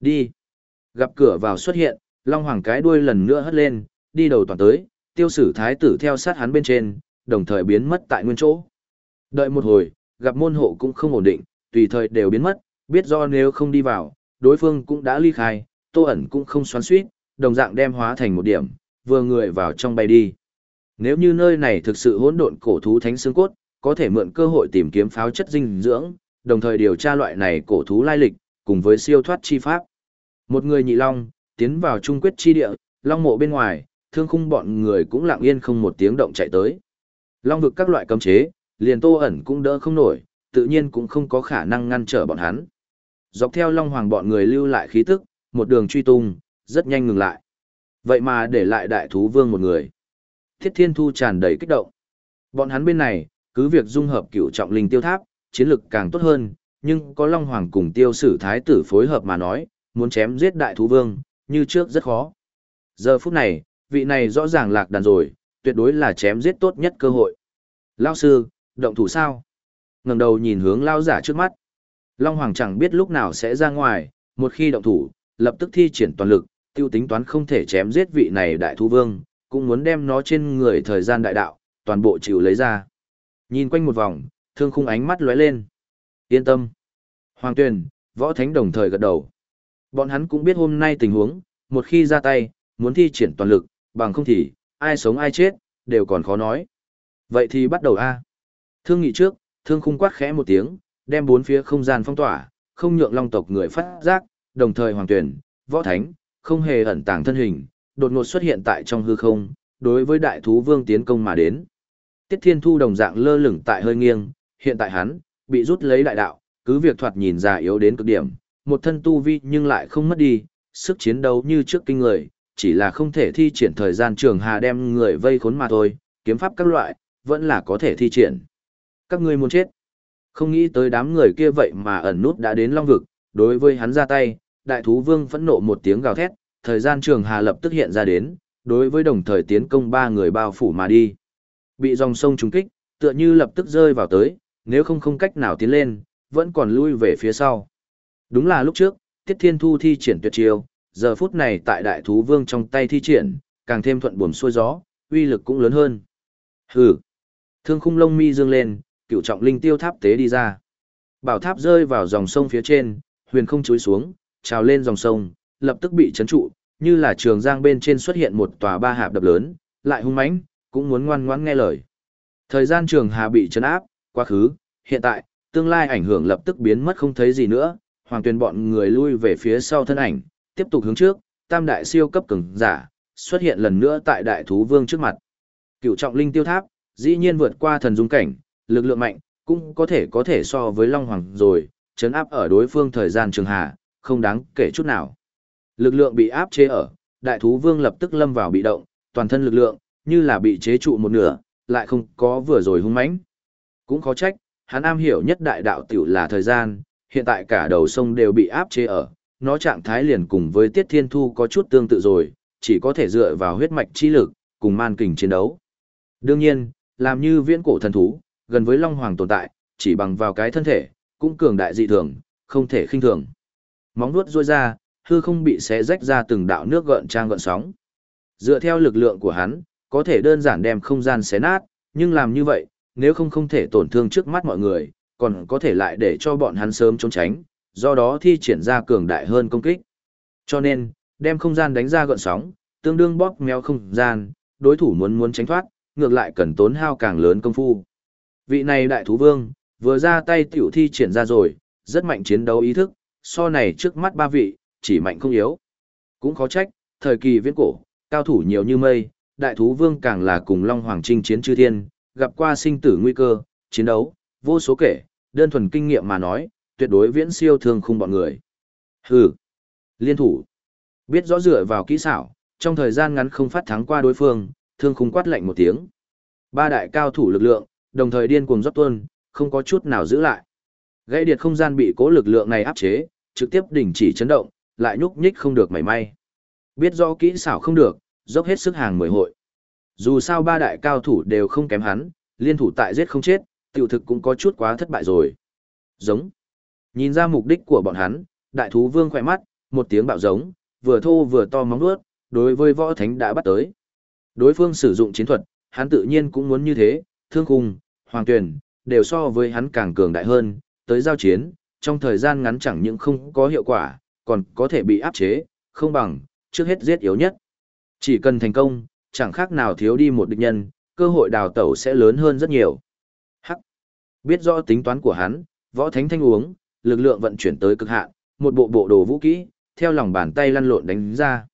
Đi. Gặp cửa vào xuất hiện, Long Hoàng cái đuôi lần nữa hất lên, đi đầu toàn tới, tiêu sử thái tử theo sát hắn bên trên, đồng thời biến mất tại nguyên chỗ. Đợi một hồi, gặp môn hộ cũng không ổn định, tùy thời đều biến mất, biết do nếu không đi vào, đối phương cũng đã ly khai, tô ẩn cũng không xoắn suýt, đồng dạng đem hóa thành một điểm, vừa người vào trong bay đi. Nếu như nơi này thực sự hỗn độn cổ thú thánh xương cốt, có thể mượn cơ hội tìm kiếm pháo chất dinh dưỡng, đồng thời điều tra loại này cổ thú lai lịch, cùng với siêu thoát chi pháp. Một người nhị long, tiến vào trung quyết chi địa, long mộ bên ngoài, thương khung bọn người cũng lặng yên không một tiếng động chạy tới. Long vực các loại cấm chế, liền tô ẩn cũng đỡ không nổi, tự nhiên cũng không có khả năng ngăn trở bọn hắn. Dọc theo long hoàng bọn người lưu lại khí tức, một đường truy tung, rất nhanh ngừng lại. Vậy mà để lại đại thú vương một người. Thiết thiên thu tràn đầy kích động. Bọn hắn bên này, cứ việc dung hợp cựu trọng linh tiêu tháp, chiến lực càng tốt hơn, nhưng có long hoàng cùng tiêu sử thái tử phối hợp mà nói, muốn chém giết đại thú vương, như trước rất khó. Giờ phút này, vị này rõ ràng lạc đàn rồi, tuyệt đối là chém giết tốt nhất cơ hội. Lao sư, động thủ sao? ngẩng đầu nhìn hướng lao giả trước mắt. Long Hoàng chẳng biết lúc nào sẽ ra ngoài, một khi động thủ, lập tức thi triển toàn lực, tiêu tính toán không thể chém giết vị này đại thú vương, cũng muốn đem nó trên người thời gian đại đạo, toàn bộ chịu lấy ra. Nhìn quanh một vòng, thương khung ánh mắt lóe lên. Yên tâm. Hoàng Tuyền, võ thánh đồng thời gật đầu. Bọn hắn cũng biết hôm nay tình huống, một khi ra tay, muốn thi triển toàn lực, bằng không thì, ai sống ai chết, đều còn khó nói. Vậy thì bắt đầu a. Thương nghị trước, thương khung quát khẽ một tiếng, đem bốn phía không gian phong tỏa, không nhượng long tộc người phát giác, đồng thời hoàng tuyển, võ thánh, không hề ẩn tàng thân hình, đột ngột xuất hiện tại trong hư không, đối với đại thú vương tiến công mà đến. Tiết Thiên Thu đồng dạng lơ lửng tại hơi nghiêng, hiện tại hắn, bị rút lấy đại đạo, cứ việc thoạt nhìn già yếu đến cực điểm, một thân tu vi nhưng lại không mất đi, sức chiến đấu như trước kinh người, chỉ là không thể thi triển thời gian trường hà đem người vây khốn mà thôi, kiếm pháp các loại, vẫn là có thể thi triển. Các ngươi muốn chết. Không nghĩ tới đám người kia vậy mà ẩn nút đã đến long vực, đối với hắn ra tay, đại thú vương phẫn nộ một tiếng gào thét, thời gian trường hà lập tức hiện ra đến, đối với đồng thời tiến công ba người bao phủ mà đi. Bị dòng sông trúng kích, tựa như lập tức rơi vào tới, nếu không không cách nào tiến lên, vẫn còn lui về phía sau. Đúng là lúc trước, Tiết Thiên Thu thi triển tuyệt chiêu, giờ phút này tại đại thú vương trong tay thi triển, càng thêm thuận buồm xuôi gió, uy lực cũng lớn hơn. Hừ. Thương khung lông mi dương lên, cựu trọng linh tiêu tháp tế đi ra. Bảo tháp rơi vào dòng sông phía trên, huyền không chúi xuống, trào lên dòng sông, lập tức bị chấn trụ, như là trường giang bên trên xuất hiện một tòa ba hạp đập lớn, lại hung mãnh, cũng muốn ngoan ngoãn nghe lời. Thời gian trường hà bị chấn áp, quá khứ, hiện tại, tương lai ảnh hưởng lập tức biến mất không thấy gì nữa, hoàng Tuyền bọn người lui về phía sau thân ảnh, tiếp tục hướng trước, tam đại siêu cấp cường giả, xuất hiện lần nữa tại đại thú vương trước mặt. Cựu trọng linh tiêu tháp, dĩ nhiên vượt qua thần dung cảnh, lực lượng mạnh, cũng có thể có thể so với Long Hoàng rồi, chấn áp ở đối phương thời gian trường hà, không đáng kể chút nào. Lực lượng bị áp chế ở, đại thú vương lập tức lâm vào bị động, toàn thân lực lượng, như là bị chế trụ một nửa, lại không có vừa rồi hung mãnh. Cũng khó trách, hắn am hiểu nhất đại đạo tiểu là thời gian, hiện tại cả đầu sông đều bị áp chế ở, nó trạng thái liền cùng với Tiết Thiên Thu có chút tương tự rồi, chỉ có thể dựa vào huyết mạch chi lực, cùng man kình chiến đấu. Đương nhiên, làm như viễn cổ thần thú, gần với Long Hoàng tồn tại, chỉ bằng vào cái thân thể, cũng cường đại dị thường, không thể khinh thường. Móng vuốt rôi ra, hư không bị xé rách ra từng đạo nước gợn trang gợn sóng. Dựa theo lực lượng của hắn, có thể đơn giản đem không gian xé nát, nhưng làm như vậy, nếu không không thể tổn thương trước mắt mọi người, còn có thể lại để cho bọn hắn sớm trốn tránh, do đó thi triển ra cường đại hơn công kích. Cho nên, đem không gian đánh ra gợn sóng, tương đương bóp méo không gian, đối thủ muốn muốn tránh thoát, ngược lại cần tốn hao càng lớn công phu. Vị này đại thú vương, vừa ra tay tiểu thi triển ra rồi, rất mạnh chiến đấu ý thức, so này trước mắt ba vị, chỉ mạnh không yếu. Cũng khó trách, thời kỳ viễn cổ, cao thủ nhiều như mây, đại thú vương càng là cùng Long Hoàng Trinh chiến chư thiên, gặp qua sinh tử nguy cơ, chiến đấu, vô số kể, đơn thuần kinh nghiệm mà nói, tuyệt đối viễn siêu thương khung bọn người. Hừ, liên thủ, biết rõ dựa vào kỹ xảo, trong thời gian ngắn không phát thắng qua đối phương, thương khung quát lạnh một tiếng. Ba đại cao thủ lực lượng, đồng thời điên cuồng dốc tuôn, không có chút nào giữ lại. Gãy điệt không gian bị cố lực lượng này áp chế, trực tiếp đình chỉ chấn động, lại nhúc nhích không được mảy may. Biết rõ kỹ xảo không được, dốc hết sức hàng mười hội. Dù sao ba đại cao thủ đều không kém hắn, liên thủ tại giết không chết, tiểu thực cũng có chút quá thất bại rồi. Giống. Nhìn ra mục đích của bọn hắn, đại thú vương khỏe mắt, một tiếng bạo giống, vừa thô vừa to móng nuốt, đối với võ thánh đã bắt tới. Đối phương sử dụng chiến thuật, hắn tự nhiên cũng muốn như thế, thương khung, hoàng tuyển, đều so với hắn càng cường đại hơn, tới giao chiến, trong thời gian ngắn chẳng những không có hiệu quả, còn có thể bị áp chế, không bằng, trước hết giết yếu nhất. Chỉ cần thành công, chẳng khác nào thiếu đi một địch nhân, cơ hội đào tẩu sẽ lớn hơn rất nhiều. Biết rõ tính toán của hắn, võ thánh thanh uống, lực lượng vận chuyển tới cực hạn, một bộ bộ đồ vũ kỹ, theo lòng bàn tay lăn lộn đánh ra.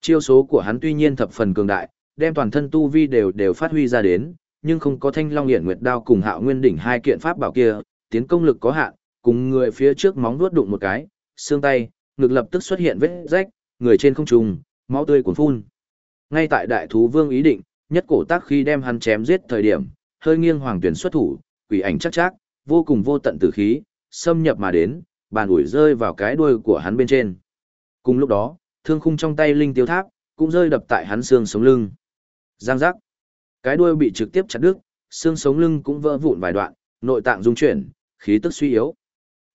Chiêu số của hắn tuy nhiên thập phần cường đại, đem toàn thân tu vi đều đều phát huy ra đến, nhưng không có thanh long hiển nguyệt đao cùng hạo nguyên đỉnh hai kiện pháp bảo kia, tiến công lực có hạn, cùng người phía trước móng vuốt đụng một cái, xương tay, ngực lập tức xuất hiện vết rách, người trên không trung, máu tươi cuồn phun. Ngay tại đại thú vương ý định, nhất cổ tác khi đem hắn chém giết thời điểm, hơi nghiêng hoàng tuyển xuất thủ, quỷ ảnh chắc chắc, vô cùng vô tận tử khí, xâm nhập mà đến, bàn ủi rơi vào cái đuôi của hắn bên trên. Cùng lúc đó, thương khung trong tay linh tiêu tháp, cũng rơi đập tại hắn xương sống lưng. Giang giác. Cái đuôi bị trực tiếp chặt đứt, xương sống lưng cũng vỡ vụn vài đoạn, nội tạng rung chuyển, khí tức suy yếu.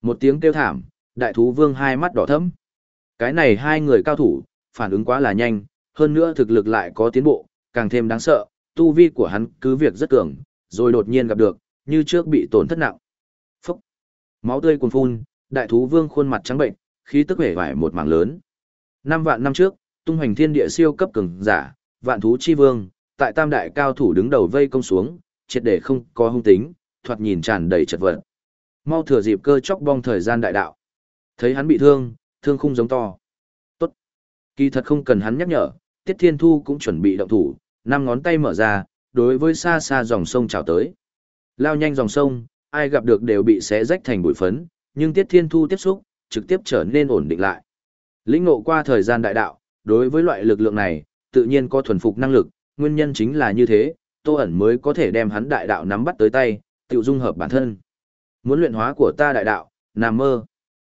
Một tiếng kêu thảm, đại thú vương hai mắt đỏ thẫm. Cái này hai người cao thủ, phản ứng quá là nhanh, hơn nữa thực lực lại có tiến bộ, càng thêm đáng sợ, tu vi của hắn cứ việc rất cường, rồi đột nhiên gặp được, như trước bị tổn thất nặng. Phúc! Máu tươi cuồn phun, đại thú vương khuôn mặt trắng bệnh, khí tức vẻ vải một mảng lớn. Năm vạn năm trước, tung hoành thiên địa siêu cấp cường giả, vạn thú chi vương, tại tam đại cao thủ đứng đầu vây công xuống, triệt để không có hung tính, thoạt nhìn tràn đầy chật vật. Mau thừa dịp cơ chóc bong thời gian đại đạo. Thấy hắn bị thương, thương khung giống to. Tốt. Kỳ thật không cần hắn nhắc nhở, Tiết Thiên Thu cũng chuẩn bị động thủ, năm ngón tay mở ra, đối với xa xa dòng sông trào tới. Lao nhanh dòng sông, ai gặp được đều bị xé rách thành bụi phấn, nhưng Tiết Thiên Thu tiếp xúc, trực tiếp trở nên ổn định lại. Lĩnh ngộ qua thời gian đại đạo, đối với loại lực lượng này, tự nhiên có thuần phục năng lực, nguyên nhân chính là như thế, Tô ẩn mới có thể đem hắn đại đạo nắm bắt tới tay, tự dung hợp bản thân. Muốn luyện hóa của ta đại đạo, nằm mơ.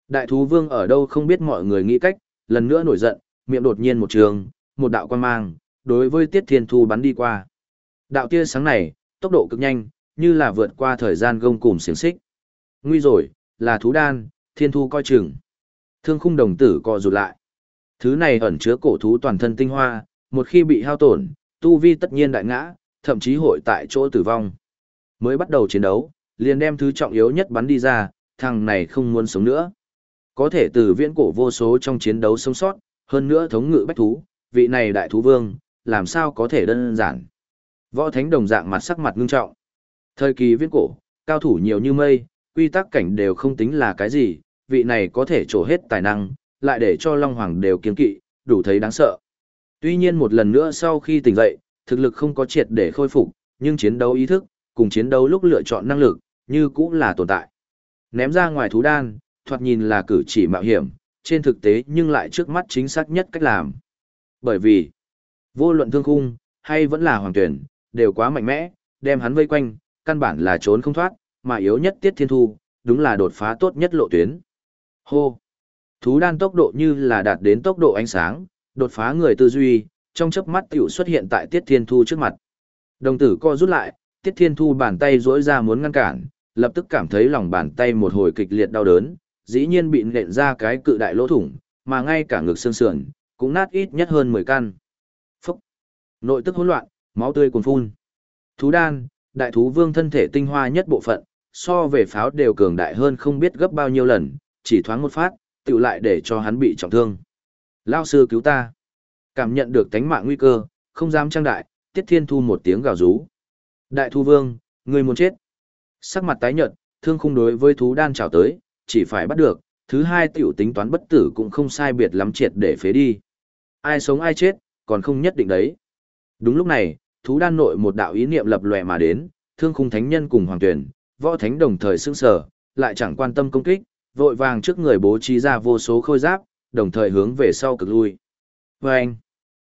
Đại thú vương ở đâu không biết mọi người nghĩ cách, lần nữa nổi giận, miệng đột nhiên một trường, một đạo quan mang, đối với Tiết Thiên Thu bắn đi qua. Đạo tia sáng này, tốc độ cực nhanh, như là vượt qua thời gian gông cùm xiềng xích. Nguy rồi, là thú đan, Thiên Thu coi chừng. Thương khung đồng tử co rụt lại. Thứ này ẩn chứa cổ thú toàn thân tinh hoa, một khi bị hao tổn, tu vi tất nhiên đại ngã, thậm chí hội tại chỗ tử vong. Mới bắt đầu chiến đấu, liền đem thứ trọng yếu nhất bắn đi ra, thằng này không muốn sống nữa. Có thể từ viễn cổ vô số trong chiến đấu sống sót, hơn nữa thống ngự bách thú, vị này đại thú vương, làm sao có thể đơn giản. Võ thánh đồng dạng mặt sắc mặt ngưng trọng. Thời kỳ viễn cổ, cao thủ nhiều như mây, quy tắc cảnh đều không tính là cái gì, vị này có thể trổ hết tài năng, lại để cho Long Hoàng đều kiên kỵ, đủ thấy đáng sợ. Tuy nhiên một lần nữa sau khi tỉnh dậy, thực lực không có triệt để khôi phục, nhưng chiến đấu ý thức, cùng chiến đấu lúc lựa chọn năng lực, như cũng là tồn tại. Ném ra ngoài thú đan, thoạt nhìn là cử chỉ mạo hiểm, trên thực tế nhưng lại trước mắt chính xác nhất cách làm. Bởi vì, vô luận thương khung, hay vẫn là hoàng tuyển, đều quá mạnh mẽ, đem hắn vây quanh, căn bản là trốn không thoát, mà yếu nhất tiết thiên thu, đúng là đột phá tốt nhất lộ tuyến. Hô! Thú đan tốc độ như là đạt đến tốc độ ánh sáng, đột phá người tư duy, trong chớp mắt tiểu xuất hiện tại tiết thiên thu trước mặt. Đồng tử co rút lại, tiết thiên thu bàn tay duỗi ra muốn ngăn cản, lập tức cảm thấy lòng bàn tay một hồi kịch liệt đau đớn, dĩ nhiên bị nện ra cái cự đại lỗ thủng, mà ngay cả ngực xương sườn, cũng nát ít nhất hơn 10 căn. Phúc! Nội tức hỗn loạn, máu tươi cuồn phun. Thú đan, đại thú vương thân thể tinh hoa nhất bộ phận, so về pháo đều cường đại hơn không biết gấp bao nhiêu lần, chỉ thoáng một phát, tự lại để cho hắn bị trọng thương. Lao sư cứu ta. Cảm nhận được tánh mạng nguy cơ, không dám trang đại, tiết thiên thu một tiếng gào rú. Đại thú vương, người muốn chết. Sắc mặt tái nhợt, thương khung đối với thú đan trào tới, chỉ phải bắt được, thứ hai tiểu tính toán bất tử cũng không sai biệt lắm triệt để phế đi. Ai sống ai chết, còn không nhất định đấy. Đúng lúc này, thú đan nội một đạo ý niệm lập lòe mà đến, thương khung thánh nhân cùng hoàng tuyển, võ thánh đồng thời sững sờ, lại chẳng quan tâm công kích, vội vàng trước người bố trí ra vô số khôi giáp, đồng thời hướng về sau cực lui. Và anh,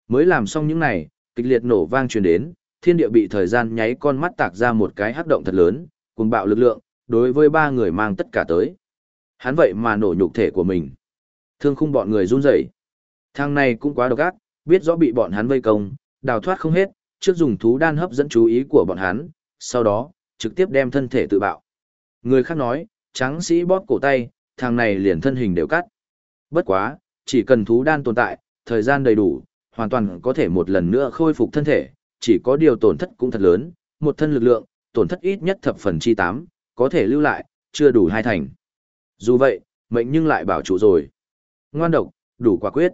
mới làm xong những này, kịch liệt nổ vang truyền đến, thiên địa bị thời gian nháy con mắt tạc ra một cái hắc động thật lớn, cùng bạo lực lượng, đối với ba người mang tất cả tới. Hắn vậy mà nổ nhục thể của mình. Thương khung bọn người run rẩy. Thằng này cũng quá độc ác, biết rõ bị bọn hắn vây công, đào thoát không hết, trước dùng thú đan hấp dẫn chú ý của bọn hắn, sau đó, trực tiếp đem thân thể tự bạo. Người khác nói, trắng sĩ bóp cổ tay, thằng này liền thân hình đều cắt. Bất quá, chỉ cần thú đan tồn tại, thời gian đầy đủ, hoàn toàn có thể một lần nữa khôi phục thân thể, chỉ có điều tổn thất cũng thật lớn, một thân lực lượng, tổn thất ít nhất thập phần chi tám, có thể lưu lại, chưa đủ hai thành. Dù vậy, mệnh nhưng lại bảo chủ rồi. Ngoan độc, đủ quả quyết.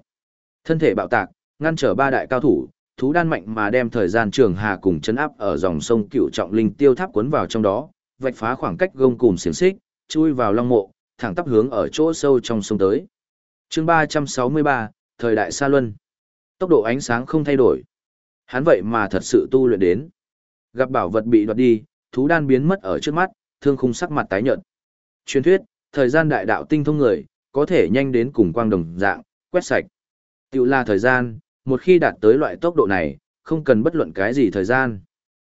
Thân thể bạo tạc, ngăn trở ba đại cao thủ, thú đan mạnh mà đem thời gian trường hà cùng chấn áp ở dòng sông cựu trọng linh tiêu tháp cuốn vào trong đó, vạch phá khoảng cách gông cùm xiềng xích, chui vào long mộ, thẳng tắp hướng ở chỗ sâu trong sông tới. Chương 363, thời đại Sa Luân. Tốc độ ánh sáng không thay đổi. Hắn vậy mà thật sự tu luyện đến. Gặp bảo vật bị đoạt đi, thú đan biến mất ở trước mắt, thương khung sắc mặt tái nhợt. Truyền thuyết, thời gian đại đạo tinh thông người, có thể nhanh đến cùng quang đồng dạng, quét sạch. Tiểu là thời gian, một khi đạt tới loại tốc độ này, không cần bất luận cái gì thời gian.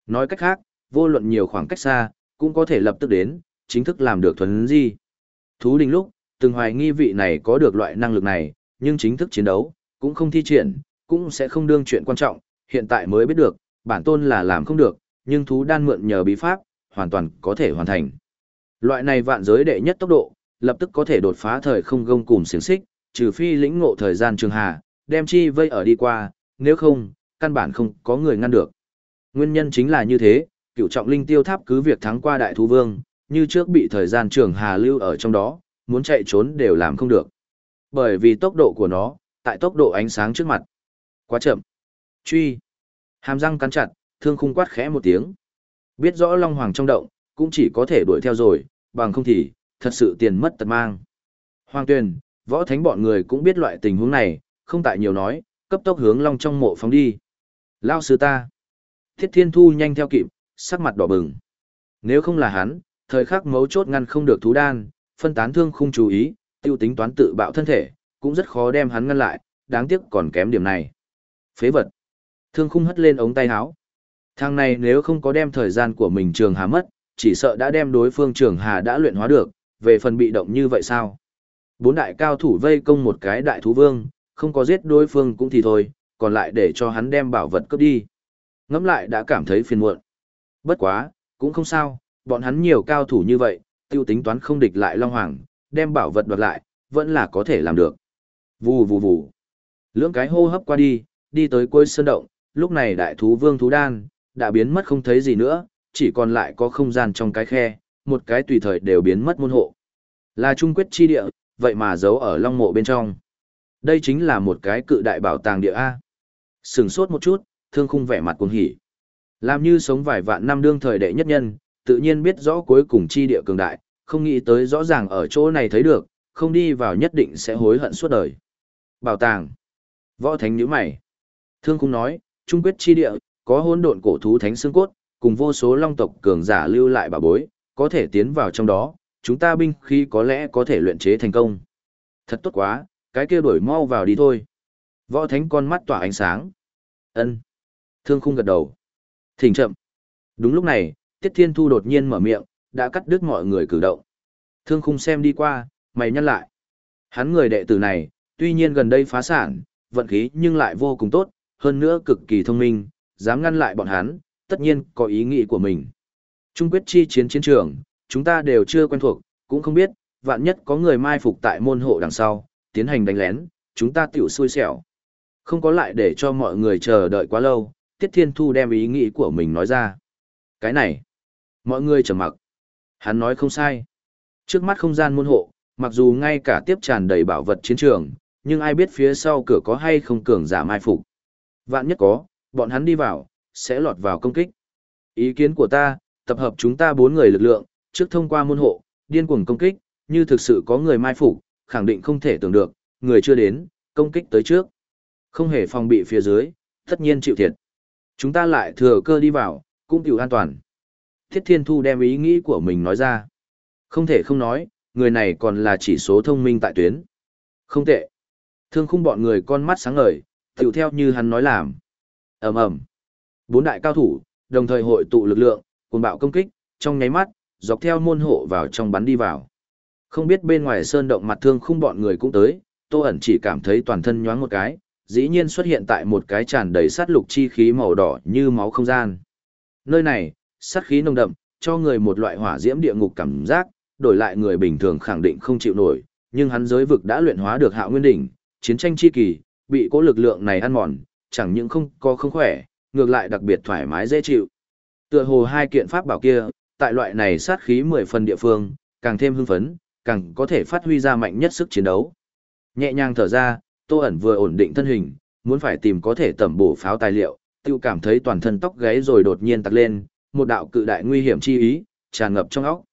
Nói cách khác, vô luận nhiều khoảng cách xa, cũng có thể lập tức đến, chính thức làm được thuần di. Thú đình lúc, từng hoài nghi vị này có được loại năng lực này, nhưng chính thức chiến đấu, cũng không thi triển, cũng sẽ không đương chuyện quan trọng, hiện tại mới biết được, bản tôn là làm không được, nhưng thú đan mượn nhờ bí pháp, hoàn toàn có thể hoàn thành. Loại này vạn giới đệ nhất tốc độ, lập tức có thể đột phá thời không gông cùng xiềng xích, trừ phi lĩnh ngộ thời gian trường hà, đem chi vây ở đi qua, nếu không, căn bản không có người ngăn được. Nguyên nhân chính là như thế, cựu trọng linh tiêu tháp cứ việc thắng qua đại thú vương, như trước bị thời gian trường hà lưu ở trong đó, muốn chạy trốn đều làm không được. Bởi vì tốc độ của nó, tại tốc độ ánh sáng trước mặt. Quá chậm. Truy. Hàm răng cắn chặt, thương khung quát khẽ một tiếng. Biết rõ Long Hoàng trong động, cũng chỉ có thể đuổi theo rồi, bằng không thì, thật sự tiền mất tật mang. Hoàng Tuyền, võ thánh bọn người cũng biết loại tình huống này, không tại nhiều nói, cấp tốc hướng Long trong mộ phóng đi. Lao sư ta. Thiết Thiên Thu nhanh theo kịp, sắc mặt đỏ bừng. Nếu không là hắn, thời khắc mấu chốt ngăn không được thú đan, phân tán thương không chú ý, tiêu tính toán tự bạo thân thể, cũng rất khó đem hắn ngăn lại, đáng tiếc còn kém điểm này. Phế vật. Thương khung hất lên ống tay áo. Thằng này nếu không có đem thời gian của mình trường hà mất, chỉ sợ đã đem đối phương trường hà đã luyện hóa được, về phần bị động như vậy sao? Bốn đại cao thủ vây công một cái đại thú vương, không có giết đối phương cũng thì thôi, còn lại để cho hắn đem bảo vật cướp đi. Ngẫm lại đã cảm thấy phiền muộn. Bất quá, cũng không sao, bọn hắn nhiều cao thủ như vậy, tiêu tính toán không địch lại Long Hoàng, đem bảo vật đoạt lại, vẫn là có thể làm được. Vù vù vù. Lưỡng cái hô hấp qua đi, đi tới cuối sơn động, lúc này đại thú vương thú đan, đã biến mất không thấy gì nữa, chỉ còn lại có không gian trong cái khe, một cái tùy thời đều biến mất môn hộ. Là trung quyết chi địa, vậy mà giấu ở long mộ bên trong. Đây chính là một cái cự đại bảo tàng địa A. Sừng sốt một chút, thương khung vẻ mặt cuồng hỉ. Làm như sống vài vạn năm đương thời đệ nhất nhân, tự nhiên biết rõ cuối cùng chi địa cường đại, không nghĩ tới rõ ràng ở chỗ này thấy được, không đi vào nhất định sẽ hối hận suốt đời. Bảo tàng. Võ thánh nhíu mày. Thương khung nói, trung quyết chi địa, có hỗn độn cổ thú thánh xương cốt, cùng vô số long tộc cường giả lưu lại bà bối, có thể tiến vào trong đó, chúng ta binh khí có lẽ có thể luyện chế thành công. Thật tốt quá, cái kia đổi mau vào đi thôi. Võ thánh con mắt tỏa ánh sáng. ân Thương khung gật đầu. Thỉnh chậm. Đúng lúc này, Tiết Thiên Thu đột nhiên mở miệng, đã cắt đứt mọi người cử động. Thương khung xem đi qua, mày nhăn lại. Hắn người đệ tử này, tuy nhiên gần đây phá sản, vận khí nhưng lại vô cùng tốt, hơn nữa cực kỳ thông minh, dám ngăn lại bọn hắn, tất nhiên có ý nghĩ của mình. Trung quyết chi chiến chiến trường, chúng ta đều chưa quen thuộc, cũng không biết, vạn nhất có người mai phục tại môn hộ đằng sau, tiến hành đánh lén, chúng ta tiểu xui xẻo. Không có lại để cho mọi người chờ đợi quá lâu, Tiết Thiên Thu đem ý nghĩ của mình nói ra. Cái này, mọi người trầm mặc. Hắn nói không sai. Trước mắt không gian môn hộ, mặc dù ngay cả tiếp tràn đầy bảo vật chiến trường, nhưng ai biết phía sau cửa có hay không cường giả mai phục. Vạn nhất có, bọn hắn đi vào, sẽ lọt vào công kích. Ý kiến của ta, tập hợp chúng ta bốn người lực lượng, trước thông qua môn hộ, điên cuồng công kích, như thực sự có người mai phục, khẳng định không thể tưởng được, người chưa đến, công kích tới trước. Không hề phòng bị phía dưới, tất nhiên chịu thiệt. Chúng ta lại thừa cơ đi vào, cũng tiểu an toàn. Thiết Thiên Thu đem ý nghĩ của mình nói ra. Không thể không nói, người này còn là chỉ số thông minh tại tuyến. Không tệ. Thương khung bọn người con mắt sáng ngời, tiểu theo như hắn nói làm. ầm ầm Bốn đại cao thủ, đồng thời hội tụ lực lượng, cùng bạo công kích, trong nháy mắt, dọc theo môn hộ vào trong bắn đi vào. Không biết bên ngoài sơn động mặt thương khung bọn người cũng tới, Tô ẩn chỉ cảm thấy toàn thân nhoáng một cái, dĩ nhiên xuất hiện tại một cái tràn đầy sát lục chi khí màu đỏ như máu không gian. Nơi này, sát khí nồng đậm, cho người một loại hỏa diễm địa ngục cảm giác, đổi lại người bình thường khẳng định không chịu nổi, nhưng hắn giới vực đã luyện hóa được Hạo Nguyên đỉnh, chiến tranh chi kỳ, bị cố lực lượng này ăn mòn, chẳng những không có không khỏe, ngược lại đặc biệt thoải mái dễ chịu. Tựa hồ hai kiện pháp bảo kia, tại loại này sát khí mười phần địa phương, càng thêm hưng phấn, càng có thể phát huy ra mạnh nhất sức chiến đấu. Nhẹ nhàng thở ra, Tô ẩn vừa ổn định thân hình, muốn phải tìm có thể tẩm bổ pháo tài liệu, tiêu cảm thấy toàn thân tóc gáy rồi đột nhiên tặc lên, một đạo cự đại nguy hiểm chi ý, tràn ngập trong óc.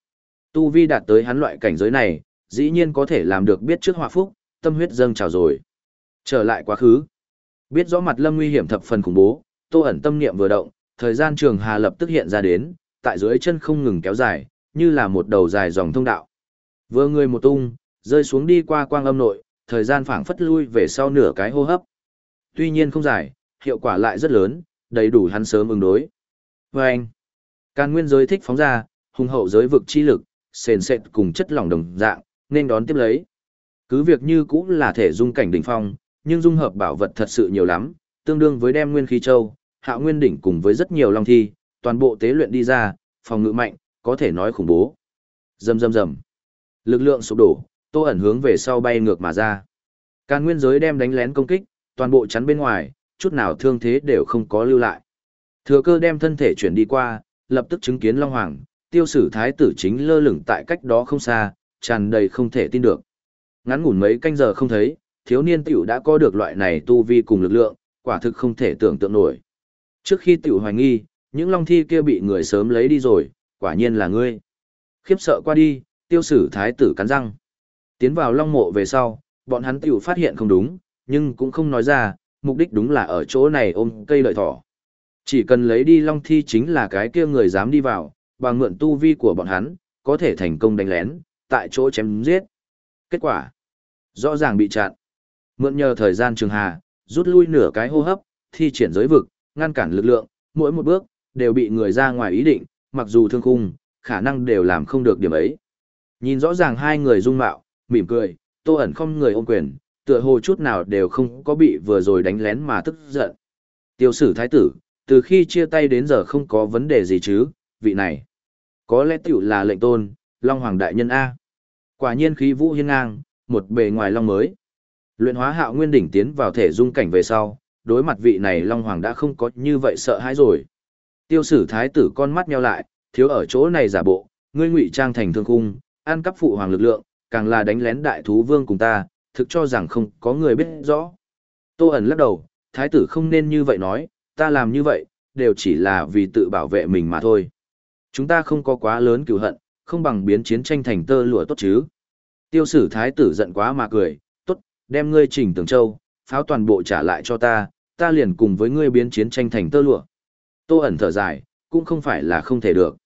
Tu vi đạt tới hắn loại cảnh giới này, dĩ nhiên có thể làm được biết trước họa phúc, tâm huyết dâng trào rồi. Trở lại quá khứ. Biết rõ mặt lâm nguy hiểm thập phần khủng bố, Tô ẩn tâm niệm vừa động, thời gian trường hà lập tức hiện ra đến, tại dưới chân không ngừng kéo dài, như là một đầu dài dòng thông đạo. Vừa người một tung, rơi xuống đi qua quang âm nội, thời gian phảng phất lui về sau nửa cái hô hấp. Tuy nhiên không dài, hiệu quả lại rất lớn, đầy đủ hắn sớm ứng đối. Và anh, Càn nguyên giới thích phóng ra, hùng hậu giới vực chi lực, sền sệt cùng chất lỏng đồng dạng, nên đón tiếp lấy. Cứ việc như cũng là thể dung cảnh đỉnh phong, nhưng dung hợp bảo vật thật sự nhiều lắm, tương đương với đem nguyên khí châu, hạ nguyên đỉnh cùng với rất nhiều long thi, toàn bộ tế luyện đi ra, phòng ngự mạnh, có thể nói khủng bố. dầm dầm dầm Lực lượng sụp đổ, Tô ẩn hướng về sau bay ngược mà ra. Càn nguyên giới đem đánh lén công kích, toàn bộ chắn bên ngoài, chút nào thương thế đều không có lưu lại. Thừa cơ đem thân thể chuyển đi qua, lập tức chứng kiến Long Hoàng, tiêu sử thái tử chính lơ lửng tại cách đó không xa, tràn đầy không thể tin được. Ngắn ngủn mấy canh giờ không thấy, thiếu niên tiểu đã có được loại này tu vi cùng lực lượng, quả thực không thể tưởng tượng nổi. Trước khi tiểu hoài nghi, những long thi kia bị người sớm lấy đi rồi, quả nhiên là ngươi. Khiếp sợ qua đi, tiêu sử thái tử cắn răng. Tiến vào long mộ về sau, bọn hắn tiểu phát hiện không đúng, nhưng cũng không nói ra, mục đích đúng là ở chỗ này ôm cây lợi thỏ. Chỉ cần lấy đi long thi chính là cái kia người dám đi vào, bằng mượn tu vi của bọn hắn, có thể thành công đánh lén, tại chỗ chém giết. Kết quả, rõ ràng bị chặn. Mượn nhờ thời gian trường hà, rút lui nửa cái hô hấp, thi triển giới vực, ngăn cản lực lượng, mỗi một bước, đều bị người ra ngoài ý định, mặc dù thương khung, khả năng đều làm không được điểm ấy. Nhìn rõ ràng hai người dung mạo, mỉm cười, tô ẩn không người ôm quyền, tựa hồ chút nào đều không có bị vừa rồi đánh lén mà tức giận. Tiêu sử thái tử, từ khi chia tay đến giờ không có vấn đề gì chứ, vị này. Có lẽ tiểu là lệnh tôn, Long Hoàng Đại Nhân A. Quả nhiên khí vũ hiên ngang, một bề ngoài Long mới. Luyện hóa hạo nguyên đỉnh tiến vào thể dung cảnh về sau, đối mặt vị này Long Hoàng đã không có như vậy sợ hãi rồi. Tiêu sử thái tử con mắt nheo lại, thiếu ở chỗ này giả bộ, ngươi ngụy trang thành thương khung, ăn cắp phụ hoàng lực lượng, càng là đánh lén đại thú vương cùng ta, thực cho rằng không có người biết rõ. Tô ẩn lắc đầu, thái tử không nên như vậy nói, ta làm như vậy, đều chỉ là vì tự bảo vệ mình mà thôi. Chúng ta không có quá lớn cửu hận, không bằng biến chiến tranh thành tơ lụa tốt chứ. Tiêu sử thái tử giận quá mà cười, tốt, đem ngươi chỉnh tường châu, pháo toàn bộ trả lại cho ta, ta liền cùng với ngươi biến chiến tranh thành tơ lụa. Tô ẩn thở dài, cũng không phải là không thể được.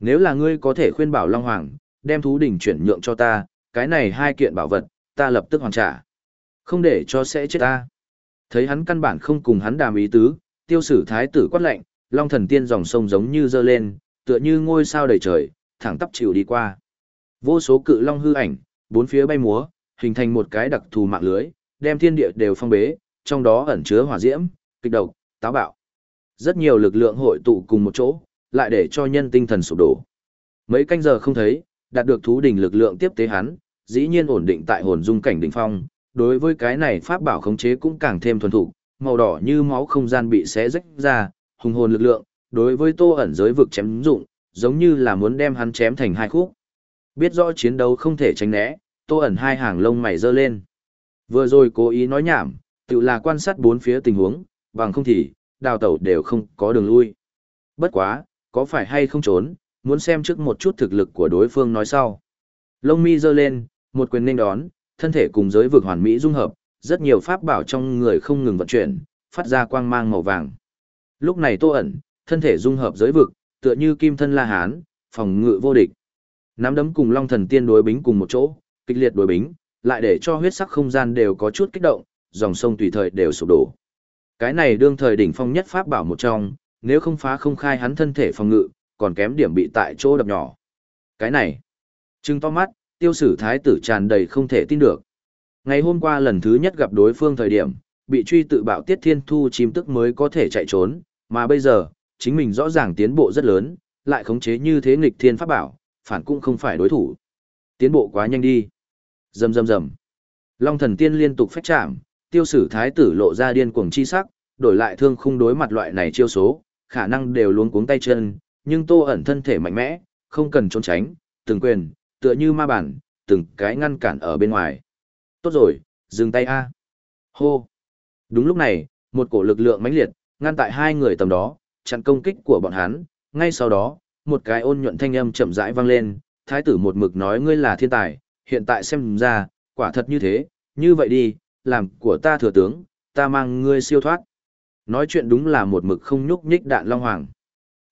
Nếu là ngươi có thể khuyên bảo Long Hoàng, đem thú đỉnh chuyển nhượng cho ta, cái này hai kiện bảo vật, ta lập tức hoàn trả. Không để cho sẽ chết ta. Thấy hắn căn bản không cùng hắn đàm ý tứ, tiêu sử thái tử quát lạnh, long thần tiên dòng sông giống như dơ lên, tựa như ngôi sao đầy trời, thẳng tắp chịu đi qua. Vô số cự long hư ảnh, bốn phía bay múa, hình thành một cái đặc thù mạng lưới, đem thiên địa đều phong bế, trong đó ẩn chứa hỏa diễm, kịch độc, táo bạo. Rất nhiều lực lượng hội tụ cùng một chỗ, lại để cho nhân tinh thần sụp đổ. Mấy canh giờ không thấy, đạt được thú đỉnh lực lượng tiếp tế hắn, dĩ nhiên ổn định tại hồn dung cảnh đỉnh phong, đối với cái này pháp bảo khống chế cũng càng thêm thuần thục, màu đỏ như máu không gian bị xé rách ra, hùng hồn lực lượng, đối với Tô ẩn giới vực chém dụng, giống như là muốn đem hắn chém thành hai khúc. Biết rõ chiến đấu không thể tránh né, Tô ẩn hai hàng lông mày giơ lên. Vừa rồi cố ý nói nhảm, tự là quan sát bốn phía tình huống, bằng không thì, đào tẩu đều không có đường lui. Bất quá, có phải hay không trốn, muốn xem trước một chút thực lực của đối phương nói sau. Lông mi giơ lên, một quyền nên đón, thân thể cùng giới vực hoàn mỹ dung hợp, rất nhiều pháp bảo trong người không ngừng vận chuyển, phát ra quang mang màu vàng. Lúc này Tô ẩn, thân thể dung hợp giới vực, tựa như kim thân La Hán, phòng ngự vô địch. Nắm đấm cùng Long Thần Tiên đối bính cùng một chỗ, kịch liệt đối bính, lại để cho huyết sắc không gian đều có chút kích động, dòng sông tùy thời đều sụp đổ. Cái này đương thời đỉnh phong nhất pháp bảo một trong, nếu không phá không khai hắn thân thể phòng ngự, còn kém điểm bị tại chỗ đập nhỏ. Cái này, trừng to mắt, tiêu sử thái tử tràn đầy không thể tin được. Ngày hôm qua lần thứ nhất gặp đối phương thời điểm, bị truy tự bạo tiết thiên thu chim tức mới có thể chạy trốn, mà bây giờ, chính mình rõ ràng tiến bộ rất lớn, lại khống chế như thế nghịch thiên pháp bảo, phản cũng không phải đối thủ. Tiến bộ quá nhanh đi. Rầm rầm rầm. Long thần tiên liên tục phách chạm, tiêu sử thái tử lộ ra điên cuồng chi sắc, đổi lại thương khung đối mặt loại này chiêu số, khả năng đều luống cuống tay chân, nhưng tô ẩn thân thể mạnh mẽ, không cần trốn tránh, từng quyền, tựa như ma bản, từng cái ngăn cản ở bên ngoài. Tốt rồi, dừng tay a. Hô. Đúng lúc này, một cổ lực lượng mãnh liệt, ngăn tại hai người tầm đó, chặn công kích của bọn hắn, ngay sau đó, một cái ôn nhuận thanh âm chậm rãi vang lên, thái tử một mực nói ngươi là thiên tài, hiện tại xem ra, quả thật như thế, như vậy đi, làm của ta thừa tướng, ta mang ngươi siêu thoát. Nói chuyện đúng là một mực không nhúc nhích đạn long hoàng.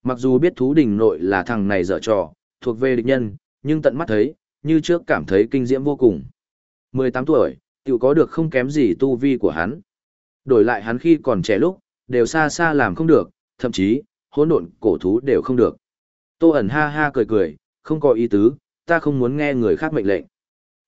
Mặc dù biết thú đình nội là thằng này dở trò, thuộc về địch nhân, nhưng tận mắt thấy, như trước cảm thấy kinh diễm vô cùng. 18 tuổi, tự có được không kém gì tu vi của hắn. Đổi lại hắn khi còn trẻ lúc, đều xa xa làm không được, thậm chí, hỗn độn cổ thú đều không được. Tô ẩn ha ha cười cười, không có ý tứ, ta không muốn nghe người khác mệnh lệnh.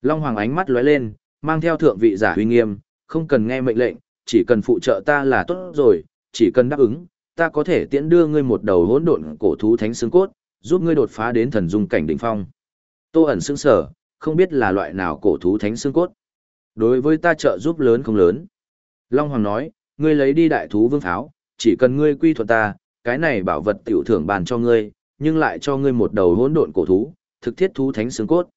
Long Hoàng ánh mắt lóe lên, mang theo thượng vị giả huy nghiêm, không cần nghe mệnh lệnh, chỉ cần phụ trợ ta là tốt rồi, chỉ cần đáp ứng, ta có thể tiễn đưa ngươi một đầu hỗn độn cổ thú thánh xương cốt, giúp ngươi đột phá đến thần dung cảnh đỉnh phong. Tô ẩn sững sở, không biết là loại nào cổ thú thánh xương cốt. Đối với ta trợ giúp lớn không lớn. Long Hoàng nói, ngươi lấy đi đại thú vương pháo, chỉ cần ngươi quy thuận ta, cái này bảo vật tiểu thưởng bàn cho ngươi, nhưng lại cho ngươi một đầu hỗn độn cổ thú, thực thiết thú thánh xương cốt.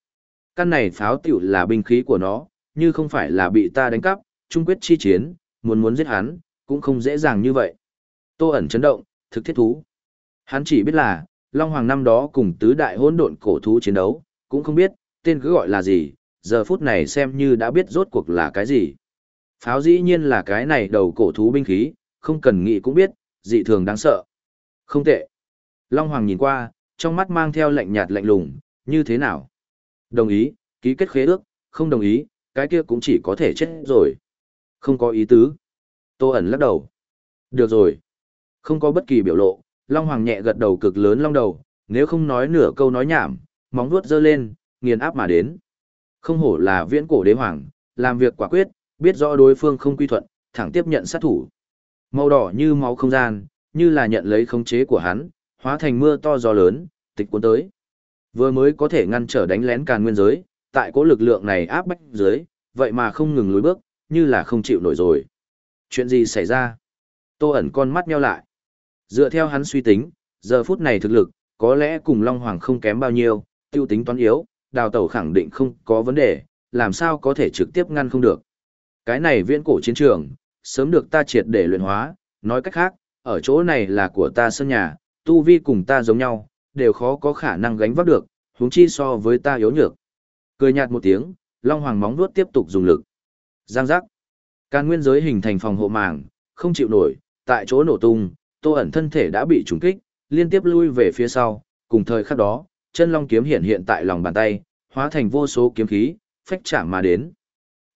Căn này pháo tiểu là binh khí của nó, như không phải là bị ta đánh cắp, trung quyết chi chiến, muốn muốn giết hắn, cũng không dễ dàng như vậy. Tô ẩn chấn động, thực thiết thú. Hắn chỉ biết là, Long Hoàng năm đó cùng tứ đại hỗn độn cổ thú chiến đấu, cũng không biết, tên cứ gọi là gì, giờ phút này xem như đã biết rốt cuộc là cái gì. Pháo dĩ nhiên là cái này đầu cổ thú binh khí, không cần nghĩ cũng biết, dị thường đáng sợ. Không tệ. Long Hoàng nhìn qua, trong mắt mang theo lạnh nhạt lạnh lùng, như thế nào? Đồng ý, ký kết khế ước, không đồng ý, cái kia cũng chỉ có thể chết rồi. Không có ý tứ. Tô ẩn lắc đầu. Được rồi. Không có bất kỳ biểu lộ, Long Hoàng nhẹ gật đầu cực lớn long đầu, nếu không nói nửa câu nói nhảm, móng vuốt giơ lên, nghiền áp mà đến. Không hổ là viễn cổ đế hoàng, làm việc quả quyết, biết rõ đối phương không quy thuận, thẳng tiếp nhận sát thủ. Màu đỏ như máu không gian, như là nhận lấy khống chế của hắn, hóa thành mưa to gió lớn, tịch cuốn tới. Vừa mới có thể ngăn trở đánh lén càn nguyên giới, tại cố lực lượng này áp bách dưới, vậy mà không ngừng lùi bước, như là không chịu nổi rồi. Chuyện gì xảy ra? Tô ẩn con mắt nheo lại. Dựa theo hắn suy tính, giờ phút này thực lực, có lẽ cùng Long Hoàng không kém bao nhiêu, tiêu tính toán yếu, đào tẩu khẳng định không có vấn đề, làm sao có thể trực tiếp ngăn không được. Cái này viễn cổ chiến trường, sớm được ta triệt để luyện hóa, nói cách khác, ở chỗ này là của ta sân nhà, tu vi cùng ta giống nhau, đều khó có khả năng gánh vác được, huống chi so với ta yếu nhược. Cười nhạt một tiếng, Long Hoàng móng vuốt tiếp tục dùng lực. Giang giác. Càn nguyên giới hình thành phòng hộ màng, không chịu nổi, tại chỗ nổ tung, Tô ẩn thân thể đã bị trùng kích, liên tiếp lui về phía sau, cùng thời khắc đó, chân long kiếm hiện hiện tại lòng bàn tay, hóa thành vô số kiếm khí, phách chạm mà đến.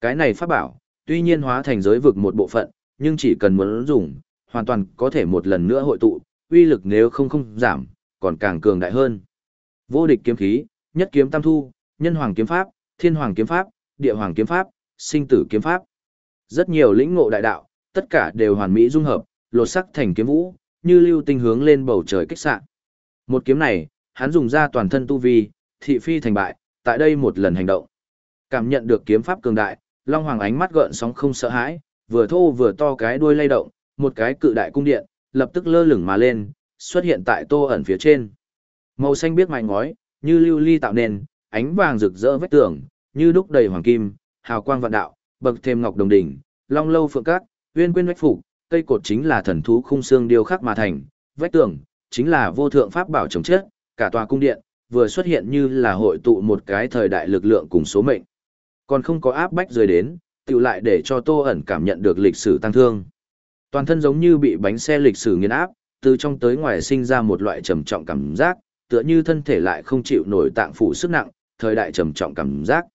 Cái này pháp bảo, tuy nhiên hóa thành giới vực một bộ phận, nhưng chỉ cần muốn dùng, hoàn toàn có thể một lần nữa hội tụ, uy lực nếu không không giảm, còn càng cường đại hơn. Vô địch kiếm khí, nhất kiếm tam thu, nhân hoàng kiếm pháp, thiên hoàng kiếm pháp, địa hoàng kiếm pháp, sinh tử kiếm pháp. Rất nhiều lĩnh ngộ đại đạo, tất cả đều hoàn mỹ dung hợp, lột sắc thành kiếm vũ, như lưu tinh hướng lên bầu trời kích sạn. Một kiếm này, hắn dùng ra toàn thân tu vi, thị phi thành bại, tại đây một lần hành động. Cảm nhận được kiếm pháp cường đại, Long Hoàng ánh mắt gợn sóng không sợ hãi, vừa thô vừa to cái đuôi lay động, một cái cự đại cung điện, lập tức lơ lửng mà lên, xuất hiện tại tô ẩn phía trên. Màu xanh biết mảnh ngói, như lưu ly tạo nên, ánh vàng rực rỡ vách tường, như đúc đầy hoàng kim, hào quang vạn đạo, bậc thêm ngọc đồng đỉnh, long lâu phượng cát, uyên quyên vách phủ, cây cột chính là thần thú khung xương điêu khắc mà thành, vách tường chính là vô thượng pháp bảo chống chết, cả tòa cung điện vừa xuất hiện như là hội tụ một cái thời đại lực lượng cùng số mệnh. Còn không có áp bách rơi đến, tự lại để cho Tô ẩn cảm nhận được lịch sử tăng thương. Toàn thân giống như bị bánh xe lịch sử nghiền áp, từ trong tới ngoài sinh ra một loại trầm trọng cảm giác, tựa như thân thể lại không chịu nổi tạng phủ sức nặng, thời đại trầm trọng cảm giác.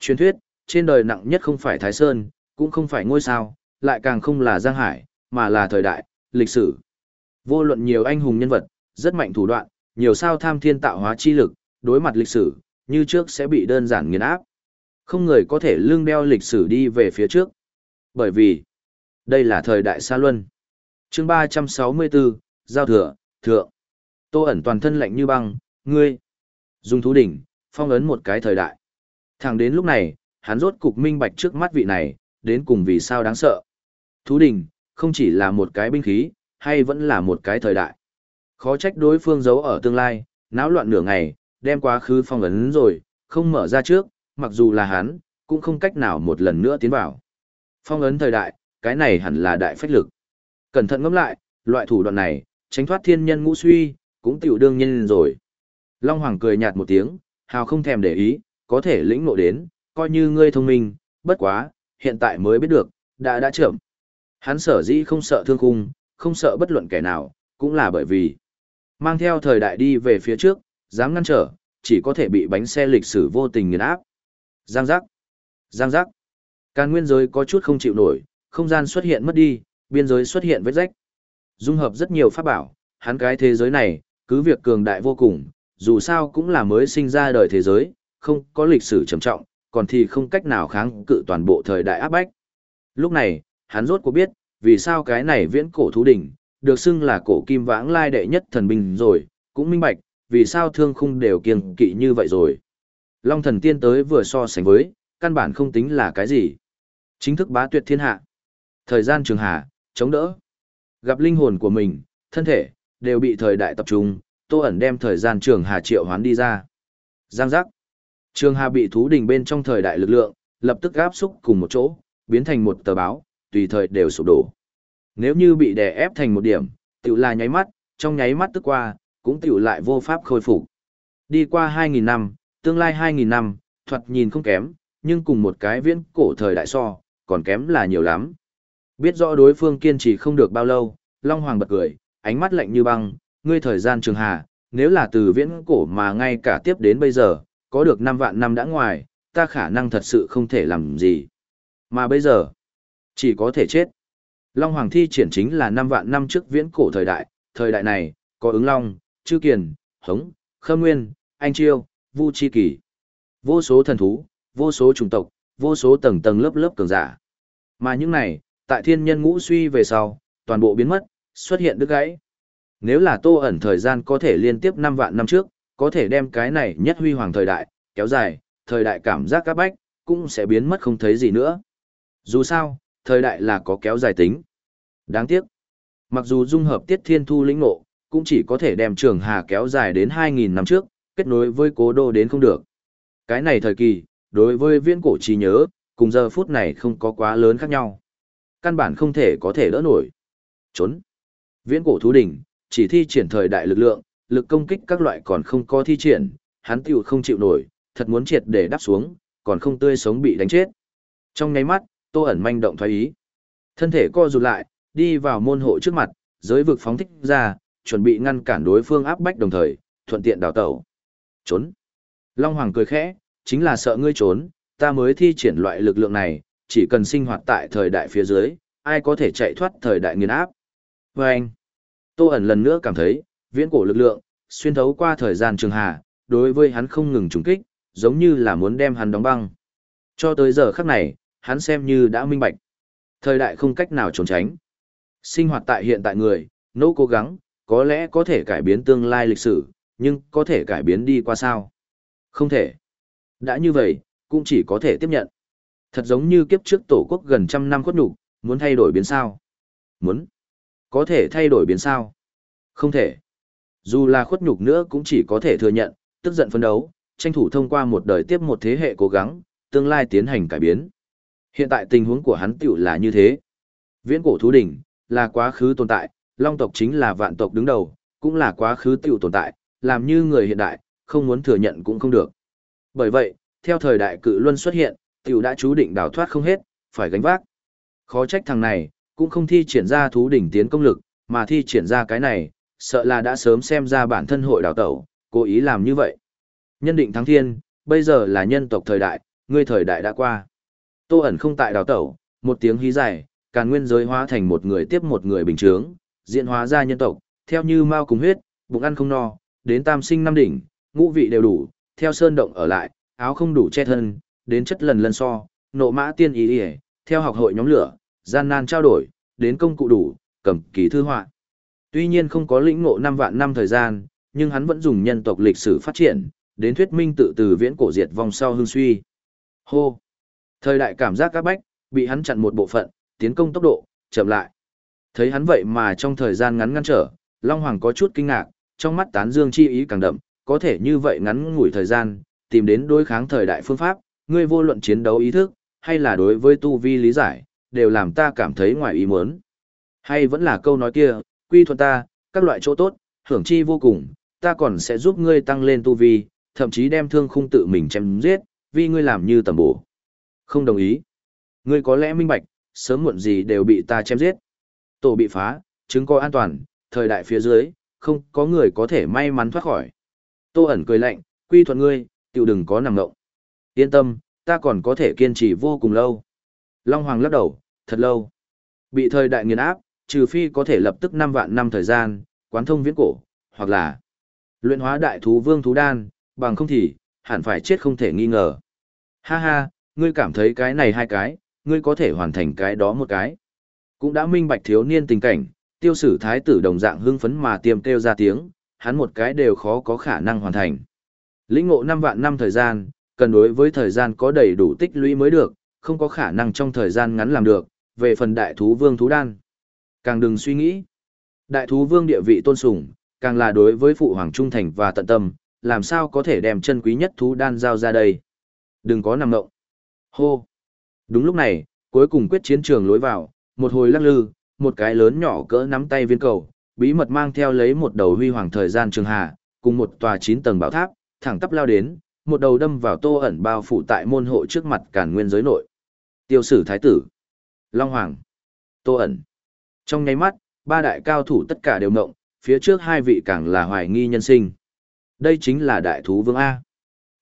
Truyền thuyết, trên đời nặng nhất không phải Thái Sơn, cũng không phải ngôi sao, lại càng không là Giang Hải, mà là thời đại, lịch sử. Vô luận nhiều anh hùng nhân vật, rất mạnh thủ đoạn, nhiều sao tham thiên tạo hóa chi lực, đối mặt lịch sử, như trước sẽ bị đơn giản nghiền áp. Không người có thể lương đeo lịch sử đi về phía trước. Bởi vì, đây là thời đại xa luân. chương 364, Giao thừa, Thượng. Tô ẩn toàn thân lạnh như băng, ngươi. Dùng thú đỉnh, phong ấn một cái thời đại. Thẳng đến lúc này, hắn rốt cục minh bạch trước mắt vị này, đến cùng vì sao đáng sợ. Thú đỉnh không chỉ là một cái binh khí, hay vẫn là một cái thời đại. Khó trách đối phương giấu ở tương lai, náo loạn nửa ngày, đem quá khứ phong ấn rồi, không mở ra trước, mặc dù là hắn, cũng không cách nào một lần nữa tiến vào. Phong ấn thời đại, cái này hẳn là đại phách lực. Cẩn thận ngẫm lại, loại thủ đoạn này, tránh thoát thiên nhân ngũ suy, cũng tiểu đương nhân rồi. Long Hoàng cười nhạt một tiếng, hào không thèm để ý, có thể lĩnh ngộ đến, coi như ngươi thông minh, bất quá, hiện tại mới biết được, đã đã chậm. Hắn sở dĩ không sợ thương khung, không sợ bất luận kẻ nào, cũng là bởi vì mang theo thời đại đi về phía trước, dám ngăn trở, chỉ có thể bị bánh xe lịch sử vô tình nghiền áp. Giang giác, giang giác. Càn nguyên giới có chút không chịu nổi, không gian xuất hiện mất đi, biên giới xuất hiện vết rách. Dung hợp rất nhiều pháp bảo, hắn cái thế giới này, cứ việc cường đại vô cùng, dù sao cũng là mới sinh ra đời thế giới, không có lịch sử trầm trọng, còn thì không cách nào kháng cự toàn bộ thời đại áp bách. Lúc này, hắn rốt cuộc biết, vì sao cái này viễn cổ thú đỉnh, được xưng là cổ kim vãng lai đệ nhất thần binh rồi, cũng minh bạch, vì sao thương khung đều kiêng kỵ như vậy rồi. Long thần tiên tới vừa so sánh với, căn bản không tính là cái gì. Chính thức bá tuyệt thiên hạ. Thời gian trường hà, chống đỡ. Gặp linh hồn của mình, thân thể, đều bị thời đại tập trung, tô ẩn đem thời gian trường hà triệu hoán đi ra. Giang giác. Trường hà bị thú đình bên trong thời đại lực lượng, lập tức áp xúc cùng một chỗ, biến thành một tờ báo, tùy thời đều sụp đổ. Nếu như bị đè ép thành một điểm, tiểu là nháy mắt, trong nháy mắt tức qua, cũng tiểu lại vô pháp khôi phục. Đi qua 2.000 năm, tương lai 2.000 năm, thuật nhìn không kém, nhưng cùng một cái viễn cổ thời đại so, còn kém là nhiều lắm. Biết rõ đối phương kiên trì không được bao lâu, Long Hoàng bật cười, ánh mắt lạnh như băng, ngươi thời gian trường hà, nếu là từ viễn cổ mà ngay cả tiếp đến bây giờ, có được 5 vạn năm đã ngoài, ta khả năng thật sự không thể làm gì. Mà bây giờ, chỉ có thể chết. Long Hoàng thi triển chính là 5 vạn năm trước viễn cổ thời đại, thời đại này, có ứng Long, Chư Kiền, Hống, Khâm Nguyên, Anh Chiêu, Vu Chi Kỳ. Vô số thần thú, vô số chủng tộc, vô số tầng tầng lớp lớp cường giả. Mà những này, tại thiên nhân ngũ suy về sau, toàn bộ biến mất, xuất hiện đứt gãy. Nếu là tô ẩn thời gian có thể liên tiếp 5 vạn năm trước, có thể đem cái này nhất huy hoàng thời đại, kéo dài, thời đại cảm giác các bách, cũng sẽ biến mất không thấy gì nữa. Dù sao, thời đại là có kéo dài tính. Đáng tiếc. Mặc dù dung hợp tiết thiên thu lĩnh ngộ, cũng chỉ có thể đem trường hà kéo dài đến 2.000 năm trước, kết nối với cố đô đến không được. Cái này thời kỳ, đối với viễn cổ trí nhớ, cùng giờ phút này không có quá lớn khác nhau. Căn bản không thể có thể đỡ nổi. Trốn. Viễn cổ thú đỉnh, chỉ thi triển thời đại lực lượng, lực công kích các loại còn không có thi triển, hắn tiểu không chịu nổi, thật muốn triệt để đáp xuống, còn không tươi sống bị đánh chết. Trong nháy mắt, Tô ẩn manh động thoái ý. Thân thể co rụt lại, đi vào môn hộ trước mặt, giới vực phóng thích ra, chuẩn bị ngăn cản đối phương áp bách đồng thời, thuận tiện đào tẩu. Trốn. Long Hoàng cười khẽ, chính là sợ ngươi trốn, ta mới thi triển loại lực lượng này, chỉ cần sinh hoạt tại thời đại phía dưới, ai có thể chạy thoát thời đại nghiền áp. Và anh, Tô ẩn lần nữa cảm thấy, viễn cổ lực lượng, xuyên thấu qua thời gian trường hà, đối với hắn không ngừng trùng kích, giống như là muốn đem hắn đóng băng. Cho tới giờ khắc này, hắn xem như đã minh bạch. Thời đại không cách nào trốn tránh. Sinh hoạt tại hiện tại người, nỗ cố gắng, có lẽ có thể cải biến tương lai lịch sử, nhưng có thể cải biến đi qua sao? Không thể. Đã như vậy, cũng chỉ có thể tiếp nhận. Thật giống như kiếp trước tổ quốc gần trăm năm khuất nhục, muốn thay đổi biến sao? Muốn. Có thể thay đổi biến sao? Không thể. Dù là khuất nhục nữa cũng chỉ có thể thừa nhận, tức giận phấn đấu, tranh thủ thông qua một đời tiếp một thế hệ cố gắng, tương lai tiến hành cải biến. Hiện tại tình huống của hắn tiểu là như thế. Viễn cổ thú đỉnh, là quá khứ tồn tại, long tộc chính là vạn tộc đứng đầu, cũng là quá khứ tiểu tồn tại, làm như người hiện đại, không muốn thừa nhận cũng không được. Bởi vậy, theo thời đại cự luân xuất hiện, tiểu đã chú định đào thoát không hết, phải gánh vác. Khó trách thằng này, cũng không thi triển ra thú đỉnh tiến công lực, mà thi triển ra cái này, sợ là đã sớm xem ra bản thân hội đào tẩu, cố ý làm như vậy. Nhân định thắng thiên, bây giờ là nhân tộc thời đại, ngươi thời đại đã qua. Tô ẩn không tại đào tẩu, một tiếng hí dài, càn nguyên giới hóa thành một người tiếp một người bình trướng, diễn hóa ra nhân tộc, theo như mau cùng huyết, bụng ăn không no, đến tam sinh năm đỉnh, ngũ vị đều đủ, theo sơn động ở lại, áo không đủ che thân, đến chất lần lần so, nộ mã tiên ý ý, theo học hội nhóm lửa, gian nan trao đổi, đến công cụ đủ, cầm ký thư họa. Tuy nhiên không có lĩnh ngộ năm vạn năm thời gian, nhưng hắn vẫn dùng nhân tộc lịch sử phát triển, đến thuyết minh tự từ viễn cổ diệt vong sau hương suy. Hô! Thời đại cảm giác các bách, bị hắn chặn một bộ phận, tiến công tốc độ, chậm lại. Thấy hắn vậy mà trong thời gian ngắn ngăn trở, Long Hoàng có chút kinh ngạc, trong mắt tán dương chi ý càng đậm, có thể như vậy ngắn ngủi thời gian, tìm đến đối kháng thời đại phương pháp, ngươi vô luận chiến đấu ý thức, hay là đối với tu vi lý giải, đều làm ta cảm thấy ngoài ý muốn. Hay vẫn là câu nói kia, quy thuận ta, các loại chỗ tốt, hưởng chi vô cùng, ta còn sẽ giúp ngươi tăng lên tu vi, thậm chí đem thương khung tự mình chém giết, vì ngươi làm như tầm bổ. Không đồng ý. Ngươi có lẽ minh bạch, sớm muộn gì đều bị ta chém giết. Tổ bị phá, chứng có an toàn, thời đại phía dưới, không có người có thể may mắn thoát khỏi. Tô ẩn cười lạnh, quy thuận ngươi, tiểu đừng có nằm ngộng. Yên tâm, ta còn có thể kiên trì vô cùng lâu. Long Hoàng lắc đầu, thật lâu. Bị thời đại nghiền áp, trừ phi có thể lập tức 5 vạn năm thời gian, quán thông viễn cổ, hoặc là luyện hóa đại thú vương thú đan, bằng không thì, hẳn phải chết không thể nghi ngờ. Ha ha, ngươi cảm thấy cái này hai cái, ngươi có thể hoàn thành cái đó một cái. Cũng đã minh bạch thiếu niên tình cảnh, tiêu sử thái tử đồng dạng hưng phấn mà tiêm kêu ra tiếng, hắn một cái đều khó có khả năng hoàn thành. Lĩnh ngộ 5 vạn năm thời gian, cần đối với thời gian có đầy đủ tích lũy mới được, không có khả năng trong thời gian ngắn làm được, về phần đại thú vương thú đan. Càng đừng suy nghĩ. Đại thú vương địa vị tôn sùng, càng là đối với phụ hoàng trung thành và tận tâm, làm sao có thể đem chân quý nhất thú đan giao ra đây. Đừng có nằm ngộng. Hô. Đúng lúc này, cuối cùng quyết chiến trường lối vào, một hồi lắc lư, một cái lớn nhỏ cỡ nắm tay viên cầu, bí mật mang theo lấy một đầu huy hoàng thời gian trường hà, cùng một tòa 9 tầng bảo tháp, thẳng tắp lao đến, một đầu đâm vào tô ẩn bao phủ tại môn hộ trước mặt cản nguyên giới nội. Tiêu sử thái tử, Long Hoàng, tô ẩn. Trong nháy mắt, ba đại cao thủ tất cả đều mộng, phía trước hai vị càng là hoài nghi nhân sinh. Đây chính là đại thú vương A.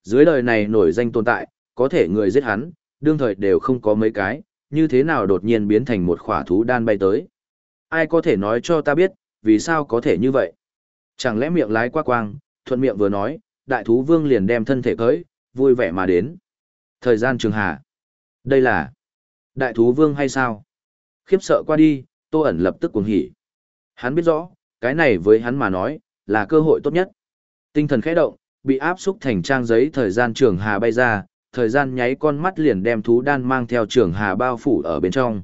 Dưới đời này nổi danh tồn tại, có thể người giết hắn, đương thời đều không có mấy cái, như thế nào đột nhiên biến thành một khỏa thú đan bay tới. Ai có thể nói cho ta biết, vì sao có thể như vậy? Chẳng lẽ miệng lái qua quang, thuận miệng vừa nói, đại thú vương liền đem thân thể cưới, vui vẻ mà đến. Thời gian trường hà. Đây là đại thú vương hay sao? Khiếp sợ qua đi, tô ẩn lập tức cuồng hỉ. Hắn biết rõ, cái này với hắn mà nói, là cơ hội tốt nhất. Tinh thần khẽ động, bị áp xúc thành trang giấy thời gian trường hà bay ra, thời gian nháy con mắt liền đem thú đan mang theo trường hà bao phủ ở bên trong.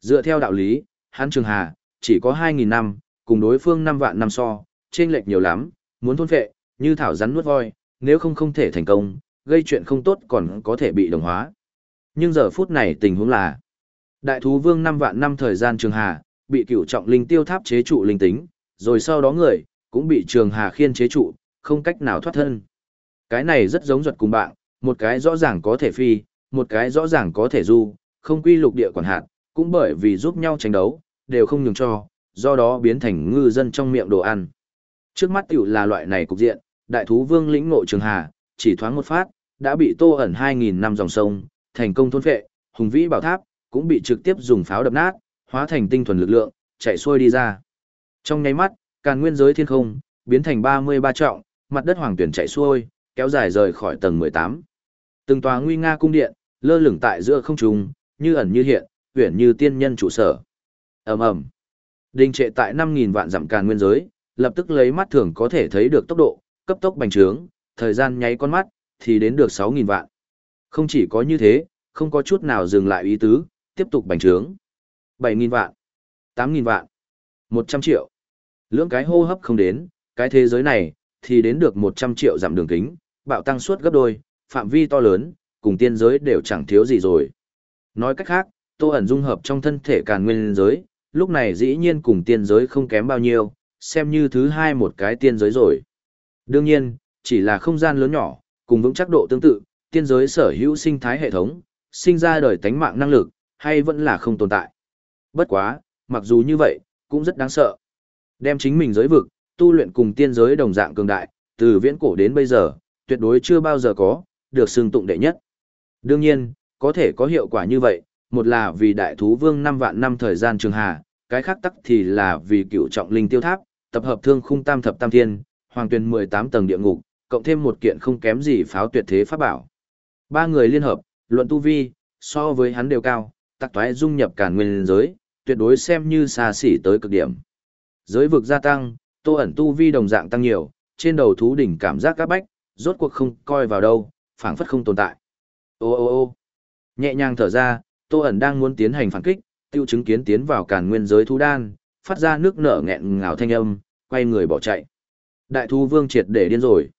Dựa theo đạo lý, hắn trường hà, chỉ có 2.000 năm, cùng đối phương 5 vạn năm so, trên lệch nhiều lắm, muốn thôn phệ, như thảo rắn nuốt voi, nếu không không thể thành công, gây chuyện không tốt còn có thể bị đồng hóa. Nhưng giờ phút này tình huống là, đại thú vương 5 vạn năm thời gian trường hà, bị cửu trọng linh tiêu tháp chế trụ linh tính, rồi sau đó người, cũng bị trường hà khiên chế trụ, không cách nào thoát thân. Cái này rất giống ruột cùng bạn, một cái rõ ràng có thể phi, một cái rõ ràng có thể du, không quy lục địa quản hạt, cũng bởi vì giúp nhau tranh đấu, đều không nhường cho, do đó biến thành ngư dân trong miệng đồ ăn. Trước mắt tiểu là loại này cục diện, đại thú vương lĩnh ngộ trường hà, chỉ thoáng một phát, đã bị tô ẩn 2.000 năm dòng sông, thành công thôn phệ, hùng vĩ bảo tháp, cũng bị trực tiếp dùng pháo đập nát, hóa thành tinh thuần lực lượng, chạy xuôi đi ra. Trong nháy mắt, càn nguyên giới thiên không, biến thành 33 trọng, mặt đất hoàng tuyển chạy xuôi, kéo dài rời khỏi tầng 18. Từng tòa nguy nga cung điện, lơ lửng tại giữa không trung, như ẩn như hiện, huyền như tiên nhân trụ sở. Ầm ầm. Đình trệ tại 5000 vạn dặm càn nguyên giới, lập tức lấy mắt thường có thể thấy được tốc độ, cấp tốc bành trướng, thời gian nháy con mắt thì đến được 6000 vạn. Không chỉ có như thế, không có chút nào dừng lại ý tứ, tiếp tục bành trướng. 7000 vạn, 8000 vạn, 100 triệu. Lưỡng cái hô hấp không đến, cái thế giới này thì đến được 100 triệu giảm đường kính, bạo tăng suốt gấp đôi, phạm vi to lớn, cùng tiên giới đều chẳng thiếu gì rồi. Nói cách khác, Tô ẩn dung hợp trong thân thể càn nguyên giới, lúc này dĩ nhiên cùng tiên giới không kém bao nhiêu, xem như thứ hai một cái tiên giới rồi. Đương nhiên, chỉ là không gian lớn nhỏ, cùng vững chắc độ tương tự, tiên giới sở hữu sinh thái hệ thống, sinh ra đời tánh mạng năng lực, hay vẫn là không tồn tại. Bất quá, mặc dù như vậy, cũng rất đáng sợ. Đem chính mình giới vực, tu luyện cùng tiên giới đồng dạng cường đại, từ viễn cổ đến bây giờ, tuyệt đối chưa bao giờ có, được xưng tụng đệ nhất. Đương nhiên, có thể có hiệu quả như vậy, một là vì đại thú vương 5 vạn năm thời gian trường hà, cái khác tắc thì là vì cựu trọng linh tiêu tháp, tập hợp thương khung tam thập tam thiên, hoàng tuyển 18 tầng địa ngục, cộng thêm một kiện không kém gì pháo tuyệt thế pháp bảo. Ba người liên hợp, luận tu vi, so với hắn đều cao, tắc toái dung nhập cả nguyên giới, tuyệt đối xem như xa xỉ tới cực điểm. Giới vực gia tăng, tô ẩn tu vi đồng dạng tăng nhiều, trên đầu thú đỉnh cảm giác các bách, rốt cuộc không coi vào đâu, phảng phất không tồn tại. Ô ô ô Nhẹ nhàng thở ra, Tô ẩn đang muốn tiến hành phản kích, tiêu chứng kiến tiến vào càn nguyên giới thú đan, phát ra nước nở nghẹn ngào thanh âm, quay người bỏ chạy. Đại thú vương triệt để điên rồi.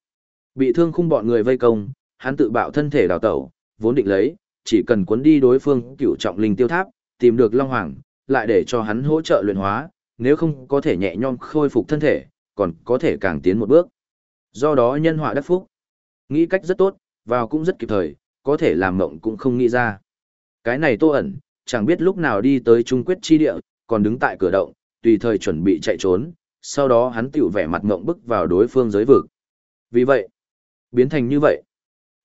Bị thương khung bọn người vây công, hắn tự bạo thân thể đào tẩu, vốn định lấy, chỉ cần cuốn đi đối phương cựu trọng linh tiêu tháp, tìm được Long Hoàng, lại để cho hắn hỗ trợ luyện hóa, nếu không có thể nhẹ nhõm khôi phục thân thể, còn có thể càng tiến một bước. Do đó nhân họa đắc phúc. Nghĩ cách rất tốt, vào cũng rất kịp thời, có thể làm mộng cũng không nghĩ ra. Cái này tô ẩn, chẳng biết lúc nào đi tới trung quyết chi địa, còn đứng tại cửa động, tùy thời chuẩn bị chạy trốn, sau đó hắn tiểu vẻ mặt mộng bức vào đối phương giới vực. Vì vậy, biến thành như vậy.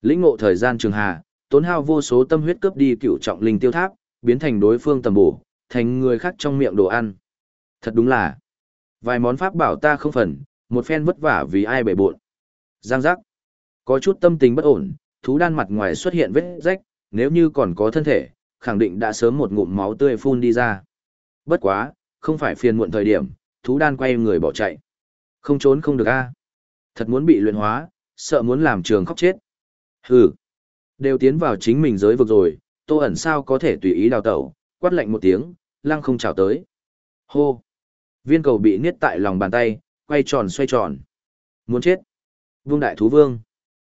Lĩnh ngộ thời gian trường hà, tốn hao vô số tâm huyết cướp đi cựu trọng linh tiêu tháp, biến thành đối phương tầm bổ, thành người khác trong miệng đồ ăn. Thật đúng là, vài món pháp bảo ta không phần, một phen vất vả vì ai bể bộn. Giang giác, có chút tâm tình bất ổn, thú đan mặt ngoài xuất hiện vết rách, nếu như còn có thân thể, khẳng định đã sớm một ngụm máu tươi phun đi ra. Bất quá, không phải phiền muộn thời điểm, thú đan quay người bỏ chạy. Không trốn không được a. Thật muốn bị luyện hóa, sợ muốn làm trường khóc chết. Hừ. Đều tiến vào chính mình giới vực rồi, tô ẩn sao có thể tùy ý đào tẩu, quát lạnh một tiếng, lăng không chào tới. Hô. Viên cầu bị niết tại lòng bàn tay, quay tròn xoay tròn. Muốn chết. Vương đại thú vương.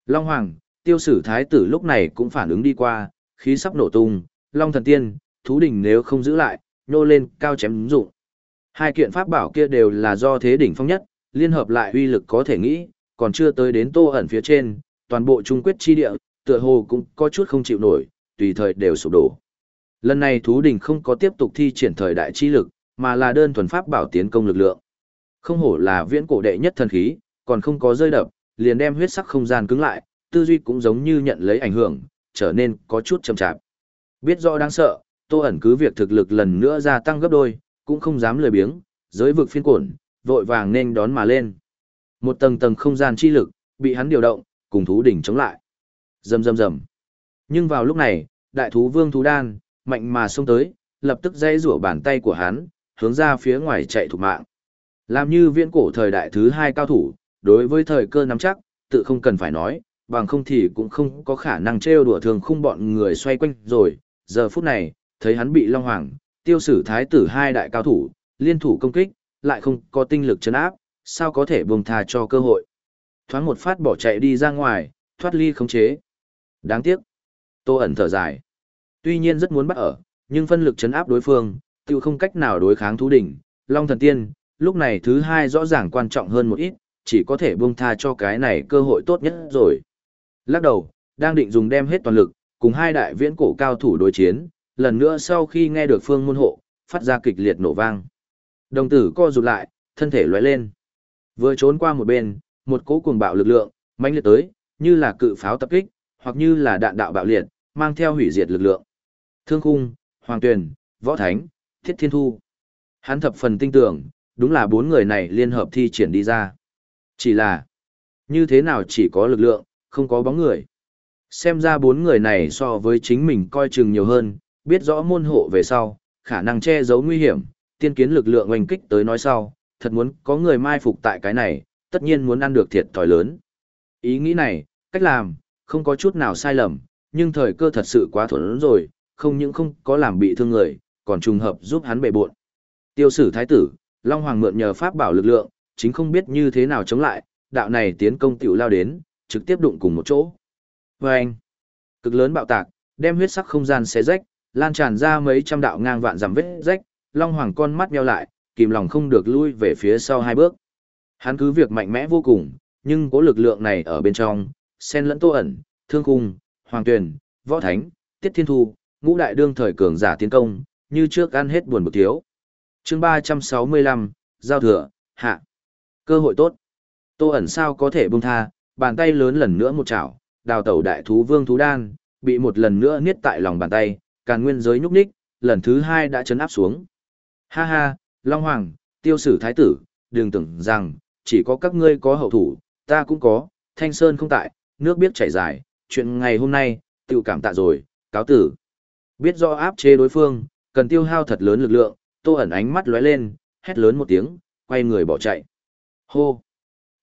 Long Hoàng, tiêu sử thái tử lúc này cũng phản ứng đi qua, khí sắp nổ tung, Long thần tiên, thú đỉnh nếu không giữ lại, nô lên, cao chém dụng. Hai kiện pháp bảo kia đều là do thế đỉnh phong nhất, liên hợp lại uy lực có thể nghĩ, còn chưa tới đến tô ẩn phía trên, toàn bộ trung quyết chi địa, tựa hồ cũng có chút không chịu nổi, tùy thời đều sụp đổ. Lần này thú đỉnh không có tiếp tục thi triển thời đại chi lực, mà là đơn thuần pháp bảo tiến công lực lượng. Không hổ là viễn cổ đệ nhất thần khí, còn không có rơi đập, liền đem huyết sắc không gian cứng lại, tư duy cũng giống như nhận lấy ảnh hưởng, trở nên có chút chậm chạp. Biết rõ đáng sợ, Tô ẩn cứ việc thực lực lần nữa gia tăng gấp đôi, cũng không dám lười biếng, giới vực phiên cuộn, vội vàng nên đón mà lên. Một tầng tầng không gian chi lực, bị hắn điều động, cùng thú đỉnh chống lại. Rầm rầm rầm. Nhưng vào lúc này, đại thú vương thú đan, mạnh mà xông tới, lập tức dây rủa bàn tay của hắn, hướng ra phía ngoài chạy thủ mạng. Làm như viễn cổ thời đại thứ hai cao thủ, đối với thời cơ nắm chắc, tự không cần phải nói, bằng không thì cũng không có khả năng trêu đùa thường khung bọn người xoay quanh rồi. Giờ phút này, thấy hắn bị Long Hoàng, tiêu sử thái tử hai đại cao thủ, liên thủ công kích, lại không có tinh lực chấn áp, sao có thể buông tha cho cơ hội. Thoáng một phát bỏ chạy đi ra ngoài, thoát ly khống chế. Đáng tiếc. Tô ẩn thở dài. Tuy nhiên rất muốn bắt ở, nhưng phân lực chấn áp đối phương, tiêu không cách nào đối kháng thú đỉnh, Long thần tiên, lúc này thứ hai rõ ràng quan trọng hơn một ít, chỉ có thể buông tha cho cái này cơ hội tốt nhất rồi. Lắc đầu, đang định dùng đem hết toàn lực, cùng hai đại viễn cổ cao thủ đối chiến, lần nữa sau khi nghe được phương môn hộ, phát ra kịch liệt nổ vang. Đồng tử co rụt lại, thân thể lóe lên. Vừa trốn qua một bên, một cỗ cuồng bạo lực lượng, mãnh liệt tới, như là cự pháo tập kích, hoặc như là đạn đạo bạo liệt, mang theo hủy diệt lực lượng. Thương khung, Hoàng Tuyền, Võ Thánh, Thiết Thiên Thu. Hắn thập phần tin tưởng, đúng là bốn người này liên hợp thi triển đi ra. Chỉ là, như thế nào chỉ có lực lượng, không có bóng người. Xem ra bốn người này so với chính mình coi chừng nhiều hơn, biết rõ môn hộ về sau, khả năng che giấu nguy hiểm, tiên kiến lực lượng oanh kích tới nói sau, thật muốn có người mai phục tại cái này, tất nhiên muốn ăn được thiệt thòi lớn. Ý nghĩ này, cách làm, không có chút nào sai lầm, nhưng thời cơ thật sự quá thuận rồi, không những không có làm bị thương người, còn trùng hợp giúp hắn bệ buộn. Tiêu sử thái tử, Long Hoàng mượn nhờ pháp bảo lực lượng, chính không biết như thế nào chống lại, đạo này tiến công tiểu lao đến, trực tiếp đụng cùng một chỗ. Vâng! anh, cực lớn bạo tạc, đem huyết sắc không gian xé rách, lan tràn ra mấy trăm đạo ngang vạn dặm vết rách, Long Hoàng con mắt nheo lại, kìm lòng không được lui về phía sau hai bước. Hắn cứ việc mạnh mẽ vô cùng, nhưng có lực lượng này ở bên trong, sen lẫn tô ẩn, thương cung, hoàng tuyền, võ thánh, tiết thiên thu, ngũ đại đương thời cường giả tiến công, như trước ăn hết buồn bực thiếu. chương 365, giao thừa, hạ. Cơ hội tốt. Tô ẩn sao có thể buông tha, bàn tay lớn lần nữa một chảo, đào tẩu đại thú vương thú đan, bị một lần nữa niết tại lòng bàn tay, càn nguyên giới nhúc nhích, lần thứ hai đã chấn áp xuống. Ha ha, Long Hoàng, tiêu sử thái tử, đừng tưởng rằng, chỉ có các ngươi có hậu thủ, ta cũng có, thanh sơn không tại, nước biết chảy dài, chuyện ngày hôm nay, tự cảm tạ rồi, cáo tử. Biết do áp chế đối phương, cần tiêu hao thật lớn lực lượng, tô ẩn ánh mắt lóe lên, hét lớn một tiếng, quay người bỏ chạy. Hô!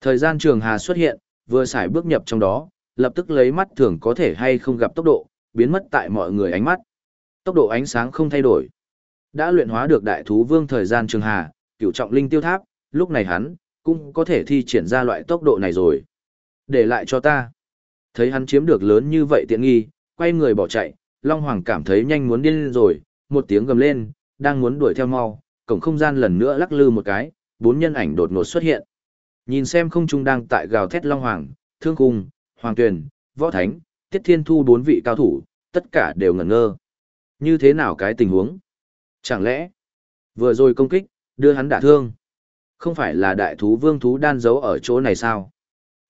Thời gian trường hà xuất hiện, vừa xài bước nhập trong đó, lập tức lấy mắt thường có thể hay không gặp tốc độ, biến mất tại mọi người ánh mắt. Tốc độ ánh sáng không thay đổi. Đã luyện hóa được đại thú vương thời gian trường hà, cửu trọng linh tiêu tháp, lúc này hắn cũng có thể thi triển ra loại tốc độ này rồi. Để lại cho ta. Thấy hắn chiếm được lớn như vậy tiện nghi, quay người bỏ chạy, Long Hoàng cảm thấy nhanh muốn điên rồi, một tiếng gầm lên, đang muốn đuổi theo mau, cổng không gian lần nữa lắc lư một cái, bốn nhân ảnh đột ngột xuất hiện. Nhìn xem không trung đang tại gào thét Long Hoàng, Thương Cung, Hoàng Tuyền, Võ Thánh, Tiết Thiên Thu bốn vị cao thủ, tất cả đều ngẩn ngơ. Như thế nào cái tình huống? Chẳng lẽ, vừa rồi công kích, đưa hắn đả thương? Không phải là đại thú vương thú đan giấu ở chỗ này sao?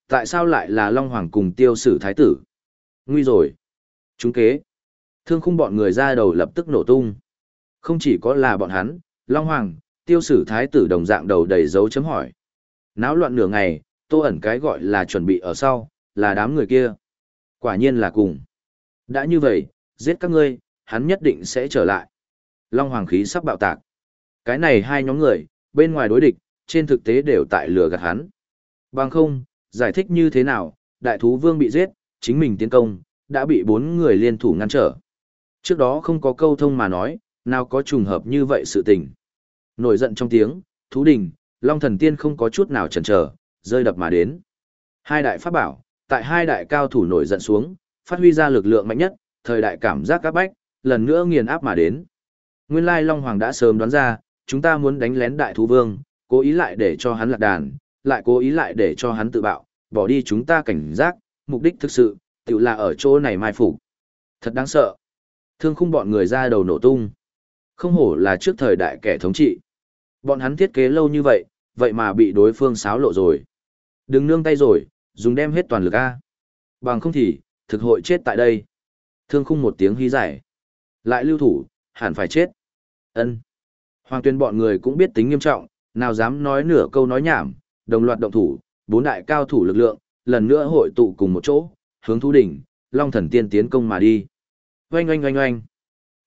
Tại sao lại là Long Hoàng cùng tiêu sử thái tử? Nguy rồi. Chúng kế. Thương khung bọn người ra đầu lập tức nổ tung. Không chỉ có là bọn hắn, Long Hoàng, tiêu sử thái tử đồng dạng đầu đầy dấu chấm hỏi. Náo loạn nửa ngày, tô ẩn cái gọi là chuẩn bị ở sau, là đám người kia. Quả nhiên là cùng. Đã như vậy, giết các ngươi, hắn nhất định sẽ trở lại. Long Hoàng khí sắp bạo tạc. Cái này hai nhóm người, bên ngoài đối địch, trên thực tế đều tại lừa gạt hắn. Bằng không, giải thích như thế nào, đại thú vương bị giết, chính mình tiến công, đã bị bốn người liên thủ ngăn trở. Trước đó không có câu thông mà nói, nào có trùng hợp như vậy sự tình. Nổi giận trong tiếng, thú đình, long thần tiên không có chút nào chần chờ, rơi đập mà đến. Hai đại pháp bảo, tại hai đại cao thủ nổi giận xuống, phát huy ra lực lượng mạnh nhất, thời đại cảm giác các bách, lần nữa nghiền áp mà đến. Nguyên lai Long Hoàng đã sớm đoán ra, chúng ta muốn đánh lén đại thú vương, cố ý lại để cho hắn lạc đàn, lại cố ý lại để cho hắn tự bạo, bỏ đi chúng ta cảnh giác, mục đích thực sự, tự là ở chỗ này mai phục. Thật đáng sợ. Thương khung bọn người ra đầu nổ tung. Không hổ là trước thời đại kẻ thống trị. Bọn hắn thiết kế lâu như vậy, vậy mà bị đối phương xáo lộ rồi. Đừng nương tay rồi, dùng đem hết toàn lực A. Bằng không thì, thực hội chết tại đây. Thương khung một tiếng hí giải. Lại lưu thủ, hẳn phải chết. ân Hoàng tuyên bọn người cũng biết tính nghiêm trọng, nào dám nói nửa câu nói nhảm, đồng loạt động thủ, bốn đại cao thủ lực lượng, lần nữa hội tụ cùng một chỗ, hướng thú đỉnh, long thần tiên tiến công mà đi. Oanh oanh oanh oanh.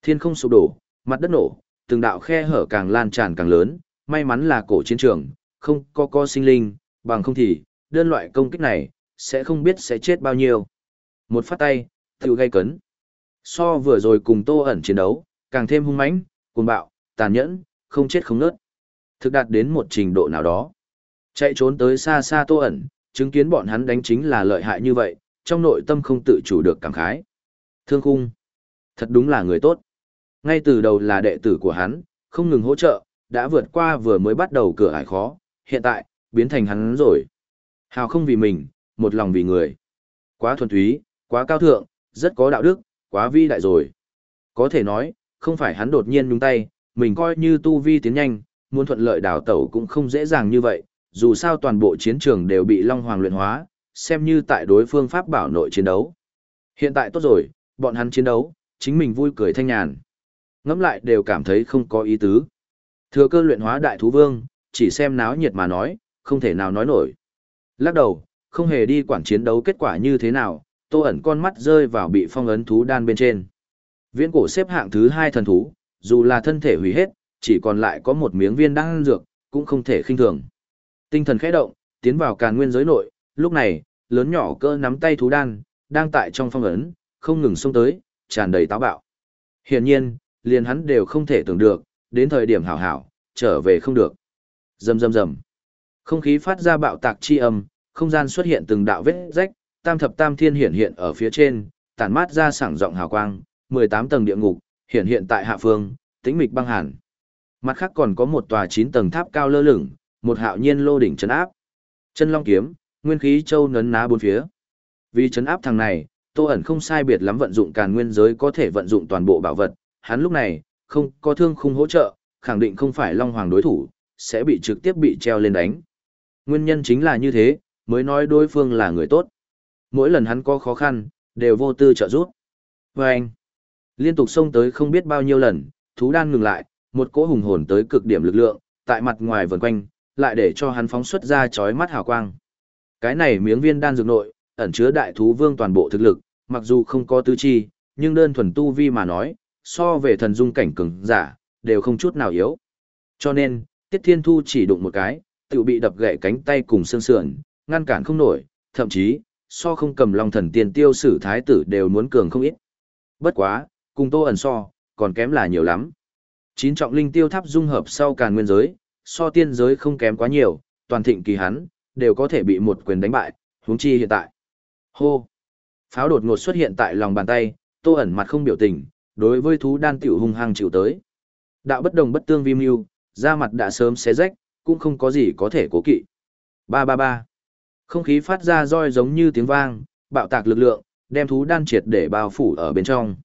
Thiên không sụp đổ, mặt đất nổ, từng đạo khe hở càng lan tràn càng lớn, may mắn là cổ chiến trường, không có co sinh linh, bằng không thì, đơn loại công kích này, sẽ không biết sẽ chết bao nhiêu. Một phát tay, tự gây cấn. So vừa rồi cùng tô ẩn chiến đấu, càng thêm hung mãnh, cuồng bạo, tàn nhẫn, không chết không nớt. Thực đạt đến một trình độ nào đó. Chạy trốn tới xa xa tô ẩn, chứng kiến bọn hắn đánh chính là lợi hại như vậy, trong nội tâm không tự chủ được cảm khái. Thương khung. Thật đúng là người tốt. Ngay từ đầu là đệ tử của hắn, không ngừng hỗ trợ, đã vượt qua vừa mới bắt đầu cửa ải khó, hiện tại, biến thành hắn rồi. Hào không vì mình, một lòng vì người. Quá thuần túy, quá cao thượng, rất có đạo đức, quá vi đại rồi. Có thể nói, không phải hắn đột nhiên nhúng tay, mình coi như tu vi tiến nhanh, muốn thuận lợi đào tẩu cũng không dễ dàng như vậy, dù sao toàn bộ chiến trường đều bị Long Hoàng luyện hóa, xem như tại đối phương pháp bảo nội chiến đấu. Hiện tại tốt rồi, bọn hắn chiến đấu, chính mình vui cười thanh nhàn. Ngẫm lại đều cảm thấy không có ý tứ. Thừa cơ luyện hóa đại thú vương, chỉ xem náo nhiệt mà nói, không thể nào nói nổi. Lắc đầu, không hề đi quản chiến đấu kết quả như thế nào, tô ẩn con mắt rơi vào bị phong ấn thú đan bên trên. Viễn cổ xếp hạng thứ hai thần thú, dù là thân thể hủy hết, chỉ còn lại có một miếng viên đan dược, cũng không thể khinh thường. Tinh thần khẽ động, tiến vào càn nguyên giới nội, lúc này, lớn nhỏ cơ nắm tay thú đan, đang tại trong phong ấn, không ngừng xông tới, tràn đầy táo bạo. Hiển nhiên, liền hắn đều không thể tưởng được, đến thời điểm hảo hảo, trở về không được. Rầm rầm rầm. Không khí phát ra bạo tạc chi âm, không gian xuất hiện từng đạo vết rách, tam thập tam thiên hiện hiện ở phía trên, tản mát ra sảng rộng hào quang, 18 tầng địa ngục, hiện hiện tại hạ phương, tĩnh mịch băng hàn. Mặt khác còn có một tòa 9 tầng tháp cao lơ lửng, một hạo nhiên lô đỉnh trấn áp. Chân long kiếm, nguyên khí châu nấn ná bốn phía. Vì trấn áp thằng này, Tô ẩn không sai biệt lắm vận dụng càn nguyên giới có thể vận dụng toàn bộ bảo vật, hắn lúc này, không có thương khung hỗ trợ, khẳng định không phải Long Hoàng đối thủ, sẽ bị trực tiếp bị treo lên đánh. Nguyên nhân chính là như thế, mới nói đối phương là người tốt. Mỗi lần hắn có khó khăn, đều vô tư trợ giúp. Và anh, liên tục xông tới không biết bao nhiêu lần, thú đan ngừng lại, một cỗ hùng hồn tới cực điểm lực lượng, tại mặt ngoài vần quanh, lại để cho hắn phóng xuất ra chói mắt hào quang. Cái này miếng viên đan dược nội, ẩn chứa đại thú vương toàn bộ thực lực, mặc dù không có tứ chi, nhưng đơn thuần tu vi mà nói, so về thần dung cảnh cường giả, đều không chút nào yếu. Cho nên, Tiết Thiên Thu chỉ đụng một cái, tự bị đập gãy cánh tay cùng xương sườn, ngăn cản không nổi, thậm chí, so không cầm long thần tiền tiêu sử thái tử đều muốn cường không ít. Bất quá, cùng Tô ẩn so, còn kém là nhiều lắm. Chín trọng linh tiêu tháp dung hợp sau càn nguyên giới, so tiên giới không kém quá nhiều, toàn thịnh kỳ hắn, đều có thể bị một quyền đánh bại, huống chi hiện tại. Hô! Pháo đột ngột xuất hiện tại lòng bàn tay, Tô ẩn mặt không biểu tình, đối với thú đan tiểu hung hăng chịu tới. Đạo bất đồng bất tương vi mưu, da mặt đã sớm xé rách, cũng không có gì có thể cố kỵ. Ba ba ba. Không khí phát ra roi giống như tiếng vang, bạo tạc lực lượng, đem thú đan triệt để bao phủ ở bên trong.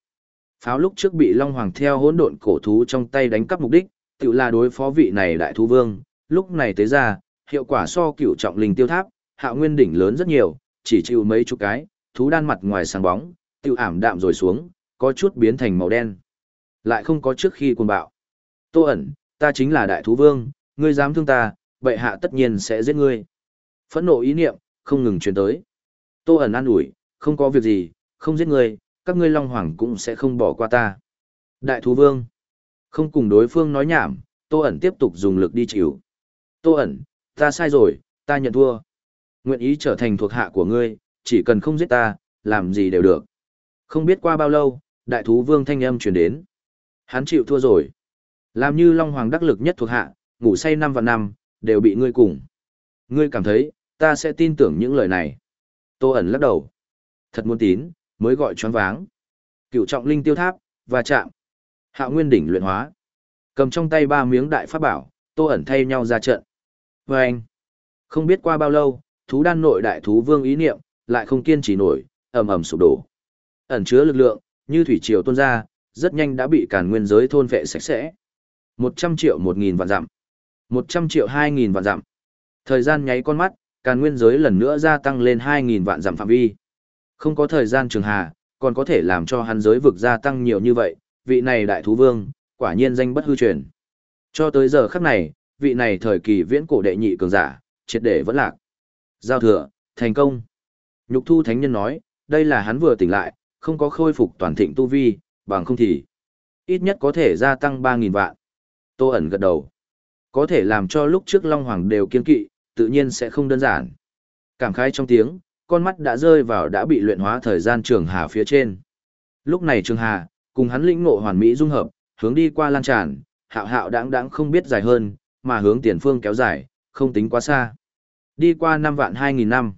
Pháo lúc trước bị Long Hoàng theo hỗn độn cổ thú trong tay đánh cắp mục đích, tự là đối phó vị này đại thú vương, lúc này tế ra, hiệu quả so cựu trọng linh tiêu tháp, hạ nguyên đỉnh lớn rất nhiều, chỉ chịu mấy chục cái, thú đan mặt ngoài sáng bóng, tiêu ảm đạm rồi xuống, có chút biến thành màu đen. Lại không có trước khi cuồng bạo. Tô ẩn, ta chính là đại thú vương, ngươi dám thương ta, bệ hạ tất nhiên sẽ giết ngươi. Phẫn nộ ý niệm, không ngừng truyền tới. Tô ẩn an ủi, không có việc gì, không giết ngươi, các ngươi long hoàng cũng sẽ không bỏ qua ta. Đại thú vương, không cùng đối phương nói nhảm, tô ẩn tiếp tục dùng lực đi chịu. Tô ẩn, ta sai rồi, ta nhận thua. Nguyện ý trở thành thuộc hạ của ngươi, chỉ cần không giết ta, làm gì đều được. Không biết qua bao lâu, đại thú vương thanh âm truyền đến. Hắn chịu thua rồi. Làm như Long Hoàng đắc lực nhất thuộc hạ, ngủ say năm và năm, đều bị ngươi cùng. Ngươi cảm thấy, ta sẽ tin tưởng những lời này. Tô ẩn lắc đầu. Thật muốn tín, mới gọi choáng váng. Cựu trọng linh tiêu tháp, và chạm. Hạ nguyên đỉnh luyện hóa. Cầm trong tay ba miếng đại pháp bảo, tô ẩn thay nhau ra trận. Và anh. Không biết qua bao lâu, thú đan nội đại thú vương ý niệm, lại không kiên trì nổi, ầm ầm sụp đổ. Ẩn chứa lực lượng, như thủy triều tuôn ra, rất nhanh đã bị càn nguyên giới thôn vệ sạch sẽ. Một trăm triệu một nghìn vạn dặm. một trăm triệu hai nghìn vạn dặm. Thời gian nháy con mắt, càn nguyên giới lần nữa gia tăng lên hai nghìn vạn dặm phạm vi. Không có thời gian trường hà, còn có thể làm cho hắn giới vực gia tăng nhiều như vậy, vị này đại thú vương, quả nhiên danh bất hư truyền. Cho tới giờ khắc này, vị này thời kỳ viễn cổ đệ nhị cường giả, triệt để vẫn lạc. Giao thừa, thành công. Nhục thu thánh nhân nói, đây là hắn vừa tỉnh lại, không có khôi phục toàn thịnh tu vi, bằng không thì ít nhất có thể gia tăng 3.000 vạn. Tô ẩn gật đầu. Có thể làm cho lúc trước Long Hoàng đều kiên kỵ, tự nhiên sẽ không đơn giản. Cảm khái trong tiếng, con mắt đã rơi vào đã bị luyện hóa thời gian trường hà phía trên. Lúc này trường hà, cùng hắn lĩnh ngộ hoàn mỹ dung hợp, hướng đi qua lan tràn, hạo hạo đáng đáng không biết dài hơn, mà hướng tiền phương kéo dài, không tính quá xa. Đi qua năm vạn 2.000 năm.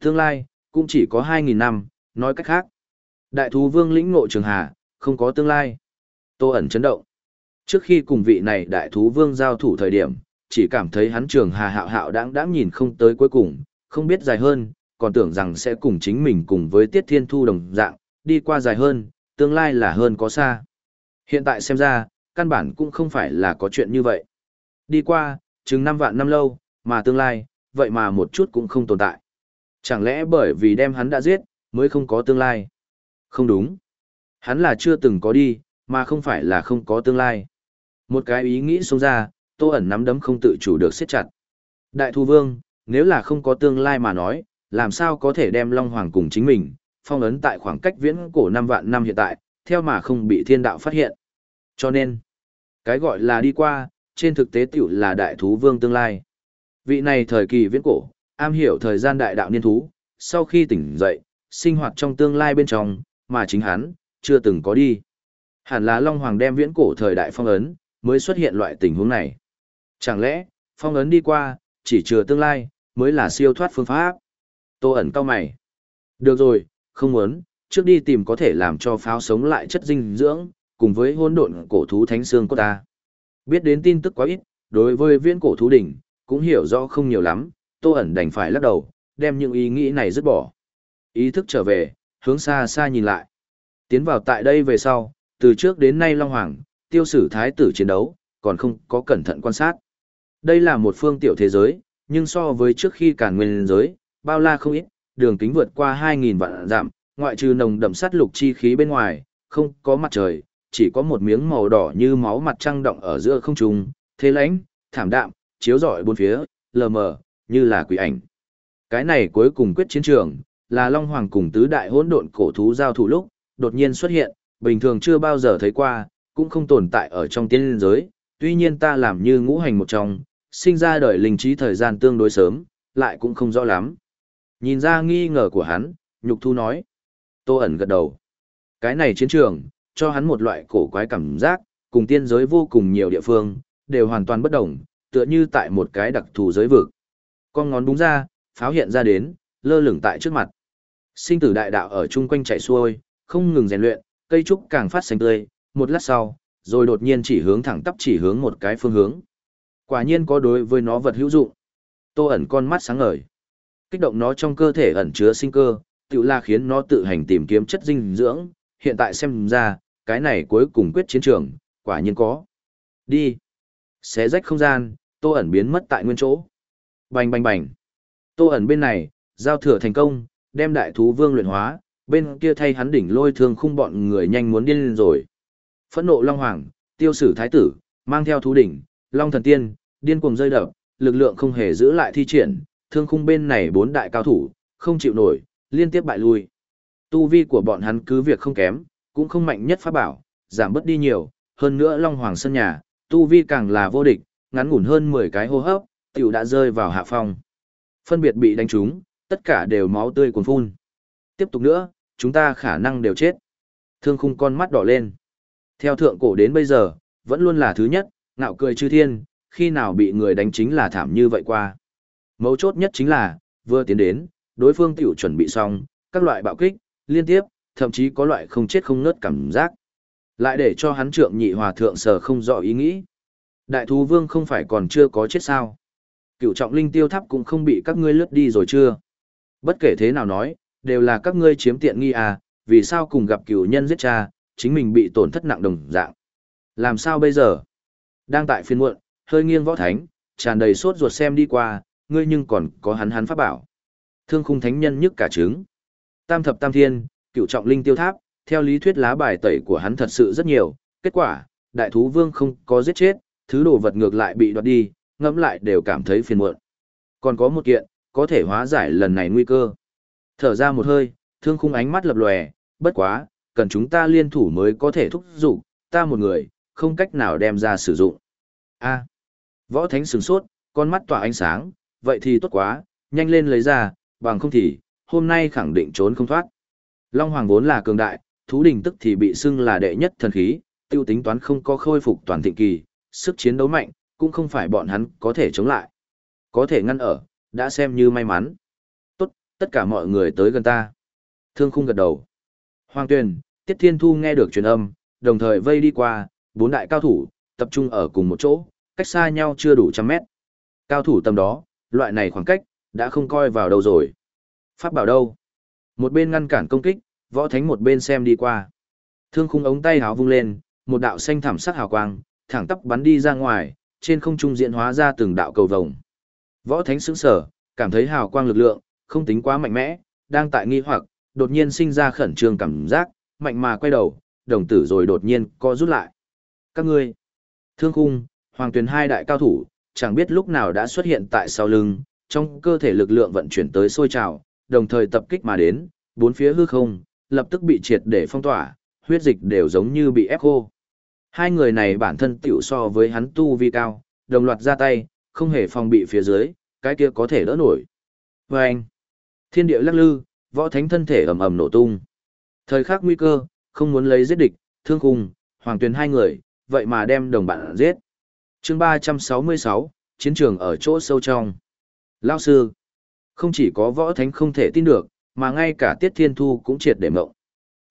Tương lai, cũng chỉ có 2.000 năm, nói cách khác. Đại thú vương lĩnh ngộ trường hà, không có tương lai. Tô ẩn chấn động. Trước khi cùng vị này đại thú vương giao thủ thời điểm, chỉ cảm thấy hắn trường hà hạo hạo đáng đáng nhìn không tới cuối cùng, không biết dài hơn, còn tưởng rằng sẽ cùng chính mình cùng với Tiết Thiên Thu đồng dạng, đi qua dài hơn, tương lai là hơn có xa. Hiện tại xem ra, căn bản cũng không phải là có chuyện như vậy. Đi qua, chừng năm vạn năm lâu, mà tương lai, vậy mà một chút cũng không tồn tại. Chẳng lẽ bởi vì đem hắn đã giết, mới không có tương lai? Không đúng. Hắn là chưa từng có đi, mà không phải là không có tương lai. Một cái ý nghĩ xông ra, tô ẩn nắm đấm không tự chủ được siết chặt. Đại thu vương, nếu là không có tương lai mà nói, làm sao có thể đem Long Hoàng cùng chính mình, phong ấn tại khoảng cách viễn cổ năm vạn năm hiện tại, theo mà không bị thiên đạo phát hiện. Cho nên, cái gọi là đi qua, trên thực tế tiểu là đại thú vương tương lai. Vị này thời kỳ viễn cổ, am hiểu thời gian đại đạo niên thú, sau khi tỉnh dậy, sinh hoạt trong tương lai bên trong, mà chính hắn, chưa từng có đi. Hẳn là Long Hoàng đem viễn cổ thời đại phong ấn, mới xuất hiện loại tình huống này. Chẳng lẽ, phong ấn đi qua, chỉ chừa tương lai, mới là siêu thoát phương pháp. Tô ẩn cao mày. Được rồi, không muốn, trước đi tìm có thể làm cho pháo sống lại chất dinh dưỡng, cùng với hôn độn cổ thú thánh xương của ta. Biết đến tin tức quá ít, đối với viễn cổ thú đỉnh, cũng hiểu rõ không nhiều lắm, tô ẩn đành phải lắc đầu, đem những ý nghĩ này dứt bỏ. Ý thức trở về, hướng xa xa nhìn lại. Tiến vào tại đây về sau, từ trước đến nay Long Hoàng, tiêu sử thái tử chiến đấu, còn không có cẩn thận quan sát. Đây là một phương tiểu thế giới, nhưng so với trước khi càn nguyên giới, bao la không ít, đường kính vượt qua 2.000 vạn giảm. ngoại trừ nồng đậm sát lục chi khí bên ngoài, không có mặt trời, chỉ có một miếng màu đỏ như máu mặt trăng động ở giữa không trung, thế lãnh, thảm đạm, chiếu rọi bốn phía, lờ mờ, như là quỷ ảnh. Cái này cuối cùng quyết chiến trường, là Long Hoàng cùng tứ đại hỗn độn cổ thú giao thủ lúc, đột nhiên xuất hiện, bình thường chưa bao giờ thấy qua, cũng không tồn tại ở trong tiên giới, tuy nhiên ta làm như ngũ hành một trong, sinh ra đời linh trí thời gian tương đối sớm, lại cũng không rõ lắm. Nhìn ra nghi ngờ của hắn, nhục thu nói. Tô ẩn gật đầu. Cái này chiến trường, cho hắn một loại cổ quái cảm giác, cùng tiên giới vô cùng nhiều địa phương, đều hoàn toàn bất đồng, tựa như tại một cái đặc thù giới vực. Con ngón búng ra, pháo hiện ra đến, lơ lửng tại trước mặt. Sinh tử đại đạo ở chung quanh chạy xuôi, không ngừng rèn luyện, cây trúc càng phát xanh tươi, một lát sau, rồi đột nhiên chỉ hướng thẳng tắp chỉ hướng một cái phương hướng. Quả nhiên có đối với nó vật hữu dụng. Tô ẩn con mắt sáng ngời. Kích động nó trong cơ thể ẩn chứa sinh cơ, tự là khiến nó tự hành tìm kiếm chất dinh dưỡng, hiện tại xem ra, cái này cuối cùng quyết chiến trường, quả nhiên có. Đi. Xé rách không gian, tô ẩn biến mất tại nguyên chỗ. Bành bành bành. Tô ẩn bên này, giao thừa thành công, đem đại thú vương luyện hóa, bên kia thay hắn đỉnh lôi thương khung bọn người nhanh muốn điên lên rồi. Phẫn nộ Long Hoàng, tiêu sử thái tử, mang theo thú đỉnh, Long thần tiên, điên cuồng rơi đập, lực lượng không hề giữ lại thi triển, thương khung bên này bốn đại cao thủ, không chịu nổi, liên tiếp bại lui. Tu vi của bọn hắn cứ việc không kém, cũng không mạnh nhất pháp bảo, giảm bớt đi nhiều, hơn nữa Long Hoàng sân nhà, tu vi càng là vô địch, ngắn ngủn hơn 10 cái hô hấp, tiểu đã rơi vào hạ phong. Phân biệt bị đánh trúng, tất cả đều máu tươi cuồn phun. Tiếp tục nữa, chúng ta khả năng đều chết. Thương khung con mắt đỏ lên. Theo thượng cổ đến bây giờ, vẫn luôn là thứ nhất, ngạo cười chư thiên, khi nào bị người đánh chính là thảm như vậy qua. Mấu chốt nhất chính là, vừa tiến đến, đối phương tiểu chuẩn bị xong, các loại bạo kích, liên tiếp, thậm chí có loại không chết không nớt cảm giác. Lại để cho hắn trượng nhị hòa thượng sở không rõ ý nghĩ. Đại thú vương không phải còn chưa có chết sao. Cựu trọng linh tiêu tháp cũng không bị các ngươi lướt đi rồi chưa. Bất kể thế nào nói, đều là các ngươi chiếm tiện nghi à, vì sao cùng gặp cựu nhân giết cha, chính mình bị tổn thất nặng đồng dạng. Làm sao bây giờ? Đang tại phiên muộn, hơi nghiêng võ thánh, tràn đầy sốt ruột xem đi qua, ngươi nhưng còn có hắn hắn pháp bảo. Thương khung thánh nhân nhức cả trứng. Tam thập tam thiên, cựu trọng linh tiêu tháp, theo lý thuyết lá bài tẩy của hắn thật sự rất nhiều, kết quả, đại thú vương không có giết chết, thứ đồ vật ngược lại bị đoạt đi, ngẫm lại đều cảm thấy phiền muộn. Còn có một kiện, có thể hóa giải lần này nguy cơ. Thở ra một hơi, thương khung ánh mắt lập lòe, bất quá, cần chúng ta liên thủ mới có thể thúc dụng, ta một người, không cách nào đem ra sử dụng. A. võ thánh sửng sốt, con mắt tỏa ánh sáng, vậy thì tốt quá, nhanh lên lấy ra, bằng không thì, hôm nay khẳng định trốn không thoát. Long Hoàng vốn là cường đại, thú đình tức thì bị xưng là đệ nhất thần khí, tiêu tính toán không có khôi phục toàn thịnh kỳ, sức chiến đấu mạnh, cũng không phải bọn hắn có thể chống lại. Có thể ngăn ở, đã xem như may mắn. Tốt, tất cả mọi người tới gần ta. Thương khung gật đầu. Hoàng Tuyền, Tiết Thiên Thu nghe được truyền âm, đồng thời vây đi qua, bốn đại cao thủ, tập trung ở cùng một chỗ, cách xa nhau chưa đủ trăm mét. Cao thủ tầm đó, loại này khoảng cách, đã không coi vào đâu rồi. Pháp bảo đâu? Một bên ngăn cản công kích, võ thánh một bên xem đi qua. Thương khung ống tay háo vung lên, một đạo xanh thảm sắc hào quang, thẳng tắp bắn đi ra ngoài, trên không trung diễn hóa ra từng đạo cầu vồng. Võ thánh sững sở, cảm thấy hào quang lực lượng, không tính quá mạnh mẽ, đang tại nghi hoặc, đột nhiên sinh ra khẩn trương cảm giác, mạnh mà quay đầu, đồng tử rồi đột nhiên co rút lại. Các ngươi, thương khung, hoàng tuyển hai đại cao thủ, chẳng biết lúc nào đã xuất hiện tại sau lưng, trong cơ thể lực lượng vận chuyển tới sôi trào, đồng thời tập kích mà đến, bốn phía hư không, lập tức bị triệt để phong tỏa, huyết dịch đều giống như bị ép khô. Hai người này bản thân tiểu so với hắn tu vi cao, đồng loạt ra tay, không hề phòng bị phía dưới, cái kia có thể đỡ nổi. Và anh, thiên địa lắc lư, võ thánh thân thể ầm ầm nổ tung. Thời khắc nguy cơ, không muốn lấy giết địch, thương khung, hoàng tuyền hai người, vậy mà đem đồng bạn giết. chương 366, chiến trường ở chỗ sâu trong. Lao sư, không chỉ có võ thánh không thể tin được, mà ngay cả Tiết Thiên Thu cũng triệt để mộng.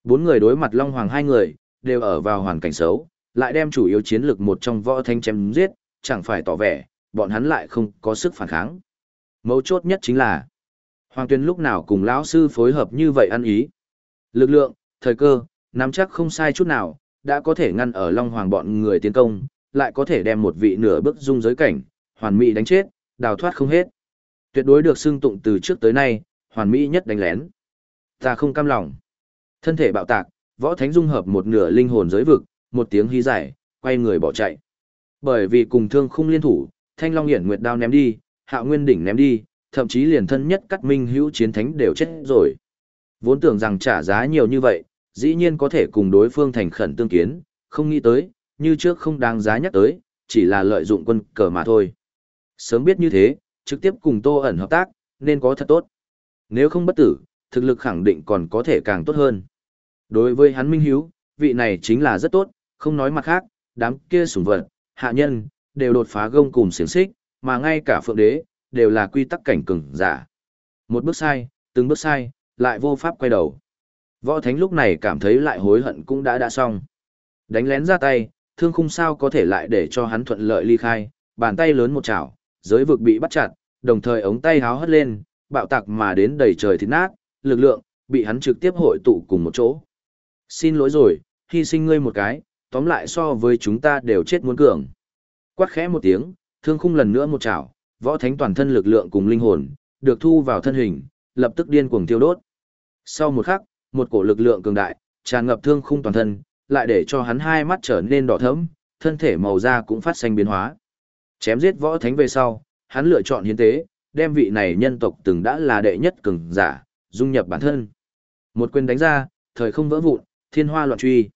Bốn người đối mặt Long Hoàng hai người, đều ở vào hoàn cảnh xấu, lại đem chủ yếu chiến lược một trong võ thánh chém giết, chẳng phải tỏ vẻ, bọn hắn lại không có sức phản kháng. Mấu chốt nhất chính là, Hoàng Tuyên lúc nào cùng lão sư phối hợp như vậy ăn ý. Lực lượng, thời cơ, nắm chắc không sai chút nào, đã có thể ngăn ở Long Hoàng bọn người tiến công, lại có thể đem một vị nửa bước dung giới cảnh, hoàn mỹ đánh chết, đào thoát không hết. Tuyệt đối được xưng tụng từ trước tới nay, hoàn mỹ nhất đánh lén. Ta không cam lòng. Thân thể bạo tạc, võ thánh dung hợp một nửa linh hồn giới vực, một tiếng hí giải, quay người bỏ chạy. Bởi vì cùng thương khung liên thủ, thanh long hiển nguyệt đao ném đi, Hạo nguyên đỉnh ném đi, thậm chí liền thân nhất cắt minh hữu chiến thánh đều chết rồi. Vốn tưởng rằng trả giá nhiều như vậy, dĩ nhiên có thể cùng đối phương thành khẩn tương kiến, không nghĩ tới, như trước không đáng giá nhắc tới, chỉ là lợi dụng quân cờ mà thôi. Sớm biết như thế, trực tiếp cùng Tô ẩn hợp tác, nên có thật tốt. Nếu không bất tử, thực lực khẳng định còn có thể càng tốt hơn. Đối với hắn minh hiếu, vị này chính là rất tốt, không nói mặt khác, đám kia sủng vật, hạ nhân, đều đột phá gông cùng xiềng xích, mà ngay cả phượng đế, đều là quy tắc cảnh cường giả. Một bước sai, từng bước sai, lại vô pháp quay đầu. Võ Thánh lúc này cảm thấy lại hối hận cũng đã đã xong. Đánh lén ra tay, thương khung sao có thể lại để cho hắn thuận lợi ly khai, bàn tay lớn một chảo, giới vực bị bắt chặt, đồng thời ống tay háo hất lên, bạo tạc mà đến đầy trời thịt nát, lực lượng, bị hắn trực tiếp hội tụ cùng một chỗ. Xin lỗi rồi, hy sinh ngươi một cái, tóm lại so với chúng ta đều chết muốn cường. Quát khẽ một tiếng, thương khung lần nữa một chảo, võ thánh toàn thân lực lượng cùng linh hồn, được thu vào thân hình, lập tức điên cuồng tiêu đốt. Sau một khắc, một cổ lực lượng cường đại, tràn ngập thương khung toàn thân, lại để cho hắn hai mắt trở nên đỏ thẫm, thân thể màu da cũng phát sinh biến hóa. Chém giết võ thánh về sau, hắn lựa chọn hiến tế, đem vị này nhân tộc từng đã là đệ nhất cường giả, dung nhập bản thân. Một quyền đánh ra, thời không vỡ vụn, thiên hoa loạn truy.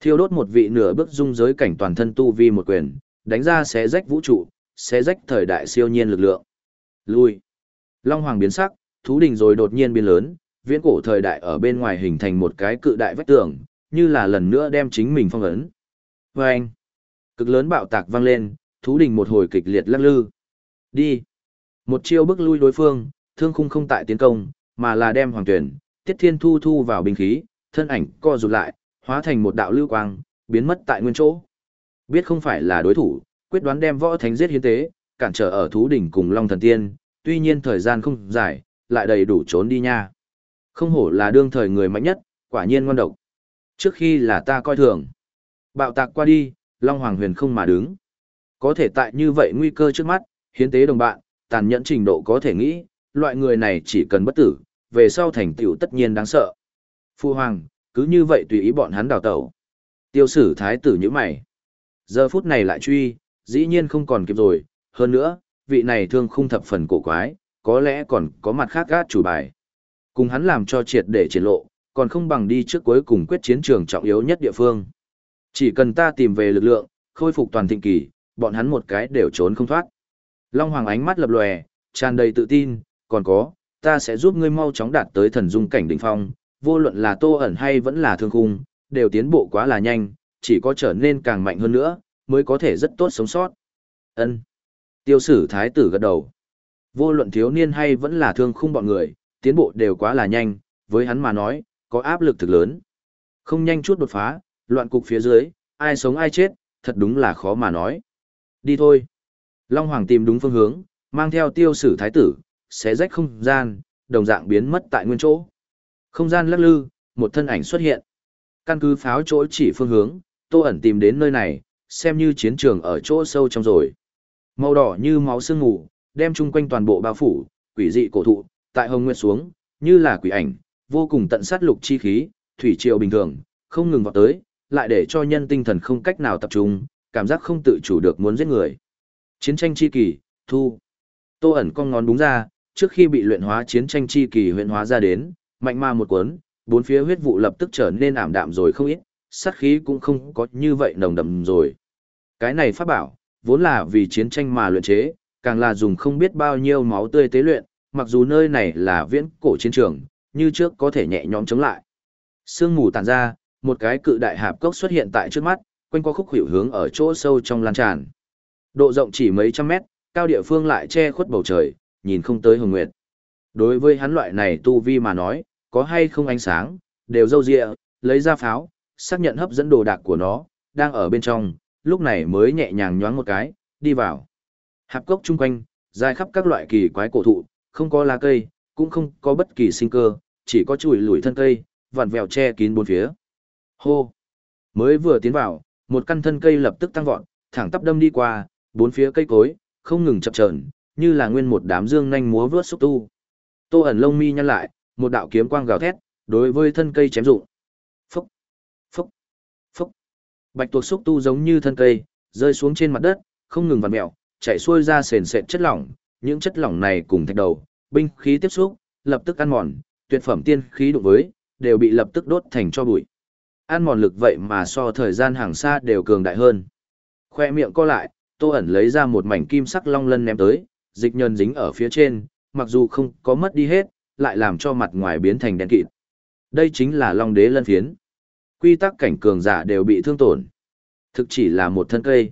Thiêu đốt một vị nửa bước dung giới cảnh toàn thân tu vi một quyền, đánh ra xé rách vũ trụ, sẽ rách thời đại siêu nhiên lực lượng. Lui. Long Hoàng biến sắc, thú đình rồi đột nhiên biến lớn, viễn cổ thời đại ở bên ngoài hình thành một cái cự đại vách tường, như là lần nữa đem chính mình phong ấn. Vâng! cực lớn bạo tạc vang lên, thú đình một hồi kịch liệt lắc lư. Đi. Một chiêu bước lui đối phương, thương khung không tại tiến công, mà là đem hoàng tuyển, tiết thiên thu thu vào binh khí, thân ảnh co rụt lại, hóa thành một đạo lưu quang, biến mất tại nguyên chỗ. Biết không phải là đối thủ, quyết đoán đem võ thánh giết hiến tế, cản trở ở thú đỉnh cùng Long Thần Tiên, tuy nhiên thời gian không dài, lại đầy đủ trốn đi nha. Không hổ là đương thời người mạnh nhất, quả nhiên ngoan độc. Trước khi là ta coi thường. Bạo tạc qua đi, Long Hoàng Huyền không mà đứng. Có thể tại như vậy nguy cơ trước mắt, hiến tế đồng bạn, tàn nhẫn trình độ có thể nghĩ, loại người này chỉ cần bất tử, về sau thành tựu tất nhiên đáng sợ. Phu Hoàng, cứ như vậy tùy ý bọn hắn đào tẩu. Tiêu sử thái tử như mày. Giờ phút này lại truy, dĩ nhiên không còn kịp rồi, hơn nữa, vị này thương khung thập phần cổ quái, có lẽ còn có mặt khác gát chủ bài. Cùng hắn làm cho triệt để triển lộ, còn không bằng đi trước cuối cùng quyết chiến trường trọng yếu nhất địa phương. Chỉ cần ta tìm về lực lượng, khôi phục toàn thịnh kỳ, bọn hắn một cái đều trốn không thoát. Long Hoàng ánh mắt lập lòe, tràn đầy tự tin, còn có, ta sẽ giúp ngươi mau chóng đạt tới thần dung cảnh đỉnh phong, vô luận là tô ẩn hay vẫn là thương khung, đều tiến bộ quá là nhanh, chỉ có trở nên càng mạnh hơn nữa, mới có thể rất tốt sống sót. Ân. Tiêu sử thái tử gật đầu. Vô luận thiếu niên hay vẫn là thương khung bọn người, tiến bộ đều quá là nhanh, với hắn mà nói, có áp lực thực lớn. Không nhanh chút đột phá, loạn cục phía dưới, ai sống ai chết, thật đúng là khó mà nói. Đi thôi. Long Hoàng tìm đúng phương hướng, mang theo tiêu sử thái tử, xé rách không gian, đồng dạng biến mất tại nguyên chỗ. Không gian lắc lư, một thân ảnh xuất hiện. Căn cứ pháo chỗ chỉ phương hướng, Tô ẩn tìm đến nơi này, xem như chiến trường ở chỗ sâu trong rồi. Màu đỏ như máu sương ngủ, đem chung quanh toàn bộ bao phủ, quỷ dị cổ thụ, tại hồng nguyệt xuống, như là quỷ ảnh, vô cùng tận sát lục chi khí, thủy triều bình thường, không ngừng vọt tới, lại để cho nhân tinh thần không cách nào tập trung, cảm giác không tự chủ được muốn giết người. Chiến tranh chi kỳ, thu. Tô ẩn con ngón đúng ra, trước khi bị luyện hóa chiến tranh chi kỳ huyện hóa ra đến, mạnh ma một cuốn, bốn phía huyết vụ lập tức trở nên ảm đạm rồi không ít, sát khí cũng không có như vậy nồng đậm rồi. Cái này pháp bảo, vốn là vì chiến tranh mà luyện chế, càng là dùng không biết bao nhiêu máu tươi tế luyện, mặc dù nơi này là viễn cổ chiến trường, như trước có thể nhẹ nhõm chống lại. Sương mù tàn ra, một cái cự đại hạp cốc xuất hiện tại trước mắt, quanh qua khúc hữu hướng ở chỗ sâu trong lan tràn. Độ rộng chỉ mấy trăm mét, cao địa phương lại che khuất bầu trời, nhìn không tới hồng nguyệt. Đối với hắn loại này tu vi mà nói, có hay không ánh sáng, đều dâu dịa, lấy ra pháo, xác nhận hấp dẫn đồ đạc của nó, đang ở bên trong, lúc này mới nhẹ nhàng nhoáng một cái, đi vào. Hạp cốc chung quanh, dài khắp các loại kỳ quái cổ thụ, không có lá cây, cũng không có bất kỳ sinh cơ, chỉ có chùi lùi thân cây, vặn vẹo che kín bốn phía. Hô! Mới vừa tiến vào, một căn thân cây lập tức tăng vọt, thẳng tắp đâm đi qua, bốn phía cây cối, không ngừng chập chờn, như là nguyên một đám dương nhanh múa vướt xúc tu. Tô ẩn lông mi nhăn lại, một đạo kiếm quang gào thét, đối với thân cây chém rụng. Phúc, phúc, phúc. Bạch tuộc xúc tu giống như thân cây, rơi xuống trên mặt đất, không ngừng vặn mèo, chảy xuôi ra sền sệt chất lỏng, những chất lỏng này cùng thạch đầu, binh khí tiếp xúc, lập tức ăn mòn, tuyệt phẩm tiên khí đụng với, đều bị lập tức đốt thành cho bụi. Ăn mòn lực vậy mà so thời gian hàng xa đều cường đại hơn. Khoe miệng co lại, Tô ẩn lấy ra một mảnh kim sắc long lân ném tới, dịch nhân dính ở phía trên, mặc dù không có mất đi hết, lại làm cho mặt ngoài biến thành đen kịt. Đây chính là long đế lân phiến. Quy tắc cảnh cường giả đều bị thương tổn. Thực chỉ là một thân cây.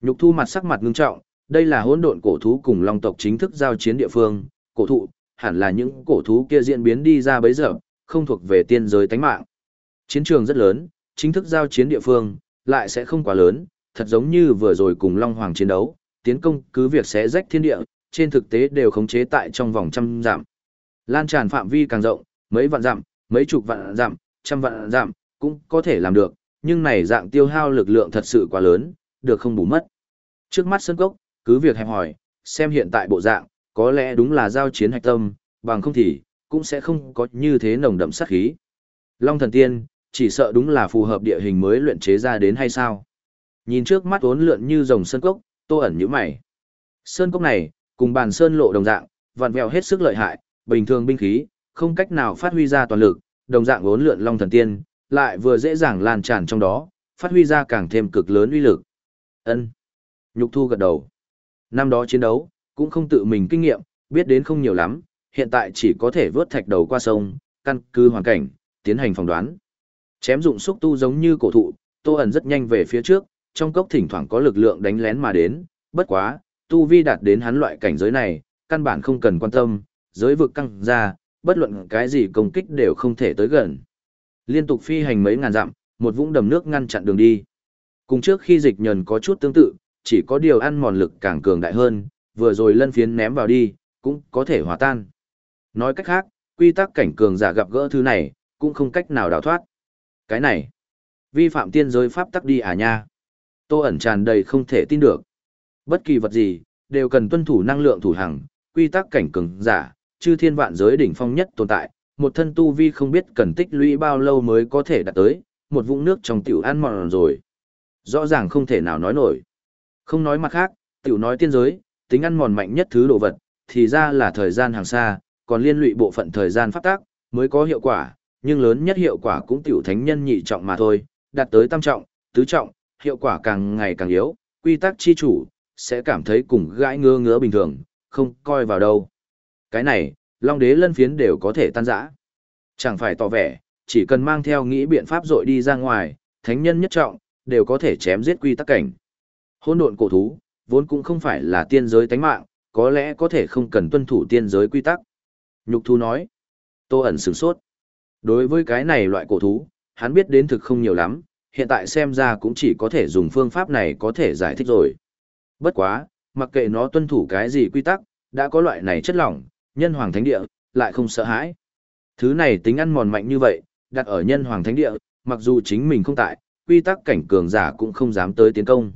Nhục thu mặt sắc mặt ngưng trọng, đây là hỗn độn cổ thú cùng long tộc chính thức giao chiến địa phương, cổ thụ, hẳn là những cổ thú kia diễn biến đi ra bấy giờ, không thuộc về tiên giới tánh mạng. Chiến trường rất lớn, chính thức giao chiến địa phương, lại sẽ không quá lớn, thật giống như vừa rồi cùng Long Hoàng chiến đấu, tiến công cứ việc sẽ rách thiên địa, trên thực tế đều khống chế tại trong vòng trăm dặm. Lan tràn phạm vi càng rộng, mấy vạn dặm, mấy chục vạn dặm, trăm vạn dặm, cũng có thể làm được, nhưng này dạng tiêu hao lực lượng thật sự quá lớn, được không bù mất. Trước mắt sân cốc, cứ việc hẹp hỏi, xem hiện tại bộ dạng, có lẽ đúng là giao chiến hạch tâm, bằng không thì, cũng sẽ không có như thế nồng đậm sát khí. Long thần tiên, chỉ sợ đúng là phù hợp địa hình mới luyện chế ra đến hay sao. Nhìn trước mắt uốn lượn như rồng sơn cốc, tô ẩn như mày. Sơn cốc này, cùng bàn sơn lộ đồng dạng, vặn vẹo hết sức lợi hại, bình thường binh khí, không cách nào phát huy ra toàn lực, đồng dạng uốn lượn long thần tiên, lại vừa dễ dàng lan tràn trong đó, phát huy ra càng thêm cực lớn uy lực. Ân. Nhục Thu gật đầu. Năm đó chiến đấu, cũng không tự mình kinh nghiệm, biết đến không nhiều lắm, hiện tại chỉ có thể vớt thạch đầu qua sông, căn cứ hoàn cảnh, tiến hành phỏng đoán. Chém dụng xúc tu giống như cổ thụ, Tô ẩn rất nhanh về phía trước, trong cốc thỉnh thoảng có lực lượng đánh lén mà đến, bất quá, tu vi đạt đến hắn loại cảnh giới này, căn bản không cần quan tâm, giới vực căng ra, bất luận cái gì công kích đều không thể tới gần. Liên tục phi hành mấy ngàn dặm, một vũng đầm nước ngăn chặn đường đi. Cùng trước khi dịch nhờn có chút tương tự, chỉ có điều ăn mòn lực càng cường đại hơn, vừa rồi lân phiến ném vào đi, cũng có thể hòa tan. Nói cách khác, quy tắc cảnh cường giả gặp gỡ thứ này, cũng không cách nào đào thoát. Cái này, vi phạm tiên giới pháp tắc đi à nha. Tô ẩn tràn đầy không thể tin được. Bất kỳ vật gì, đều cần tuân thủ năng lượng thủ hằng, quy tắc cảnh cường giả, chư thiên vạn giới đỉnh phong nhất tồn tại, một thân tu vi không biết cần tích lũy bao lâu mới có thể đạt tới, một vũng nước trong tiểu ăn mòn rồi. Rõ ràng không thể nào nói nổi. Không nói mặt khác, tiểu nói tiên giới, tính ăn mòn mạnh nhất thứ đồ vật, thì ra là thời gian hàng xa, còn liên lụy bộ phận thời gian phát tác, mới có hiệu quả, nhưng lớn nhất hiệu quả cũng tiểu thánh nhân nhị trọng mà thôi, đạt tới tam trọng, tứ trọng, hiệu quả càng ngày càng yếu, quy tắc chi chủ, sẽ cảm thấy cùng gãi ngơ ngứa bình thường, không coi vào đâu. Cái này, long đế lân phiến đều có thể tan rã. Chẳng phải tỏ vẻ, chỉ cần mang theo nghĩ biện pháp dội đi ra ngoài, thánh nhân nhất trọng, đều có thể chém giết quy tắc cảnh. Hôn độn cổ thú, vốn cũng không phải là tiên giới tánh mạng, có lẽ có thể không cần tuân thủ tiên giới quy tắc. Nhục thú nói. Tô ẩn sửng sốt. Đối với cái này loại cổ thú, hắn biết đến thực không nhiều lắm, hiện tại xem ra cũng chỉ có thể dùng phương pháp này có thể giải thích rồi. Bất quá, mặc kệ nó tuân thủ cái gì quy tắc, đã có loại này chất lỏng, nhân hoàng thánh địa, lại không sợ hãi. Thứ này tính ăn mòn mạnh như vậy, đặt ở nhân hoàng thánh địa, mặc dù chính mình không tại, quy tắc cảnh cường giả cũng không dám tới tiến công.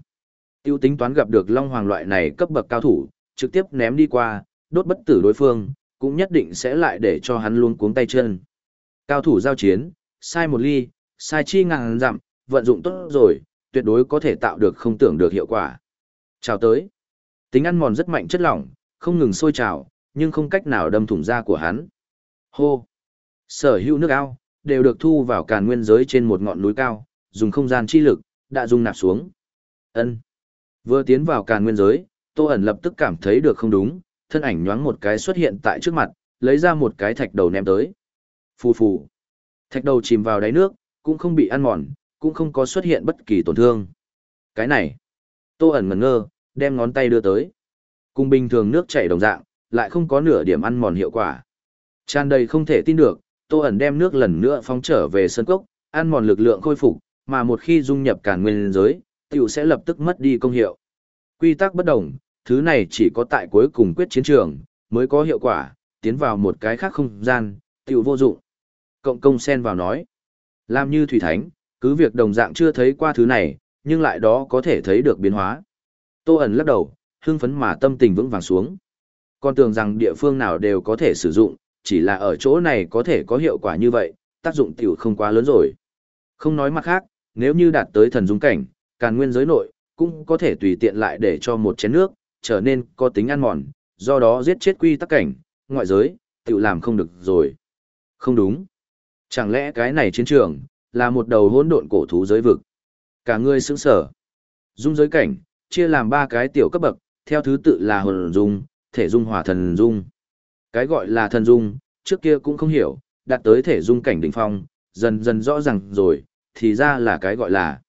Tiêu tính toán gặp được long hoàng loại này cấp bậc cao thủ, trực tiếp ném đi qua, đốt bất tử đối phương, cũng nhất định sẽ lại để cho hắn luôn cuống tay chân. Cao thủ giao chiến, sai một ly, sai chi ngàn dặm, vận dụng tốt rồi, tuyệt đối có thể tạo được không tưởng được hiệu quả. Chào tới. Tính ăn mòn rất mạnh chất lỏng, không ngừng sôi trào, nhưng không cách nào đâm thủng da của hắn. Hô. Sở hữu nước ao, đều được thu vào càn nguyên giới trên một ngọn núi cao, dùng không gian chi lực, đã dung nạp xuống. ân Vừa tiến vào càn nguyên giới, Tô ẩn lập tức cảm thấy được không đúng, thân ảnh nhoáng một cái xuất hiện tại trước mặt, lấy ra một cái thạch đầu ném tới. Phù phù. Thạch đầu chìm vào đáy nước, cũng không bị ăn mòn, cũng không có xuất hiện bất kỳ tổn thương. Cái này. Tô ẩn ngẩn ngơ, đem ngón tay đưa tới. Cùng bình thường nước chảy đồng dạng, lại không có nửa điểm ăn mòn hiệu quả. Tràn đầy không thể tin được, Tô ẩn đem nước lần nữa phóng trở về sân cốc, ăn mòn lực lượng khôi phục, mà một khi dung nhập càn nguyên giới, tiểu sẽ lập tức mất đi công hiệu. Quy tắc bất đồng, thứ này chỉ có tại cuối cùng quyết chiến trường, mới có hiệu quả, tiến vào một cái khác không gian, tiểu vô dụng. Cộng công sen vào nói, làm như thủy thánh, cứ việc đồng dạng chưa thấy qua thứ này, nhưng lại đó có thể thấy được biến hóa. Tô ẩn lắc đầu, hưng phấn mà tâm tình vững vàng xuống. Con tưởng rằng địa phương nào đều có thể sử dụng, chỉ là ở chỗ này có thể có hiệu quả như vậy, tác dụng tiểu không quá lớn rồi. Không nói mặt khác, nếu như đạt tới thần dung cảnh, càn nguyên giới nội, cũng có thể tùy tiện lại để cho một chén nước, trở nên có tính ăn mòn, do đó giết chết quy tắc cảnh, ngoại giới, tiểu làm không được rồi. Không đúng. Chẳng lẽ cái này chiến trường, là một đầu hỗn độn cổ thú giới vực. Cả người sững sở. Dung giới cảnh, chia làm ba cái tiểu cấp bậc, theo thứ tự là hồn dung, thể dung hòa thần dung. Cái gọi là thần dung, trước kia cũng không hiểu, đạt tới thể dung cảnh đỉnh phong, dần dần rõ ràng rồi, thì ra là cái gọi là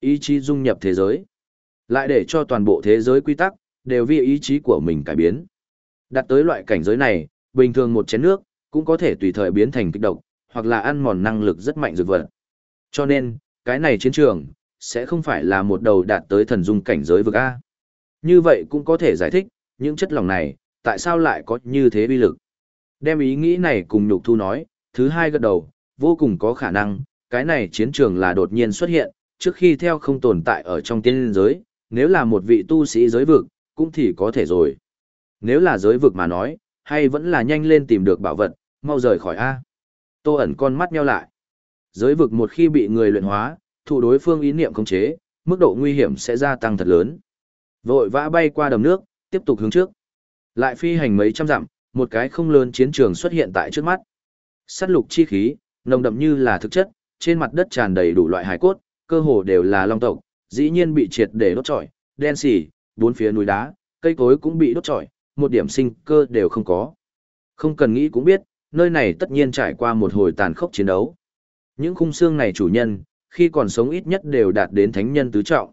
ý chí dung nhập thế giới. Lại để cho toàn bộ thế giới quy tắc, đều vì ý chí của mình cải biến. đạt tới loại cảnh giới này, bình thường một chén nước, cũng có thể tùy thời biến thành kích độc, hoặc là ăn mòn năng lực rất mạnh dược vật. Cho nên, cái này chiến trường, sẽ không phải là một đầu đạt tới thần dung cảnh giới vực A. Như vậy cũng có thể giải thích, những chất lỏng này, tại sao lại có như thế bi lực. Đem ý nghĩ này cùng nhục thu nói, thứ hai gật đầu, vô cùng có khả năng, cái này chiến trường là đột nhiên xuất hiện, trước khi theo không tồn tại ở trong tiên giới, nếu là một vị tu sĩ giới vực, cũng thì có thể rồi. Nếu là giới vực mà nói, hay vẫn là nhanh lên tìm được bảo vật, mau rời khỏi A. Tô ẩn con mắt nheo lại. Giới vực một khi bị người luyện hóa, thủ đối phương ý niệm khống chế, mức độ nguy hiểm sẽ gia tăng thật lớn. Vội vã bay qua đầm nước, tiếp tục hướng trước. Lại phi hành mấy trăm dặm, một cái không lớn chiến trường xuất hiện tại trước mắt. Sắt lục chi khí, nồng đậm như là thực chất, trên mặt đất tràn đầy đủ loại hải cốt, cơ hồ đều là long tộc, dĩ nhiên bị triệt để đốt trọi, đen xỉ, bốn phía núi đá, cây cối cũng bị đốt trọi, một điểm sinh cơ đều không có. Không cần nghĩ cũng biết, nơi này tất nhiên trải qua một hồi tàn khốc chiến đấu. Những khung xương này chủ nhân, khi còn sống ít nhất đều đạt đến thánh nhân tứ trọng.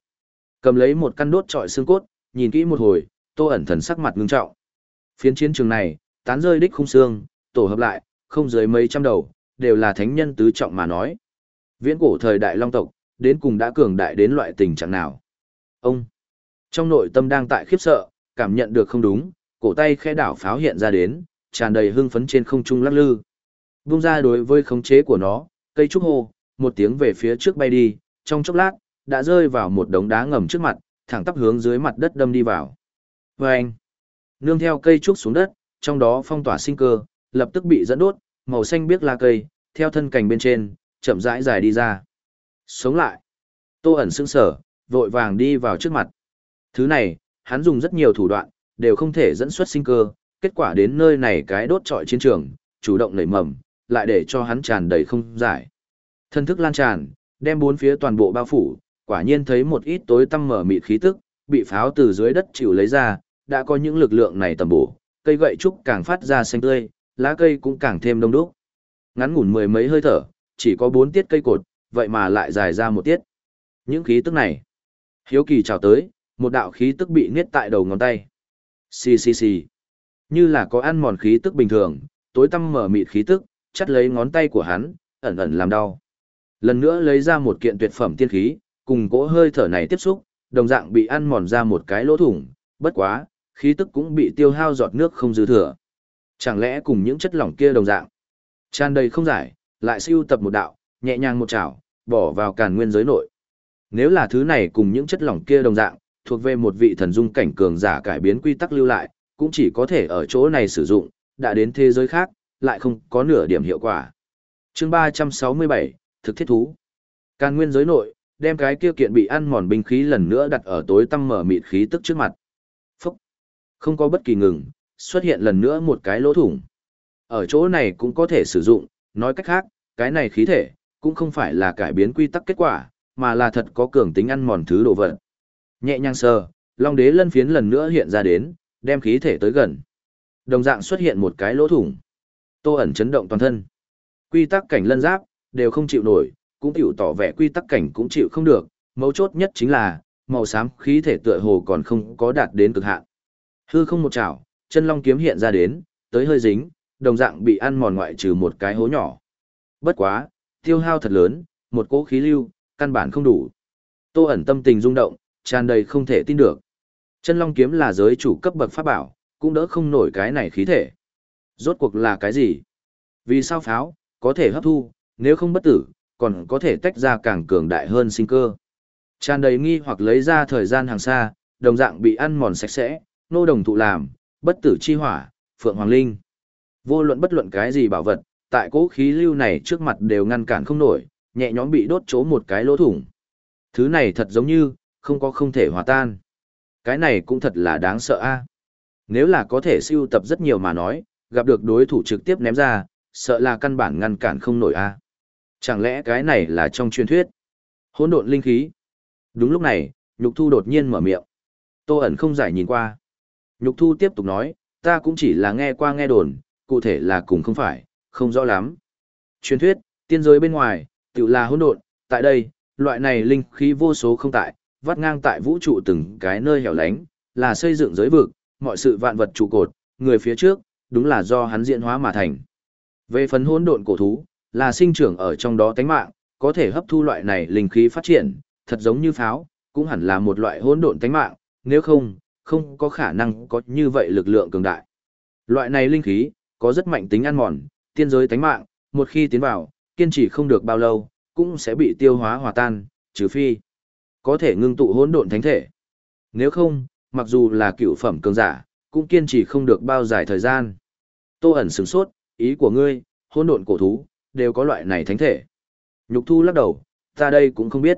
Cầm lấy một căn đốt trọi xương cốt, nhìn kỹ một hồi, Tô ẩn thần sắc mặt ngưng trọng. Phiến chiến trường này, tán rơi đích khung xương, tổ hợp lại, không dưới mấy trăm đầu, đều là thánh nhân tứ trọng mà nói. Viễn cổ thời đại long tộc, đến cùng đã cường đại đến loại tình trạng nào. Ông, trong nội tâm đang tại khiếp sợ, cảm nhận được không đúng, cổ tay khẽ đảo pháo hiện ra đến, tràn đầy hưng phấn trên không trung lắc lư. Bung ra đối với khống chế của nó, cây trúc hồ, một tiếng về phía trước bay đi, trong chốc lát, đã rơi vào một đống đá ngầm trước mặt, thẳng tắp hướng dưới mặt đất đâm đi vào. Vâng! Nương theo cây trúc xuống đất, trong đó phong tỏa sinh cơ, lập tức bị dẫn đốt, màu xanh biếc la cây, theo thân cành bên trên, chậm rãi dài đi ra. Sống lại! Tô ẩn sững sở, vội vàng đi vào trước mặt. Thứ này, hắn dùng rất nhiều thủ đoạn, đều không thể dẫn xuất sinh cơ, kết quả đến nơi này cái đốt trọi chiến trường, chủ động nảy mầm, lại để cho hắn tràn đầy không giải. Thân thức lan tràn, đem bốn phía toàn bộ bao phủ, quả nhiên thấy một ít tối tăm mở mịt khí tức, bị pháo từ dưới đất chịu lấy ra, đã có những lực lượng này tầm bổ, cây gậy trúc càng phát ra xanh tươi, lá cây cũng càng thêm đông đúc. Ngắn ngủn mười mấy hơi thở, chỉ có bốn tiết cây cột, vậy mà lại dài ra một tiết. Những khí tức này, hiếu kỳ chào tới, một đạo khí tức bị niết tại đầu ngón tay. Xì xì xì. Như là có ăn mòn khí tức bình thường, tối tăm mở mịt khí tức, chắt lấy ngón tay của hắn, ẩn ẩn làm đau. Lần nữa lấy ra một kiện tuyệt phẩm tiên khí, cùng cỗ hơi thở này tiếp xúc, đồng dạng bị ăn mòn ra một cái lỗ thủng, bất quá, khí tức cũng bị tiêu hao giọt nước không dư thừa. Chẳng lẽ cùng những chất lỏng kia đồng dạng, tràn đầy không giải, lại siêu tập một đạo, nhẹ nhàng một chảo, bỏ vào càn nguyên giới nội. Nếu là thứ này cùng những chất lỏng kia đồng dạng, thuộc về một vị thần dung cảnh cường giả cải biến quy tắc lưu lại, cũng chỉ có thể ở chỗ này sử dụng, đã đến thế giới khác, lại không có nửa điểm hiệu quả. chương 367, thực thiết thú. Càn nguyên giới nội, đem cái kia kiện bị ăn mòn binh khí lần nữa đặt ở tối tăm mở mịt khí tức trước mặt. Phúc! Không có bất kỳ ngừng, xuất hiện lần nữa một cái lỗ thủng. Ở chỗ này cũng có thể sử dụng, nói cách khác, cái này khí thể, cũng không phải là cải biến quy tắc kết quả, mà là thật có cường tính ăn mòn thứ đồ vật. Nhẹ nhàng sờ, Long đế lân phiến lần nữa hiện ra đến, đem khí thể tới gần. Đồng dạng xuất hiện một cái lỗ thủng. Tô ẩn chấn động toàn thân. Quy tắc cảnh lân giáp, đều không chịu nổi, cũng chịu tỏ vẻ quy tắc cảnh cũng chịu không được, mấu chốt nhất chính là, màu xám khí thể tựa hồ còn không có đạt đến cực hạn. Hư không một chảo, chân long kiếm hiện ra đến, tới hơi dính, đồng dạng bị ăn mòn ngoại trừ một cái hố nhỏ. Bất quá, tiêu hao thật lớn, một cỗ khí lưu, căn bản không đủ. Tô ẩn tâm tình rung động, tràn đầy không thể tin được. Chân long kiếm là giới chủ cấp bậc pháp bảo, cũng đỡ không nổi cái này khí thể. Rốt cuộc là cái gì? Vì sao pháo, có thể hấp thu, nếu không bất tử, còn có thể tách ra càng cường đại hơn sinh cơ. Tràn đầy nghi hoặc lấy ra thời gian hàng xa, đồng dạng bị ăn mòn sạch sẽ, nô đồng thụ làm, bất tử chi hỏa, phượng hoàng linh. Vô luận bất luận cái gì bảo vật, tại cố khí lưu này trước mặt đều ngăn cản không nổi, nhẹ nhõm bị đốt chỗ một cái lỗ thủng. Thứ này thật giống như, không có không thể hòa tan. Cái này cũng thật là đáng sợ a. Nếu là có thể siêu tập rất nhiều mà nói, gặp được đối thủ trực tiếp ném ra, sợ là căn bản ngăn cản không nổi a. Chẳng lẽ cái này là trong truyền thuyết? Hỗn độn linh khí. Đúng lúc này, Nhục Thu đột nhiên mở miệng. Tô ẩn không giải nhìn qua. Nhục Thu tiếp tục nói, ta cũng chỉ là nghe qua nghe đồn, cụ thể là cùng không phải, không rõ lắm. Truyền thuyết, tiên giới bên ngoài, tự là hỗn độn, Tại đây, loại này linh khí vô số không tại, vắt ngang tại vũ trụ từng cái nơi hẻo lánh, là xây dựng giới vực, mọi sự vạn vật trụ cột, người phía trước, đúng là do hắn diễn hóa mà thành. Về phần hỗn độn cổ thú, là sinh trưởng ở trong đó tánh mạng, có thể hấp thu loại này linh khí phát triển, thật giống như pháo, cũng hẳn là một loại hỗn độn tánh mạng, nếu không, không có khả năng có như vậy lực lượng cường đại. Loại này linh khí, có rất mạnh tính ăn mòn, tiên giới tánh mạng, một khi tiến vào, kiên trì không được bao lâu, cũng sẽ bị tiêu hóa hòa tan, trừ phi có thể ngưng tụ hỗn độn thánh thể. Nếu không, mặc dù là cựu phẩm cường giả, cũng kiên trì không được bao dài thời gian. Tô ẩn sửng sốt, ý của ngươi, hỗn độn cổ thú, đều có loại này thánh thể. Nhục thu lắc đầu, ta đây cũng không biết.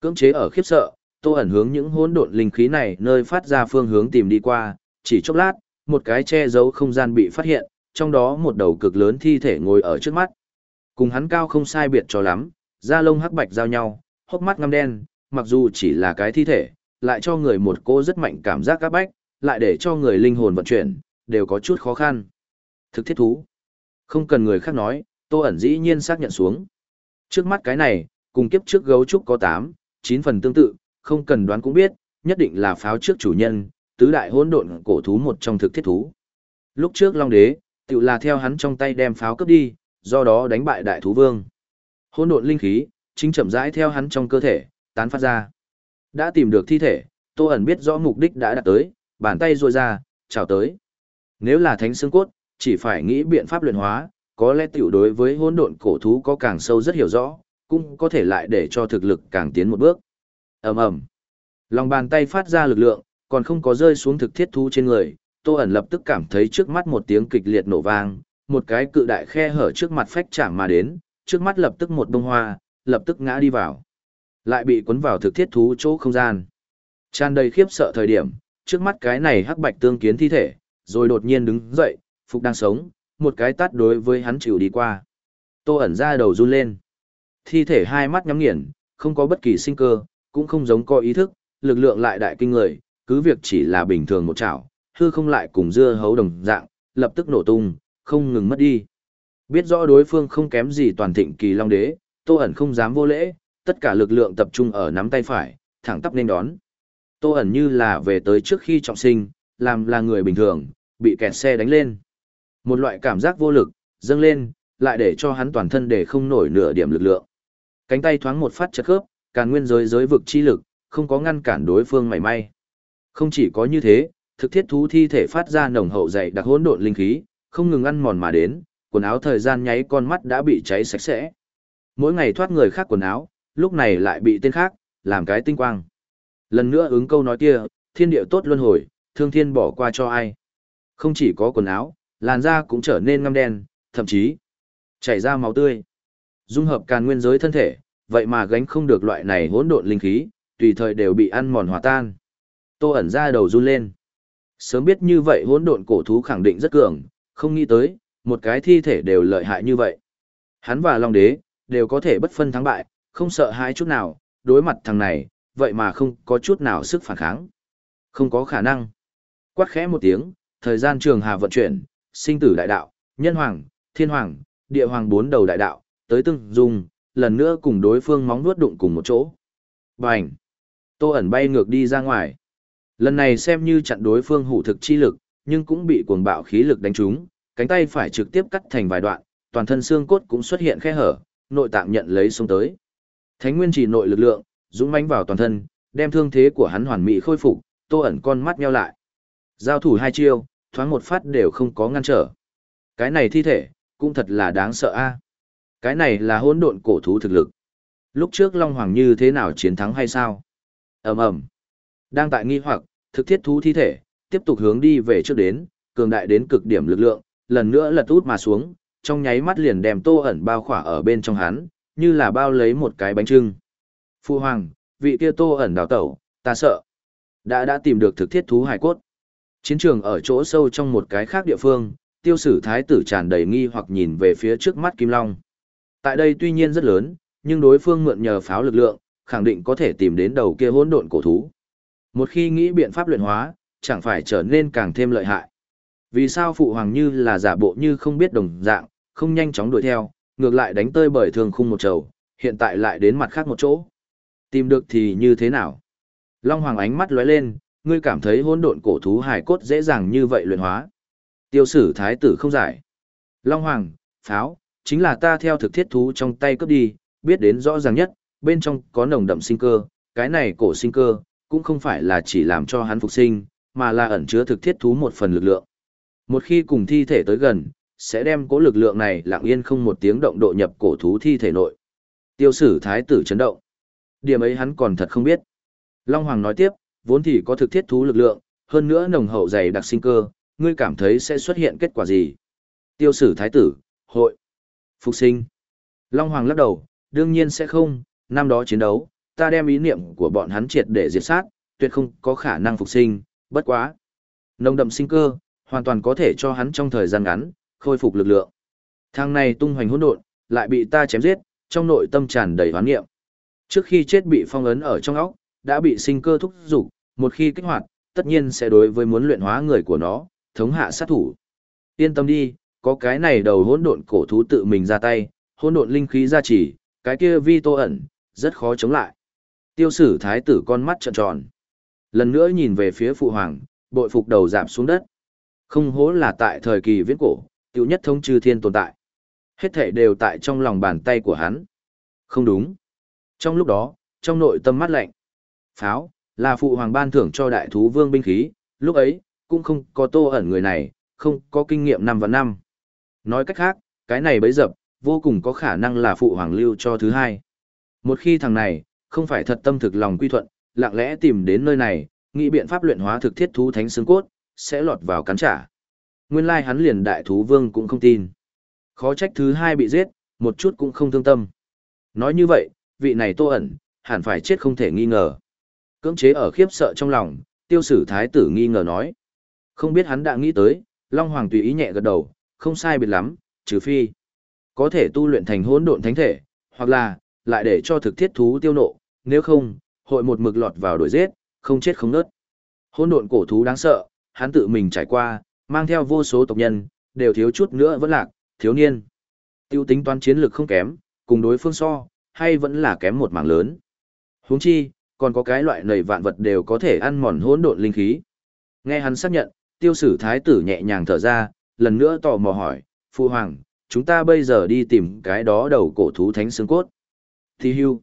Cưỡng chế ở khiếp sợ, Tô ẩn hướng những hỗn độn linh khí này nơi phát ra phương hướng tìm đi qua, chỉ chốc lát, một cái che giấu không gian bị phát hiện, trong đó một đầu cực lớn thi thể ngồi ở trước mắt. Cùng hắn cao không sai biệt cho lắm, da lông hắc bạch giao nhau, hốc mắt ngăm đen, mặc dù chỉ là cái thi thể, lại cho người một cô rất mạnh cảm giác các bách, lại để cho người linh hồn vận chuyển, đều có chút khó khăn. Thực thiết thú. Không cần người khác nói, Tô ẩn dĩ nhiên xác nhận xuống. Trước mắt cái này, cùng kiếp trước gấu trúc có 8, 9 phần tương tự, không cần đoán cũng biết, nhất định là pháo trước chủ nhân, tứ đại hỗn độn cổ thú một trong thực thiết thú. Lúc trước Long Đế, tự là theo hắn trong tay đem pháo cướp đi, do đó đánh bại đại thú vương. Hỗn độn linh khí, chính chậm rãi theo hắn trong cơ thể, tán phát ra. Đã tìm được thi thể, Tô ẩn biết rõ mục đích đã đạt tới, bàn tay ruôi ra, chào tới. Nếu là thánh xương cốt, chỉ phải nghĩ biện pháp luyện hóa, có lẽ tiểu đối với hỗn độn cổ thú có càng sâu rất hiểu rõ, cũng có thể lại để cho thực lực càng tiến một bước. Ầm ầm. Lòng bàn tay phát ra lực lượng, còn không có rơi xuống thực thiết thú trên người, Tô ẩn lập tức cảm thấy trước mắt một tiếng kịch liệt nổ vang, một cái cự đại khe hở trước mặt phách chạm mà đến, trước mắt lập tức một bông hoa, lập tức ngã đi vào. Lại bị cuốn vào thực thiết thú chỗ không gian. Tràn đầy khiếp sợ thời điểm, trước mắt cái này hắc bạch tương kiến thi thể, rồi đột nhiên đứng dậy, phục đang sống, một cái tát đối với hắn chịu đi qua. Tô ẩn ra đầu run lên. Thi thể hai mắt nhắm nghiền, không có bất kỳ sinh cơ, cũng không giống có ý thức, lực lượng lại đại kinh người, cứ việc chỉ là bình thường một chảo, hư không lại cùng dưa hấu đồng dạng, lập tức nổ tung, không ngừng mất đi. Biết rõ đối phương không kém gì toàn thịnh kỳ long đế, Tô ẩn không dám vô lễ, tất cả lực lượng tập trung ở nắm tay phải, thẳng tắp nên đón. Tô ẩn như là về tới trước khi trọng sinh, làm là người bình thường, bị kẹt xe đánh lên. Một loại cảm giác vô lực, dâng lên, lại để cho hắn toàn thân để không nổi nửa điểm lực lượng. Cánh tay thoáng một phát chật khớp, càn nguyên giới giới vực chi lực, không có ngăn cản đối phương mảy may. Không chỉ có như thế, thực thiết thú thi thể phát ra nồng hậu dày đặc hỗn độn linh khí, không ngừng ăn mòn mà đến, quần áo thời gian nháy con mắt đã bị cháy sạch sẽ. Mỗi ngày thoát người khác quần áo, lúc này lại bị tên khác, làm cái tinh quang. Lần nữa ứng câu nói kia, thiên địa tốt luân hồi, thương thiên bỏ qua cho ai. Không chỉ có quần áo, làn da cũng trở nên ngăm đen, thậm chí chảy ra máu tươi. Dung hợp càn nguyên giới thân thể, vậy mà gánh không được loại này hỗn độn linh khí, tùy thời đều bị ăn mòn hòa tan. Tô ẩn ra đầu run lên. Sớm biết như vậy hỗn độn cổ thú khẳng định rất cường, không nghĩ tới, một cái thi thể đều lợi hại như vậy. Hắn và Long Đế, đều có thể bất phân thắng bại, không sợ hãi chút nào, đối mặt thằng này, vậy mà không có chút nào sức phản kháng. Không có khả năng. Quát khẽ một tiếng, thời gian trường hà vận chuyển, sinh tử đại đạo, nhân hoàng, thiên hoàng, địa hoàng bốn đầu đại đạo, tới tương dùng, lần nữa cùng đối phương móng nuốt đụng cùng một chỗ. Bành! Tô ẩn bay ngược đi ra ngoài. Lần này xem như chặn đối phương hủ thực chi lực, nhưng cũng bị cuồng bạo khí lực đánh trúng, cánh tay phải trực tiếp cắt thành vài đoạn, toàn thân xương cốt cũng xuất hiện khe hở, nội tạng nhận lấy xuống tới. Thánh nguyên chỉ nội lực lượng, dũng mãnh vào toàn thân, đem thương thế của hắn hoàn mỹ khôi phục, Tô ẩn con mắt nheo lại. Giao thủ hai chiêu, thoáng một phát đều không có ngăn trở. Cái này thi thể, cũng thật là đáng sợ a. Cái này là hỗn độn cổ thú thực lực. Lúc trước Long Hoàng như thế nào chiến thắng hay sao? ầm ầm Đang tại nghi hoặc, thực thiết thú thi thể, tiếp tục hướng đi về trước đến, cường đại đến cực điểm lực lượng, lần nữa lật út mà xuống, trong nháy mắt liền đem tô ẩn bao khỏa ở bên trong hắn, như là bao lấy một cái bánh trưng. Phu Hoàng, vị kia tô ẩn đào tẩu, ta sợ. Đã đã tìm được thực thiết thú hải cốt. Chiến trường ở chỗ sâu trong một cái khác địa phương, tiêu sử thái tử tràn đầy nghi hoặc nhìn về phía trước mắt Kim Long. Tại đây tuy nhiên rất lớn, nhưng đối phương mượn nhờ pháo lực lượng, khẳng định có thể tìm đến đầu kia hỗn độn cổ thú. Một khi nghĩ biện pháp luyện hóa, chẳng phải trở nên càng thêm lợi hại. Vì sao phụ hoàng như là giả bộ như không biết đồng dạng, không nhanh chóng đuổi theo, ngược lại đánh tơi bởi thường khung một trầu, hiện tại lại đến mặt khác một chỗ. Tìm được thì như thế nào? Long Hoàng ánh mắt lóe lên, ngươi cảm thấy hỗn độn cổ thú hài cốt dễ dàng như vậy luyện hóa. Tiêu sử thái tử không giải. Long Hoàng, pháo, chính là ta theo thực thiết thú trong tay cướp đi, biết đến rõ ràng nhất, bên trong có nồng đậm sinh cơ, cái này cổ sinh cơ, cũng không phải là chỉ làm cho hắn phục sinh, mà là ẩn chứa thực thiết thú một phần lực lượng. Một khi cùng thi thể tới gần, sẽ đem cố lực lượng này lặng yên không một tiếng động độ nhập cổ thú thi thể nội. Tiêu sử thái tử chấn động. Điểm ấy hắn còn thật không biết. Long Hoàng nói tiếp, vốn thì có thực thiết thú lực lượng, hơn nữa nồng hậu dày đặc sinh cơ, ngươi cảm thấy sẽ xuất hiện kết quả gì? Tiêu sử thái tử, hội, phục sinh. Long Hoàng lắc đầu, đương nhiên sẽ không, năm đó chiến đấu, ta đem ý niệm của bọn hắn triệt để diệt sát, tuyệt không có khả năng phục sinh, bất quá. Nồng đậm sinh cơ, hoàn toàn có thể cho hắn trong thời gian ngắn, khôi phục lực lượng. Thằng này tung hoành hỗn độn, lại bị ta chém giết, trong nội tâm tràn đầy hoán niệm. Trước khi chết bị phong ấn ở trong óc, đã bị sinh cơ thúc dục, một khi kích hoạt, tất nhiên sẽ đối với muốn luyện hóa người của nó, thống hạ sát thủ. Yên tâm đi, có cái này đầu hỗn độn cổ thú tự mình ra tay, hỗn độn linh khí gia trì, cái kia vi tô ẩn, rất khó chống lại. Tiêu sử thái tử con mắt trợn tròn. Lần nữa nhìn về phía phụ hoàng, bội phục đầu giảm xuống đất. Không hố là tại thời kỳ viễn cổ, tiêu nhất thống trừ thiên tồn tại. Hết thể đều tại trong lòng bàn tay của hắn. Không đúng. Trong lúc đó, trong nội tâm mắt lạnh. Pháo, là phụ hoàng ban thưởng cho đại thú vương binh khí, lúc ấy, cũng không có tô ẩn người này, không có kinh nghiệm năm và năm. Nói cách khác, cái này bấy dập, vô cùng có khả năng là phụ hoàng lưu cho thứ hai. Một khi thằng này, không phải thật tâm thực lòng quy thuận, lặng lẽ tìm đến nơi này, nghĩ biện pháp luyện hóa thực thiết thú thánh xương cốt, sẽ lọt vào cắn trả. Nguyên lai hắn liền đại thú vương cũng không tin. Khó trách thứ hai bị giết, một chút cũng không thương tâm. Nói như vậy, vị này tô ẩn, hẳn phải chết không thể nghi ngờ. Cưỡng chế ở khiếp sợ trong lòng, tiêu sử thái tử nghi ngờ nói. Không biết hắn đã nghĩ tới, Long Hoàng tùy ý nhẹ gật đầu, không sai biệt lắm, trừ phi. Có thể tu luyện thành hỗn độn thánh thể, hoặc là, lại để cho thực thiết thú tiêu nộ, nếu không, hội một mực lọt vào đuổi giết, không chết không nớt. Hỗn độn cổ thú đáng sợ, hắn tự mình trải qua, mang theo vô số tộc nhân, đều thiếu chút nữa vẫn lạc, thiếu niên. Tiêu tính toán chiến lược không kém, cùng đối phương so, hay vẫn là kém một mảng lớn. Huống chi, còn có cái loại nầy vạn vật đều có thể ăn mòn hỗn độn linh khí. Nghe hắn xác nhận, tiêu sử thái tử nhẹ nhàng thở ra, lần nữa tò mò hỏi, Phu Hoàng, chúng ta bây giờ đi tìm cái đó đầu cổ thú thánh xương cốt. Thì hưu.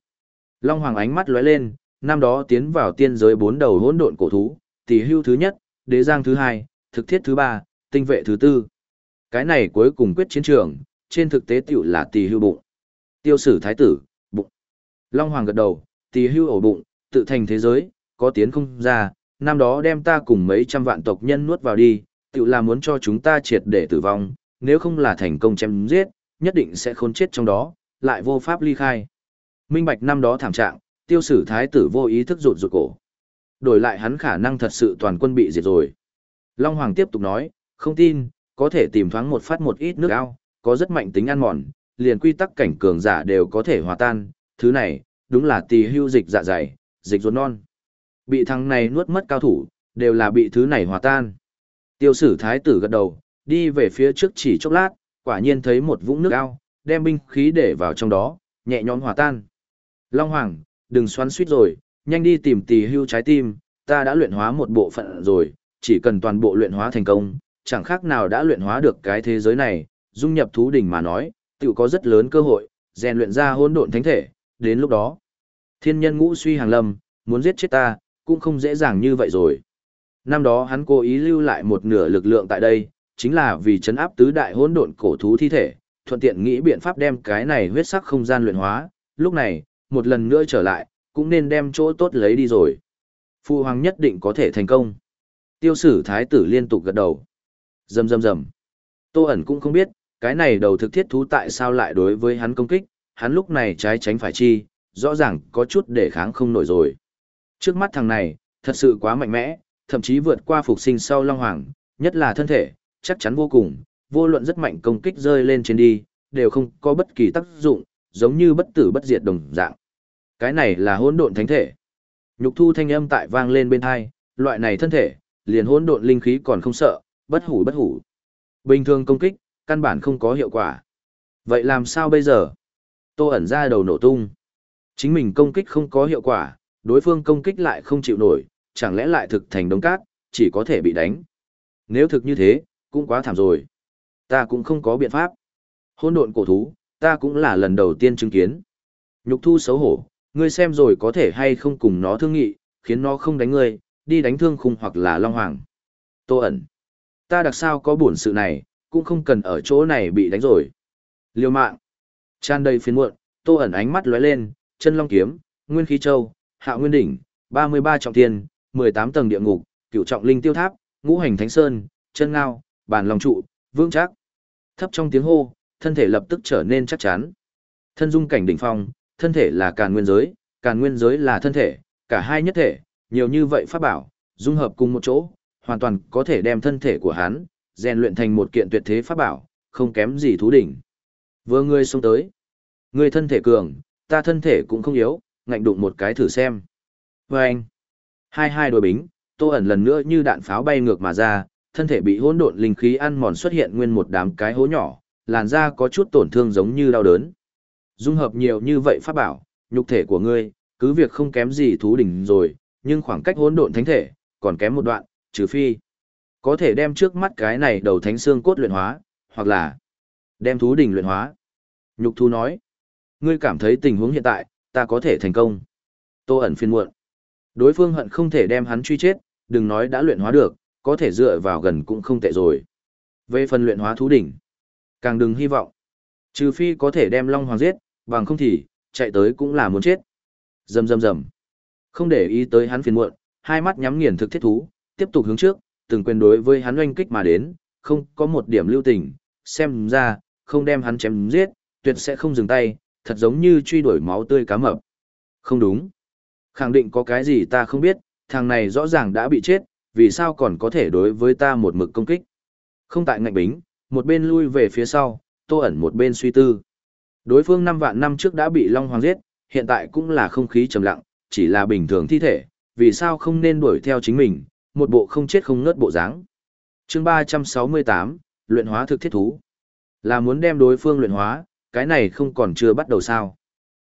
Long Hoàng ánh mắt lóe lên, năm đó tiến vào tiên giới bốn đầu hỗn độn cổ thú, tỷ hưu thứ nhất, đế giang thứ hai, thực thiết thứ ba, tinh vệ thứ tư. Cái này cuối cùng quyết chiến trường, trên thực tế tiểu là tỷ hưu bụng. Tiêu sử thái tử, bụng. Long Hoàng gật đầu, tỷ hưu ổ bụng, tự thành thế giới, có tiến không ra, năm đó đem ta cùng mấy trăm vạn tộc nhân nuốt vào đi, tự là muốn cho chúng ta triệt để tử vong, nếu không là thành công chém giết, nhất định sẽ khốn chết trong đó, lại vô pháp ly khai. Minh bạch năm đó thảm trạng, tiêu sử thái tử vô ý thức rụt rụt cổ. Đổi lại hắn khả năng thật sự toàn quân bị diệt rồi. Long Hoàng tiếp tục nói, không tin, có thể tìm thoáng một phát một ít nước ao, có rất mạnh tính ăn mòn, liền quy tắc cảnh cường giả đều có thể hòa tan, thứ này, đúng là tì hưu dịch dạ dày, dịch ruột non. Bị thằng này nuốt mất cao thủ, đều là bị thứ này hòa tan. Tiêu sử thái tử gật đầu, đi về phía trước chỉ chốc lát, quả nhiên thấy một vũng nước ao, đem binh khí để vào trong đó, nhẹ nhõm hòa tan. Long Hoàng, đừng xoắn suýt rồi, nhanh đi tìm tỳ hưu trái tim, ta đã luyện hóa một bộ phận rồi, chỉ cần toàn bộ luyện hóa thành công, chẳng khác nào đã luyện hóa được cái thế giới này, dung nhập thú đỉnh mà nói, tự có rất lớn cơ hội, rèn luyện ra hỗn độn thánh thể, đến lúc đó. Thiên nhân ngũ suy hàng lâm, muốn giết chết ta, cũng không dễ dàng như vậy rồi. Năm đó hắn cố ý lưu lại một nửa lực lượng tại đây, chính là vì chấn áp tứ đại hỗn độn cổ thú thi thể, thuận tiện nghĩ biện pháp đem cái này huyết sắc không gian luyện hóa, lúc này, một lần nữa trở lại, cũng nên đem chỗ tốt lấy đi rồi. Phu hoàng nhất định có thể thành công. Tiêu sử thái tử liên tục gật đầu. Rầm rầm rầm. Tô ẩn cũng không biết, cái này đầu thực thiết thú tại sao lại đối với hắn công kích, hắn lúc này trái tránh phải chi, rõ ràng có chút để kháng không nổi rồi. Trước mắt thằng này, thật sự quá mạnh mẽ, thậm chí vượt qua phục sinh sau Long Hoàng, nhất là thân thể, chắc chắn vô cùng, vô luận rất mạnh công kích rơi lên trên đi, đều không có bất kỳ tác dụng, giống như bất tử bất diệt đồng dạng. Cái này là hỗn độn thánh thể. Nhục thu thanh âm tại vang lên bên hai, loại này thân thể, liền hỗn độn linh khí còn không sợ, bất hủ bất hủ. Bình thường công kích, căn bản không có hiệu quả. Vậy làm sao bây giờ? Tô ẩn ra đầu nổ tung. Chính mình công kích không có hiệu quả, đối phương công kích lại không chịu nổi, chẳng lẽ lại thực thành đống cát, chỉ có thể bị đánh. Nếu thực như thế, cũng quá thảm rồi. Ta cũng không có biện pháp. Hôn độn cổ thú, ta cũng là lần đầu tiên chứng kiến. Nhục thu xấu hổ, ngươi xem rồi có thể hay không cùng nó thương nghị, khiến nó không đánh ngươi, đi đánh thương khung hoặc là long hoàng. Tô ẩn. Ta đặc sao có buồn sự này, cũng không cần ở chỗ này bị đánh rồi. Liêu mạng. Tràn đầy phiền muộn, tô ẩn ánh mắt lóe lên, chân long kiếm, nguyên khí châu, hạ nguyên đỉnh, 33 trọng thiên, 18 tầng địa ngục, cửu trọng linh tiêu tháp, ngũ hành thánh sơn, chân ngao, bàn long trụ, vương chắc. Thấp trong tiếng hô, thân thể lập tức trở nên chắc chắn. Thân dung cảnh đỉnh phong, thân thể là càn nguyên giới, càn nguyên giới là thân thể, cả hai nhất thể, nhiều như vậy pháp bảo, dung hợp cùng một chỗ, hoàn toàn có thể đem thân thể của hắn, rèn luyện thành một kiện tuyệt thế pháp bảo, không kém gì thú đỉnh. Vừa ngươi xông tới, ngươi thân thể cường, ta thân thể cũng không yếu, ngạnh đụng một cái thử xem. Và anh, hai hai đôi bính, tô ẩn lần nữa như đạn pháo bay ngược mà ra, thân thể bị hỗn độn linh khí ăn mòn xuất hiện nguyên một đám cái hố nhỏ, làn da có chút tổn thương giống như đau đớn. Dung hợp nhiều như vậy pháp bảo, nhục thể của ngươi, cứ việc không kém gì thú đỉnh rồi, nhưng khoảng cách hỗn độn thánh thể, còn kém một đoạn, trừ phi có thể đem trước mắt cái này đầu thánh xương cốt luyện hóa, hoặc là đem thú đỉnh luyện hóa. Nhục thú nói, ngươi cảm thấy tình huống hiện tại, ta có thể thành công. Tô ẩn phiền muộn. Đối phương hận không thể đem hắn truy chết, đừng nói đã luyện hóa được, có thể dựa vào gần cũng không tệ rồi. Về phần luyện hóa thú đỉnh, càng đừng hy vọng. Trừ phi có thể đem Long Hoàng giết, bằng không thì, chạy tới cũng là muốn chết. Rầm rầm rầm. Không để ý tới hắn phiền muộn, hai mắt nhắm nghiền thực thiết thú, tiếp tục hướng trước, từng quyền đối với hắn oanh kích mà đến, không có một điểm lưu tình, xem ra, không đem hắn chém giết, tuyệt sẽ không dừng tay, thật giống như truy đuổi máu tươi cá mập. Không đúng. Khẳng định có cái gì ta không biết, thằng này rõ ràng đã bị chết, vì sao còn có thể đối với ta một mực công kích. Không tại ngạnh bính, một bên lui về phía sau, tô ẩn một bên suy tư. Đối phương năm vạn năm trước đã bị Long Hoàng giết, hiện tại cũng là không khí trầm lặng, chỉ là bình thường thi thể, vì sao không nên đuổi theo chính mình, một bộ không chết không ngớt bộ dáng. Chương 368, luyện hóa thực thiết thú. Là muốn đem đối phương luyện hóa, cái này không còn chưa bắt đầu sao?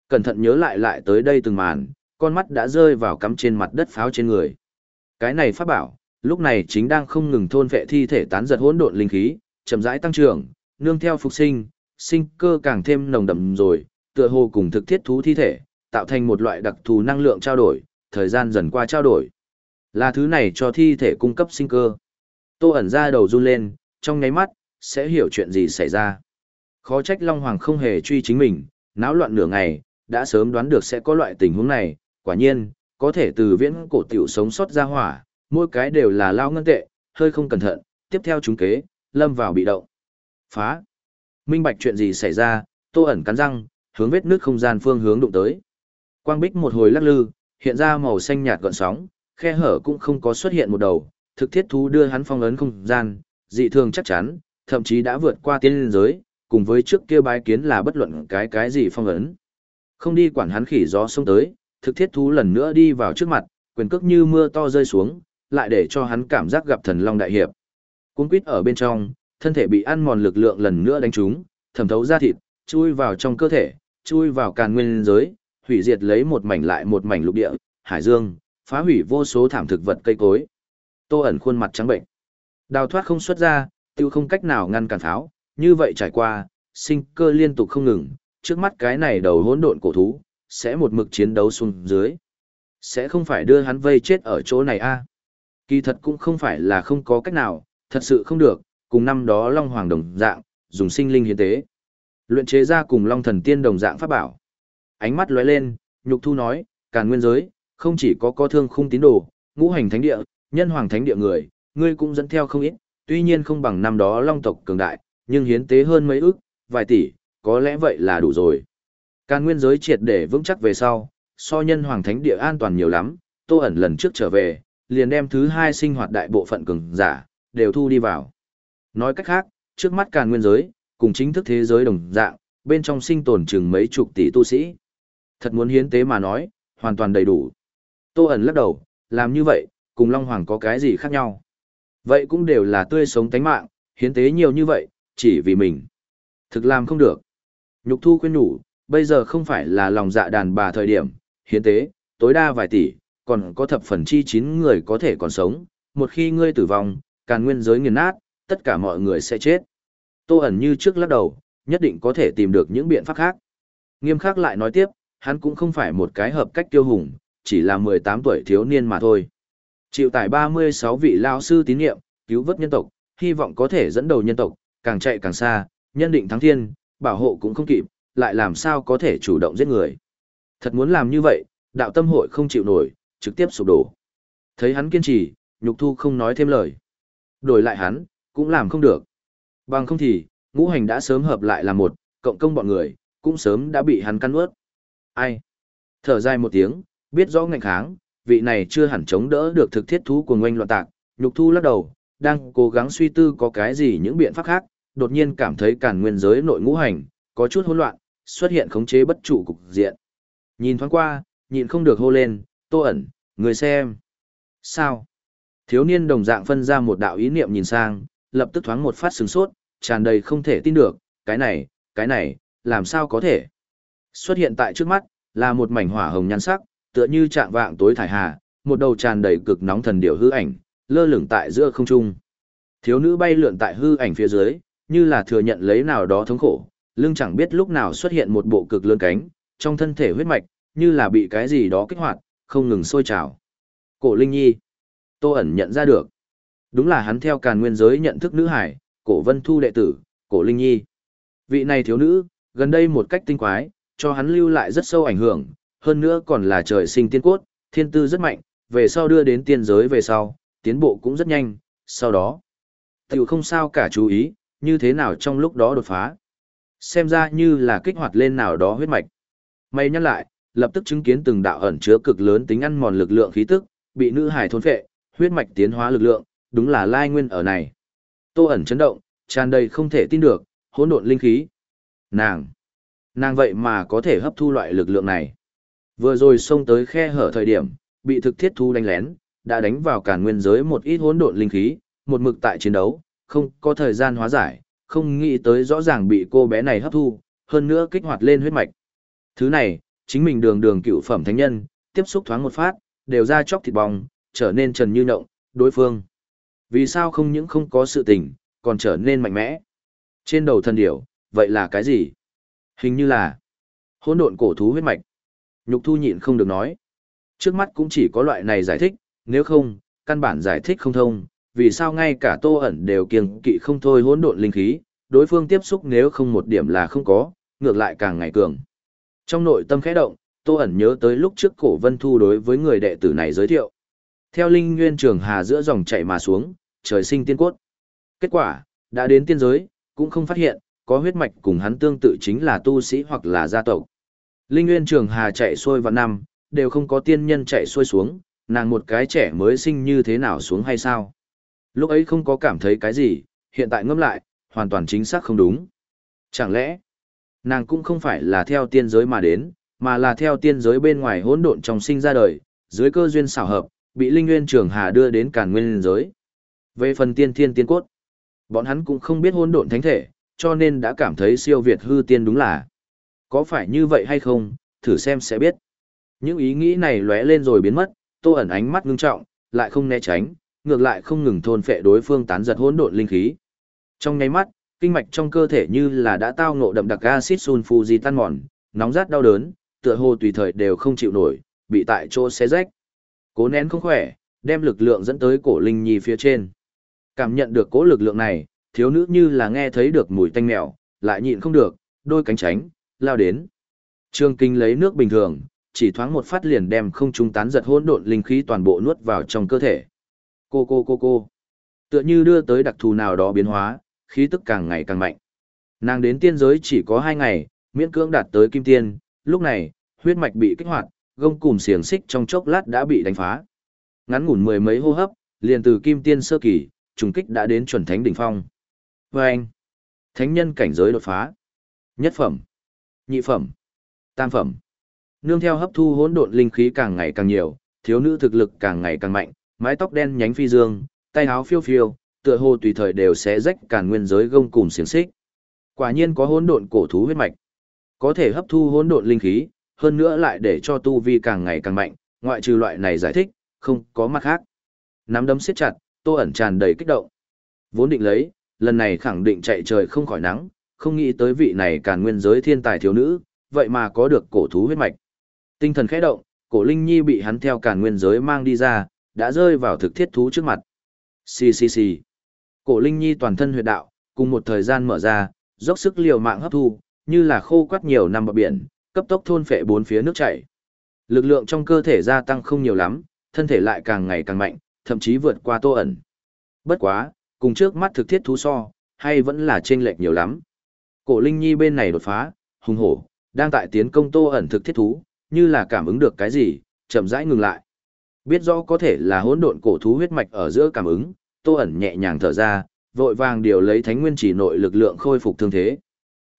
Cẩn thận nhớ lại lại tới đây từng màn, con mắt đã rơi vào cắm trên mặt đất pháo trên người. Cái này pháp bảo, lúc này chính đang không ngừng thôn vệ thi thể tán giật hỗn độn linh khí, chậm rãi tăng trưởng, nương theo phục sinh, sinh cơ càng thêm nồng đậm rồi, tựa hồ cùng thực thiết thú thi thể, tạo thành một loại đặc thù năng lượng trao đổi, thời gian dần qua trao đổi. Là thứ này cho thi thể cung cấp sinh cơ. Tô ẩn ra đầu run lên, trong nháy mắt, sẽ hiểu chuyện gì xảy ra. Khó trách Long Hoàng không hề truy chính mình, náo loạn nửa ngày, đã sớm đoán được sẽ có loại tình huống này, quả nhiên, có thể từ viễn cổ tiểu sống sót ra hỏa, mỗi cái đều là lao ngân tệ, hơi không cẩn thận, tiếp theo chúng kế, lâm vào bị động. Phá. Minh bạch chuyện gì xảy ra, tô ẩn cắn răng, hướng vết nước không gian phương hướng đụng tới. Quang bích một hồi lắc lư, hiện ra màu xanh nhạt gọn sóng, khe hở cũng không có xuất hiện một đầu, thực thiết thú đưa hắn phong ấn không gian, dị thường chắc chắn, thậm chí đã vượt qua tiên giới, cùng với trước kia bái kiến là bất luận cái cái gì phong ấn. Không đi quản hắn khỉ gió xông tới, thực thiết thú lần nữa đi vào trước mặt, quyền cước như mưa to rơi xuống, lại để cho hắn cảm giác gặp thần long đại hiệp. Cuốn quýt ở bên trong, thân thể bị ăn mòn lực lượng lần nữa đánh trúng, thẩm thấu ra thịt, chui vào trong cơ thể, chui vào càn nguyên giới, hủy diệt lấy một mảnh lại một mảnh lục địa, hải dương, phá hủy vô số thảm thực vật cây cối. Tô ẩn khuôn mặt trắng bệnh. Đào thoát không xuất ra, tiêu không cách nào ngăn cản pháo, như vậy trải qua, sinh cơ liên tục không ngừng, trước mắt cái này đầu hỗn độn cổ thú, sẽ một mực chiến đấu xuống dưới. Sẽ không phải đưa hắn vây chết ở chỗ này a Kỳ thật cũng không phải là không có cách nào, thật sự không được, cùng năm đó Long Hoàng đồng dạng, dùng sinh linh hiến tế. Luyện chế ra cùng Long Thần Tiên đồng dạng pháp bảo. Ánh mắt lóe lên, Nhục Thu nói, càn nguyên giới, không chỉ có có thương khung tín đồ, ngũ hành thánh địa, nhân hoàng thánh địa người, ngươi cũng dẫn theo không ít, tuy nhiên không bằng năm đó Long tộc cường đại, nhưng hiến tế hơn mấy ức, vài tỷ, có lẽ vậy là đủ rồi. Càn nguyên giới triệt để vững chắc về sau, so nhân hoàng thánh địa an toàn nhiều lắm, tô ẩn lần trước trở về, liền đem thứ hai sinh hoạt đại bộ phận cường giả, đều thu đi vào. Nói cách khác, trước mắt càn nguyên giới, cùng chính thức thế giới đồng dạng, bên trong sinh tồn chừng mấy chục tỷ tu sĩ. Thật muốn hiến tế mà nói, hoàn toàn đầy đủ. Tô ẩn lắc đầu, làm như vậy, cùng Long Hoàng có cái gì khác nhau. Vậy cũng đều là tươi sống tánh mạng, hiến tế nhiều như vậy, chỉ vì mình. Thực làm không được. Nhục thu khuyên nhủ, bây giờ không phải là lòng dạ đàn bà thời điểm, hiến tế, tối đa vài tỷ, còn có thập phần chi chín người có thể còn sống, một khi ngươi tử vong, càn nguyên giới nghiền nát, tất cả mọi người sẽ chết. Tô ẩn như trước lắc đầu, nhất định có thể tìm được những biện pháp khác. Nghiêm khắc lại nói tiếp, hắn cũng không phải một cái hợp cách tiêu hùng, chỉ là 18 tuổi thiếu niên mà thôi. Chịu tải 36 vị lao sư tín nhiệm, cứu vớt nhân tộc, hy vọng có thể dẫn đầu nhân tộc, càng chạy càng xa, nhân định thắng thiên, bảo hộ cũng không kịp, lại làm sao có thể chủ động giết người. Thật muốn làm như vậy, đạo tâm hội không chịu nổi, trực tiếp sụp đổ. Thấy hắn kiên trì, nhục thu không nói thêm lời. Đổi lại hắn, cũng làm không được. Bằng không thì, ngũ hành đã sớm hợp lại là một, cộng công bọn người, cũng sớm đã bị hắn căn ướt. Ai? Thở dài một tiếng, biết rõ ngạnh kháng, vị này chưa hẳn chống đỡ được thực thiết thú của ngoanh loạn tạc, nhục thu lắc đầu, đang cố gắng suy tư có cái gì những biện pháp khác, đột nhiên cảm thấy càn nguyên giới nội ngũ hành, có chút hỗn loạn, xuất hiện khống chế bất trụ cục diện. Nhìn thoáng qua, nhịn không được hô lên, tô ẩn, người xem. Sao? Thiếu niên đồng dạng phân ra một đạo ý niệm nhìn sang, lập tức thoáng một phát sừng sốt, tràn đầy không thể tin được, cái này, cái này, làm sao có thể? Xuất hiện tại trước mắt, là một mảnh hỏa hồng nhan sắc, tựa như trạng vạng tối thải hà, một đầu tràn đầy cực nóng thần điểu hư ảnh, lơ lửng tại giữa không trung. Thiếu nữ bay lượn tại hư ảnh phía dưới, như là thừa nhận lấy nào đó thống khổ, lưng chẳng biết lúc nào xuất hiện một bộ cực lớn cánh, trong thân thể huyết mạch, như là bị cái gì đó kích hoạt, không ngừng sôi trào. Cổ Linh Nhi. Tô ẩn nhận ra được. Đúng là hắn theo càn nguyên giới nhận thức nữ hải, cổ vân thu đệ tử, cổ Linh Nhi. Vị này thiếu nữ, gần đây một cách tinh quái, cho hắn lưu lại rất sâu ảnh hưởng, hơn nữa còn là trời sinh tiên cốt, thiên tư rất mạnh, về sau đưa đến tiên giới về sau, tiến bộ cũng rất nhanh, sau đó. Tiểu không sao cả chú ý, như thế nào trong lúc đó đột phá. Xem ra như là kích hoạt lên nào đó huyết mạch. May nhắc lại, lập tức chứng kiến từng đạo ẩn chứa cực lớn tính ăn mòn lực lượng khí tức, bị nữ hải thôn phệ, huyết mạch tiến hóa lực lượng, đúng là lai nguyên ở này. Tô ẩn chấn động, tràn đầy không thể tin được, hỗn độn linh khí. Nàng, nàng vậy mà có thể hấp thu loại lực lượng này. Vừa rồi xông tới khe hở thời điểm, bị thực thiết thu đánh lén, đã đánh vào cả nguyên giới một ít hỗn độn linh khí, một mực tại chiến đấu, không có thời gian hóa giải, không nghĩ tới rõ ràng bị cô bé này hấp thu, hơn nữa kích hoạt lên huyết mạch. Thứ này, chính mình đường đường cựu phẩm thánh nhân, tiếp xúc thoáng một phát, đều ra chóc thịt bong, trở nên trần như nộng, đối phương. Vì sao không những không có sự tình, còn trở nên mạnh mẽ? Trên đầu thần điểu, vậy là cái gì? Hình như là hỗn độn cổ thú huyết mạch. Nhục thu nhịn không được nói. Trước mắt cũng chỉ có loại này giải thích, nếu không, căn bản giải thích không thông, vì sao ngay cả tô ẩn đều kiêng kỵ không thôi hỗn độn linh khí, đối phương tiếp xúc nếu không một điểm là không có, ngược lại càng ngày cường. Trong nội tâm khẽ động, tô ẩn nhớ tới lúc trước cổ vân thu đối với người đệ tử này giới thiệu. Theo linh nguyên trường hà giữa dòng chảy mà xuống, trời sinh tiên cốt. Kết quả, đã đến tiên giới, cũng không phát hiện, có huyết mạch cùng hắn tương tự chính là tu sĩ hoặc là gia tộc. Linh nguyên trường hà chạy xuôi vào năm, đều không có tiên nhân chạy xuôi xuống, nàng một cái trẻ mới sinh như thế nào xuống hay sao? Lúc ấy không có cảm thấy cái gì, hiện tại ngâm lại, hoàn toàn chính xác không đúng. Chẳng lẽ, nàng cũng không phải là theo tiên giới mà đến, mà là theo tiên giới bên ngoài hỗn độn trong sinh ra đời, dưới cơ duyên xảo hợp, bị Linh Nguyên Trường Hà đưa đến Càn Nguyên giới. Về phần tiên thiên tiên cốt, bọn hắn cũng không biết hỗn độn thánh thể, cho nên đã cảm thấy siêu việt hư tiên đúng là. Có phải như vậy hay không, thử xem sẽ biết. Những ý nghĩ này lóe lên rồi biến mất, Tô ẩn ánh mắt ngưng trọng, lại không né tránh, ngược lại không ngừng thôn phệ đối phương tán giật hỗn độn linh khí. Trong nháy mắt, kinh mạch trong cơ thể như là đã tao ngộ đậm đặc axit sulfuric tan mòn, nóng rát đau đớn, tựa hồ tùy thời đều không chịu nổi, bị tại chỗ xé rách. Cố nén không khỏe, đem lực lượng dẫn tới cổ linh nhi phía trên. Cảm nhận được cố lực lượng này, thiếu nữ như là nghe thấy được mùi tanh mèo, lại nhịn không được, đôi cánh tránh, lao đến. Trương Kinh lấy nước bình thường, chỉ thoáng một phát liền đem không trung tán giật hỗn độn linh khí toàn bộ nuốt vào trong cơ thể. Cô cô cô cô. Tựa như đưa tới đặc thù nào đó biến hóa, khí tức càng ngày càng mạnh. Nàng đến tiên giới chỉ có hai ngày, miễn cưỡng đạt tới kim tiên, lúc này, huyết mạch bị kích hoạt, gông cùm xiềng xích trong chốc lát đã bị đánh phá. Ngắn ngủn mười mấy hô hấp, liền từ kim tiên sơ kỳ, trùng kích đã đến chuẩn thánh đỉnh phong. Và anh, thánh nhân cảnh giới đột phá. Nhất phẩm, nhị phẩm, tam phẩm. Nương theo hấp thu hỗn độn linh khí càng ngày càng nhiều, thiếu nữ thực lực càng ngày càng mạnh, mái tóc đen nhánh phi dương, tay áo phiêu phiêu, tựa hồ tùy thời đều sẽ rách cản nguyên giới gông cùng xiềng xích. Quả nhiên có hỗn độn cổ thú huyết mạch. Có thể hấp thu hỗn độn linh khí, hơn nữa lại để cho tu vi càng ngày càng mạnh, ngoại trừ loại này giải thích, không có mặt khác. Nắm đấm siết chặt, Tô ẩn tràn đầy kích động. Vốn định lấy, lần này khẳng định chạy trời không khỏi nắng, không nghĩ tới vị này càn nguyên giới thiên tài thiếu nữ, vậy mà có được cổ thú huyết mạch. Tinh thần khẽ động, cổ linh nhi bị hắn theo càn nguyên giới mang đi ra, đã rơi vào thực thiết thú trước mặt. Xì xì xì. Cổ linh nhi toàn thân huyệt đạo, cùng một thời gian mở ra, dốc sức liều mạng hấp thu, như là khô quắt nhiều năm bờ biển, cấp tốc thôn phệ bốn phía nước chảy. Lực lượng trong cơ thể gia tăng không nhiều lắm, thân thể lại càng ngày càng mạnh, thậm chí vượt qua Tô ẩn. Bất quá, cùng trước mắt thực thiết thú so, hay vẫn là chênh lệch nhiều lắm. Cổ Linh Nhi bên này đột phá, hùng hổ, đang tại tiến công Tô ẩn thực thiết thú, như là cảm ứng được cái gì, chậm rãi ngừng lại. Biết rõ có thể là hỗn độn cổ thú huyết mạch ở giữa cảm ứng, Tô ẩn nhẹ nhàng thở ra, vội vàng điều lấy thánh nguyên chỉ nội lực lượng khôi phục thương thế.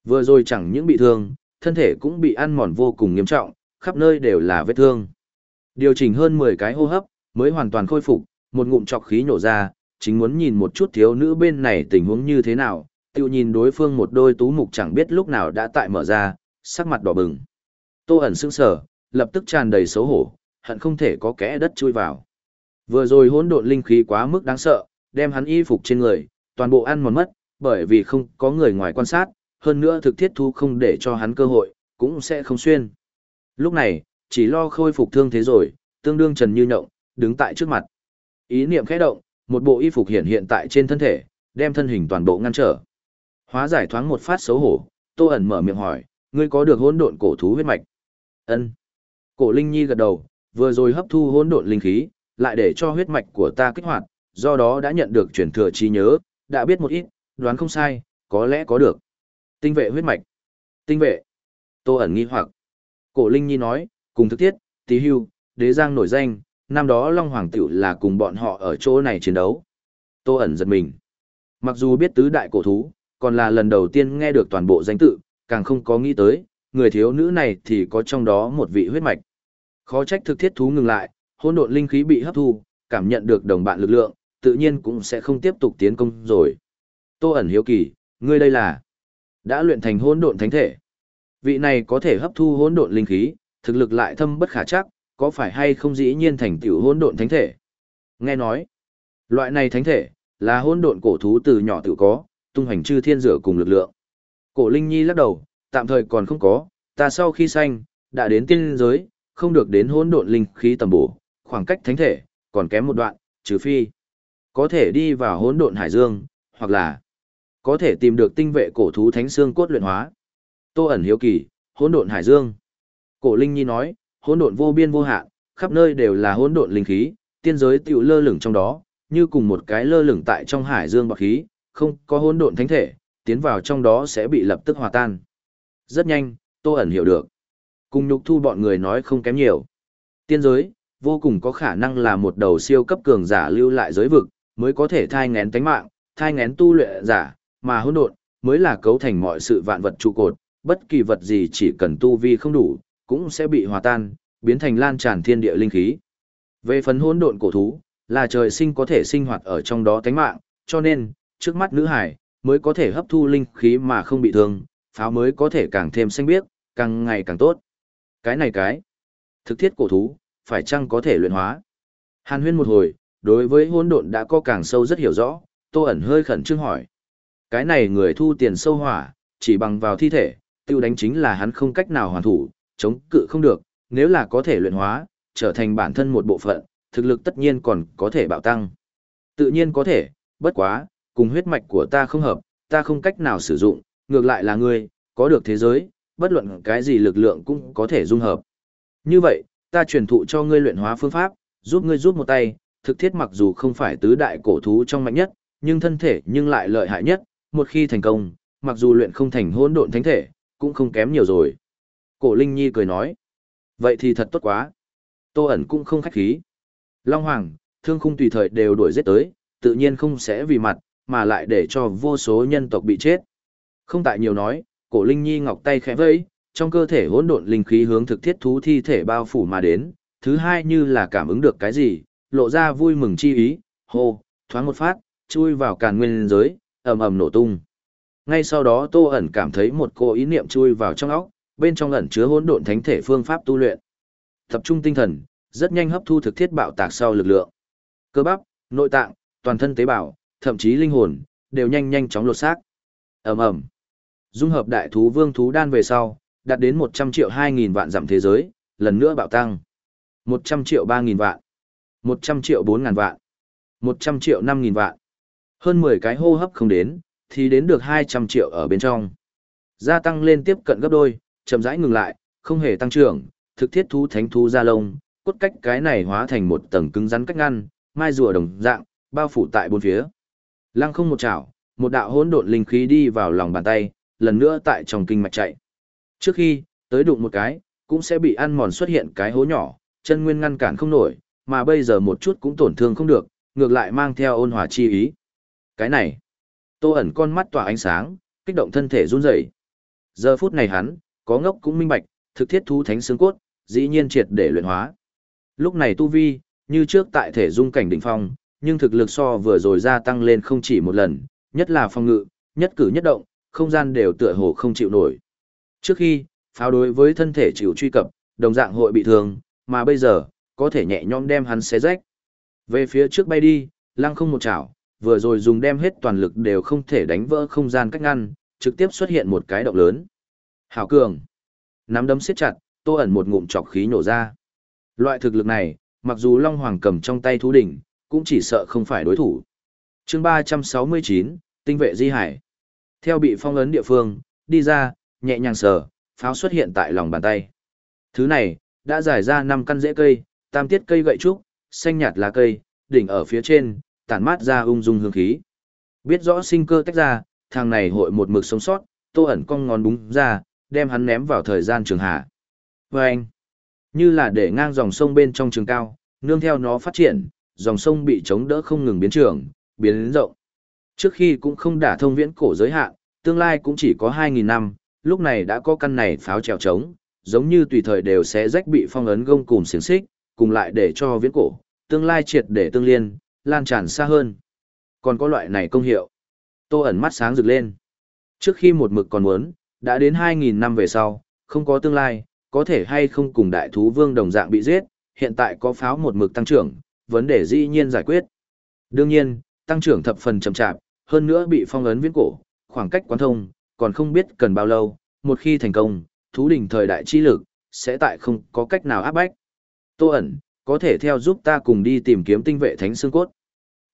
Vừa rồi chẳng những bị thương, thân thể cũng bị ăn mòn vô cùng nghiêm trọng, khắp nơi đều là vết thương. Điều chỉnh hơn 10 cái hô hấp, mới hoàn toàn khôi phục, một ngụm trọc khí nổ ra, chính muốn nhìn một chút thiếu nữ bên này tình huống như thế nào, tiêu nhìn đối phương một đôi tú mục chẳng biết lúc nào đã tại mở ra, sắc mặt đỏ bừng. Tô ẩn sững sờ, lập tức tràn đầy xấu hổ, hận không thể có kẽ đất chui vào. Vừa rồi hỗn độn linh khí quá mức đáng sợ, đem hắn y phục trên người, toàn bộ ăn mòn mất, bởi vì không có người ngoài quan sát, hơn nữa thực thiết thu không để cho hắn cơ hội, cũng sẽ không xuyên. Lúc này, chỉ lo khôi phục thương thế rồi, tương đương trần như nhộng, đứng tại trước mặt. Ý niệm khẽ động, một bộ y phục hiện hiện tại trên thân thể, đem thân hình toàn bộ ngăn trở. Hóa giải thoáng một phát xấu hổ, Tô ẩn mở miệng hỏi, ngươi có được hỗn độn cổ thú huyết mạch? Ân. Cổ Linh Nhi gật đầu, vừa rồi hấp thu hỗn độn linh khí, lại để cho huyết mạch của ta kích hoạt, do đó đã nhận được truyền thừa trí nhớ, đã biết một ít, đoán không sai, có lẽ có được. Tinh vệ huyết mạch. Tinh vệ. Tô ẩn nghi hoặc. Cổ Linh Nhi nói, cùng thực tiết, tí hưu, đế giang nổi danh, năm đó Long Hoàng Tiểu là cùng bọn họ ở chỗ này chiến đấu. Tô ẩn giật mình. Mặc dù biết tứ đại cổ thú, còn là lần đầu tiên nghe được toàn bộ danh tự, càng không có nghĩ tới, người thiếu nữ này thì có trong đó một vị huyết mạch. Khó trách thực thiết thú ngừng lại, hỗn độn linh khí bị hấp thu, cảm nhận được đồng bạn lực lượng, tự nhiên cũng sẽ không tiếp tục tiến công rồi. Tô ẩn hiếu kỳ, ngươi đây là đã luyện thành hỗn độn thánh thể. Vị này có thể hấp thu hỗn độn linh khí, thực lực lại thâm bất khả chắc, có phải hay không dĩ nhiên thành tiểu hỗn độn thánh thể? Nghe nói, loại này thánh thể là hỗn độn cổ thú từ nhỏ tự có, tung hành chư thiên rửa cùng lực lượng. Cổ Linh Nhi lắc đầu, tạm thời còn không có, ta sau khi sanh, đã đến tiên giới, không được đến hỗn độn linh khí tầm bổ, khoảng cách thánh thể, còn kém một đoạn, trừ phi. Có thể đi vào hỗn độn hải dương, hoặc là có thể tìm được tinh vệ cổ thú thánh xương cốt luyện hóa. Tô ẩn hiếu kỳ, hỗn độn hải dương. Cổ Linh Nhi nói, hỗn độn vô biên vô hạn, khắp nơi đều là hỗn độn linh khí, tiên giới tiểu lơ lửng trong đó, như cùng một cái lơ lửng tại trong hải dương bạc khí, không có hỗn độn thánh thể, tiến vào trong đó sẽ bị lập tức hòa tan. Rất nhanh, Tô ẩn hiểu được. Cùng nhục thu bọn người nói không kém nhiều. Tiên giới, vô cùng có khả năng là một đầu siêu cấp cường giả lưu lại giới vực, mới có thể thai ngén tánh mạng, thai ngén tu luyện giả, mà hỗn độn mới là cấu thành mọi sự vạn vật trụ cột, bất kỳ vật gì chỉ cần tu vi không đủ, cũng sẽ bị hòa tan, biến thành lan tràn thiên địa linh khí. Về phần hỗn độn cổ thú, là trời sinh có thể sinh hoạt ở trong đó tánh mạng, cho nên, trước mắt nữ hải, mới có thể hấp thu linh khí mà không bị thương, pháo mới có thể càng thêm xanh biếc, càng ngày càng tốt. Cái này cái, thực thiết cổ thú, phải chăng có thể luyện hóa? Hàn huyên một hồi, đối với hỗn độn đã có càng sâu rất hiểu rõ, Tô ẩn hơi khẩn trương hỏi. Cái này người thu tiền sâu hỏa, chỉ bằng vào thi thể, tiêu đánh chính là hắn không cách nào hoàn thủ, chống cự không được, nếu là có thể luyện hóa, trở thành bản thân một bộ phận, thực lực tất nhiên còn có thể bạo tăng. Tự nhiên có thể, bất quá, cùng huyết mạch của ta không hợp, ta không cách nào sử dụng, ngược lại là ngươi, có được thế giới, bất luận cái gì lực lượng cũng có thể dung hợp. Như vậy, ta truyền thụ cho ngươi luyện hóa phương pháp, giúp ngươi giúp một tay, thực thiết mặc dù không phải tứ đại cổ thú trong mạnh nhất, nhưng thân thể nhưng lại lợi hại nhất, một khi thành công, mặc dù luyện không thành hỗn độn thánh thể, cũng không kém nhiều rồi. Cổ Linh Nhi cười nói, vậy thì thật tốt quá. Tô ẩn cũng không khách khí. Long Hoàng, thương khung tùy thời đều đuổi giết tới, tự nhiên không sẽ vì mặt, mà lại để cho vô số nhân tộc bị chết. Không tại nhiều nói, cổ Linh Nhi ngọc tay khẽ vẫy, trong cơ thể hỗn độn linh khí hướng thực thiết thú thi thể bao phủ mà đến, thứ hai như là cảm ứng được cái gì, lộ ra vui mừng chi ý, hô, thoáng một phát, chui vào càn nguyên giới, ầm ầm nổ tung. Ngay sau đó Tô ẩn cảm thấy một cô ý niệm chui vào trong óc, bên trong ẩn chứa hỗn độn thánh thể phương pháp tu luyện. Tập trung tinh thần, rất nhanh hấp thu thực thiết bạo tạc sau lực lượng. Cơ bắp, nội tạng, toàn thân tế bào, thậm chí linh hồn, đều nhanh nhanh chóng lột xác. Ầm ầm. Dung hợp đại thú vương thú đan về sau, đạt đến 100 triệu 2000 vạn giảm thế giới, lần nữa bạo tăng. 100 triệu 3000 vạn, 100 triệu 4000 vạn, 100 triệu 5000 vạn. Hơn 10 cái hô hấp không đến, thì đến được 200 triệu ở bên trong. Gia tăng lên tiếp cận gấp đôi, chậm rãi ngừng lại, không hề tăng trưởng, thực thiết thú thánh thú ra lông, cốt cách cái này hóa thành một tầng cứng rắn cách ngăn, mai rùa đồng dạng, bao phủ tại bốn phía. Lăng không một chảo, một đạo hỗn độn linh khí đi vào lòng bàn tay, lần nữa tại trong kinh mạch chạy. Trước khi, tới đụng một cái, cũng sẽ bị ăn mòn xuất hiện cái hố nhỏ, chân nguyên ngăn cản không nổi, mà bây giờ một chút cũng tổn thương không được, ngược lại mang theo ôn hòa chi ý. Cái này, tô ẩn con mắt tỏa ánh sáng, kích động thân thể run rẩy. Giờ phút này hắn, có ngốc cũng minh bạch, thực thiết thú thánh xương cốt, dĩ nhiên triệt để luyện hóa. Lúc này tu vi, như trước tại thể dung cảnh đỉnh phong, nhưng thực lực so vừa rồi gia tăng lên không chỉ một lần, nhất là phong ngự, nhất cử nhất động, không gian đều tựa hồ không chịu nổi. Trước khi, pháo đối với thân thể chịu truy cập, đồng dạng hội bị thương, mà bây giờ, có thể nhẹ nhõm đem hắn xé rách. Về phía trước bay đi, lăng không một chảo, vừa rồi dùng đem hết toàn lực đều không thể đánh vỡ không gian cách ngăn, trực tiếp xuất hiện một cái động lớn. Hảo cường. Nắm đấm siết chặt, tô ẩn một ngụm chọc khí nổ ra. Loại thực lực này, mặc dù Long Hoàng cầm trong tay thú đỉnh, cũng chỉ sợ không phải đối thủ. chương 369, tinh vệ di hải. Theo bị phong ấn địa phương, đi ra, nhẹ nhàng sờ, pháo xuất hiện tại lòng bàn tay. Thứ này, đã giải ra 5 căn rễ cây, tam tiết cây gậy trúc, xanh nhạt lá cây, đỉnh ở phía trên, tản mát ra ung dung hương khí. Biết rõ sinh cơ tách ra, thằng này hội một mực sống sót, tô ẩn cong ngón búng ra, đem hắn ném vào thời gian trường hạ. Và anh, như là để ngang dòng sông bên trong trường cao, nương theo nó phát triển, dòng sông bị chống đỡ không ngừng biến trường, biến rộng. Trước khi cũng không đả thông viễn cổ giới hạn, tương lai cũng chỉ có 2.000 năm, lúc này đã có căn này pháo trèo trống, giống như tùy thời đều sẽ rách bị phong ấn gông cùng xiềng xích, cùng lại để cho viễn cổ, tương lai triệt để tương liên, lan tràn xa hơn. Còn có loại này công hiệu. Tô ẩn mắt sáng rực lên. Trước khi một mực còn muốn, đã đến 2.000 năm về sau, không có tương lai, có thể hay không cùng đại thú vương đồng dạng bị giết, hiện tại có pháo một mực tăng trưởng, vấn đề dĩ nhiên giải quyết. Đương nhiên, tăng trưởng thập phần chậm chạp, hơn nữa bị phong ấn viễn cổ, khoảng cách quán thông, còn không biết cần bao lâu, một khi thành công, thú đỉnh thời đại chi lực, sẽ tại không có cách nào áp bách. Tô ẩn, có thể theo giúp ta cùng đi tìm kiếm tinh vệ thánh xương cốt.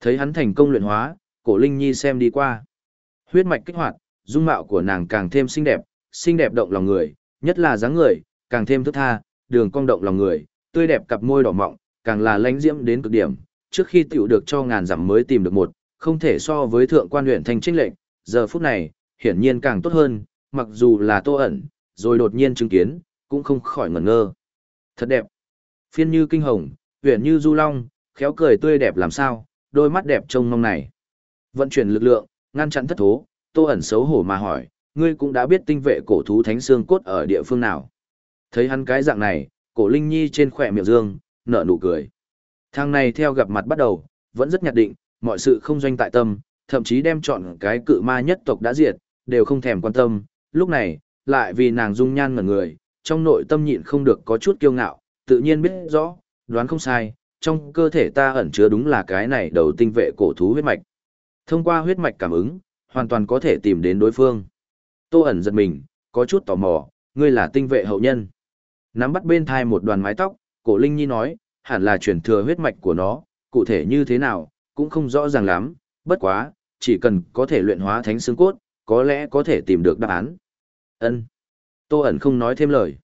Thấy hắn thành công luyện hóa, cổ Linh Nhi xem đi qua. Huyết mạch kích hoạt, dung mạo của nàng càng thêm xinh đẹp, xinh đẹp động lòng người, nhất là dáng người, càng thêm thức tha, đường cong động lòng người, tươi đẹp cặp môi đỏ mọng, càng là lánh diễm đến cực điểm, trước khi tiểu được cho ngàn dặm mới tìm được một, không thể so với thượng quan huyện thành trinh lệnh, giờ phút này, hiển nhiên càng tốt hơn, mặc dù là tô ẩn, rồi đột nhiên chứng kiến, cũng không khỏi ngẩn ngơ. Thật đẹp. Phiên như kinh hồng, huyện như du long, khéo cười tươi đẹp làm sao, đôi mắt đẹp trông mong này. Vận chuyển lực lượng, ngăn chặn thất thố, tô ẩn xấu hổ mà hỏi, ngươi cũng đã biết tinh vệ cổ thú thánh xương cốt ở địa phương nào. Thấy hắn cái dạng này, cổ linh nhi trên khỏe miệng dương, nở nụ cười. Thằng này theo gặp mặt bắt đầu, vẫn rất nhạt định, mọi sự không doanh tại tâm, thậm chí đem chọn cái cự ma nhất tộc đã diệt, đều không thèm quan tâm. Lúc này, lại vì nàng dung nhan ngẩn người, trong nội tâm nhịn không được có chút kiêu ngạo, tự nhiên biết rõ, đoán không sai, trong cơ thể ta ẩn chứa đúng là cái này đầu tinh vệ cổ thú huyết mạch. Thông qua huyết mạch cảm ứng, hoàn toàn có thể tìm đến đối phương. Tô ẩn giật mình, có chút tò mò, ngươi là tinh vệ hậu nhân. Nắm bắt bên thai một đoàn mái tóc, cổ Linh Nhi nói, hẳn là truyền thừa huyết mạch của nó, cụ thể như thế nào, cũng không rõ ràng lắm, bất quá, chỉ cần có thể luyện hóa thánh xương cốt, có lẽ có thể tìm được đáp án. Ân. Tô ẩn không nói thêm lời.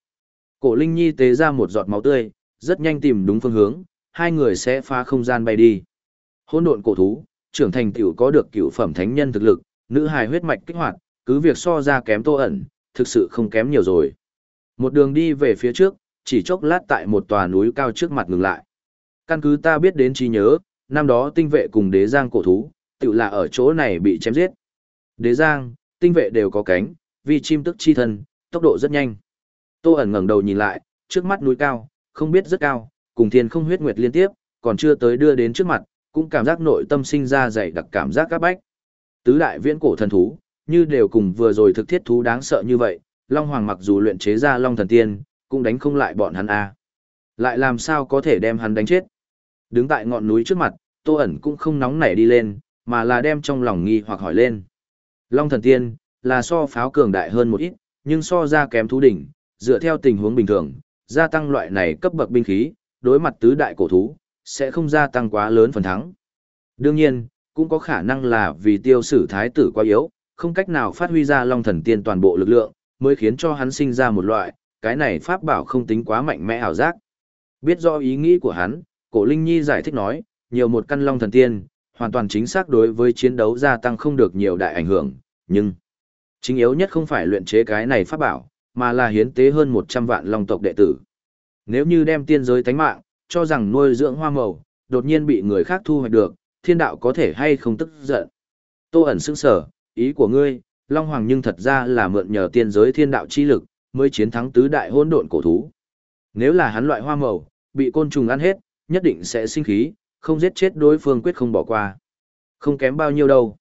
Cổ Linh Nhi tế ra một giọt máu tươi, rất nhanh tìm đúng phương hướng, hai người sẽ phá không gian bay đi. Hỗn độn cổ thú, trưởng thành tiểu có được cựu phẩm thánh nhân thực lực, nữ hài huyết mạch kích hoạt, cứ việc so ra kém Tô ẩn, thực sự không kém nhiều rồi. Một đường đi về phía trước, chỉ chốc lát tại một tòa núi cao trước mặt ngừng lại. Căn cứ ta biết đến trí nhớ, năm đó tinh vệ cùng đế giang cổ thú, tự là ở chỗ này bị chém giết. Đế giang, tinh vệ đều có cánh, vì chim tức chi thân, tốc độ rất nhanh. Tô ẩn ngẩng đầu nhìn lại, trước mắt núi cao, không biết rất cao, cùng thiên không huyết nguyệt liên tiếp, còn chưa tới đưa đến trước mặt, cũng cảm giác nội tâm sinh ra dày đặc cảm giác các bách. Tứ đại viễn cổ thần thú, như đều cùng vừa rồi thực thiết thú đáng sợ như vậy, Long Hoàng mặc dù luyện chế ra Long Thần Tiên, cũng đánh không lại bọn hắn a. Lại làm sao có thể đem hắn đánh chết? Đứng tại ngọn núi trước mặt, Tô ẩn cũng không nóng nảy đi lên, mà là đem trong lòng nghi hoặc hỏi lên. Long Thần Tiên, là so pháo cường đại hơn một ít, nhưng so ra kém thú đỉnh, dựa theo tình huống bình thường, gia tăng loại này cấp bậc binh khí, đối mặt tứ đại cổ thú, sẽ không gia tăng quá lớn phần thắng. Đương nhiên, cũng có khả năng là vì tiêu sử thái tử quá yếu, không cách nào phát huy ra long thần tiên toàn bộ lực lượng, mới khiến cho hắn sinh ra một loại, cái này pháp bảo không tính quá mạnh mẽ ảo giác. Biết rõ ý nghĩ của hắn, cổ Linh Nhi giải thích nói, nhiều một căn long thần tiên, hoàn toàn chính xác đối với chiến đấu gia tăng không được nhiều đại ảnh hưởng, nhưng chính yếu nhất không phải luyện chế cái này pháp bảo, mà là hiến tế hơn 100 vạn long tộc đệ tử. Nếu như đem tiên giới tánh mạng, cho rằng nuôi dưỡng hoa màu, đột nhiên bị người khác thu hoạch được, thiên đạo có thể hay không tức giận. Tô ẩn sững sở, ý của ngươi, Long Hoàng nhưng thật ra là mượn nhờ tiên giới thiên đạo chi lực, mới chiến thắng tứ đại hỗn độn cổ thú. Nếu là hắn loại hoa màu, bị côn trùng ăn hết, nhất định sẽ sinh khí, không giết chết đối phương quyết không bỏ qua. Không kém bao nhiêu đâu.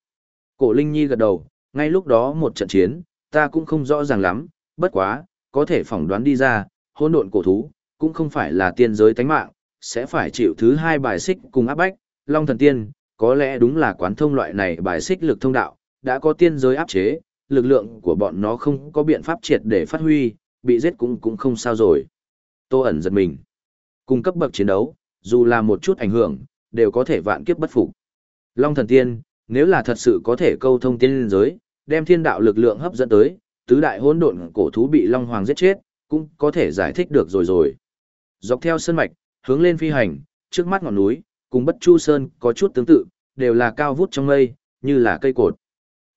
Cổ Linh Nhi gật đầu, ngay lúc đó một trận chiến, ta cũng không rõ ràng lắm, bất quá, có thể phỏng đoán đi ra, hỗn độn cổ thú, cũng không phải là tiên giới tánh mạng, sẽ phải chịu thứ hai bài xích cùng áp bách, Long Thần Tiên, có lẽ đúng là quán thông loại này bài xích lực thông đạo, đã có tiên giới áp chế, lực lượng của bọn nó không có biện pháp triệt để phát huy, bị giết cũng cũng không sao rồi. Tô ẩn giật mình. Cung cấp bậc chiến đấu, dù là một chút ảnh hưởng, đều có thể vạn kiếp bất phục. Long thần tiên, nếu là thật sự có thể câu thông tiên giới, đem thiên đạo lực lượng hấp dẫn tới, tứ đại hỗn độn cổ thú bị Long Hoàng giết chết, cũng có thể giải thích được rồi rồi. Dọc theo sơn mạch, hướng lên phi hành, trước mắt ngọn núi, cùng Bất Chu Sơn có chút tương tự, đều là cao vút trong mây, như là cây cột.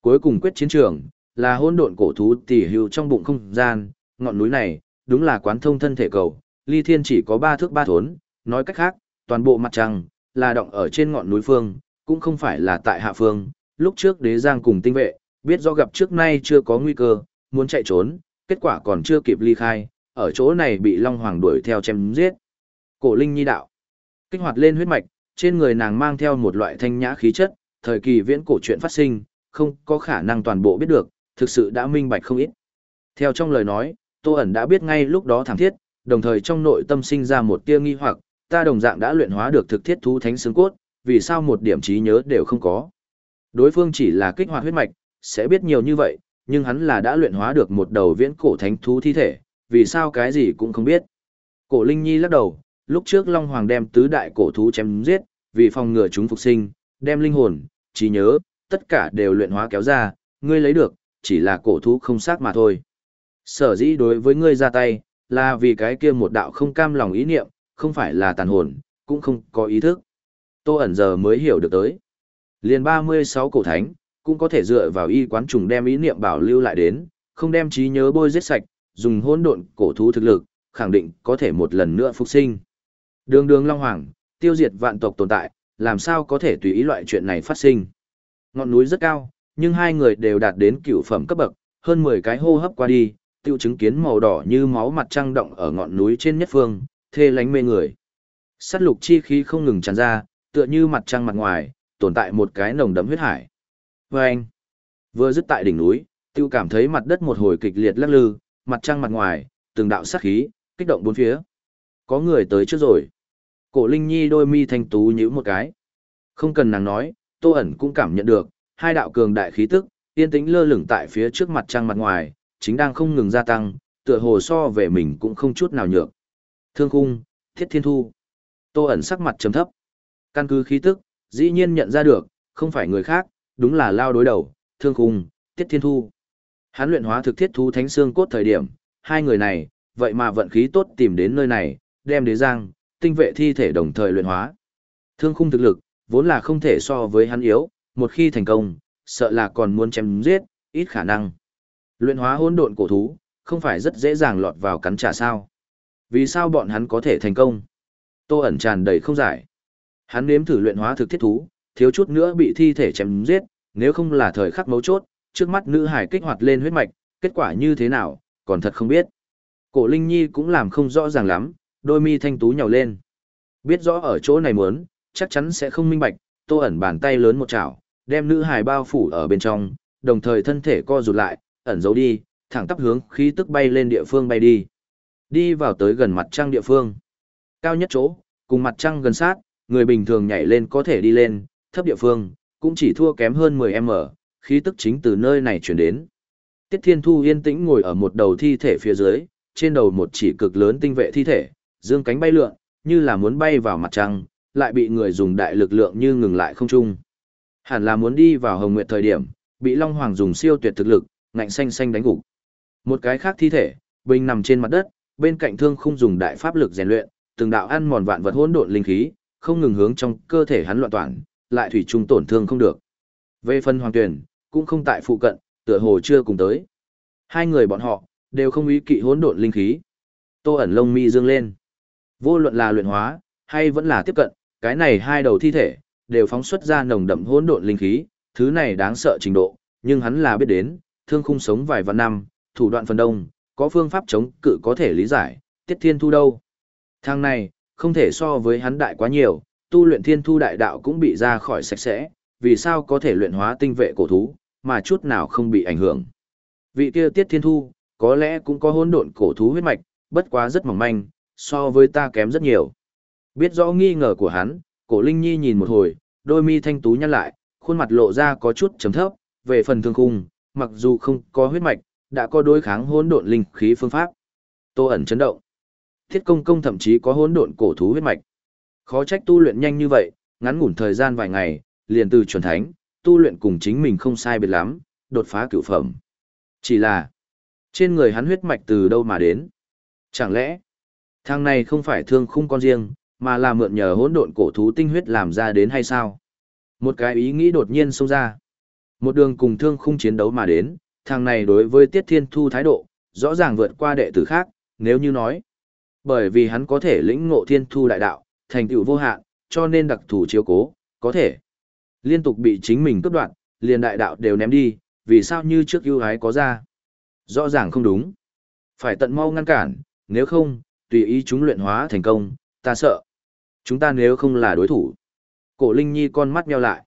Cuối cùng quyết chiến trường, là hỗn độn cổ thú tỉ hưu trong bụng không gian, ngọn núi này, đúng là quán thông thân thể cầu, ly thiên chỉ có ba thước ba thốn, nói cách khác, toàn bộ mặt trăng, là động ở trên ngọn núi phương, cũng không phải là tại hạ phương, lúc trước đế giang cùng tinh vệ, biết do gặp trước nay chưa có nguy cơ, muốn chạy trốn, kết quả còn chưa kịp ly khai, ở chỗ này bị Long Hoàng đuổi theo chém giết. Cổ Linh Nhi đạo, kích hoạt lên huyết mạch, trên người nàng mang theo một loại thanh nhã khí chất, thời kỳ viễn cổ chuyện phát sinh, không có khả năng toàn bộ biết được, thực sự đã minh bạch không ít. Theo trong lời nói, Tô ẩn đã biết ngay lúc đó thẳng thiết, đồng thời trong nội tâm sinh ra một tia nghi hoặc, ta đồng dạng đã luyện hóa được thực thiết thú thánh xương cốt, vì sao một điểm trí nhớ đều không có. Đối phương chỉ là kích hoạt huyết mạch, sẽ biết nhiều như vậy, nhưng hắn là đã luyện hóa được một đầu viễn cổ thánh thú thi thể, vì sao cái gì cũng không biết. Cổ Linh Nhi lắc đầu, lúc trước Long Hoàng đem tứ đại cổ thú chém giết, vì phòng ngừa chúng phục sinh, đem linh hồn, trí nhớ, tất cả đều luyện hóa kéo ra, ngươi lấy được, chỉ là cổ thú không xác mà thôi. Sở dĩ đối với ngươi ra tay, là vì cái kia một đạo không cam lòng ý niệm, không phải là tàn hồn, cũng không có ý thức. Tô ẩn giờ mới hiểu được tới. Liền 36 cổ thánh, cũng có thể dựa vào y quán trùng đem ý niệm bảo lưu lại đến, không đem trí nhớ bôi giết sạch, dùng hỗn độn cổ thú thực lực, khẳng định có thể một lần nữa phục sinh. Đường đường Long Hoàng, tiêu diệt vạn tộc tồn tại, làm sao có thể tùy ý loại chuyện này phát sinh. Ngọn núi rất cao, nhưng hai người đều đạt đến cửu phẩm cấp bậc, hơn 10 cái hô hấp qua đi, tiêu chứng kiến màu đỏ như máu mặt trăng động ở ngọn núi trên nhất phương, thê lánh mê người. Sát lục chi khí không ngừng tràn ra, tựa như mặt trăng mặt ngoài, tồn tại một cái nồng đậm huyết hải. Và anh, vừa dứt tại đỉnh núi, tiêu cảm thấy mặt đất một hồi kịch liệt lắc lư, mặt trăng mặt ngoài, từng đạo sát khí, kích động bốn phía. Có người tới trước rồi. Cổ Linh Nhi đôi mi thanh tú nhíu một cái. Không cần nàng nói, Tô ẩn cũng cảm nhận được, hai đạo cường đại khí tức, yên tĩnh lơ lửng tại phía trước mặt trăng mặt ngoài, chính đang không ngừng gia tăng, tựa hồ so về mình cũng không chút nào nhược. Thương khung, thiết thiên thu. Tô ẩn sắc mặt trầm thấp. Căn cứ khí tức, dĩ nhiên nhận ra được, không phải người khác, đúng là lao đối đầu, thương khung, tiết thiên thu. Hắn luyện hóa thực thiết thu thánh xương cốt thời điểm, hai người này, vậy mà vận khí tốt tìm đến nơi này, đem đế giang, tinh vệ thi thể đồng thời luyện hóa. Thương khung thực lực, vốn là không thể so với hắn yếu, một khi thành công, sợ là còn muốn chém giết, ít khả năng. Luyện hóa hỗn độn cổ thú, không phải rất dễ dàng lọt vào cắn trả sao. Vì sao bọn hắn có thể thành công? Tô ẩn tràn đầy không giải. Hắn nếm thử luyện hóa thực thiết thú, thiếu chút nữa bị thi thể chém giết, nếu không là thời khắc mấu chốt, trước mắt nữ hải kích hoạt lên huyết mạch, kết quả như thế nào, còn thật không biết. Cổ Linh Nhi cũng làm không rõ ràng lắm, đôi mi thanh tú nhào lên. Biết rõ ở chỗ này muốn, chắc chắn sẽ không minh bạch, tô ẩn bàn tay lớn một chảo, đem nữ hải bao phủ ở bên trong, đồng thời thân thể co rụt lại, ẩn giấu đi, thẳng tắp hướng khí tức bay lên địa phương bay đi. Đi vào tới gần mặt trăng địa phương. Cao nhất chỗ, cùng mặt trăng gần sát, người bình thường nhảy lên có thể đi lên, thấp địa phương, cũng chỉ thua kém hơn 10m, khí tức chính từ nơi này chuyển đến. Tiết Thiên Thu yên tĩnh ngồi ở một đầu thi thể phía dưới, trên đầu một chỉ cực lớn tinh vệ thi thể, dương cánh bay lượn, như là muốn bay vào mặt trăng, lại bị người dùng đại lực lượng như ngừng lại không trung. Hẳn là muốn đi vào Hồng Nguyệt thời điểm, bị Long Hoàng dùng siêu tuyệt thực lực, ngạnh xanh xanh đánh gục. Một cái khác thi thể, bình nằm trên mặt đất, bên cạnh thương không dùng đại pháp lực rèn luyện, từng đạo ăn mòn vạn vật hỗn độn linh khí, không ngừng hướng trong cơ thể hắn loạn toàn, lại thủy chung tổn thương không được. Về phần Hoàng Tuyển, cũng không tại phụ cận, tựa hồ chưa cùng tới. Hai người bọn họ đều không ý kỵ hỗn độn linh khí. Tô ẩn lông mi dương lên. Vô luận là luyện hóa hay vẫn là tiếp cận, cái này hai đầu thi thể đều phóng xuất ra nồng đậm hỗn độn linh khí, thứ này đáng sợ trình độ, nhưng hắn là biết đến, thương khung sống vài vạn năm, thủ đoạn phần đông, có phương pháp chống cự có thể lý giải, tiết thiên thu đâu. Thằng này, không thể so với hắn đại quá nhiều, tu luyện thiên thu đại đạo cũng bị ra khỏi sạch sẽ, vì sao có thể luyện hóa tinh vệ cổ thú, mà chút nào không bị ảnh hưởng. Vị kia tiết thiên thu, có lẽ cũng có hỗn độn cổ thú huyết mạch, bất quá rất mỏng manh, so với ta kém rất nhiều. Biết rõ nghi ngờ của hắn, cổ Linh Nhi nhìn một hồi, đôi mi thanh tú nhăn lại, khuôn mặt lộ ra có chút chấm thấp, về phần thương khung, mặc dù không có huyết mạch, đã có đối kháng hỗn độn linh khí phương pháp. Tô ẩn chấn động. Thiết công công thậm chí có hỗn độn cổ thú huyết mạch. Khó trách tu luyện nhanh như vậy, ngắn ngủn thời gian vài ngày, liền từ chuẩn thánh, tu luyện cùng chính mình không sai biệt lắm, đột phá cửu phẩm. Chỉ là, trên người hắn huyết mạch từ đâu mà đến? Chẳng lẽ, thằng này không phải thương khung con riêng, mà là mượn nhờ hỗn độn cổ thú tinh huyết làm ra đến hay sao? Một cái ý nghĩ đột nhiên xông ra. Một đường cùng thương khung chiến đấu mà đến, thằng này đối với Tiết Thiên Thu thái độ, rõ ràng vượt qua đệ tử khác, nếu như nói. Bởi vì hắn có thể lĩnh ngộ Thiên Thu đại đạo, thành tựu vô hạn, cho nên đặc thù chiếu cố, có thể liên tục bị chính mình cướp đoạt, liền đại đạo đều ném đi, vì sao như trước ưu ái có ra. Rõ ràng không đúng. Phải tận mau ngăn cản, nếu không, tùy ý chúng luyện hóa thành công, ta sợ. Chúng ta nếu không là đối thủ. Cổ Linh Nhi con mắt nheo lại.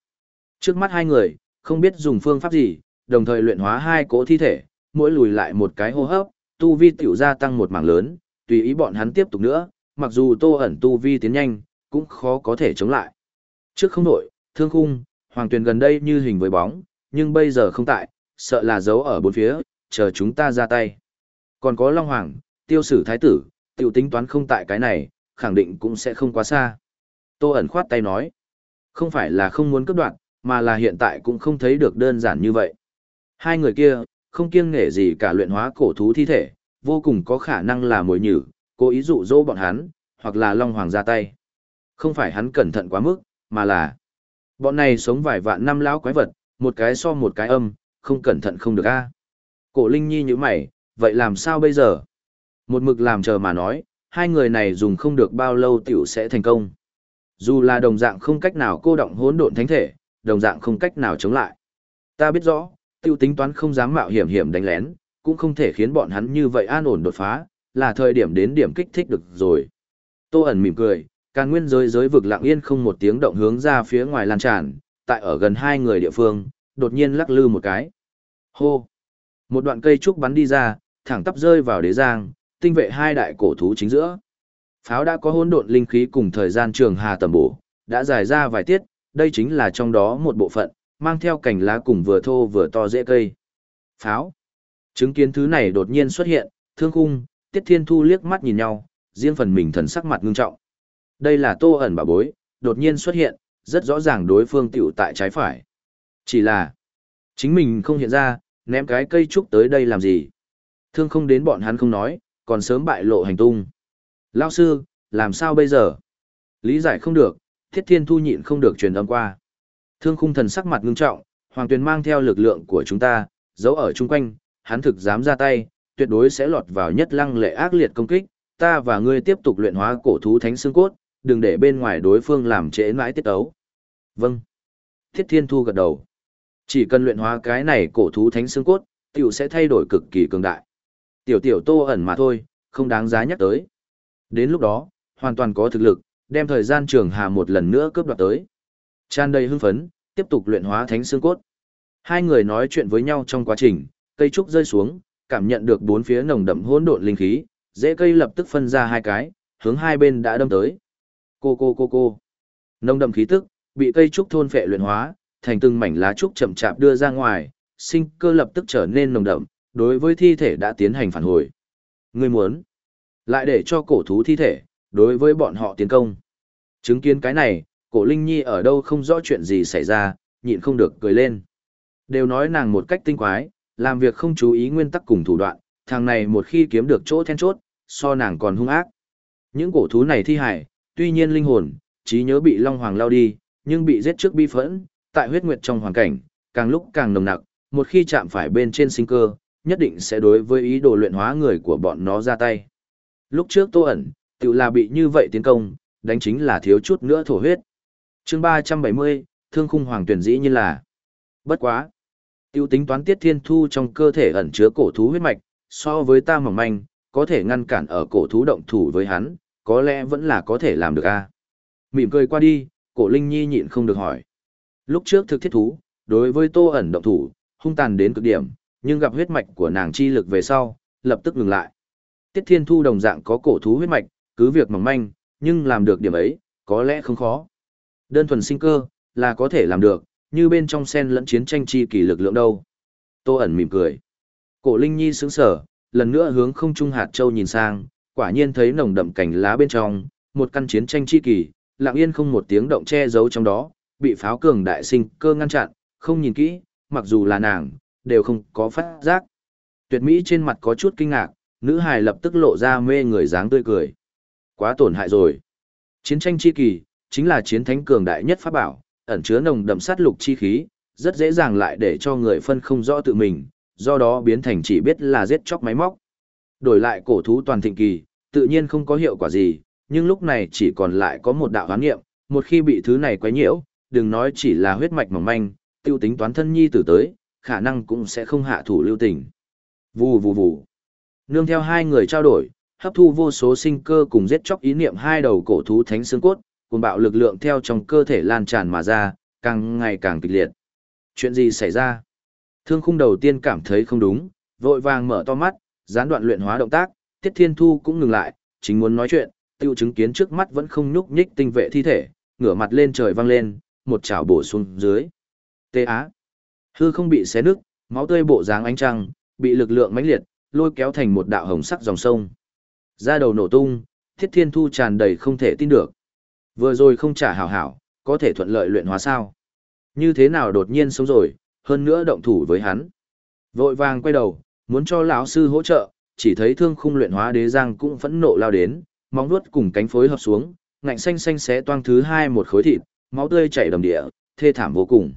Trước mắt hai người, không biết dùng phương pháp gì, đồng thời luyện hóa hai cỗ thi thể, mỗi lùi lại một cái hô hấp, tu vi tiểu gia tăng một mảng lớn, tùy ý bọn hắn tiếp tục nữa, mặc dù tô ẩn tu vi tiến nhanh, cũng khó có thể chống lại. Trước không đổi, thương khung, hoàng tuyền gần đây như hình với bóng, nhưng bây giờ không tại, sợ là giấu ở bốn phía, chờ chúng ta ra tay. Còn có Long Hoàng, tiêu sử thái tử, tiểu tính toán không tại cái này, khẳng định cũng sẽ không quá xa. Tô ẩn khoát tay nói, không phải là không muốn cấp đoạn, mà là hiện tại cũng không thấy được đơn giản như vậy. Hai người kia, không kiêng nghệ gì cả luyện hóa cổ thú thi thể, vô cùng có khả năng là mồi nhử, cố ý dụ dỗ bọn hắn, hoặc là Long Hoàng ra tay. Không phải hắn cẩn thận quá mức, mà là bọn này sống vài vạn năm lão quái vật, một cái so một cái âm, không cẩn thận không được a. Cổ Linh Nhi như mày, vậy làm sao bây giờ? Một mực làm chờ mà nói, hai người này dùng không được bao lâu tiểu sẽ thành công. Dù là đồng dạng không cách nào cô động hỗn độn thánh thể, đồng dạng không cách nào chống lại. Ta biết rõ, tiêu tính toán không dám mạo hiểm hiểm đánh lén, cũng không thể khiến bọn hắn như vậy an ổn đột phá, là thời điểm đến điểm kích thích được rồi. Tô ẩn mỉm cười, càng nguyên giới giới vực lặng yên không một tiếng động hướng ra phía ngoài lan tràn, tại ở gần hai người địa phương, đột nhiên lắc lư một cái. Hô! Một đoạn cây trúc bắn đi ra, thẳng tắp rơi vào đế giang, tinh vệ hai đại cổ thú chính giữa. Pháo đã có hỗn độn linh khí cùng thời gian trường hà tầm bổ, đã dài ra vài tiết, đây chính là trong đó một bộ phận, mang theo cành lá cùng vừa thô vừa to dễ cây. Pháo. Chứng kiến thứ này đột nhiên xuất hiện, thương khung, tiết thiên thu liếc mắt nhìn nhau, riêng phần mình thần sắc mặt ngưng trọng. Đây là tô ẩn bà bối, đột nhiên xuất hiện, rất rõ ràng đối phương tiểu tại trái phải. Chỉ là, chính mình không hiện ra, ném cái cây trúc tới đây làm gì. Thương không đến bọn hắn không nói, còn sớm bại lộ hành tung. Lao sư, làm sao bây giờ? Lý giải không được, thiết thiên thu nhịn không được truyền âm qua. Thương khung thần sắc mặt ngưng trọng, hoàng tuyền mang theo lực lượng của chúng ta, giấu ở chung quanh, hắn thực dám ra tay, tuyệt đối sẽ lọt vào nhất lăng lệ ác liệt công kích, ta và ngươi tiếp tục luyện hóa cổ thú thánh xương cốt, đừng để bên ngoài đối phương làm trễ mãi tiết ấu. Vâng. Thiết thiên thu gật đầu. Chỉ cần luyện hóa cái này cổ thú thánh xương cốt, tiểu sẽ thay đổi cực kỳ cường đại. Tiểu tiểu tô ẩn mà thôi, không đáng giá nhắc tới. Đến lúc đó, hoàn toàn có thực lực, đem thời gian trường hà một lần nữa cướp đoạt tới. Tràn đầy hưng phấn, tiếp tục luyện hóa thánh xương cốt. Hai người nói chuyện với nhau trong quá trình, cây trúc rơi xuống, cảm nhận được bốn phía nồng đậm hỗn độn linh khí, dễ cây lập tức phân ra hai cái, hướng hai bên đã đâm tới. Cô cô cô cô. Nồng đậm khí tức, bị cây trúc thôn phệ luyện hóa, thành từng mảnh lá trúc chậm chạp đưa ra ngoài, sinh cơ lập tức trở nên nồng đậm, đối với thi thể đã tiến hành phản hồi. Ngươi muốn lại để cho cổ thú thi thể, đối với bọn họ tiến công. Chứng kiến cái này, cổ Linh Nhi ở đâu không rõ chuyện gì xảy ra, nhịn không được cười lên. Đều nói nàng một cách tinh quái, làm việc không chú ý nguyên tắc cùng thủ đoạn, thằng này một khi kiếm được chỗ then chốt, so nàng còn hung ác. Những cổ thú này thi hải, tuy nhiên linh hồn, trí nhớ bị Long Hoàng lao đi, nhưng bị giết trước bi phẫn, tại huyết nguyệt trong hoàn cảnh, càng lúc càng nồng nặc, một khi chạm phải bên trên sinh cơ, nhất định sẽ đối với ý đồ luyện hóa người của bọn nó ra tay. Lúc trước Tô ẩn, tự là bị như vậy tiến công, đánh chính là thiếu chút nữa thổ huyết chương 370, thương khung hoàng tuyển dĩ như là bất quá. Tiêu tính toán tiết thiên thu trong cơ thể ẩn chứa cổ thú huyết mạch, so với ta mỏng manh, có thể ngăn cản ở cổ thú động thủ với hắn, có lẽ vẫn là có thể làm được a Mỉm cười qua đi, cổ Linh Nhi nhịn không được hỏi. Lúc trước thực thiết thú, đối với tô ẩn động thủ, hung tàn đến cực điểm, nhưng gặp huyết mạch của nàng chi lực về sau, lập tức ngừng lại. Tiết Thiên Thu đồng dạng có cổ thú huyết mạch, cứ việc mỏng manh, nhưng làm được điểm ấy, có lẽ không khó. Đơn thuần sinh cơ, là có thể làm được, như bên trong sen lẫn chiến tranh chi kỳ lực lượng đâu. Tô ẩn mỉm cười. Cổ Linh Nhi sững sở, lần nữa hướng không trung hạt châu nhìn sang, quả nhiên thấy nồng đậm cảnh lá bên trong, một căn chiến tranh chi kỳ, lặng yên không một tiếng động che giấu trong đó, bị pháo cường đại sinh cơ ngăn chặn, không nhìn kỹ, mặc dù là nàng, đều không có phát giác. Tuyệt mỹ trên mặt có chút kinh ngạc, nữ hài lập tức lộ ra mê người dáng tươi cười. Quá tổn hại rồi. Chiến tranh chi kỳ, chính là chiến thánh cường đại nhất pháp bảo, ẩn chứa nồng đậm sát lục chi khí, rất dễ dàng lại để cho người phân không rõ tự mình, do đó biến thành chỉ biết là giết chóc máy móc. Đổi lại cổ thú toàn thịnh kỳ, tự nhiên không có hiệu quả gì, nhưng lúc này chỉ còn lại có một đạo hoán nghiệm, một khi bị thứ này quấy nhiễu, đừng nói chỉ là huyết mạch mỏng manh, tiêu tính toán thân nhi tử tới, khả năng cũng sẽ không hạ thủ lưu tình. Vù vù vù. Nương theo hai người trao đổi, hấp thu vô số sinh cơ cùng giết chóc ý niệm hai đầu cổ thú thánh xương cốt, cùng bạo lực lượng theo trong cơ thể lan tràn mà ra, càng ngày càng kịch liệt. Chuyện gì xảy ra? Thương khung đầu tiên cảm thấy không đúng, vội vàng mở to mắt, gián đoạn luyện hóa động tác, Tiết Thiên Thu cũng ngừng lại, chính muốn nói chuyện, tiêu chứng kiến trước mắt vẫn không nhúc nhích tinh vệ thi thể, ngửa mặt lên trời văng lên, một chảo bổ xuống dưới. Tê á. Hư không bị xé nứt, máu tươi bộ dáng ánh trăng, bị lực lượng mãnh liệt, lôi kéo thành một đạo hồng sắc dòng sông. Ra đầu nổ tung, Thiết Thiên Thu tràn đầy không thể tin được. Vừa rồi không trả hảo hảo, có thể thuận lợi luyện hóa sao? Như thế nào đột nhiên sống rồi, hơn nữa động thủ với hắn. Vội vàng quay đầu, muốn cho lão sư hỗ trợ, chỉ thấy thương khung luyện hóa đế giang cũng phẫn nộ lao đến, móng vuốt cùng cánh phối hợp xuống, ngạnh xanh xanh xé toang thứ hai một khối thịt, máu tươi chảy đầm địa, thê thảm vô cùng.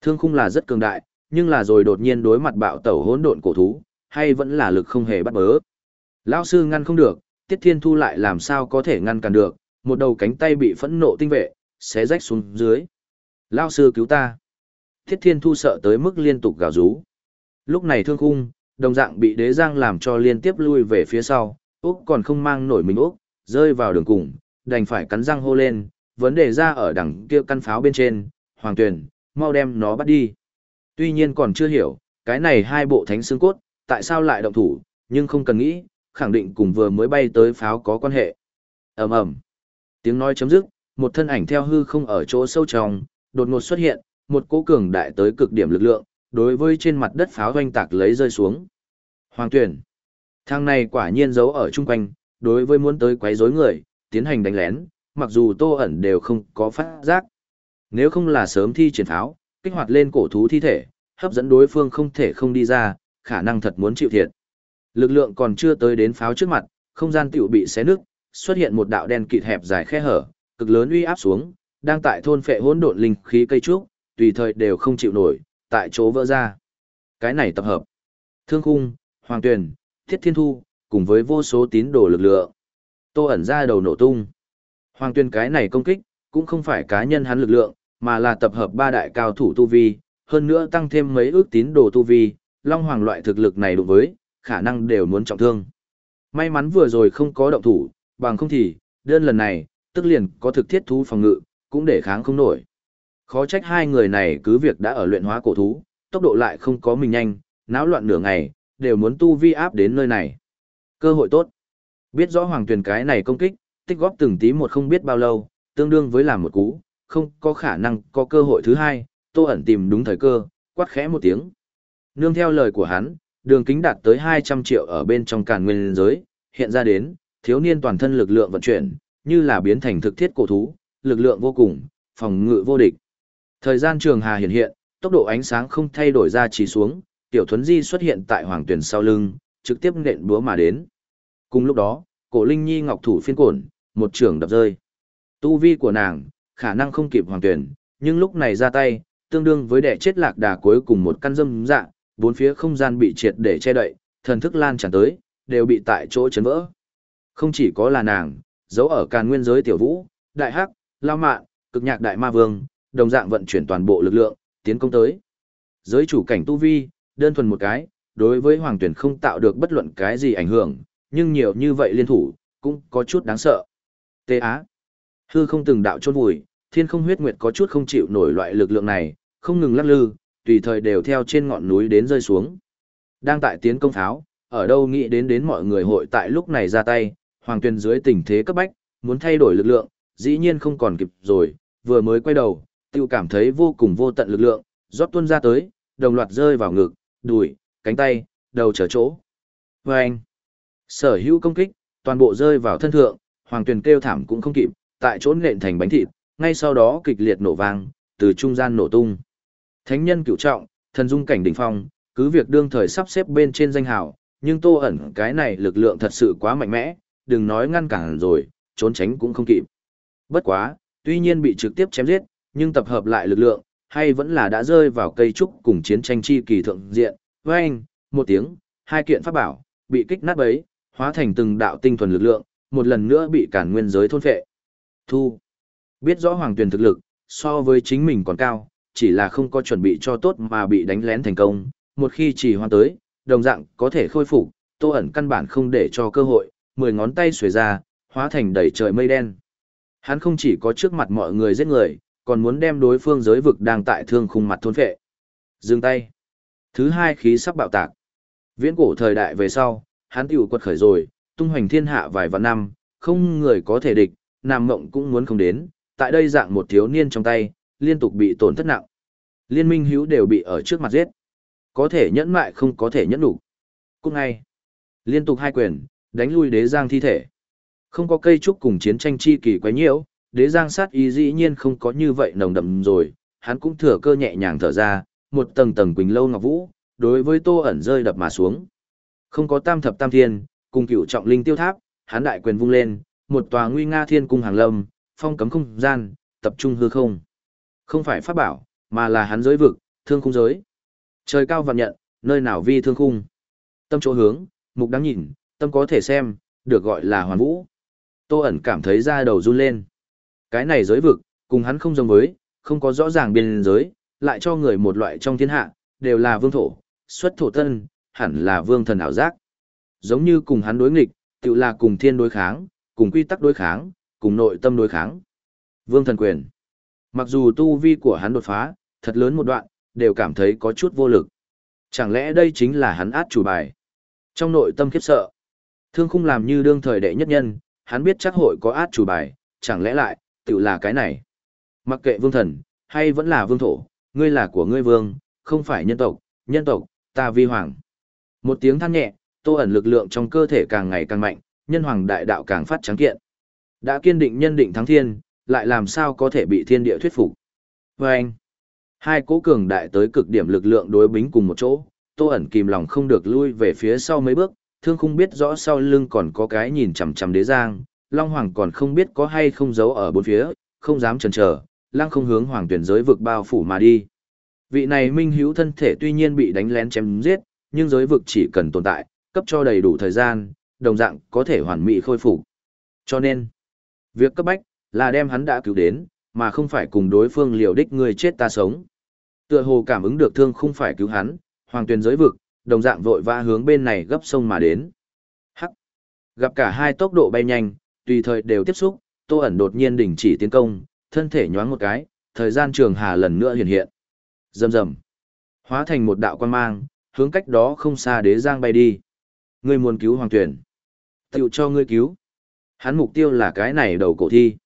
Thương khung là rất cường đại, nhưng là rồi đột nhiên đối mặt bạo tẩu hỗn độn cổ thú, hay vẫn là lực không hề bắt bớ. Lão sư ngăn không được, Tiết Thiên Thu lại làm sao có thể ngăn cản được, một đầu cánh tay bị phẫn nộ tinh vệ, xé rách xuống dưới. Lão sư cứu ta. thiết Thiên Thu sợ tới mức liên tục gào rú. Lúc này thương khung, đồng dạng bị đế giang làm cho liên tiếp lui về phía sau, Úc còn không mang nổi mình Úc, rơi vào đường cùng, đành phải cắn răng hô lên, vấn đề ra ở đằng kia căn pháo bên trên, hoàng tuyển, mau đem nó bắt đi. Tuy nhiên còn chưa hiểu, cái này hai bộ thánh xương cốt, tại sao lại động thủ, nhưng không cần nghĩ, khẳng định cùng vừa mới bay tới pháo có quan hệ. ầm ầm Tiếng nói chấm dứt, một thân ảnh theo hư không ở chỗ sâu trong, đột ngột xuất hiện, một cỗ cường đại tới cực điểm lực lượng, đối với trên mặt đất pháo doanh tạc lấy rơi xuống. Hoàng tuyển. Thang này quả nhiên giấu ở chung quanh, đối với muốn tới quấy rối người, tiến hành đánh lén, mặc dù tô ẩn đều không có phát giác. Nếu không là sớm thi triển pháo, kích hoạt lên cổ thú thi thể, hấp dẫn đối phương không thể không đi ra, khả năng thật muốn chịu thiệt. Lực lượng còn chưa tới đến pháo trước mặt, không gian tiểu bị xé nứt, xuất hiện một đạo đen kịt hẹp dài khe hở, cực lớn uy áp xuống, đang tại thôn phệ hỗn độn linh khí cây trúc, tùy thời đều không chịu nổi, tại chỗ vỡ ra. Cái này tập hợp. Thương khung, Hoàng Tuyền, Thiết Thiên Thu, cùng với vô số tín đồ lực lượng. Tô ẩn ra đầu nổ tung. Hoàng Tuyền cái này công kích, cũng không phải cá nhân hắn lực lượng, mà là tập hợp ba đại cao thủ tu vi, hơn nữa tăng thêm mấy ước tín đồ tu vi, Long Hoàng loại thực lực này đối với, khả năng đều muốn trọng thương. May mắn vừa rồi không có động thủ, bằng không thì, đơn lần này, tức liền có thực thiết thú phòng ngự, cũng để kháng không nổi. Khó trách hai người này cứ việc đã ở luyện hóa cổ thú, tốc độ lại không có mình nhanh, náo loạn nửa ngày, đều muốn tu vi áp đến nơi này. Cơ hội tốt. Biết rõ hoàng tuyển cái này công kích, tích góp từng tí một không biết bao lâu, tương đương với làm một cú, không có khả năng có cơ hội thứ hai, tô ẩn tìm đúng thời cơ, quát khẽ một tiếng. Nương theo lời của hắn, đường kính đạt tới 200 triệu ở bên trong càn nguyên giới, hiện ra đến, thiếu niên toàn thân lực lượng vận chuyển, như là biến thành thực thiết cổ thú, lực lượng vô cùng, phòng ngự vô địch. Thời gian trường hà hiện hiện, tốc độ ánh sáng không thay đổi ra chỉ xuống, tiểu thuấn di xuất hiện tại hoàng tuyển sau lưng, trực tiếp nện búa mà đến. Cùng lúc đó, cổ linh nhi ngọc thủ phiên cổn, một trường đập rơi. Tu vi của nàng, khả năng không kịp hoàng tuyển, nhưng lúc này ra tay, tương đương với đẻ chết lạc đà cuối cùng một căn dâm dạng bốn phía không gian bị triệt để che đậy, thần thức lan tràn tới, đều bị tại chỗ chấn vỡ. Không chỉ có là nàng, giấu ở càn nguyên giới tiểu vũ, đại hắc, lao mạn, cực nhạc đại ma vương, đồng dạng vận chuyển toàn bộ lực lượng, tiến công tới. Giới chủ cảnh tu vi, đơn thuần một cái, đối với hoàng tuyển không tạo được bất luận cái gì ảnh hưởng, nhưng nhiều như vậy liên thủ, cũng có chút đáng sợ. Tê Á. Hư không từng đạo chôn vùi, thiên không huyết nguyệt có chút không chịu nổi loại lực lượng này, không ngừng lắc lư, tùy thời đều theo trên ngọn núi đến rơi xuống. Đang tại tiến công tháo, ở đâu nghĩ đến đến mọi người hội tại lúc này ra tay, hoàng Tuyền dưới tình thế cấp bách, muốn thay đổi lực lượng, dĩ nhiên không còn kịp rồi, vừa mới quay đầu, tiêu cảm thấy vô cùng vô tận lực lượng, rót tuôn ra tới, đồng loạt rơi vào ngực, đùi, cánh tay, đầu trở chỗ. Và anh, sở hữu công kích, toàn bộ rơi vào thân thượng, hoàng tuyền kêu thảm cũng không kịp, tại chỗ nện thành bánh thịt, ngay sau đó kịch liệt nổ vang, từ trung gian nổ tung. Thánh nhân cửu trọng, thần dung cảnh đỉnh phong, cứ việc đương thời sắp xếp bên trên danh hào, nhưng tô ẩn cái này lực lượng thật sự quá mạnh mẽ, đừng nói ngăn cản rồi, trốn tránh cũng không kịp. Bất quá, tuy nhiên bị trực tiếp chém giết, nhưng tập hợp lại lực lượng, hay vẫn là đã rơi vào cây trúc cùng chiến tranh chi kỳ thượng diện, Vâng, một tiếng, hai kiện pháp bảo, bị kích nát bấy, hóa thành từng đạo tinh thuần lực lượng, một lần nữa bị cản nguyên giới thôn phệ. Thu. Biết rõ hoàng tuyển thực lực, so với chính mình còn cao, chỉ là không có chuẩn bị cho tốt mà bị đánh lén thành công, một khi chỉ hoàn tới, đồng dạng có thể khôi phục, tô ẩn căn bản không để cho cơ hội, mười ngón tay xuề ra, hóa thành đầy trời mây đen. Hắn không chỉ có trước mặt mọi người giết người, còn muốn đem đối phương giới vực đang tại thương khung mặt thôn phệ. Dừng tay. Thứ hai khí sắp bạo tạc. Viễn cổ thời đại về sau, hắn tiểu quật khởi rồi, tung hoành thiên hạ vài vạn năm, không người có thể địch, nam mộng cũng muốn không đến, tại đây dạng một thiếu niên trong tay, liên tục bị tổn thất nặng. Liên minh hữu đều bị ở trước mặt giết. Có thể nhẫn mại không có thể nhẫn đủ. Cũng ngay. Liên tục hai quyền, đánh lui đế giang thi thể. Không có cây trúc cùng chiến tranh chi kỳ quấy nhiễu, đế giang sát ý dĩ nhiên không có như vậy nồng đậm rồi, hắn cũng thừa cơ nhẹ nhàng thở ra, một tầng tầng quỳnh lâu ngọc vũ, đối với tô ẩn rơi đập mà xuống. Không có tam thập tam thiên, cùng cựu trọng linh tiêu tháp, hắn đại quyền vung lên, một tòa nguy nga thiên cung hàng lâm, phong cấm không gian, tập trung hư không. Không phải pháp bảo, mà là hắn giới vực, thương khung giới. Trời cao vạn nhận, nơi nào vi thương khung. Tâm chỗ hướng, mục đáng nhìn, tâm có thể xem, được gọi là hoàn vũ. Tô ẩn cảm thấy da đầu run lên. Cái này giới vực, cùng hắn không giống với, không có rõ ràng biên giới, lại cho người một loại trong thiên hạ, đều là vương thổ, xuất thổ tân, hẳn là vương thần ảo giác. Giống như cùng hắn đối nghịch, tự là cùng thiên đối kháng, cùng quy tắc đối kháng, cùng nội tâm đối kháng. Vương thần quyền. Mặc dù tu vi của hắn đột phá, thật lớn một đoạn, đều cảm thấy có chút vô lực. Chẳng lẽ đây chính là hắn át chủ bài? Trong nội tâm khiếp sợ, thương khung làm như đương thời đệ nhất nhân, hắn biết chắc hội có át chủ bài, chẳng lẽ lại, tự là cái này. Mặc kệ vương thần, hay vẫn là vương thổ, ngươi là của ngươi vương, không phải nhân tộc, nhân tộc, ta vi hoàng. Một tiếng than nhẹ, tô ẩn lực lượng trong cơ thể càng ngày càng mạnh, nhân hoàng đại đạo càng phát trắng kiện. Đã kiên định nhân định thắng thiên, lại làm sao có thể bị thiên địa thuyết phục. Và anh, hai cố cường đại tới cực điểm lực lượng đối bính cùng một chỗ, tô ẩn kìm lòng không được lui về phía sau mấy bước, thương không biết rõ sau lưng còn có cái nhìn chằm chằm đế giang, Long Hoàng còn không biết có hay không giấu ở bốn phía, không dám chần chờ, lăng không hướng hoàng tuyển giới vực bao phủ mà đi. Vị này minh hữu thân thể tuy nhiên bị đánh lén chém giết, nhưng giới vực chỉ cần tồn tại, cấp cho đầy đủ thời gian, đồng dạng có thể hoàn mỹ khôi phục. Cho nên, việc cấp bách là đem hắn đã cứu đến, mà không phải cùng đối phương liều đích người chết ta sống. Tựa hồ cảm ứng được thương không phải cứu hắn, hoàng tuyển giới vực, đồng dạng vội vã hướng bên này gấp sông mà đến. Hắc. Gặp cả hai tốc độ bay nhanh, tùy thời đều tiếp xúc, Tô ẩn đột nhiên đình chỉ tiến công, thân thể nhoáng một cái, thời gian trường hà lần nữa hiện hiện. Rầm rầm. Hóa thành một đạo quan mang, hướng cách đó không xa đế giang bay đi. Ngươi muốn cứu hoàng tuyển. Tiểu cho ngươi cứu. Hắn mục tiêu là cái này đầu cổ thi.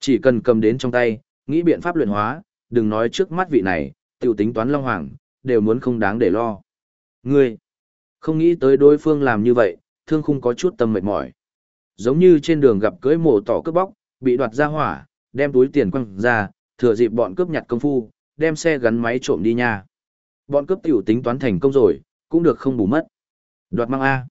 Chỉ cần cầm đến trong tay, nghĩ biện pháp luyện hóa, đừng nói trước mắt vị này, tiểu tính toán Long Hoàng, đều muốn không đáng để lo. Ngươi, không nghĩ tới đối phương làm như vậy, thương khung có chút tâm mệt mỏi. Giống như trên đường gặp cưới mổ tỏ cướp bóc, bị đoạt ra hỏa, đem túi tiền quăng ra, thừa dịp bọn cướp nhặt công phu, đem xe gắn máy trộm đi nha. Bọn cướp tiểu tính toán thành công rồi, cũng được không bù mất. Đoạt mang A.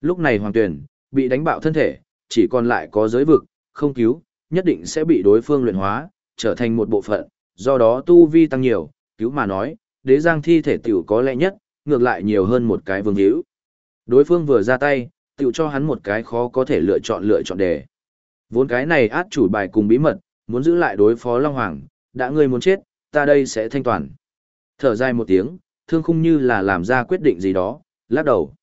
Lúc này hoàng tuyển, bị đánh bạo thân thể, chỉ còn lại có giới vực, không cứu, nhất định sẽ bị đối phương luyện hóa, trở thành một bộ phận, do đó tu vi tăng nhiều, cứu mà nói, đế giang thi thể tiểu có lẽ nhất, ngược lại nhiều hơn một cái vương hữu. Đối phương vừa ra tay, tự cho hắn một cái khó có thể lựa chọn lựa chọn đề. Vốn cái này át chủ bài cùng bí mật, muốn giữ lại đối phó Long Hoàng, đã ngươi muốn chết, ta đây sẽ thanh toàn. Thở dài một tiếng, thương khung như là làm ra quyết định gì đó, lắc đầu.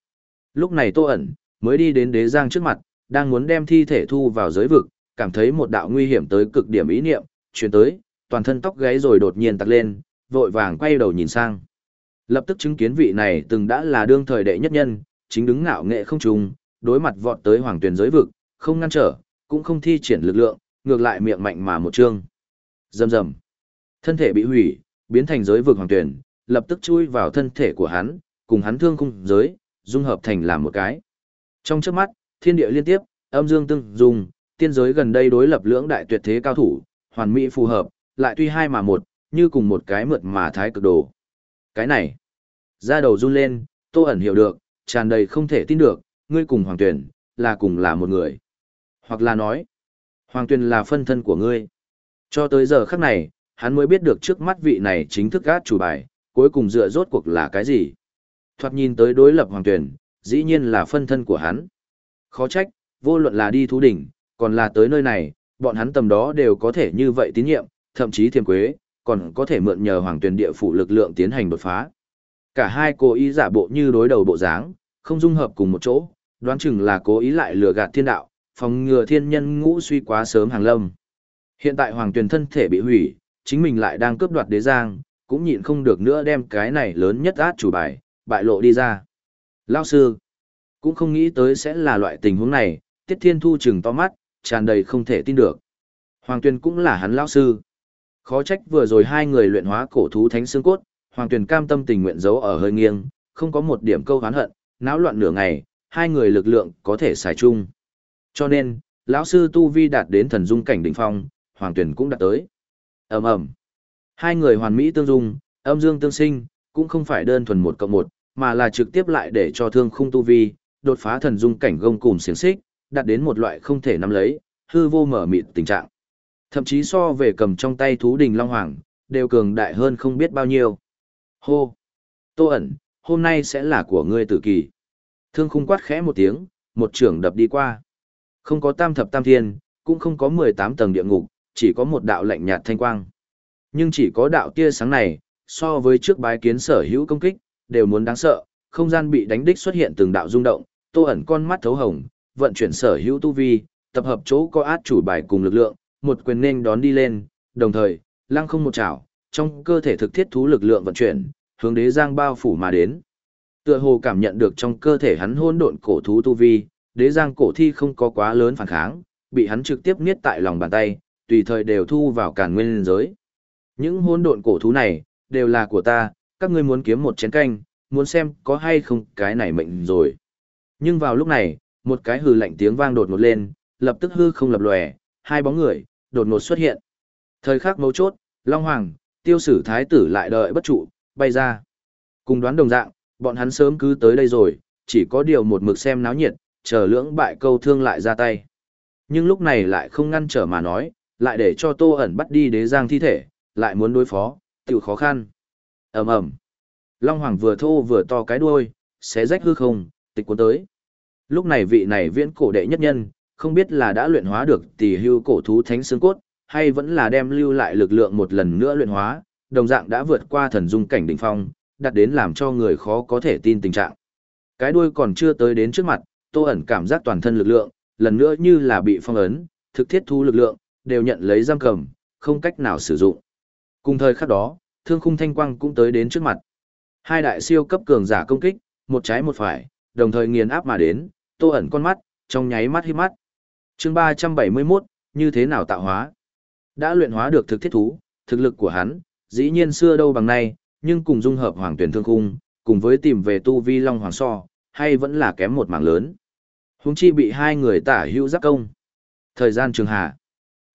Lúc này Tô ẩn, mới đi đến đế giang trước mặt, đang muốn đem thi thể thu vào giới vực, cảm thấy một đạo nguy hiểm tới cực điểm ý niệm, chuyển tới, toàn thân tóc gáy rồi đột nhiên tặc lên, vội vàng quay đầu nhìn sang. Lập tức chứng kiến vị này từng đã là đương thời đệ nhất nhân, chính đứng ngạo nghệ không trùng, đối mặt vọt tới hoàng tuyển giới vực, không ngăn trở, cũng không thi triển lực lượng, ngược lại miệng mạnh mà một trương Rầm rầm. Thân thể bị hủy, biến thành giới vực hoàng tuyển, lập tức chui vào thân thể của hắn, cùng hắn thương khung giới, dung hợp thành làm một cái. Trong trước mắt, thiên địa liên tiếp, âm dương tương dung tiên giới gần đây đối lập lưỡng đại tuyệt thế cao thủ, hoàn mỹ phù hợp, lại tuy hai mà một, như cùng một cái mượt mà thái cực đồ. Cái này, ra đầu run lên, tô ẩn hiểu được, tràn đầy không thể tin được, ngươi cùng hoàng tuyền là cùng là một người. Hoặc là nói, hoàng tuyền là phân thân của ngươi. Cho tới giờ khắc này, hắn mới biết được trước mắt vị này chính thức gác chủ bài, cuối cùng dựa rốt cuộc là cái gì. Thoạt nhìn tới đối lập hoàng tuyền, dĩ nhiên là phân thân của hắn. Khó trách, vô luận là đi thú đỉnh, còn là tới nơi này, bọn hắn tầm đó đều có thể như vậy tín nhiệm, thậm chí thiềm quế, còn có thể mượn nhờ hoàng tuyển địa phủ lực lượng tiến hành đột phá. Cả hai cố ý giả bộ như đối đầu bộ dáng, không dung hợp cùng một chỗ, đoán chừng là cố ý lại lừa gạt thiên đạo, phòng ngừa thiên nhân ngũ suy quá sớm hàng lâm. Hiện tại hoàng tuyển thân thể bị hủy, chính mình lại đang cướp đoạt đế giang, cũng nhịn không được nữa đem cái này lớn nhất át chủ bài, bại lộ đi ra. Lao sư, cũng không nghĩ tới sẽ là loại tình huống này, Tiết Thiên Thu chừng to mắt, tràn đầy không thể tin được. Hoàng tuyên cũng là hắn lão sư. Khó trách vừa rồi hai người luyện hóa cổ thú thánh xương cốt, Hoàng Tuyền cam tâm tình nguyện giấu ở hơi nghiêng, không có một điểm câu hán hận, náo loạn nửa ngày, hai người lực lượng có thể xài chung. Cho nên, lão sư tu vi đạt đến thần dung cảnh đỉnh phong, Hoàng Tuyền cũng đạt tới. Ầm ầm. Hai người hoàn mỹ tương dung, âm dương tương sinh, cũng không phải đơn thuần một cộng một, mà là trực tiếp lại để cho thương khung tu vi, đột phá thần dung cảnh gông cùng xiềng xích, đạt đến một loại không thể nắm lấy, hư vô mở mịt tình trạng. Thậm chí so về cầm trong tay thú đình Long Hoàng, đều cường đại hơn không biết bao nhiêu. Hô! Tô ẩn, hôm nay sẽ là của ngươi tử kỳ. Thương khung quát khẽ một tiếng, một trưởng đập đi qua. Không có tam thập tam thiên, cũng không có 18 tầng địa ngục, chỉ có một đạo lạnh nhạt thanh quang. Nhưng chỉ có đạo tia sáng này, so với trước bái kiến sở hữu công kích, đều muốn đáng sợ, không gian bị đánh đích xuất hiện từng đạo rung động, tô ẩn con mắt thấu hồng, vận chuyển sở hữu tu vi, tập hợp chỗ có át chủ bài cùng lực lượng, một quyền nên đón đi lên, đồng thời, lăng không một chảo, trong cơ thể thực thiết thú lực lượng vận chuyển, hướng đế giang bao phủ mà đến. Tựa hồ cảm nhận được trong cơ thể hắn hôn độn cổ thú tu vi, đế giang cổ thi không có quá lớn phản kháng, bị hắn trực tiếp niết tại lòng bàn tay, tùy thời đều thu vào cả nguyên giới. Những hôn độn cổ thú này, đều là của ta, các ngươi muốn kiếm một chén canh, muốn xem có hay không cái này mệnh rồi. Nhưng vào lúc này, một cái hừ lạnh tiếng vang đột ngột lên, lập tức hư không lập lòe, hai bóng người, đột ngột xuất hiện. Thời khắc mấu chốt, Long Hoàng, tiêu sử thái tử lại đợi bất trụ, bay ra. Cùng đoán đồng dạng, bọn hắn sớm cứ tới đây rồi, chỉ có điều một mực xem náo nhiệt, chờ lưỡng bại câu thương lại ra tay. Nhưng lúc này lại không ngăn trở mà nói, lại để cho tô ẩn bắt đi đế giang thi thể, lại muốn đối phó, tự khó khăn. ầm ầm Long Hoàng vừa thô vừa to cái đuôi, xé rách hư không, tịch cuốn tới. Lúc này vị này viễn cổ đệ nhất nhân, không biết là đã luyện hóa được tỷ hưu cổ thú thánh xương cốt, hay vẫn là đem lưu lại lực lượng một lần nữa luyện hóa, đồng dạng đã vượt qua thần dung cảnh đỉnh phong, đặt đến làm cho người khó có thể tin tình trạng. Cái đuôi còn chưa tới đến trước mặt, Tô ẩn cảm giác toàn thân lực lượng, lần nữa như là bị phong ấn, thực thiết thu lực lượng, đều nhận lấy giam cầm, không cách nào sử dụng. Cùng thời khắc đó, thương khung thanh quang cũng tới đến trước mặt. Hai đại siêu cấp cường giả công kích, một trái một phải, đồng thời nghiền áp mà đến, tô ẩn con mắt, trong nháy mắt hít mắt chương 371, như thế nào tạo hóa? Đã luyện hóa được thực thiết thú, thực lực của hắn, dĩ nhiên xưa đâu bằng nay, nhưng cùng dung hợp hoàng tuyển thương khung, cùng với tìm về tu vi long hoàng so, hay vẫn là kém một mảng lớn. Húng chi bị hai người tả hữu giáp công. Thời gian trường hà.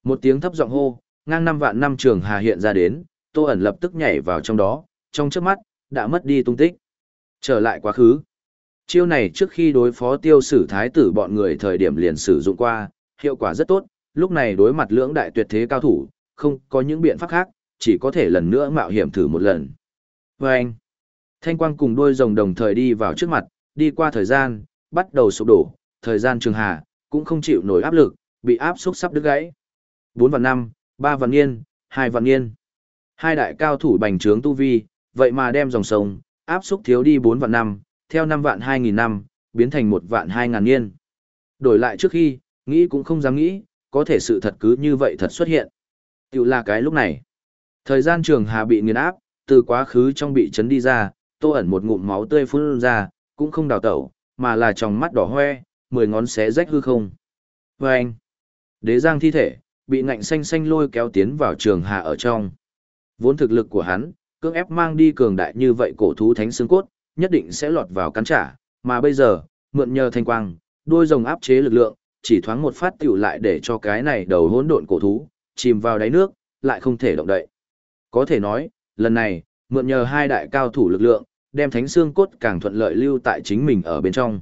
Một tiếng thấp giọng hô, ngang năm vạn năm trường hà hiện ra đến, tô ẩn lập tức nhảy vào trong đó, trong trước mắt, đã mất đi tung tích. Trở lại quá khứ. Chiêu này trước khi đối phó tiêu sử thái tử bọn người thời điểm liền sử dụng qua, hiệu quả rất tốt, lúc này đối mặt lưỡng đại tuyệt thế cao thủ, không có những biện pháp khác, chỉ có thể lần nữa mạo hiểm thử một lần. Và anh, thanh quang cùng đôi rồng đồng thời đi vào trước mặt, đi qua thời gian, bắt đầu sụp đổ, thời gian trường hà, cũng không chịu nổi áp lực, bị áp xúc sắp đứt gãy. 4 vạn năm, 3 vạn niên, 2 vạn niên. Hai đại cao thủ bành trướng tu vi, vậy mà đem dòng sông, áp xúc thiếu đi 4 vạn năm, theo 5 vạn 2.000 năm, biến thành 1 vạn 2.000 niên. Đổi lại trước khi, nghĩ cũng không dám nghĩ, có thể sự thật cứ như vậy thật xuất hiện. Tiểu là cái lúc này. Thời gian trường hà bị nghiền áp, từ quá khứ trong bị chấn đi ra, tô ẩn một ngụm máu tươi phun ra, cũng không đào tẩu, mà là trong mắt đỏ hoe, mười ngón xé rách hư không. Và anh, đế giang thi thể, bị ngạnh xanh xanh lôi kéo tiến vào trường hà ở trong. Vốn thực lực của hắn, cưỡng ép mang đi cường đại như vậy cổ thú thánh xương cốt, nhất định sẽ lọt vào cắn trả, mà bây giờ, mượn nhờ thanh quang, đôi rồng áp chế lực lượng, chỉ thoáng một phát tiểu lại để cho cái này đầu hỗn độn cổ thú, chìm vào đáy nước, lại không thể động đậy. Có thể nói, lần này, mượn nhờ hai đại cao thủ lực lượng, đem thánh xương cốt càng thuận lợi lưu tại chính mình ở bên trong.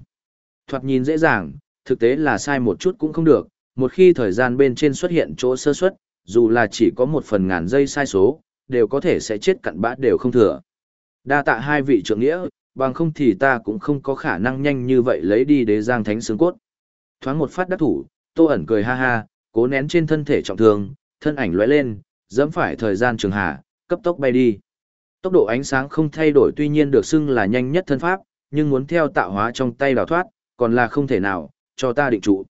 Thoạt nhìn dễ dàng, thực tế là sai một chút cũng không được, một khi thời gian bên trên xuất hiện chỗ sơ suất, dù là chỉ có một phần ngàn giây sai số, đều có thể sẽ chết cặn bã đều không thừa. Đa tạ hai vị trưởng nghĩa, bằng không thì ta cũng không có khả năng nhanh như vậy lấy đi đế giang thánh xương cốt. Thoáng một phát đắc thủ, tô ẩn cười ha ha, cố nén trên thân thể trọng thương, thân ảnh lóe lên, dẫm phải thời gian trường hạ, cấp tốc bay đi. Tốc độ ánh sáng không thay đổi tuy nhiên được xưng là nhanh nhất thân pháp, nhưng muốn theo tạo hóa trong tay đào thoát, còn là không thể nào, cho ta định trụ.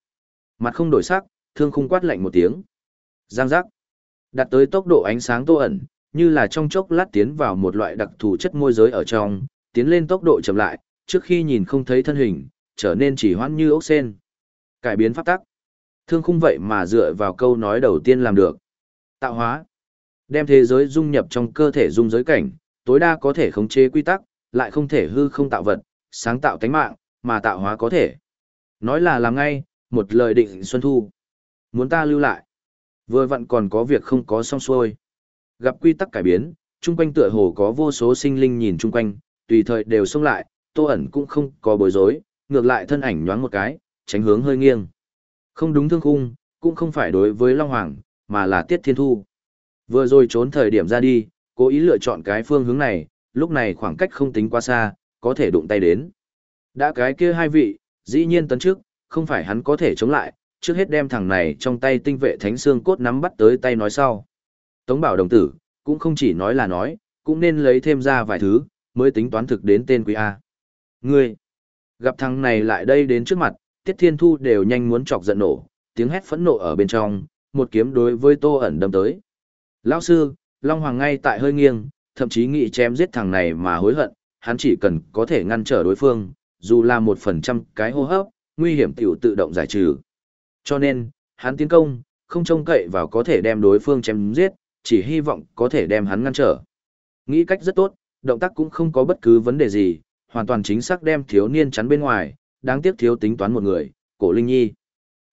Mặt không đổi sắc, thương khung quát lạnh một tiếng. Giang giác. Đặt tới tốc độ ánh sáng tô ẩn, như là trong chốc lát tiến vào một loại đặc thù chất môi giới ở trong, tiến lên tốc độ chậm lại, trước khi nhìn không thấy thân hình, trở nên chỉ hoãn như ốc sen. Cải biến pháp tắc. Thương khung vậy mà dựa vào câu nói đầu tiên làm được. Tạo hóa. Đem thế giới dung nhập trong cơ thể dung giới cảnh, tối đa có thể khống chế quy tắc, lại không thể hư không tạo vật, sáng tạo tánh mạng, mà tạo hóa có thể. Nói là làm ngay, một lời định xuân thu. Muốn ta lưu lại. Vừa vặn còn có việc không có xong xuôi. Gặp quy tắc cải biến, chung quanh tựa hồ có vô số sinh linh nhìn chung quanh, tùy thời đều xông lại, tô ẩn cũng không có bối rối, ngược lại thân ảnh nhoáng một cái, tránh hướng hơi nghiêng. Không đúng thương khung, cũng không phải đối với Long Hoàng, mà là Tiết Thiên Thu. Vừa rồi trốn thời điểm ra đi, cố ý lựa chọn cái phương hướng này, lúc này khoảng cách không tính quá xa, có thể đụng tay đến. Đã cái kia hai vị, dĩ nhiên tấn trước, không phải hắn có thể chống lại, trước hết đem thằng này trong tay tinh vệ thánh xương cốt nắm bắt tới tay nói sau. Tống bảo đồng tử, cũng không chỉ nói là nói, cũng nên lấy thêm ra vài thứ, mới tính toán thực đến tên quý A. Ngươi, gặp thằng này lại đây đến trước mặt, Tiết Thiên Thu đều nhanh muốn chọc giận nổ, tiếng hét phẫn nộ ở bên trong, một kiếm đối với Tô ẩn đâm tới. Lão sư, Long Hoàng ngay tại hơi nghiêng, thậm chí nghĩ chém giết thằng này mà hối hận, hắn chỉ cần có thể ngăn trở đối phương, dù là một phần trăm cái hô hấp, nguy hiểm tiểu tự động giải trừ. Cho nên, hắn tiến công, không trông cậy vào có thể đem đối phương chém giết, chỉ hy vọng có thể đem hắn ngăn trở. Nghĩ cách rất tốt, động tác cũng không có bất cứ vấn đề gì, hoàn toàn chính xác đem thiếu niên chắn bên ngoài, đáng tiếc thiếu tính toán một người, cổ linh nhi.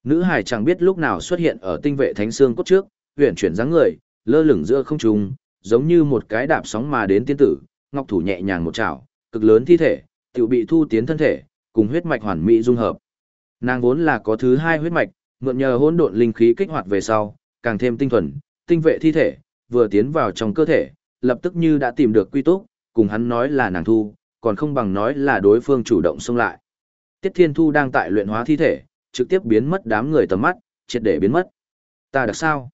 Nữ hải chẳng biết lúc nào xuất hiện ở tinh vệ thánh xương cốt trước, huyền chuyển dáng người, lơ lửng giữa không trung, giống như một cái đạp sóng mà đến tiên tử, ngọc thủ nhẹ nhàng một chảo, cực lớn thi thể, tiểu bị thu tiến thân thể, cùng huyết mạch hoàn mỹ dung hợp. Nàng vốn là có thứ hai huyết mạch, mượn nhờ hỗn độn linh khí kích hoạt về sau, càng thêm tinh thuần, tinh vệ thi thể, vừa tiến vào trong cơ thể, lập tức như đã tìm được quy túc, cùng hắn nói là nàng thu, còn không bằng nói là đối phương chủ động xông lại. Tiết Thiên Thu đang tại luyện hóa thi thể, trực tiếp biến mất đám người tầm mắt, triệt để biến mất. Ta được sao?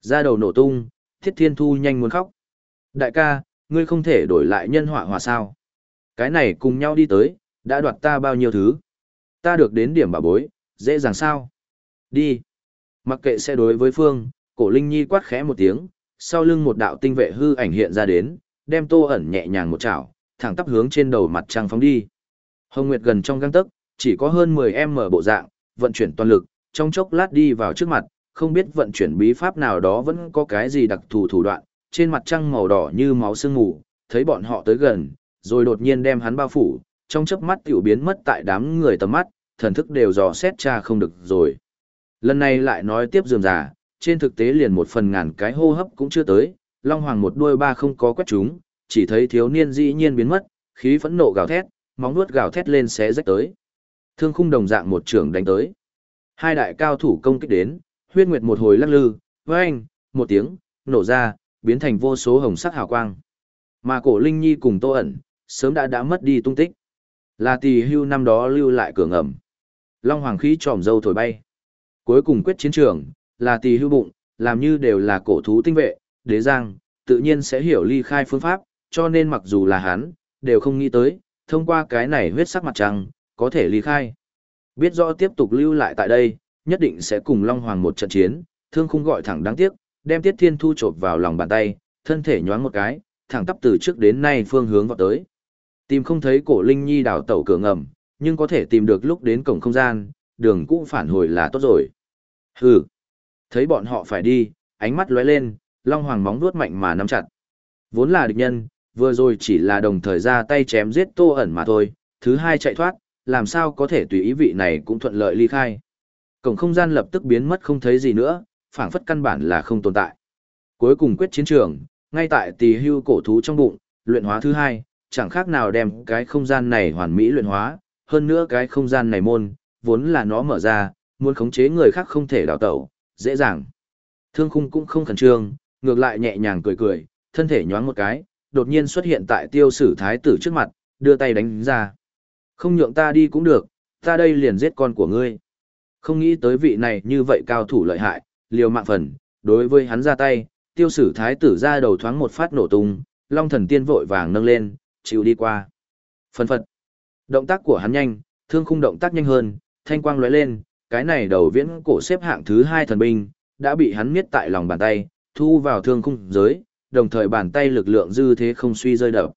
Ra đầu nổ tung, Tiết Thiên Thu nhanh muốn khóc. Đại ca, ngươi không thể đổi lại nhân họa hòa sao? Cái này cùng nhau đi tới, đã đoạt ta bao nhiêu thứ? Ta được đến điểm bảo bối, dễ dàng sao? Đi. Mặc kệ sẽ đối với Phương, cổ Linh Nhi quát khẽ một tiếng, sau lưng một đạo tinh vệ hư ảnh hiện ra đến, đem tô ẩn nhẹ nhàng một chảo, thẳng tắp hướng trên đầu mặt trăng phóng đi. Hồng Nguyệt gần trong găng tấc, chỉ có hơn 10m bộ dạng, vận chuyển toàn lực, trong chốc lát đi vào trước mặt, không biết vận chuyển bí pháp nào đó vẫn có cái gì đặc thù thủ đoạn, trên mặt trăng màu đỏ như máu sương mù, thấy bọn họ tới gần, rồi đột nhiên đem hắn bao phủ, trong chớp mắt tiểu biến mất tại đám người tầm mắt, thần thức đều dò xét tra không được rồi. Lần này lại nói tiếp dường giả, trên thực tế liền một phần ngàn cái hô hấp cũng chưa tới, Long Hoàng một đuôi ba không có quét chúng, chỉ thấy thiếu niên dĩ nhiên biến mất, khí phẫn nộ gào thét, móng nuốt gào thét lên xé rách tới. Thương khung đồng dạng một trường đánh tới. Hai đại cao thủ công kích đến, huyết nguyệt một hồi lắc lư, với anh, một tiếng, nổ ra, biến thành vô số hồng sắc hào quang. Mà cổ Linh Nhi cùng Tô ẩn, sớm đã đã mất đi tung tích. Là tỷ hưu năm đó lưu lại cửa ngầm. Long hoàng khí tròm dâu thổi bay. Cuối cùng quyết chiến trường, là tỷ hưu bụng, làm như đều là cổ thú tinh vệ, đế giang, tự nhiên sẽ hiểu ly khai phương pháp, cho nên mặc dù là hắn, đều không nghĩ tới, thông qua cái này huyết sắc mặt trăng, có thể ly khai. Biết rõ tiếp tục lưu lại tại đây, nhất định sẽ cùng Long Hoàng một trận chiến, thương khung gọi thẳng đáng tiếc, đem Tiết Thiên Thu chộp vào lòng bàn tay, thân thể nhoáng một cái, thẳng tắp từ trước đến nay phương hướng vào tới. Tìm không thấy cổ Linh Nhi đảo tẩu cửa ngầm, nhưng có thể tìm được lúc đến cổng không gian, đường cũng phản hồi là tốt rồi. Hừ. Thấy bọn họ phải đi, ánh mắt lóe lên, Long Hoàng móng vuốt mạnh mà nắm chặt. Vốn là địch nhân, vừa rồi chỉ là đồng thời ra tay chém giết Tô ẩn mà thôi, thứ hai chạy thoát, làm sao có thể tùy ý vị này cũng thuận lợi ly khai. Cổng không gian lập tức biến mất không thấy gì nữa, phảng phất căn bản là không tồn tại. Cuối cùng quyết chiến trường, ngay tại tỳ hưu cổ thú trong bụng, luyện hóa thứ hai, chẳng khác nào đem cái không gian này hoàn mỹ luyện hóa, hơn nữa cái không gian này môn, vốn là nó mở ra, muốn khống chế người khác không thể đào tẩu, dễ dàng. Thương khung cũng không khẩn trương, ngược lại nhẹ nhàng cười cười, thân thể nhoáng một cái, đột nhiên xuất hiện tại tiêu sử thái tử trước mặt, đưa tay đánh ra. Không nhượng ta đi cũng được, ta đây liền giết con của ngươi. Không nghĩ tới vị này như vậy cao thủ lợi hại, liều mạng phần, đối với hắn ra tay, tiêu sử thái tử ra đầu thoáng một phát nổ tung, long thần tiên vội vàng nâng lên, chịu đi qua. phần phật. Động tác của hắn nhanh, thương khung động tác nhanh hơn, thanh quang lóe lên, cái này đầu viễn cổ xếp hạng thứ hai thần binh, đã bị hắn miết tại lòng bàn tay, thu vào thương khung giới, đồng thời bàn tay lực lượng dư thế không suy rơi đập.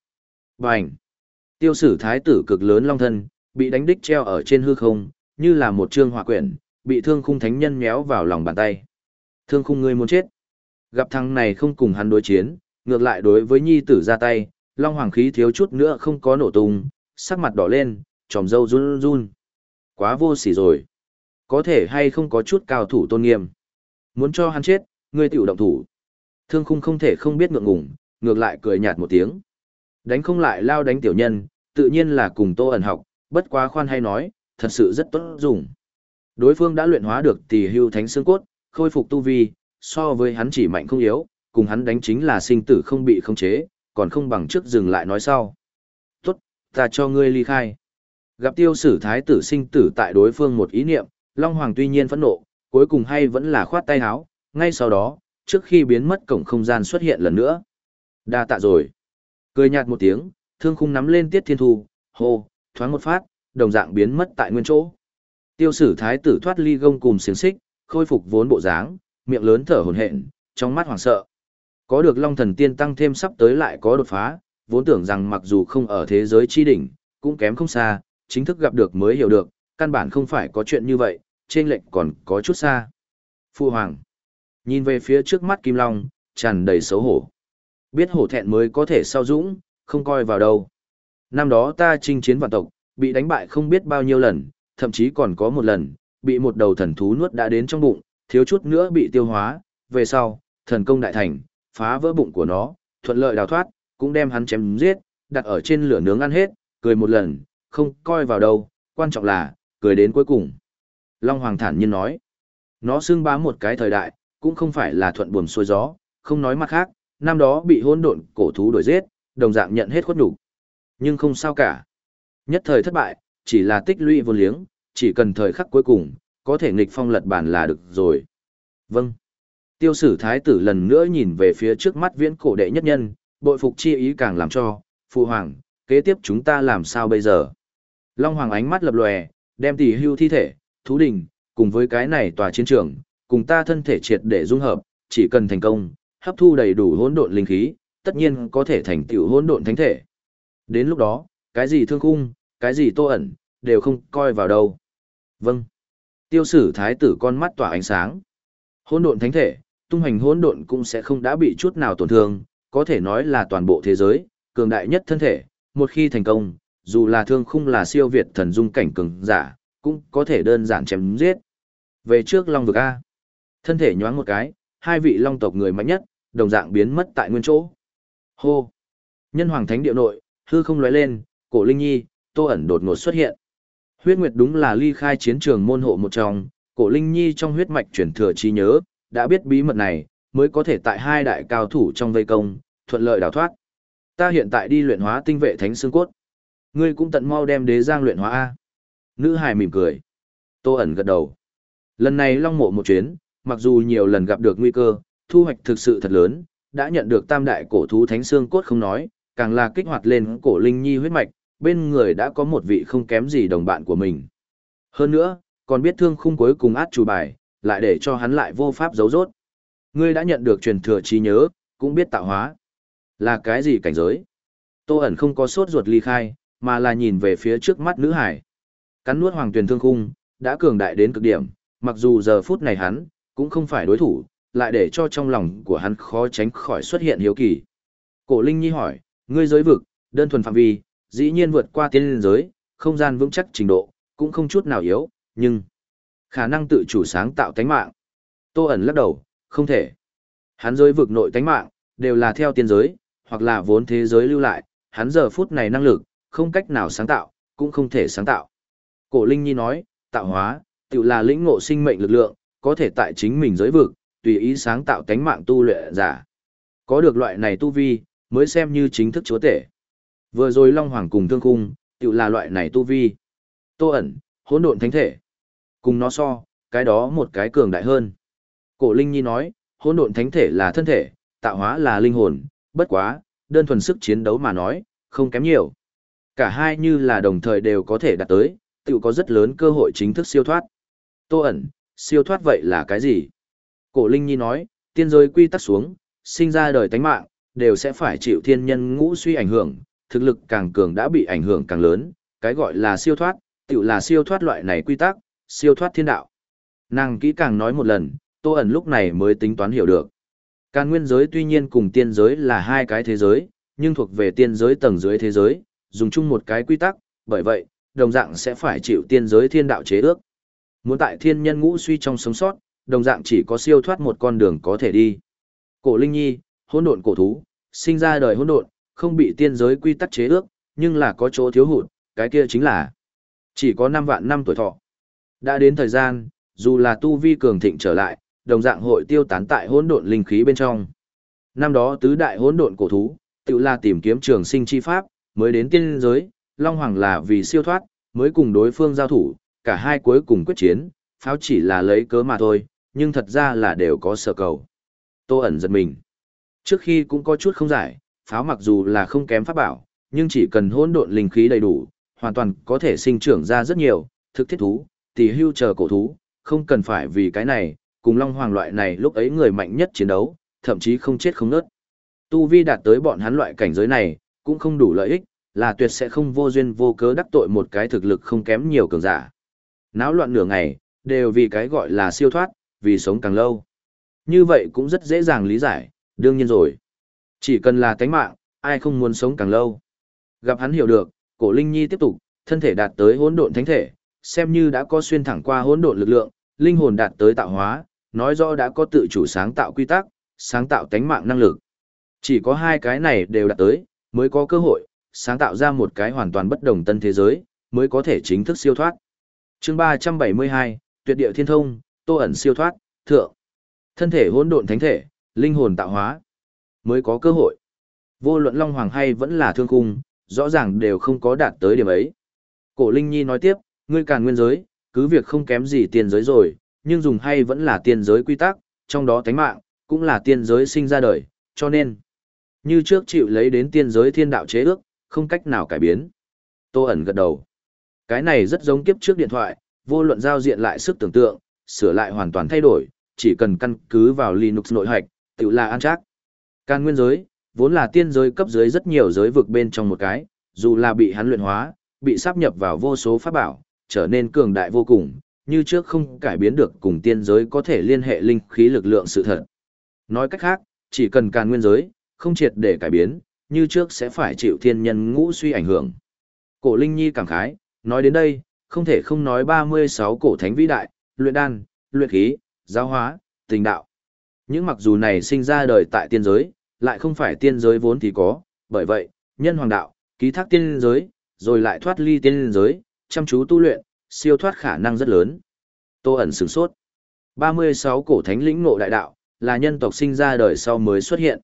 Bành! Tiêu sử thái tử cực lớn long thân, bị đánh đích treo ở trên hư không, như là một trương hỏa quyển, bị thương khung thánh nhân méo vào lòng bàn tay. Thương khung ngươi muốn chết. Gặp thằng này không cùng hắn đối chiến, ngược lại đối với nhi tử ra tay, long hoàng khí thiếu chút nữa không có nổ tung, sắc mặt đỏ lên, tròm dâu run run. Quá vô sỉ rồi. Có thể hay không có chút cao thủ tôn nghiêm. Muốn cho hắn chết, ngươi tiểu động thủ. Thương khung không thể không biết ngượng ngùng, ngược lại cười nhạt một tiếng. Đánh không lại lao đánh tiểu nhân, tự nhiên là cùng tô ẩn học, bất quá khoan hay nói, thật sự rất tốt dùng. Đối phương đã luyện hóa được tỷ hưu thánh xương cốt, khôi phục tu vi, so với hắn chỉ mạnh không yếu, cùng hắn đánh chính là sinh tử không bị khống chế, còn không bằng trước dừng lại nói sau. Tốt, ta cho ngươi ly khai. Gặp tiêu sử thái tử sinh tử tại đối phương một ý niệm, Long Hoàng tuy nhiên phẫn nộ, cuối cùng hay vẫn là khoát tay áo, ngay sau đó, trước khi biến mất cổng không gian xuất hiện lần nữa. Đa tạ rồi. Cười nhạt một tiếng, thương khung nắm lên tiết thiên thu, hô, thoáng một phát, đồng dạng biến mất tại nguyên chỗ. Tiêu sử thái tử thoát ly gông cùng xiềng xích, khôi phục vốn bộ dáng, miệng lớn thở hổn hển, trong mắt hoảng sợ. Có được Long Thần Tiên tăng thêm sắp tới lại có đột phá, vốn tưởng rằng mặc dù không ở thế giới chi đỉnh, cũng kém không xa, chính thức gặp được mới hiểu được, căn bản không phải có chuyện như vậy, trên lệnh còn có chút xa. Phu Hoàng nhìn về phía trước mắt Kim Long, tràn đầy xấu hổ. Biết hổ thẹn mới có thể sao dũng, không coi vào đâu. Năm đó ta chinh chiến vạn tộc, bị đánh bại không biết bao nhiêu lần, thậm chí còn có một lần, bị một đầu thần thú nuốt đã đến trong bụng, thiếu chút nữa bị tiêu hóa, về sau, thần công đại thành, phá vỡ bụng của nó, thuận lợi đào thoát, cũng đem hắn chém giết, đặt ở trên lửa nướng ăn hết, cười một lần, không coi vào đâu, quan trọng là, cười đến cuối cùng. Long Hoàng thản nhiên nói, nó xưng bá một cái thời đại, cũng không phải là thuận buồm xuôi gió, không nói mặt khác, năm đó bị hỗn độn cổ thú đuổi giết, đồng dạng nhận hết khuất nhục. Nhưng không sao cả. Nhất thời thất bại, chỉ là tích lũy vô liếng, chỉ cần thời khắc cuối cùng, có thể nghịch phong lật bản là được rồi. Vâng. Tiêu sử thái tử lần nữa nhìn về phía trước mắt viễn cổ đệ nhất nhân, bội phục chi ý càng làm cho, phụ hoàng, kế tiếp chúng ta làm sao bây giờ? Long hoàng ánh mắt lập lòe, đem tỷ hưu thi thể, thú đình, cùng với cái này tòa chiến trường, cùng ta thân thể triệt để dung hợp, chỉ cần thành công, hấp thu đầy đủ hỗn độn linh khí, tất nhiên có thể thành tựu hỗn độn thánh thể. Đến lúc đó, cái gì thương khung, cái gì tô ẩn, đều không coi vào đâu. Vâng. Tiêu sử thái tử con mắt tỏa ánh sáng. Hỗn độn thánh thể, tung hành hỗn độn cũng sẽ không đã bị chút nào tổn thương, có thể nói là toàn bộ thế giới, cường đại nhất thân thể, một khi thành công, dù là thương khung là siêu việt thần dung cảnh cường giả, cũng có thể đơn giản chém giết. Về trước Long vực A, thân thể nhoáng một cái, hai vị Long tộc người mạnh nhất, đồng dạng biến mất tại nguyên chỗ. Hô! Nhân hoàng thánh điệu nội, hư không lóe lên, cổ linh nhi, tô ẩn đột ngột xuất hiện. Huyết Nguyệt đúng là ly khai chiến trường môn hộ một trong, cổ linh nhi trong huyết mạch chuyển thừa trí nhớ, đã biết bí mật này, mới có thể tại hai đại cao thủ trong vây công, thuận lợi đào thoát. Ta hiện tại đi luyện hóa tinh vệ thánh xương cốt. Ngươi cũng tận mau đem đế giang luyện hóa A. Nữ hài mỉm cười. Tô ẩn gật đầu. Lần này long mộ một chuyến, mặc dù nhiều lần gặp được nguy cơ, thu hoạch thực sự thật lớn, đã nhận được tam đại cổ thú thánh xương cốt không nói, càng là kích hoạt lên cổ linh nhi huyết mạch, bên người đã có một vị không kém gì đồng bạn của mình. Hơn nữa, còn biết thương khung cuối cùng át chủ bài, lại để cho hắn lại vô pháp giấu rốt. Ngươi đã nhận được truyền thừa trí nhớ, cũng biết tạo hóa. Là cái gì cảnh giới? Tô ẩn không có sốt ruột ly khai, mà là nhìn về phía trước mắt nữ hải. Cắn nuốt hoàng tuyển thương khung, đã cường đại đến cực điểm, mặc dù giờ phút này hắn, cũng không phải đối thủ, lại để cho trong lòng của hắn khó tránh khỏi xuất hiện hiếu kỳ. Cổ Linh Nhi hỏi, ngươi giới vực, đơn thuần phạm vi, dĩ nhiên vượt qua tiên giới, không gian vững chắc trình độ, cũng không chút nào yếu, nhưng khả năng tự chủ sáng tạo tánh mạng. Tô ẩn lắc đầu, không thể. Hắn giới vực nội tánh mạng, đều là theo tiên giới, hoặc là vốn thế giới lưu lại, hắn giờ phút này năng lực, không cách nào sáng tạo, cũng không thể sáng tạo. Cổ Linh Nhi nói, tạo hóa, tự là lĩnh ngộ sinh mệnh lực lượng, có thể tại chính mình giới vực, tùy ý sáng tạo tánh mạng tu luyện giả. Có được loại này tu vi, mới xem như chính thức chúa tể. Vừa rồi Long Hoàng cùng Thương Cung, tự là loại này tu vi. Tô ẩn, hỗn độn thánh thể. Cùng nó so, cái đó một cái cường đại hơn. Cổ Linh Nhi nói, hỗn độn thánh thể là thân thể, tạo hóa là linh hồn, bất quá, đơn thuần sức chiến đấu mà nói, không kém nhiều. Cả hai như là đồng thời đều có thể đạt tới, tự có rất lớn cơ hội chính thức siêu thoát. Tô ẩn, siêu thoát vậy là cái gì? Cổ Linh Nhi nói, tiên giới quy tắc xuống, sinh ra đời tánh mạng, đều sẽ phải chịu thiên nhân ngũ suy ảnh hưởng, thực lực càng cường đã bị ảnh hưởng càng lớn, cái gọi là siêu thoát, tự là siêu thoát loại này quy tắc, siêu thoát thiên đạo. Nàng kỹ càng nói một lần, Tô ẩn lúc này mới tính toán hiểu được. Càn nguyên giới tuy nhiên cùng tiên giới là hai cái thế giới, nhưng thuộc về tiên giới tầng dưới thế giới, dùng chung một cái quy tắc, bởi vậy, đồng dạng sẽ phải chịu tiên giới thiên đạo chế ước. Muốn tại thiên nhân ngũ suy trong sống sót, đồng dạng chỉ có siêu thoát một con đường có thể đi. Cổ Linh Nhi, hỗn độn cổ thú, sinh ra đời hỗn độn, không bị tiên giới quy tắc chế ước, nhưng là có chỗ thiếu hụt, cái kia chính là chỉ có 5 vạn năm tuổi thọ. Đã đến thời gian, dù là tu vi cường thịnh trở lại, đồng dạng hội tiêu tán tại hỗn độn linh khí bên trong. Năm đó tứ đại hỗn độn cổ thú, tự là tìm kiếm trường sinh chi pháp, mới đến tiên giới, Long Hoàng là vì siêu thoát, mới cùng đối phương giao thủ, cả hai cuối cùng quyết chiến, pháo chỉ là lấy cớ mà thôi, nhưng thật ra là đều có sở cầu. Tô ẩn giật mình. Trước khi cũng có chút không giải, pháo mặc dù là không kém pháp bảo, nhưng chỉ cần hỗn độn linh khí đầy đủ, hoàn toàn có thể sinh trưởng ra rất nhiều, thực thiết thú, tỷ hưu chờ cổ thú, không cần phải vì cái này, cùng Long Hoàng loại này lúc ấy người mạnh nhất chiến đấu, thậm chí không chết không nớt. Tu vi đạt tới bọn hắn loại cảnh giới này, cũng không đủ lợi ích, là tuyệt sẽ không vô duyên vô cớ đắc tội một cái thực lực không kém nhiều cường giả. Náo loạn nửa ngày, đều vì cái gọi là siêu thoát, vì sống càng lâu. Như vậy cũng rất dễ dàng lý giải, đương nhiên rồi. Chỉ cần là tánh mạng, ai không muốn sống càng lâu. Gặp hắn hiểu được, cổ Linh Nhi tiếp tục, thân thể đạt tới hỗn độn thánh thể, xem như đã có xuyên thẳng qua hỗn độn lực lượng, linh hồn đạt tới tạo hóa, nói rõ đã có tự chủ sáng tạo quy tắc, sáng tạo tánh mạng năng lực. Chỉ có hai cái này đều đạt tới, mới có cơ hội, sáng tạo ra một cái hoàn toàn bất đồng tân thế giới, mới có thể chính thức siêu thoát. chương 372, tuyệt địa thiên thông, tô ẩn siêu thoát, thượng. Thân thể hỗn độn thánh thể, linh hồn tạo hóa, mới có cơ hội. Vô luận Long Hoàng hay vẫn là thương cung, rõ ràng đều không có đạt tới điểm ấy. Cổ Linh Nhi nói tiếp, ngươi càn nguyên giới, cứ việc không kém gì tiên giới rồi, nhưng dùng hay vẫn là tiên giới quy tắc, trong đó tánh mạng, cũng là tiên giới sinh ra đời, cho nên, như trước chịu lấy đến tiên giới thiên đạo chế ước, không cách nào cải biến. Tô ẩn gật đầu. Cái này rất giống kiếp trước điện thoại, vô luận giao diện lại sức tưởng tượng, sửa lại hoàn toàn thay đổi, chỉ cần căn cứ vào Linux nội hạch, tự là an chắc. Can nguyên giới, vốn là tiên giới cấp dưới rất nhiều giới vực bên trong một cái, dù là bị hắn luyện hóa, bị sáp nhập vào vô số pháp bảo, trở nên cường đại vô cùng, như trước không cải biến được cùng tiên giới có thể liên hệ linh khí lực lượng sự thật. Nói cách khác, chỉ cần càn nguyên giới, không triệt để cải biến, như trước sẽ phải chịu thiên nhân ngũ suy ảnh hưởng. Cổ Linh Nhi cảm khái, nói đến đây, không thể không nói 36 cổ thánh vĩ đại, luyện đan, luyện khí, giáo hóa, tình đạo. Những mặc dù này sinh ra đời tại tiên giới, lại không phải tiên giới vốn thì có, bởi vậy, nhân hoàng đạo, ký thác tiên giới, rồi lại thoát ly tiên giới, chăm chú tu luyện, siêu thoát khả năng rất lớn. Tô ẩn sửng sốt. 36 cổ thánh lĩnh ngộ đại đạo, là nhân tộc sinh ra đời sau mới xuất hiện.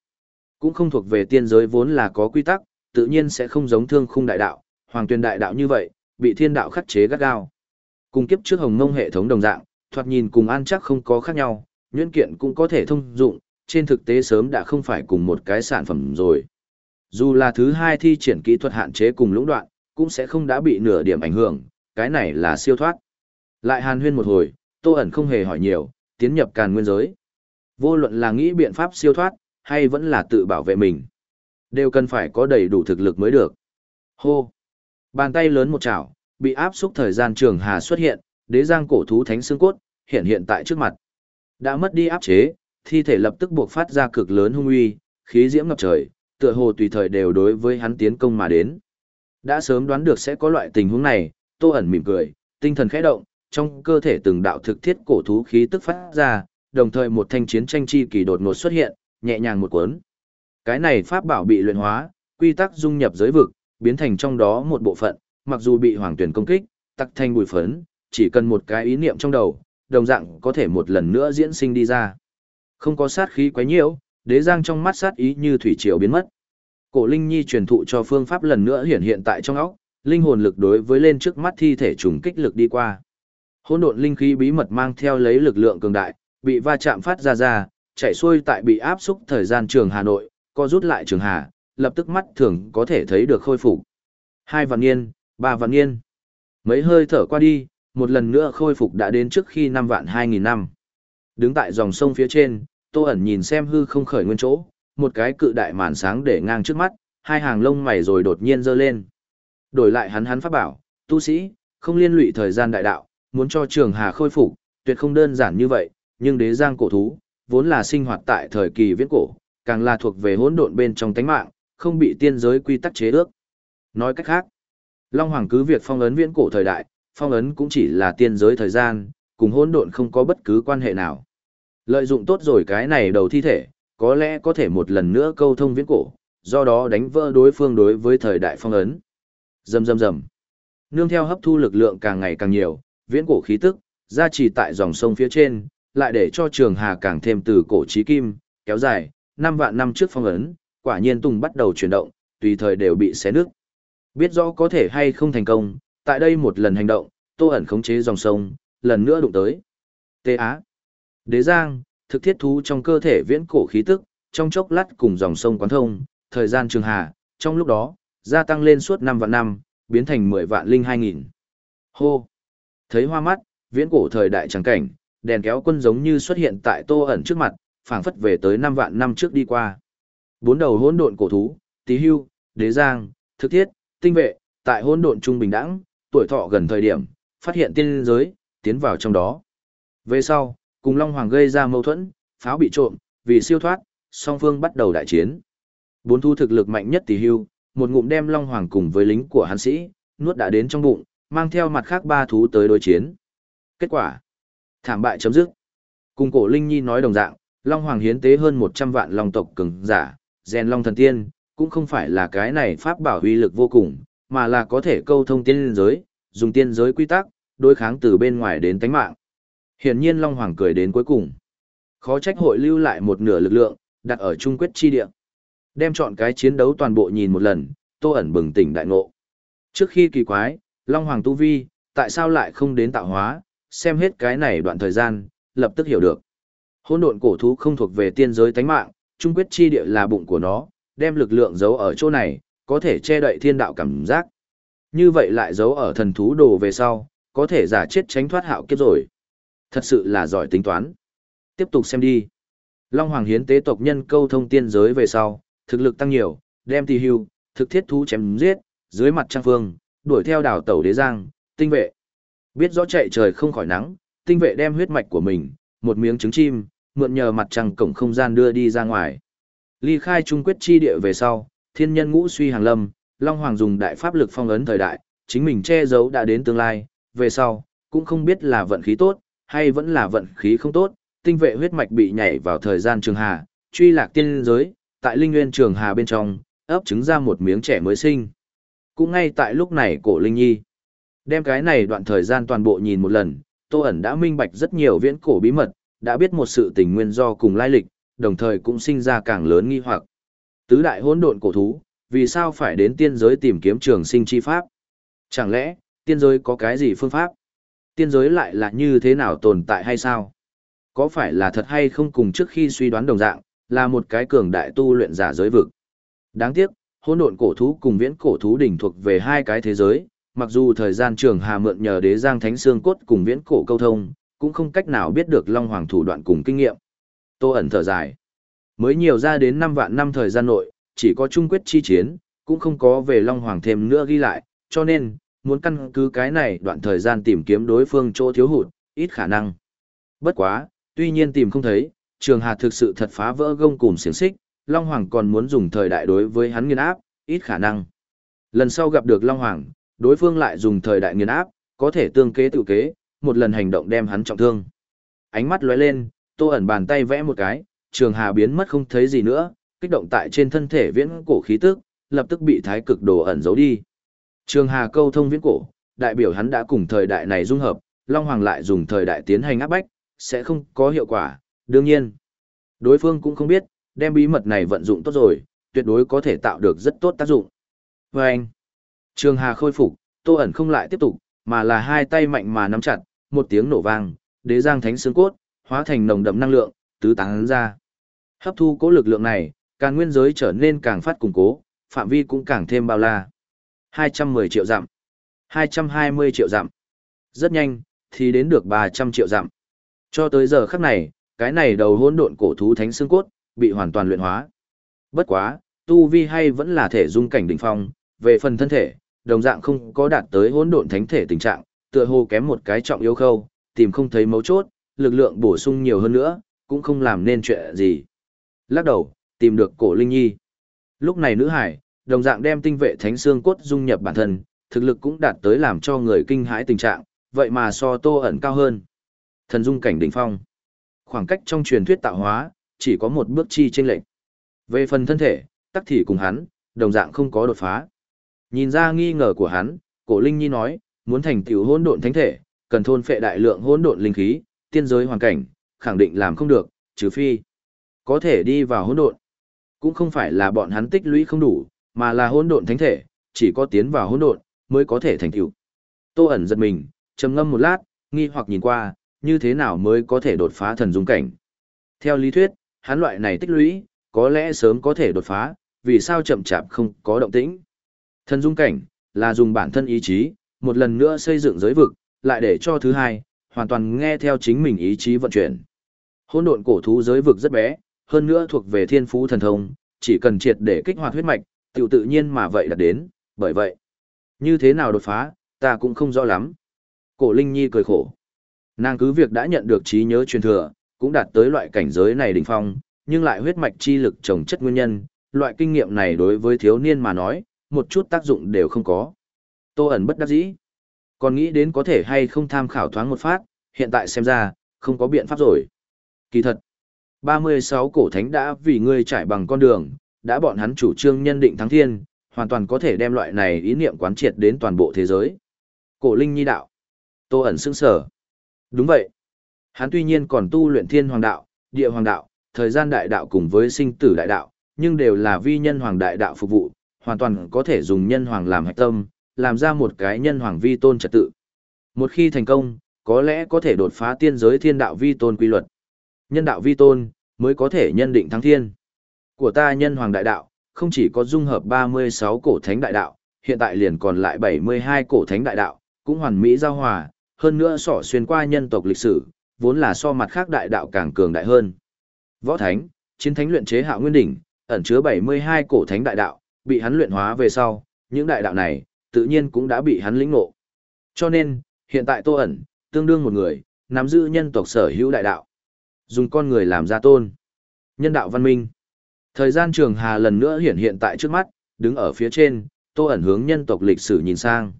Cũng không thuộc về tiên giới vốn là có quy tắc, tự nhiên sẽ không giống thương khung đại đạo, hoàng tuyên đại đạo như vậy, bị thiên đạo khắc chế gắt gao. Cùng kiếp trước hồng mông hệ thống đồng dạng, thoạt nhìn cùng an chắc không có khác nhau, nhuyễn kiện cũng có thể thông dụng, trên thực tế sớm đã không phải cùng một cái sản phẩm rồi. Dù là thứ hai thi triển kỹ thuật hạn chế cùng lũng đoạn, cũng sẽ không đã bị nửa điểm ảnh hưởng, cái này là siêu thoát. Lại hàn huyên một hồi, Tô ẩn không hề hỏi nhiều, tiến nhập càn nguyên giới. Vô luận là nghĩ biện pháp siêu thoát, hay vẫn là tự bảo vệ mình. Đều cần phải có đầy đủ thực lực mới được. Hô! Bàn tay lớn một chảo, bị áp xúc thời gian trường hà xuất hiện, đế giang cổ thú thánh xương cốt, hiện hiện tại trước mặt. Đã mất đi áp chế, thi thể lập tức buộc phát ra cực lớn hung uy, khí diễm ngập trời, tựa hồ tùy thời đều đối với hắn tiến công mà đến. Đã sớm đoán được sẽ có loại tình huống này, Tô ẩn mỉm cười, tinh thần khẽ động, trong cơ thể từng đạo thực thiết cổ thú khí tức phát ra, đồng thời một thanh chiến tranh chi kỳ đột ngột xuất hiện, nhẹ nhàng một cuốn. Cái này pháp bảo bị luyện hóa, quy tắc dung nhập giới vực, biến thành trong đó một bộ phận, mặc dù bị hoàng tuyển công kích, tắc thanh bùi phấn, chỉ cần một cái ý niệm trong đầu, đồng dạng có thể một lần nữa diễn sinh đi ra. Không có sát khí quá nhiều, đế giang trong mắt sát ý như thủy triều biến mất. Cổ Linh Nhi truyền thụ cho phương pháp lần nữa hiển hiện tại trong óc, linh hồn lực đối với lên trước mắt thi thể trùng kích lực đi qua. Hỗn độn linh khí bí mật mang theo lấy lực lượng cường đại, bị va chạm phát ra ra, chạy xuôi tại bị áp xúc thời gian trường Hà Nội, co rút lại trường Hà, lập tức mắt thường có thể thấy được khôi phục. Hai vạn niên, ba vạn niên. Mấy hơi thở qua đi, một lần nữa khôi phục đã đến trước khi năm vạn hai nghìn năm. Đứng tại dòng sông phía trên, Tô ẩn nhìn xem hư không khởi nguyên chỗ, một cái cự đại màn sáng để ngang trước mắt, hai hàng lông mày rồi đột nhiên giơ lên. Đổi lại hắn hắn pháp bảo, tu sĩ, không liên lụy thời gian đại đạo, muốn cho trường hà khôi phục, tuyệt không đơn giản như vậy, nhưng đế giang cổ thú, vốn là sinh hoạt tại thời kỳ viễn cổ, càng là thuộc về hỗn độn bên trong tánh mạng, không bị tiên giới quy tắc chế ước. Nói cách khác, Long Hoàng cứ việc phong ấn viễn cổ thời đại, phong ấn cũng chỉ là tiên giới thời gian, cùng hỗn độn không có bất cứ quan hệ nào. Lợi dụng tốt rồi cái này đầu thi thể, có lẽ có thể một lần nữa câu thông viễn cổ, do đó đánh vỡ đối phương đối với thời đại phong ấn. Rầm rầm rầm. Nương theo hấp thu lực lượng càng ngày càng nhiều, viễn cổ khí tức, gia trì tại dòng sông phía trên, lại để cho trường hà càng thêm từ cổ chí kim, kéo dài, năm vạn năm trước phong ấn, quả nhiên tùng bắt đầu chuyển động, tùy thời đều bị xé nước. Biết rõ có thể hay không thành công, tại đây một lần hành động, tô ẩn khống chế dòng sông, lần nữa đụng tới. Tê Á. Đế Giang, thực thiết thú trong cơ thể viễn cổ khí tức, trong chốc lát cùng dòng sông quán thông, thời gian trường hà, trong lúc đó, gia tăng lên suốt năm vạn năm, biến thành 10 vạn linh 2000. Hô! Thấy hoa mắt, viễn cổ thời đại trắng cảnh, đèn kéo quân giống như xuất hiện tại tô ẩn trước mặt, phảng phất về tới năm vạn năm trước đi qua. Bốn đầu hỗn độn cổ thú, tí hưu, đế giang, thực thiết, tinh vệ, tại hỗn độn trung bình đẳng, tuổi thọ gần thời điểm, phát hiện tiên giới, tiến vào trong đó. Về sau, cùng Long Hoàng gây ra mâu thuẫn, pháo bị trộm, vì siêu thoát, song phương bắt đầu đại chiến. Bốn thu thực lực mạnh nhất tỷ hưu, một ngụm đem Long Hoàng cùng với lính của hắn sĩ, nuốt đã đến trong bụng, mang theo mặt khác ba thú tới đối chiến. Kết quả, thảm bại chấm dứt. Cùng cổ Linh Nhi nói đồng dạng, Long Hoàng hiến tế hơn 100 vạn Long tộc cường giả, rèn Long thần tiên, cũng không phải là cái này pháp bảo huy lực vô cùng, mà là có thể câu thông tiên giới, dùng tiên giới quy tắc, đối kháng từ bên ngoài đến tánh mạng. Hiển nhiên Long Hoàng cười đến cuối cùng. Khó trách hội lưu lại một nửa lực lượng, đặt ở trung quyết chi địa. Đem chọn cái chiến đấu toàn bộ nhìn một lần, Tô ẩn bừng tỉnh đại ngộ. Trước khi kỳ quái, Long Hoàng Tu Vi, tại sao lại không đến tạo hóa, xem hết cái này đoạn thời gian, lập tức hiểu được. Hỗn độn cổ thú không thuộc về tiên giới tánh mạng, trung quyết chi địa là bụng của nó, đem lực lượng giấu ở chỗ này, có thể che đậy thiên đạo cảm giác. Như vậy lại giấu ở thần thú đồ về sau, có thể giả chết tránh thoát hạo kiếp rồi. Thật sự là giỏi tính toán. Tiếp tục xem đi. Long Hoàng hiến tế tộc nhân câu thông tiên giới về sau, thực lực tăng nhiều, đem tì hưu, thực thiết thú chém giết, dưới mặt Trang phương, đuổi theo đảo tàu đế giang, tinh vệ. Biết rõ chạy trời không khỏi nắng, tinh vệ đem huyết mạch của mình, một miếng trứng chim, mượn nhờ mặt trăng cổng không gian đưa đi ra ngoài. Ly khai trung quyết chi địa về sau, thiên nhân ngũ suy hàng lâm, Long Hoàng dùng đại pháp lực phong ấn thời đại, chính mình che giấu đã đến tương lai, về sau, cũng không biết là vận khí tốt, hay vẫn là vận khí không tốt, tinh vệ huyết mạch bị nhảy vào thời gian trường hà, truy lạc tiên giới, tại linh nguyên trường hà bên trong, ấp trứng ra một miếng trẻ mới sinh. Cũng ngay tại lúc này cổ Linh Nhi, đem cái này đoạn thời gian toàn bộ nhìn một lần, Tô ẩn đã minh bạch rất nhiều viễn cổ bí mật, đã biết một sự tình nguyên do cùng lai lịch, đồng thời cũng sinh ra càng lớn nghi hoặc. Tứ đại hỗn độn cổ thú, vì sao phải đến tiên giới tìm kiếm trường sinh chi pháp? Chẳng lẽ, tiên giới có cái gì phương pháp? Tiên giới lại là như thế nào tồn tại hay sao? Có phải là thật hay không cùng trước khi suy đoán đồng dạng, là một cái cường đại tu luyện giả giới vực? Đáng tiếc, hỗn độn cổ thú cùng viễn cổ thú đỉnh thuộc về hai cái thế giới, mặc dù thời gian trường hà mượn nhờ đế giang thánh xương cốt cùng viễn cổ câu thông, cũng không cách nào biết được long hoàng thủ đoạn cùng kinh nghiệm. Tô ẩn thở dài. Mới nhiều ra đến 5 vạn năm thời gian nội, chỉ có trung quyết chi chiến, cũng không có về long hoàng thêm nữa ghi lại, cho nên, muốn căn cứ cái này đoạn thời gian tìm kiếm đối phương chỗ thiếu hụt, ít khả năng. Bất quá, tuy nhiên tìm không thấy, trường hà thực sự thật phá vỡ gông cùng xiềng xích, Long Hoàng còn muốn dùng thời đại đối với hắn nghiên áp, ít khả năng. Lần sau gặp được Long Hoàng, đối phương lại dùng thời đại nghiên áp, có thể tương kế tự kế, một lần hành động đem hắn trọng thương. Ánh mắt lóe lên, Tô ẩn bàn tay vẽ một cái, trường hà biến mất không thấy gì nữa, kích động tại trên thân thể viễn cổ khí tức, lập tức bị thái cực đồ ẩn giấu đi. Trường hà câu thông viễn cổ, đại biểu hắn đã cùng thời đại này dung hợp, Long Hoàng lại dùng thời đại tiến hành áp bách, sẽ không có hiệu quả, đương nhiên. Đối phương cũng không biết, đem bí mật này vận dụng tốt rồi, tuyệt đối có thể tạo được rất tốt tác dụng. Và anh, Trường Hà khôi phục, Tô ẩn không lại tiếp tục, mà là hai tay mạnh mà nắm chặt, một tiếng nổ vang, đế giang thánh xương cốt, hóa thành nồng đậm năng lượng, tứ tán ra. Hấp thu cố lực lượng này, càng nguyên giới trở nên càng phát củng cố, phạm vi cũng càng thêm bao la. 210 triệu dặm, 220 triệu dặm. Rất nhanh, thì đến được 300 triệu dặm. Cho tới giờ khắc này, cái này đầu hỗn độn cổ thú thánh xương cốt, bị hoàn toàn luyện hóa. Bất quá, tu vi hay vẫn là thể dung cảnh đỉnh phong, về phần thân thể, đồng dạng không có đạt tới hỗn độn thánh thể tình trạng, tựa hồ kém một cái trọng yếu khâu, tìm không thấy mấu chốt, lực lượng bổ sung nhiều hơn nữa, cũng không làm nên chuyện gì. Lắc đầu, tìm được cổ Linh Nhi. Lúc này nữ hải, đồng dạng đem tinh vệ thánh xương cốt dung nhập bản thân, thực lực cũng đạt tới làm cho người kinh hãi tình trạng, vậy mà so tô ẩn cao hơn. Thần dung cảnh đỉnh phong. Khoảng cách trong truyền thuyết tạo hóa, chỉ có một bước chi trên lệnh. Về phần thân thể, tắc thì cùng hắn, đồng dạng không có đột phá. Nhìn ra nghi ngờ của hắn, cổ Linh Nhi nói, muốn thành tiểu hỗn độn thánh thể, cần thôn phệ đại lượng hỗn độn linh khí, tiên giới hoàn cảnh, khẳng định làm không được, trừ phi có thể đi vào hỗn độn. Cũng không phải là bọn hắn tích lũy không đủ, mà là hỗn độn thánh thể, chỉ có tiến vào hỗn độn mới có thể thành tựu. Tô ẩn giật mình, trầm ngâm một lát, nghi hoặc nhìn qua, như thế nào mới có thể đột phá thần dung cảnh. Theo lý thuyết, hắn loại này tích lũy, có lẽ sớm có thể đột phá, vì sao chậm chạp không có động tĩnh. Thần dung cảnh, là dùng bản thân ý chí, một lần nữa xây dựng giới vực, lại để cho thứ hai, hoàn toàn nghe theo chính mình ý chí vận chuyển. Hỗn độn cổ thú giới vực rất bé, hơn nữa thuộc về thiên phú thần thông, chỉ cần triệt để kích hoạt huyết mạch, tiểu tự nhiên mà vậy đạt đến, bởi vậy, như thế nào đột phá, ta cũng không rõ lắm. Cổ Linh Nhi cười khổ. Nàng cứ việc đã nhận được trí nhớ truyền thừa, cũng đạt tới loại cảnh giới này đỉnh phong, nhưng lại huyết mạch chi lực trồng chất nguyên nhân, loại kinh nghiệm này đối với thiếu niên mà nói, một chút tác dụng đều không có. Tô ẩn bất đắc dĩ. Còn nghĩ đến có thể hay không tham khảo thoáng một phát, hiện tại xem ra, không có biện pháp rồi. Kỳ thật, 36 cổ thánh đã vì ngươi trải bằng con đường, đã bọn hắn chủ trương nhân định thắng thiên, hoàn toàn có thể đem loại này ý niệm quán triệt đến toàn bộ thế giới. Cổ Linh Nhi đạo. Tô ẩn sững sở. Đúng vậy. Hắn tuy nhiên còn tu luyện thiên hoàng đạo, địa hoàng đạo, thời gian đại đạo cùng với sinh tử đại đạo, nhưng đều là vi nhân hoàng đại đạo phục vụ, hoàn toàn có thể dùng nhân hoàng làm hạch tâm, làm ra một cái nhân hoàng vi tôn trật tự. Một khi thành công, có lẽ có thể đột phá tiên giới thiên đạo vi tôn quy luật. Nhân đạo vi tôn, mới có thể nhân định thắng thiên. Của ta nhân hoàng đại đạo, không chỉ có dung hợp 36 cổ thánh đại đạo, hiện tại liền còn lại 72 cổ thánh đại đạo, cũng hoàn mỹ giao hòa, hơn nữa sỏ xuyên qua nhân tộc lịch sử, vốn là so mặt khác đại đạo càng cường đại hơn. Võ Thánh, chiến thánh luyện chế Hạo Nguyên đỉnh, ẩn chứa 72 cổ thánh đại đạo, bị hắn luyện hóa về sau, những đại đạo này, tự nhiên cũng đã bị hắn lĩnh ngộ. Cho nên, hiện tại Tô ẩn, tương đương một người, nắm giữ nhân tộc sở hữu đại đạo. Dùng con người làm ra tôn. Nhân đạo văn minh. Thời gian trường hà lần nữa hiện hiện tại trước mắt, đứng ở phía trên, Tô ẩn hướng nhân tộc lịch sử nhìn sang.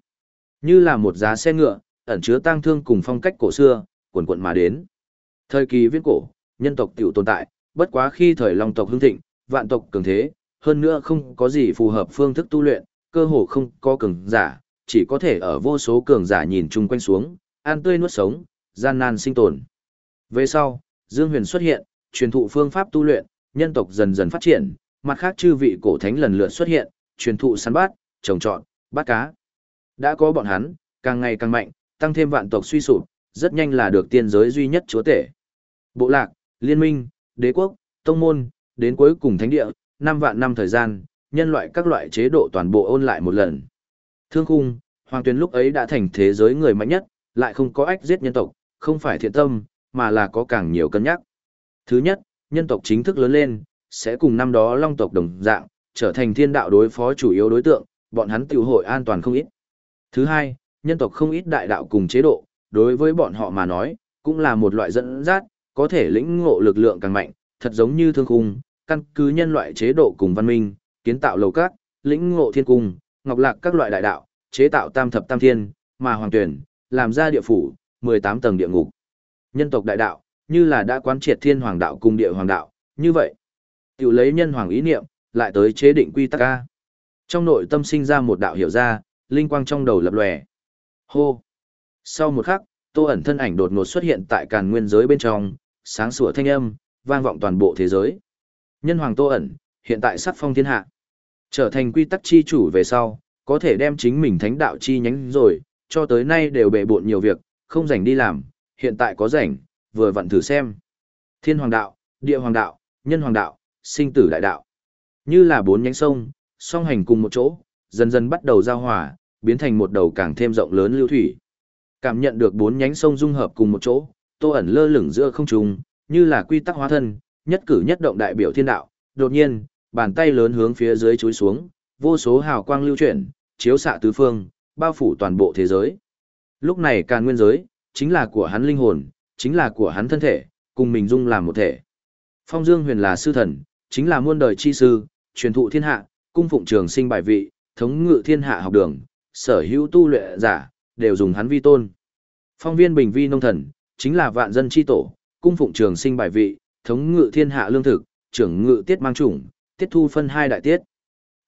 Như là một giá xe ngựa, ẩn chứa tang thương cùng phong cách cổ xưa, cuộn cuộn mà đến. Thời kỳ viễn cổ, nhân tộc tiểu tồn tại, bất quá khi thời long tộc hưng thịnh, vạn tộc cường thế, hơn nữa không có gì phù hợp phương thức tu luyện, cơ hồ không có cường giả, chỉ có thể ở vô số cường giả nhìn chung quanh xuống, ăn tươi nuốt sống, gian nan sinh tồn. Về sau, Dương Huyền xuất hiện, truyền thụ phương pháp tu luyện, nhân tộc dần dần phát triển, mặt khác chư vị cổ thánh lần lượt xuất hiện, truyền thụ săn bắt trồng trọt, bắt cá. Đã có bọn hắn, càng ngày càng mạnh, tăng thêm vạn tộc suy sụp, rất nhanh là được tiên giới duy nhất chúa tể. Bộ lạc, liên minh, đế quốc, tông môn, đến cuối cùng thánh địa, năm vạn năm thời gian, nhân loại các loại chế độ toàn bộ ôn lại một lần. Thương khung, Hoàng Tuyền lúc ấy đã thành thế giới người mạnh nhất, lại không có ách giết nhân tộc, không phải thiện tâm, mà là có càng nhiều cân nhắc. Thứ nhất, nhân tộc chính thức lớn lên, sẽ cùng năm đó long tộc đồng dạng, trở thành thiên đạo đối phó chủ yếu đối tượng, bọn hắn tiêu hội an toàn không ít. Thứ hai, nhân tộc không ít đại đạo cùng chế độ, đối với bọn họ mà nói, cũng là một loại dẫn dắt, có thể lĩnh ngộ lực lượng càng mạnh, thật giống như thương khung, căn cứ nhân loại chế độ cùng văn minh, kiến tạo lầu cát, lĩnh ngộ thiên cung, ngọc lạc các loại đại đạo, chế tạo tam thập tam thiên, mà hoàng tuyển, làm ra địa phủ, 18 tầng địa ngục. Nhân tộc đại đạo, như là đã quán triệt thiên hoàng đạo cùng địa hoàng đạo, như vậy. Tiểu lấy nhân hoàng ý niệm, lại tới chế định quy tắc A. Trong nội tâm sinh ra một đạo hiểu ra, linh quang trong đầu lập lòe. Hô! Sau một khắc, tô ẩn thân ảnh đột ngột xuất hiện tại càn nguyên giới bên trong, sáng sủa thanh âm, vang vọng toàn bộ thế giới. Nhân hoàng tô ẩn, hiện tại sắc phong thiên hạ. Trở thành quy tắc chi chủ về sau, có thể đem chính mình thánh đạo chi nhánh rồi, cho tới nay đều bề bộn nhiều việc, không rảnh đi làm, hiện tại có rảnh, vừa vặn thử xem. Thiên hoàng đạo, địa hoàng đạo, nhân hoàng đạo, sinh tử đại đạo. Như là bốn nhánh sông, song hành cùng một chỗ, dần dần bắt đầu giao hòa, biến thành một đầu càng thêm rộng lớn lưu thủy. Cảm nhận được bốn nhánh sông dung hợp cùng một chỗ, Tô ẩn lơ lửng giữa không trung, như là quy tắc hóa thân, nhất cử nhất động đại biểu thiên đạo. Đột nhiên, bàn tay lớn hướng phía dưới chúi xuống, vô số hào quang lưu chuyển, chiếu xạ tứ phương, bao phủ toàn bộ thế giới. Lúc này càn nguyên giới, chính là của hắn linh hồn, chính là của hắn thân thể, cùng mình dung làm một thể. Phong Dương huyền là sư thần, chính là muôn đời chi sư, truyền thụ thiên hạ, cung phụng trường sinh bài vị, thống ngự thiên hạ học đường, sở hữu tu luyện giả, đều dùng hắn vi tôn. Phong viên bình vi nông thần, chính là vạn dân chi tổ, cung phụng trường sinh bài vị, thống ngự thiên hạ lương thực, trưởng ngự tiết mang chủng, tiết thu phân hai đại tiết.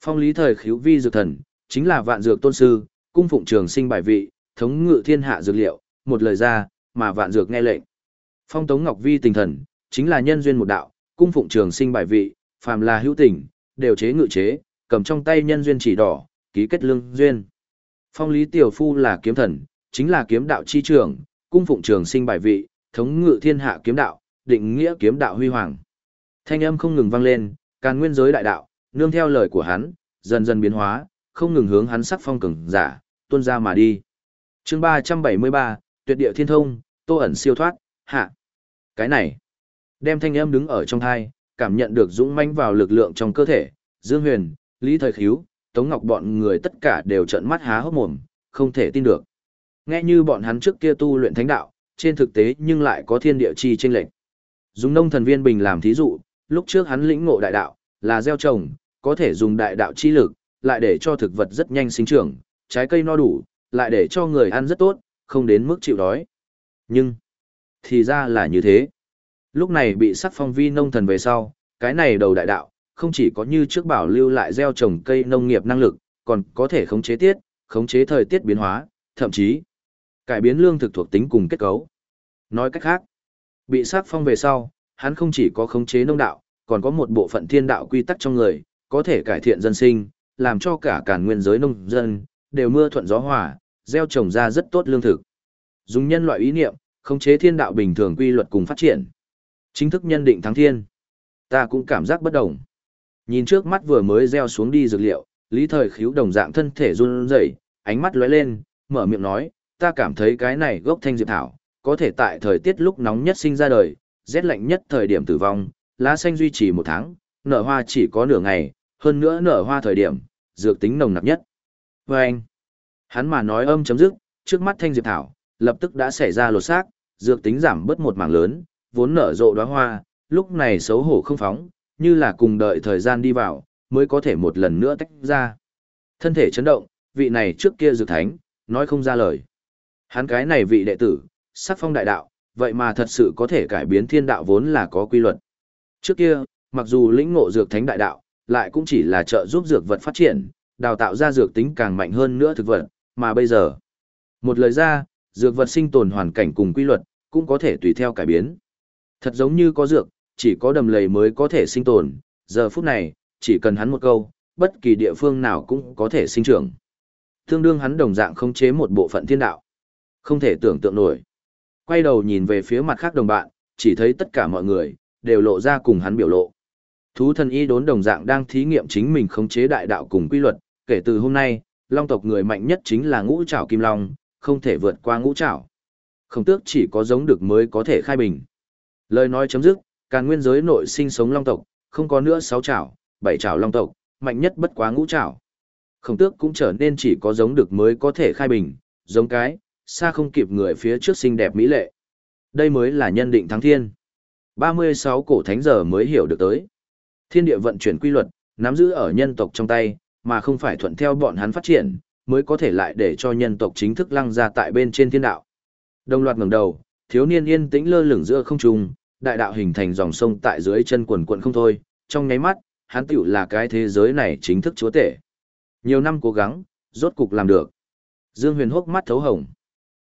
Phong lý thời khiếu vi dược thần, chính là vạn dược tôn sư, cung phụng trường sinh bài vị, thống ngự thiên hạ dược liệu, một lời ra, mà vạn dược nghe lệnh. Phong tống ngọc vi tình thần, chính là nhân duyên một đạo, cung phụng trường sinh bài vị, phàm là hữu tình, đều chế ngự chế, cầm trong tay nhân duyên chỉ đỏ, ký kết lương duyên. Phong lý tiểu phu là kiếm thần, chính là kiếm đạo chi trường, cung phụng trường sinh bài vị, thống ngự thiên hạ kiếm đạo, định nghĩa kiếm đạo huy hoàng. Thanh âm không ngừng vang lên, càn nguyên giới đại đạo, nương theo lời của hắn, dần dần biến hóa, không ngừng hướng hắn sắc phong cường giả, tuôn ra mà đi. Chương 373, Tuyệt địa thiên thông, Tô ẩn siêu thoát, hạ. Cái này, đem thanh âm đứng ở trong thai, cảm nhận được dũng mãnh vào lực lượng trong cơ thể, Dương Huyền, Lý Thời Khíu, Tống Ngọc bọn người tất cả đều trợn mắt há hốc mồm, không thể tin được. Nghe như bọn hắn trước kia tu luyện thánh đạo, trên thực tế nhưng lại có thiên địa chi chênh lệch. Dùng nông thần viên bình làm thí dụ, lúc trước hắn lĩnh ngộ đại đạo, là gieo trồng, có thể dùng đại đạo chi lực, lại để cho thực vật rất nhanh sinh trưởng, trái cây no đủ, lại để cho người ăn rất tốt, không đến mức chịu đói. Nhưng, thì ra là như thế. Lúc này bị sắc phong vi nông thần về sau, cái này đầu đại đạo, không chỉ có như trước bảo lưu lại gieo trồng cây nông nghiệp năng lực, còn có thể khống chế tiết, khống chế thời tiết biến hóa, thậm chí cải biến lương thực thuộc tính cùng kết cấu. Nói cách khác, bị sắc phong về sau, hắn không chỉ có khống chế nông đạo, còn có một bộ phận thiên đạo quy tắc trong người, có thể cải thiện dân sinh, làm cho cả cản nguyên giới nông dân đều mưa thuận gió hòa, gieo trồng ra rất tốt lương thực. Dùng nhân loại ý niệm, khống chế thiên đạo bình thường quy luật cùng phát triển. Chính thức nhân định thắng thiên. Ta cũng cảm giác bất đồng. Nhìn trước mắt vừa mới gieo xuống đi dược liệu, Lý Thời Khiếu đồng dạng thân thể run rẩy, ánh mắt lóe lên, mở miệng nói, ta cảm thấy cái này gốc thanh diệp thảo, có thể tại thời tiết lúc nóng nhất sinh ra đời, rét lạnh nhất thời điểm tử vong, lá xanh duy trì một tháng, nở hoa chỉ có nửa ngày, hơn nữa nở hoa thời điểm, dược tính nồng nặc nhất. Và anh, hắn mà nói âm chấm dứt, trước mắt thanh diệp thảo, lập tức đã xảy ra lột xác, dược tính giảm bớt một mảng lớn, vốn nở rộ đóa hoa, lúc này xấu hổ không phóng, như là cùng đợi thời gian đi vào, mới có thể một lần nữa tách ra. Thân thể chấn động, vị này trước kia dược thánh, nói không ra lời. Hắn cái này vị đệ tử, sắc phong đại đạo, vậy mà thật sự có thể cải biến thiên đạo vốn là có quy luật. Trước kia, mặc dù lĩnh ngộ dược thánh đại đạo, lại cũng chỉ là trợ giúp dược vật phát triển, đào tạo ra dược tính càng mạnh hơn nữa thực vật, mà bây giờ. Một lời ra, dược vật sinh tồn hoàn cảnh cùng quy luật, cũng có thể tùy theo cải biến. Thật giống như có dược, chỉ có đầm lầy mới có thể sinh tồn, giờ phút này, chỉ cần hắn một câu, bất kỳ địa phương nào cũng có thể sinh trưởng. Tương đương hắn đồng dạng không chế một bộ phận thiên đạo. Không thể tưởng tượng nổi. Quay đầu nhìn về phía mặt khác đồng bạn, chỉ thấy tất cả mọi người, đều lộ ra cùng hắn biểu lộ. Thú thần y đốn đồng dạng đang thí nghiệm chính mình khống chế đại đạo cùng quy luật, kể từ hôm nay, long tộc người mạnh nhất chính là ngũ trảo kim long, không thể vượt qua ngũ trảo. Không tước chỉ có giống được mới có thể khai bình. Lời nói chấm dứt, càn nguyên giới nội sinh sống long tộc, không có nữa sáu trảo, bảy trảo long tộc, mạnh nhất bất quá ngũ trảo. Không tước cũng trở nên chỉ có giống được mới có thể khai bình, giống cái, xa không kịp người phía trước xinh đẹp mỹ lệ. Đây mới là nhân định thắng thiên. 36 cổ thánh giờ mới hiểu được tới. Thiên địa vận chuyển quy luật, nắm giữ ở nhân tộc trong tay, mà không phải thuận theo bọn hắn phát triển, mới có thể lại để cho nhân tộc chính thức lăng ra tại bên trên thiên đạo. Đồng loạt ngẩng đầu, thiếu niên yên tĩnh lơ lửng giữa không trung, đại đạo hình thành dòng sông tại dưới chân quần quận không thôi, trong nháy mắt, hắn tiểu là cái thế giới này chính thức chúa tể. Nhiều năm cố gắng, rốt cục làm được. Dương Huyền hốc mắt thấu hồng.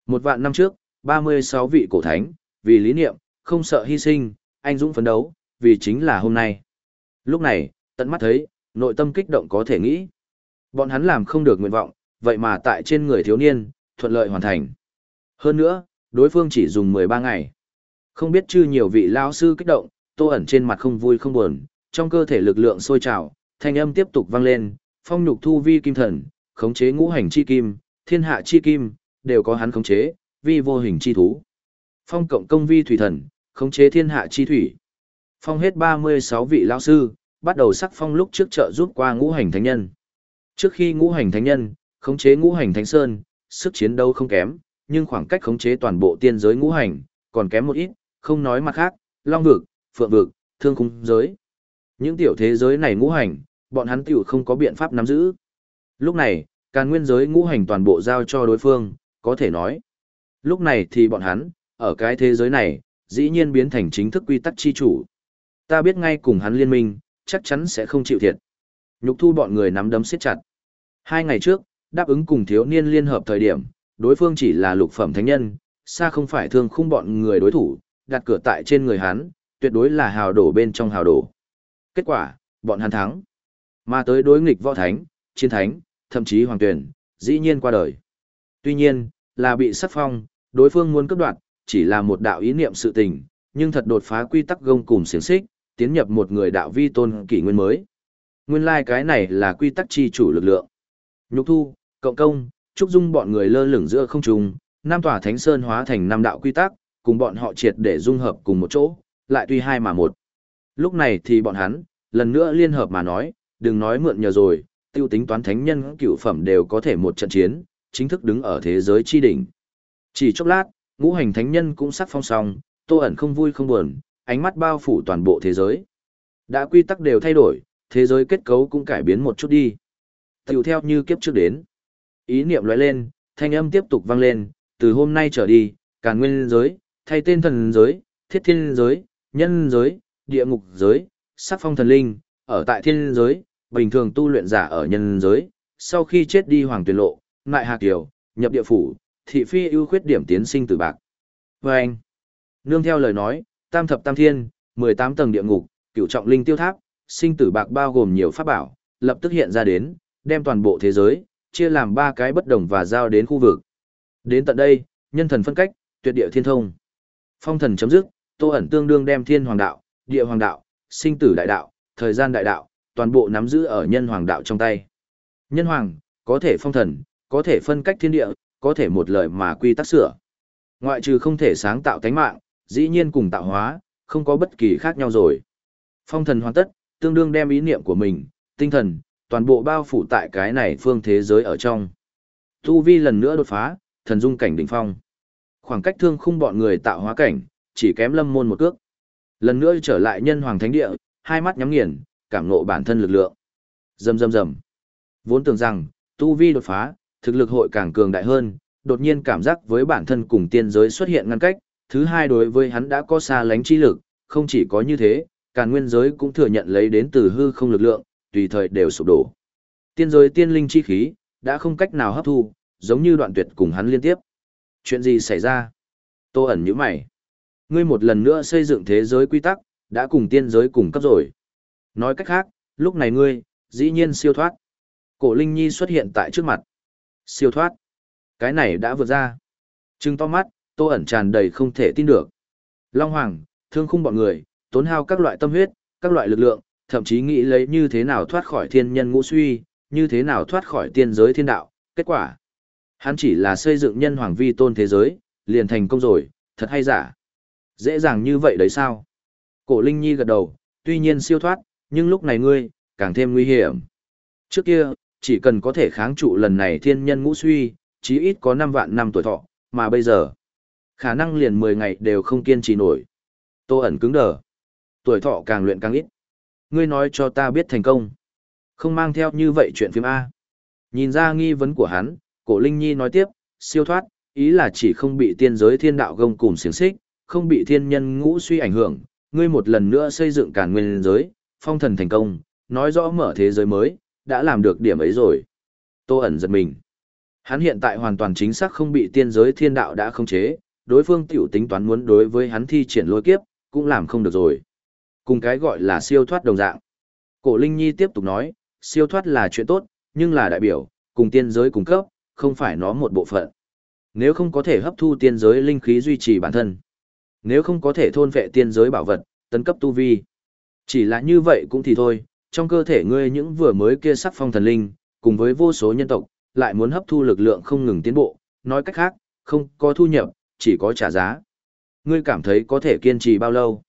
Một vạn năm trước, 36 vị cổ thánh, vì lý niệm, không sợ hy sinh, anh dũng phấn đấu, vì chính là hôm nay. Lúc này, tận mắt thấy, nội tâm kích động có thể nghĩ. Bọn hắn làm không được nguyện vọng, vậy mà tại trên người thiếu niên, thuận lợi hoàn thành. Hơn nữa, đối phương chỉ dùng 13 ngày. Không biết chư nhiều vị lao sư kích động, tô ẩn trên mặt không vui không buồn, trong cơ thể lực lượng sôi trào, thanh âm tiếp tục vang lên, phong nhục thu vi kim thần, khống chế ngũ hành chi kim, thiên hạ chi kim, đều có hắn khống chế, vi vô hình chi thú. Phong cộng công vi thủy thần, khống chế thiên hạ chi thủy. Phong hết 36 vị lão sư, bắt đầu sắc phong lúc trước trợ giúp qua ngũ hành thánh nhân. Trước khi ngũ hành thánh nhân, khống chế ngũ hành thánh sơn, sức chiến đấu không kém, nhưng khoảng cách khống chế toàn bộ tiên giới ngũ hành, còn kém một ít, không nói mặt khác, long vực, phượng vực, thương khung giới. Những tiểu thế giới này ngũ hành, bọn hắn tiểu không có biện pháp nắm giữ. Lúc này, càn nguyên giới ngũ hành toàn bộ giao cho đối phương, có thể nói. Lúc này thì bọn hắn, ở cái thế giới này, dĩ nhiên biến thành chính thức quy tắc chi chủ. Ta biết ngay cùng hắn liên minh, chắc chắn sẽ không chịu thiệt. Nhục thu bọn người nắm đấm siết chặt. Hai ngày trước, đáp ứng cùng thiếu niên liên hợp thời điểm, đối phương chỉ là lục phẩm thánh nhân, xa không phải thương khung bọn người đối thủ, đặt cửa tại trên người hắn, tuyệt đối là hào đổ bên trong hào đổ. Kết quả, bọn hắn thắng. Mà tới đối nghịch võ thánh, chiến thánh, thậm chí hoàng tuyển, dĩ nhiên qua đời. Tuy nhiên, là bị sắc phong, đối phương muốn cấp đoạt, chỉ là một đạo ý niệm sự tình, nhưng thật đột phá quy tắc gông cùng xiềng xích, tiến nhập một người đạo vi tôn kỷ nguyên mới. Nguyên lai like cái này là quy tắc chi chủ lực lượng. Nhục thu, cộng công, trúc dung bọn người lơ lửng giữa không trung, nam tòa thánh sơn hóa thành năm đạo quy tắc, cùng bọn họ triệt để dung hợp cùng một chỗ, lại tuy hai mà một. Lúc này thì bọn hắn, lần nữa liên hợp mà nói, đừng nói mượn nhờ rồi, tiêu tính toán thánh nhân cửu phẩm đều có thể một trận chiến, chính thức đứng ở thế giới chi đỉnh. Chỉ chốc lát, ngũ hành thánh nhân cũng sắc phong song, tô ẩn không vui không buồn, ánh mắt bao phủ toàn bộ thế giới. Đã quy tắc đều thay đổi, thế giới kết cấu cũng cải biến một chút đi. Tiểu theo như kiếp trước đến. Ý niệm lóe lên, thanh âm tiếp tục vang lên, từ hôm nay trở đi, càn nguyên giới, thay tên thần giới, thiết thiên giới, nhân giới, địa ngục giới, sắc phong thần linh, ở tại thiên giới, bình thường tu luyện giả ở nhân giới, sau khi chết đi hoàng tuyệt lộ, ngại hà kiều, nhập địa phủ, thị phi ưu khuyết điểm tiến sinh tử bạc. Và anh, nương theo lời nói, tam thập tam thiên, 18 tầng địa ngục, cửu trọng linh tiêu tháp, sinh tử bạc bao gồm nhiều pháp bảo, lập tức hiện ra đến, đem toàn bộ thế giới, chia làm ba cái bất đồng và giao đến khu vực. Đến tận đây, nhân thần phân cách, tuyệt địa thiên thông. Phong thần chấm dứt, tô ẩn tương đương đem thiên hoàng đạo, địa hoàng đạo, sinh tử đại đạo, thời gian đại đạo, toàn bộ nắm giữ ở nhân hoàng đạo trong tay. Nhân hoàng, có thể phong thần, có thể phân cách thiên địa, có thể một lời mà quy tắc sửa. Ngoại trừ không thể sáng tạo tánh mạng, dĩ nhiên cùng tạo hóa, không có bất kỳ khác nhau rồi. Phong thần hoàn tất, tương đương đem ý niệm của mình, tinh thần, toàn bộ bao phủ tại cái này phương thế giới ở trong. Tu vi lần nữa đột phá, thần dung cảnh đỉnh phong. Khoảng cách thương khung bọn người tạo hóa cảnh, chỉ kém lâm môn một cước. Lần nữa trở lại nhân hoàng thánh địa, hai mắt nhắm nghiền, cảm ngộ bản thân lực lượng. Rầm rầm rầm. Vốn tưởng rằng, tu vi đột phá, thực lực hội càng cường đại hơn, đột nhiên cảm giác với bản thân cùng tiên giới xuất hiện ngăn cách, thứ hai đối với hắn đã có xa lánh chi lực, không chỉ có như thế, cả nguyên giới cũng thừa nhận lấy đến từ hư không lực lượng, tùy thời đều sụp đổ. Tiên giới tiên linh chi khí, đã không cách nào hấp thu, giống như đoạn tuyệt cùng hắn liên tiếp. Chuyện gì xảy ra? Tô ẩn như mày. Ngươi một lần nữa xây dựng thế giới quy tắc, đã cùng tiên giới cùng cấp rồi. Nói cách khác, lúc này ngươi, dĩ nhiên siêu thoát. Cổ Linh Nhi xuất hiện tại trước mặt. Siêu thoát. Cái này đã vượt ra. Trừng to mắt, tô ẩn tràn đầy không thể tin được. Long Hoàng, thương khung bọn người, tốn hao các loại tâm huyết, các loại lực lượng, thậm chí nghĩ lấy như thế nào thoát khỏi thiên nhân ngũ suy, như thế nào thoát khỏi tiên giới thiên đạo, kết quả. Hắn chỉ là xây dựng nhân hoàng vi tôn thế giới, liền thành công rồi, thật hay giả. Dễ dàng như vậy đấy sao? Cổ Linh Nhi gật đầu, tuy nhiên siêu thoát, nhưng lúc này ngươi, càng thêm nguy hiểm. Trước kia, chỉ cần có thể kháng trụ lần này thiên nhân ngũ suy, chí ít có 5 vạn năm tuổi thọ, mà bây giờ, khả năng liền 10 ngày đều không kiên trì nổi. Tô ẩn cứng đờ. Tuổi thọ càng luyện càng ít. Ngươi nói cho ta biết thành công. Không mang theo như vậy chuyện phim A. Nhìn ra nghi vấn của hắn, cổ Linh Nhi nói tiếp, siêu thoát, ý là chỉ không bị tiên giới thiên đạo gông cùng xiềng xích, không bị thiên nhân ngũ suy ảnh hưởng, ngươi một lần nữa xây dựng càn nguyên giới, phong thần thành công, nói rõ mở thế giới mới, đã làm được điểm ấy rồi. Tô ẩn giật mình. Hắn hiện tại hoàn toàn chính xác không bị tiên giới thiên đạo đã khống chế, đối phương tiểu tính toán muốn đối với hắn thi triển lôi kiếp, cũng làm không được rồi. Cùng cái gọi là siêu thoát đồng dạng. Cổ Linh Nhi tiếp tục nói, siêu thoát là chuyện tốt, nhưng là đại biểu, cùng tiên giới cung cấp, không phải nó một bộ phận. Nếu không có thể hấp thu tiên giới linh khí duy trì bản thân, nếu không có thể thôn vệ tiên giới bảo vật, tấn cấp tu vi. Chỉ là như vậy cũng thì thôi, trong cơ thể ngươi những vừa mới kia sắc phong thần linh, cùng với vô số nhân tộc, lại muốn hấp thu lực lượng không ngừng tiến bộ, nói cách khác, không có thu nhập, chỉ có trả giá. Ngươi cảm thấy có thể kiên trì bao lâu?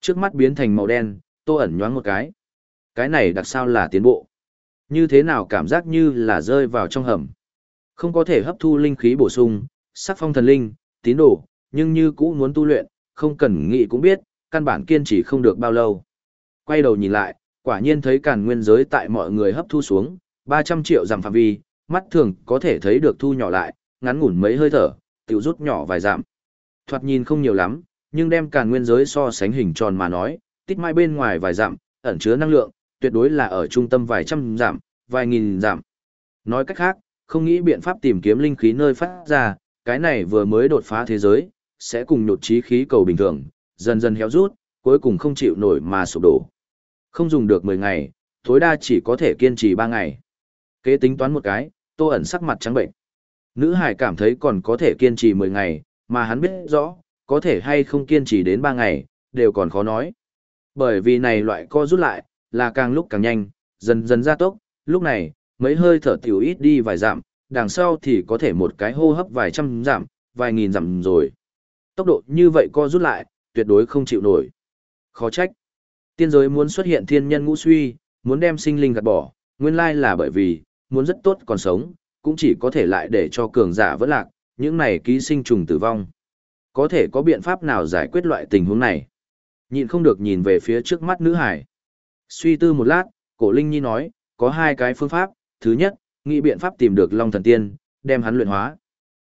Trước mắt biến thành màu đen, tô ẩn nhoáng một cái. Cái này đặc sao là tiến bộ. Như thế nào cảm giác như là rơi vào trong hầm. Không có thể hấp thu linh khí bổ sung, sắc phong thần linh, tín đồ, nhưng như cũ muốn tu luyện, không cần nghĩ cũng biết, căn bản kiên trì không được bao lâu. Quay đầu nhìn lại, quả nhiên thấy càn nguyên giới tại mọi người hấp thu xuống, 300 triệu giảm phạm vi, mắt thường có thể thấy được thu nhỏ lại, ngắn ngủn mấy hơi thở, tiểu rút nhỏ vài giảm. Thoạt nhìn không nhiều lắm, nhưng đem càn nguyên giới so sánh hình tròn mà nói, tích mai bên ngoài vài giảm, ẩn chứa năng lượng, tuyệt đối là ở trung tâm vài trăm giảm, vài nghìn giảm. Nói cách khác, không nghĩ biện pháp tìm kiếm linh khí nơi phát ra, cái này vừa mới đột phá thế giới, sẽ cùng nhột trí khí cầu bình thường, dần dần héo rút, cuối cùng không chịu nổi mà sụp đổ. Không dùng được 10 ngày, tối đa chỉ có thể kiên trì 3 ngày. Kế tính toán một cái, tô ẩn sắc mặt trắng bệnh. Nữ hải cảm thấy còn có thể kiên trì 10 ngày, mà hắn biết rõ, có thể hay không kiên trì đến 3 ngày, đều còn khó nói. Bởi vì này loại co rút lại, là càng lúc càng nhanh, dần dần ra tốc, lúc này, mấy hơi thở tiểu ít đi vài giảm, đằng sau thì có thể một cái hô hấp vài trăm giảm, vài nghìn giảm rồi. Tốc độ như vậy co rút lại, tuyệt đối không chịu nổi. Khó trách. Tiên giới muốn xuất hiện thiên nhân ngũ suy, muốn đem sinh linh gạt bỏ, nguyên lai là bởi vì, muốn rất tốt còn sống, cũng chỉ có thể lại để cho cường giả vỡ lạc, những này ký sinh trùng tử vong. Có thể có biện pháp nào giải quyết loại tình huống này? Nhịn không được nhìn về phía trước mắt nữ hải. Suy tư một lát, cổ Linh Nhi nói, có hai cái phương pháp. Thứ nhất, nghĩ biện pháp tìm được Long Thần Tiên, đem hắn luyện hóa.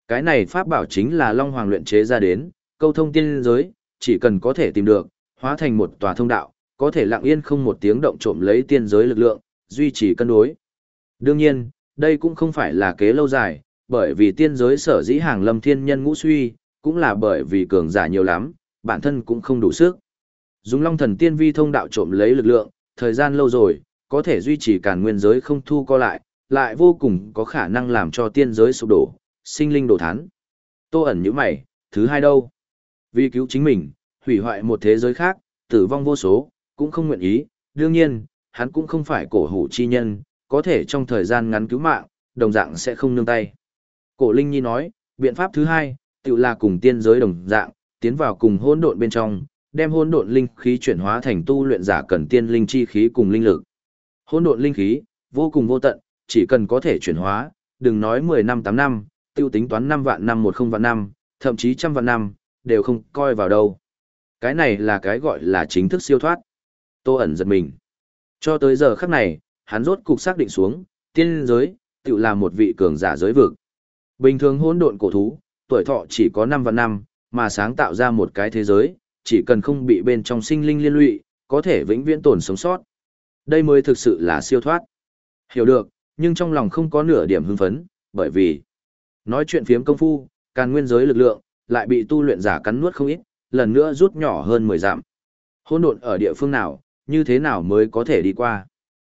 Cái này pháp bảo chính là Long Hoàng luyện chế ra đến, câu thông tiên giới, chỉ cần có thể tìm được, hóa thành một tòa thông đạo, có thể lặng yên không một tiếng động trộm lấy tiên giới lực lượng, duy trì cân đối. Đương nhiên, đây cũng không phải là kế lâu dài, bởi vì tiên giới sở dĩ hàng lâm thiên nhân ngũ suy, cũng là bởi vì cường giả nhiều lắm, bản thân cũng không đủ sức. Dùng long thần tiên vi thông đạo trộm lấy lực lượng, thời gian lâu rồi, có thể duy trì càn nguyên giới không thu co lại, lại vô cùng có khả năng làm cho tiên giới sụp đổ, sinh linh đổ thán. Tô ẩn như mày, thứ hai đâu? Vì cứu chính mình, hủy hoại một thế giới khác, tử vong vô số, cũng không nguyện ý, đương nhiên, hắn cũng không phải cổ hủ chi nhân, có thể trong thời gian ngắn cứu mạng, đồng dạng sẽ không nương tay. Cổ Linh Nhi nói, biện pháp thứ hai, tự là cùng tiên giới đồng dạng, tiến vào cùng hỗn độn bên trong, đem hỗn độn linh khí chuyển hóa thành tu luyện giả cần tiên linh chi khí cùng linh lực. Hỗn độn linh khí vô cùng vô tận, chỉ cần có thể chuyển hóa, đừng nói 10 năm 8 năm, tiêu tính toán 5 vạn năm 10 vạn năm, thậm chí trăm vạn năm, đều không coi vào đâu. Cái này là cái gọi là chính thức siêu thoát. Tô ẩn giật mình. Cho tới giờ khắc này, hắn rốt cục xác định xuống, tiên giới, tự là một vị cường giả giới vực. Bình thường hỗn độn cổ thú, tuổi thọ chỉ có 5 và năm, mà sáng tạo ra một cái thế giới, chỉ cần không bị bên trong sinh linh liên lụy, có thể vĩnh viễn tồn sống sót. Đây mới thực sự là siêu thoát. Hiểu được, nhưng trong lòng không có nửa điểm hưng phấn, bởi vì nói chuyện phiếm công phu, càn nguyên giới lực lượng lại bị tu luyện giả cắn nuốt không ít, lần nữa rút nhỏ hơn 10 giảm. Hỗn độn ở địa phương nào, như thế nào mới có thể đi qua?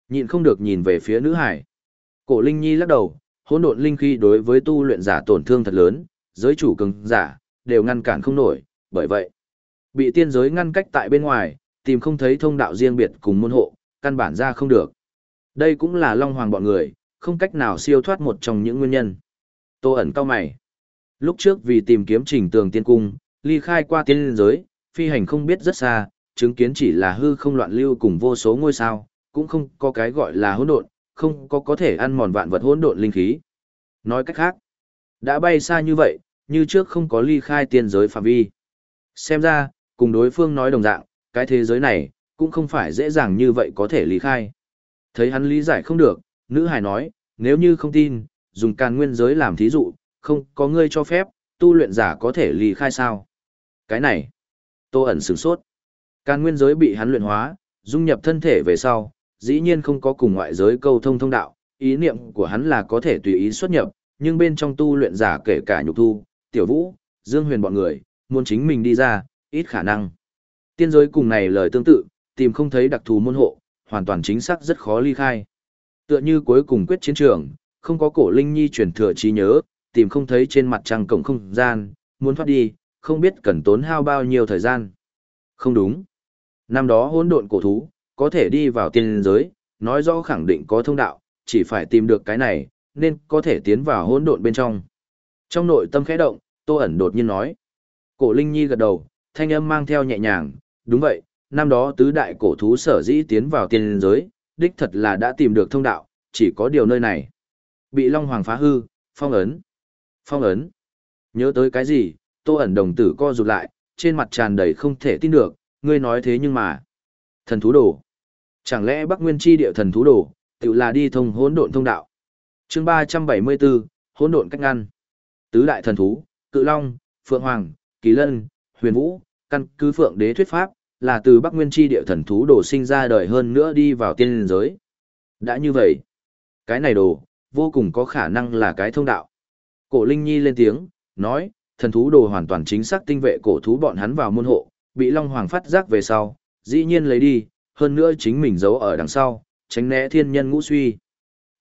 Nhịn không được nhìn về phía nữ hải. Cổ Linh Nhi lắc đầu, hỗn độn linh khí đối với tu luyện giả tổn thương thật lớn, giới chủ cường giả đều ngăn cản không nổi, bởi vậy bị tiên giới ngăn cách tại bên ngoài, tìm không thấy thông đạo riêng biệt cùng môn hộ, căn bản ra không được. Đây cũng là Long Hoàng bọn người, không cách nào siêu thoát một trong những nguyên nhân. Tô ẩn cao mày. Lúc trước vì tìm kiếm trình tường tiên cung, ly khai qua tiên giới, phi hành không biết rất xa, chứng kiến chỉ là hư không loạn lưu cùng vô số ngôi sao, cũng không có cái gọi là hỗn độn, không có có thể ăn mòn vạn vật hỗn độn linh khí. Nói cách khác, đã bay xa như vậy, như trước không có ly khai tiên giới phạm vi. Xem ra, cùng đối phương nói đồng dạng, cái thế giới này, cũng không phải dễ dàng như vậy có thể ly khai. Thấy hắn lý giải không được, nữ hài nói, nếu như không tin, dùng càn nguyên giới làm thí dụ, không có ngươi cho phép, tu luyện giả có thể ly khai sao. Cái này, tô ẩn sửng sốt. Càn nguyên giới bị hắn luyện hóa, dung nhập thân thể về sau, dĩ nhiên không có cùng ngoại giới câu thông thông đạo, ý niệm của hắn là có thể tùy ý xuất nhập, nhưng bên trong tu luyện giả kể cả nhục thu, tiểu vũ, dương huyền bọn người, muốn chính mình đi ra, ít khả năng. Tiên giới cùng này lời tương tự, tìm không thấy đặc thù môn hộ, hoàn toàn chính xác rất khó ly khai. Tựa như cuối cùng quyết chiến trường, không có cổ linh nhi truyền thừa trí nhớ, tìm không thấy trên mặt trăng cổng không gian, muốn thoát đi, không biết cần tốn hao bao nhiêu thời gian. Không đúng. Năm đó hỗn độn cổ thú, có thể đi vào tiên giới, nói rõ khẳng định có thông đạo, chỉ phải tìm được cái này, nên có thể tiến vào hỗn độn bên trong. Trong nội tâm khẽ động, Tô ẩn đột nhiên nói. Cổ Linh Nhi gật đầu, thanh âm mang theo nhẹ nhàng, đúng vậy, năm đó tứ đại cổ thú sở dĩ tiến vào tiên giới, đích thật là đã tìm được thông đạo, chỉ có điều nơi này. Bị Long Hoàng phá hư, phong ấn. Phong ấn. Nhớ tới cái gì, Tô ẩn đồng tử co rụt lại, trên mặt tràn đầy không thể tin được, ngươi nói thế nhưng mà. Thần thú đồ. Chẳng lẽ Bắc Nguyên Chi địa thần thú đồ, tự là đi thông hỗn độn thông đạo. chương 374, hỗn độn cách ngăn. Tứ đại thần thú, Cự Long, Phượng Hoàng, Kỳ Lân, Huyền Vũ, căn cứ Phượng Đế thuyết pháp, là từ Bắc Nguyên Chi địa thần thú đồ sinh ra đời hơn nữa đi vào tiên giới. Đã như vậy, cái này đồ, vô cùng có khả năng là cái thông đạo. Cổ Linh Nhi lên tiếng, nói, thần thú đồ hoàn toàn chính xác tinh vệ cổ thú bọn hắn vào môn hộ, bị Long Hoàng phát giác về sau, dĩ nhiên lấy đi, hơn nữa chính mình giấu ở đằng sau, tránh né thiên nhân ngũ suy.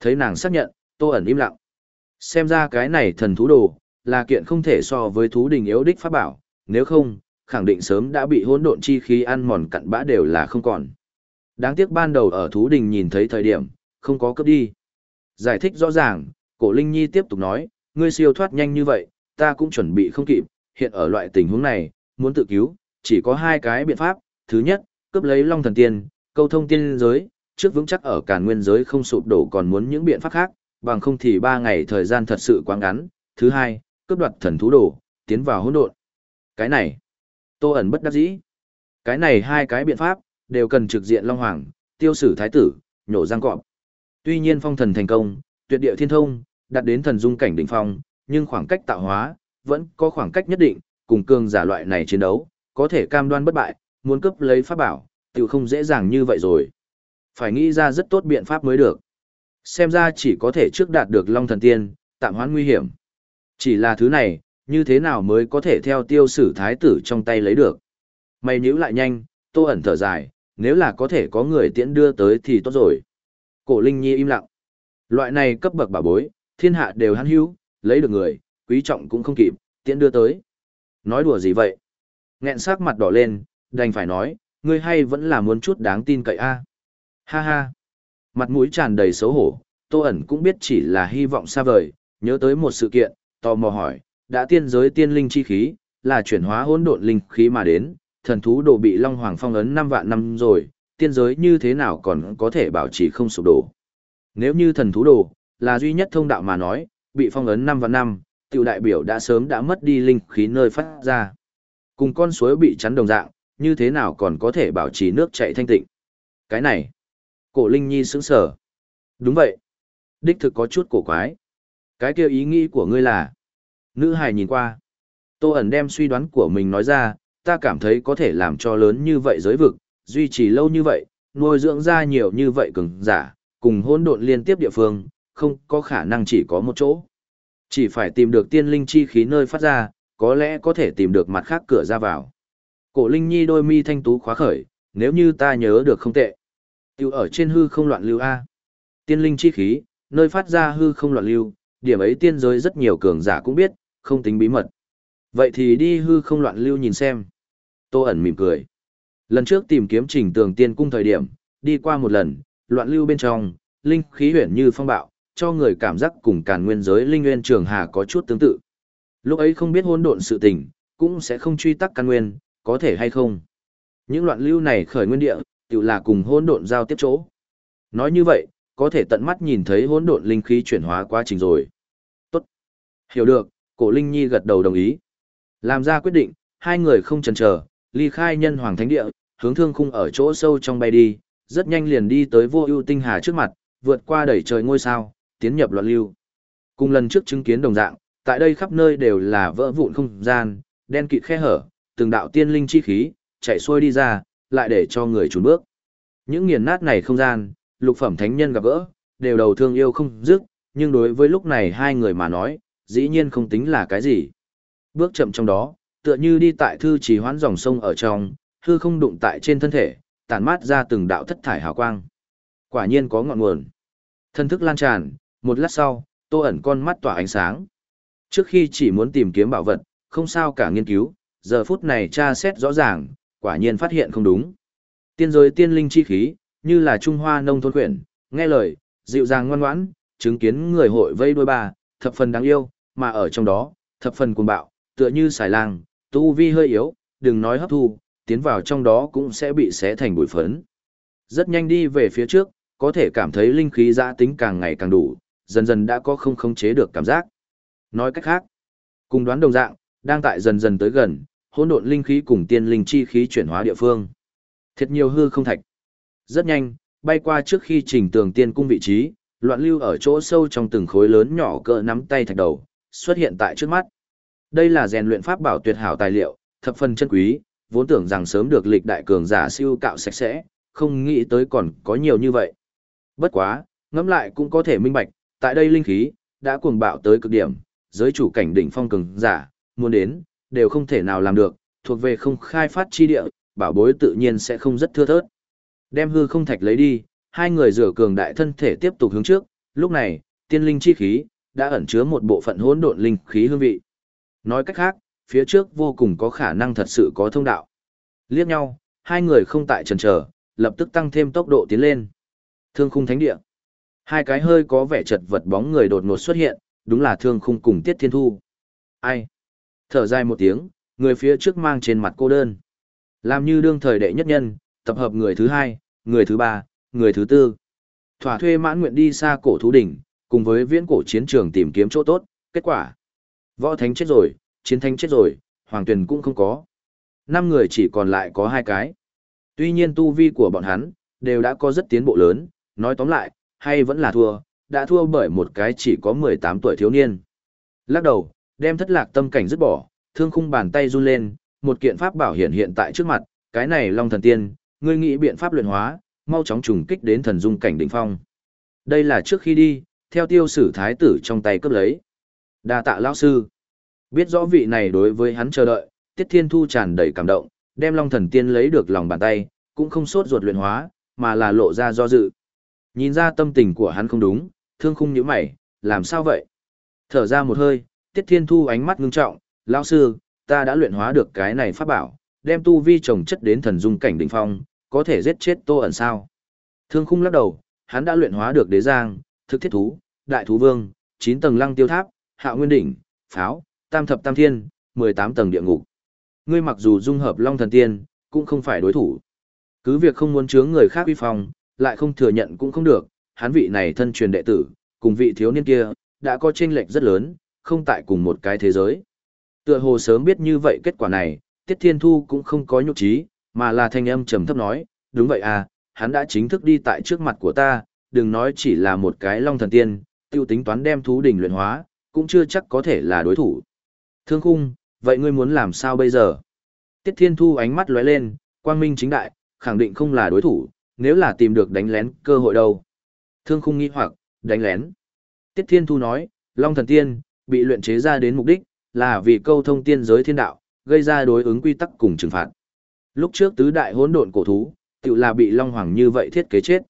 Thấy nàng xác nhận, tô ẩn im lặng. Xem ra cái này thần thú đồ, là kiện không thể so với thú đình yếu đích pháp bảo, nếu không, khẳng định sớm đã bị hỗn độn chi khí ăn mòn cặn bã đều là không còn. Đáng tiếc ban đầu ở thú đình nhìn thấy thời điểm, không có cấp đi. Giải thích rõ ràng, cổ Linh Nhi tiếp tục nói, ngươi siêu thoát nhanh như vậy, ta cũng chuẩn bị không kịp, hiện ở loại tình huống này, muốn tự cứu, chỉ có hai cái biện pháp, thứ nhất, cướp lấy Long Thần Tiên, câu thông tiên giới, trước vững chắc ở cả nguyên giới không sụp đổ còn muốn những biện pháp khác, bằng không thì ba ngày thời gian thật sự quá ngắn. Thứ hai, cướp đoạt thần thú đồ, tiến vào hỗn độn. Cái này, Tô ẩn bất đắc dĩ. Cái này hai cái biện pháp, đều cần trực diện Long Hoàng, tiêu sử thái tử, nhổ răng cọp. Tuy nhiên phong thần thành công, tuyệt địa thiên thông, đạt đến thần dung cảnh đỉnh phong, nhưng khoảng cách tạo hóa, vẫn có khoảng cách nhất định, cùng cường giả loại này chiến đấu, có thể cam đoan bất bại, muốn cướp lấy pháp bảo, tự không dễ dàng như vậy rồi. Phải nghĩ ra rất tốt biện pháp mới được. Xem ra chỉ có thể trước đạt được Long Thần Tiên, tạm hoãn nguy hiểm. Chỉ là thứ này, như thế nào mới có thể theo tiêu sử thái tử trong tay lấy được. Mày nhíu lại nhanh, tô ẩn thở dài, nếu là có thể có người tiễn đưa tới thì tốt rồi. Cổ Linh Nhi im lặng. Loại này cấp bậc bảo bối, thiên hạ đều hắn hữu, lấy được người, quý trọng cũng không kịp, tiễn đưa tới. Nói đùa gì vậy? Nghẹn sắc mặt đỏ lên, đành phải nói, ngươi hay vẫn là muốn chút đáng tin cậy a Ha ha. Mặt mũi tràn đầy xấu hổ, Tô ẩn cũng biết chỉ là hy vọng xa vời, nhớ tới một sự kiện, tò mò hỏi, đã tiên giới tiên linh chi khí, là chuyển hóa hỗn độn linh khí mà đến, thần thú đồ bị Long Hoàng phong ấn năm vạn năm rồi, tiên giới như thế nào còn có thể bảo trì không sụp đổ. Nếu như thần thú đồ, là duy nhất thông đạo mà nói, bị phong ấn năm vạn năm, tiểu đại biểu đã sớm đã mất đi linh khí nơi phát ra. Cùng con suối bị chắn đồng dạng, như thế nào còn có thể bảo trì nước chảy thanh tịnh. Cái này, cổ Linh Nhi sững sờ. Đúng vậy. Đích thực có chút cổ quái. Cái kia ý nghĩ của ngươi là, nữ hài nhìn qua. Tô ẩn đem suy đoán của mình nói ra, ta cảm thấy có thể làm cho lớn như vậy giới vực, duy trì lâu như vậy, nuôi dưỡng ra nhiều như vậy cường giả, cùng hỗn độn liên tiếp địa phương, không có khả năng chỉ có một chỗ. Chỉ phải tìm được tiên linh chi khí nơi phát ra, có lẽ có thể tìm được mặt khác cửa ra vào. Cổ Linh Nhi đôi mi thanh tú khóa khởi, nếu như ta nhớ được không tệ. Tiêu ở trên hư không loạn lưu A. Tiên linh chi khí, nơi phát ra hư không loạn lưu, điểm ấy tiên giới rất nhiều cường giả cũng biết, không tính bí mật. Vậy thì đi hư không loạn lưu nhìn xem. Tô ẩn mỉm cười. Lần trước tìm kiếm trình tường tiên cung thời điểm, đi qua một lần, loạn lưu bên trong, linh khí huyển như phong bạo, cho người cảm giác cùng càn nguyên giới linh nguyên trường hà có chút tương tự. Lúc ấy không biết hỗn độn sự tình, cũng sẽ không truy tắc căn nguyên, có thể hay không. Những loạn lưu này khởi nguyên địa, tự là cùng hỗn độn giao tiếp chỗ. Nói như vậy, có thể tận mắt nhìn thấy hỗn độn linh khí chuyển hóa quá trình rồi. Tốt. Hiểu được, cổ Linh Nhi gật đầu đồng ý. Làm ra quyết định, hai người không chần chờ, ly khai nhân hoàng thánh địa, hướng thương khung ở chỗ sâu trong bay đi, rất nhanh liền đi tới vô ưu tinh hà trước mặt, vượt qua đẩy trời ngôi sao, tiến nhập loạn lưu. Cùng lần trước chứng kiến đồng dạng, tại đây khắp nơi đều là vỡ vụn không gian, đen kịt khe hở, từng đạo tiên linh chi khí, chạy xuôi đi ra, lại để cho người trùn bước. Những nghiền nát này không gian, lục phẩm thánh nhân gặp gỡ, đều đầu thương yêu không dứt, nhưng đối với lúc này hai người mà nói, dĩ nhiên không tính là cái gì. Bước chậm trong đó, tựa như đi tại thư trì hoãn dòng sông ở trong, hư không đụng tại trên thân thể, tản mát ra từng đạo thất thải hào quang. Quả nhiên có ngọn nguồn. Thân thức lan tràn, một lát sau, tô ẩn con mắt tỏa ánh sáng. Trước khi chỉ muốn tìm kiếm bảo vật, không sao cả nghiên cứu, giờ phút này tra xét rõ ràng, quả nhiên phát hiện không đúng. Tiên giới tiên linh chi khí, như là Trung Hoa nông thôn quyển, nghe lời, dịu dàng ngoan ngoãn, chứng kiến người hội vây đôi bà, thập phần đáng yêu, mà ở trong đó, thập phần cuồng bạo, tựa như xài lang, tu vi hơi yếu, đừng nói hấp thu, tiến vào trong đó cũng sẽ bị xé thành bụi phấn. Rất nhanh đi về phía trước, có thể cảm thấy linh khí giã tính càng ngày càng đủ, dần dần đã có không khống chế được cảm giác. Nói cách khác, cùng đoán đồng dạng, đang tại dần dần tới gần, hỗn độn linh khí cùng tiên linh chi khí chuyển hóa địa phương. Thiệt nhiều hư không thạch. Rất nhanh, bay qua trước khi chỉnh tường tiên cung vị trí, loạn lưu ở chỗ sâu trong từng khối lớn nhỏ cỡ nắm tay thạch đầu, xuất hiện tại trước mắt. Đây là rèn luyện pháp bảo tuyệt hảo tài liệu, thập phần chân quý, vốn tưởng rằng sớm được lịch đại cường giả siêu cạo sạch sẽ, không nghĩ tới còn có nhiều như vậy. Bất quá, ngẫm lại cũng có thể minh bạch, tại đây linh khí đã cuồng bạo tới cực điểm, giới chủ cảnh đỉnh phong cường giả, muốn đến, đều không thể nào làm được, thuộc về không khai phát chi địa, bảo bối tự nhiên sẽ không rất thưa thớt. Đem hư không thạch lấy đi, hai người rửa cường đại thân thể tiếp tục hướng trước, lúc này, tiên linh chi khí đã ẩn chứa một bộ phận hỗn độn linh khí hương vị. Nói cách khác, phía trước vô cùng có khả năng thật sự có thông đạo. Liếc nhau, hai người không tại chần chờ, lập tức tăng thêm tốc độ tiến lên. Thương khung thánh địa. Hai cái hơi có vẻ chật vật bóng người đột ngột xuất hiện, đúng là thương khung cùng Tiết Thiên Thu. Ai? Thở dài một tiếng, người phía trước mang trên mặt cô đơn. Làm như đương thời đệ nhất nhân, tập hợp người thứ hai, người thứ ba, người thứ tư. Thỏa thuê mãn nguyện đi xa cổ thú đỉnh, cùng với viễn cổ chiến trường tìm kiếm chỗ tốt, kết quả. Võ thánh chết rồi, chiến thánh chết rồi, hoàng tuyển cũng không có. Năm người chỉ còn lại có hai cái. Tuy nhiên tu vi của bọn hắn, đều đã có rất tiến bộ lớn, nói tóm lại, hay vẫn là thua, đã thua bởi một cái chỉ có 18 tuổi thiếu niên. Lắc đầu, đem thất lạc tâm cảnh dứt bỏ, thương khung bàn tay run lên, một kiện pháp bảo hiện hiện tại trước mặt, cái này Long Thần Tiên, ngươi nghĩ biện pháp luyện hóa, mau chóng trùng kích đến thần dung cảnh đỉnh phong. Đây là trước khi đi, theo tiêu sử thái tử trong tay cướp lấy. Đa tạ lão sư. Biết rõ vị này đối với hắn chờ đợi, Tiết Thiên Thu tràn đầy cảm động, đem Long Thần Tiên lấy được lòng bàn tay, cũng không sốt ruột luyện hóa, mà là lộ ra do dự. Nhìn ra tâm tình của hắn không đúng, thương khung nhíu mày, làm sao vậy? Thở ra một hơi, Tiết Thiên Thu ánh mắt ngưng trọng, lão sư, ta đã luyện hóa được cái này pháp bảo, đem tu vi trồng chất đến thần dung cảnh đỉnh phong, có thể giết chết Tô ẩn sao? Thương khung lắc đầu, hắn đã luyện hóa được đế giang, thực thiết thú, đại thú vương, 9 tầng lăng tiêu tháp, hạ nguyên đỉnh, pháo, tam thập tam thiên, 18 tầng địa ngục. Ngươi mặc dù dung hợp long thần tiên, cũng không phải đối thủ. Cứ việc không muốn chướng người khác uy phong, lại không thừa nhận cũng không được, hắn vị này thân truyền đệ tử, cùng vị thiếu niên kia, đã có chênh lệch rất lớn, không tại cùng một cái thế giới. Tựa hồ sớm biết như vậy kết quả này, Tiết Thiên Thu cũng không có nhục trí, mà là thanh âm trầm thấp nói, đúng vậy à, hắn đã chính thức đi tại trước mặt của ta, đừng nói chỉ là một cái long thần tiên, tiêu tính toán đem thú đỉnh luyện hóa, cũng chưa chắc có thể là đối thủ. Thương khung, vậy ngươi muốn làm sao bây giờ? Tiết Thiên Thu ánh mắt lóe lên, quang minh chính đại, khẳng định không là đối thủ, nếu là tìm được đánh lén cơ hội đâu. Thương khung nghi hoặc, đánh lén. Tiết Thiên Thu nói, Long Thần Tiên, bị luyện chế ra đến mục đích, là vì câu thông tiên giới thiên đạo, gây ra đối ứng quy tắc cùng trừng phạt. Lúc trước tứ đại hỗn độn cổ thú, tự là bị Long Hoàng như vậy thiết kế chết.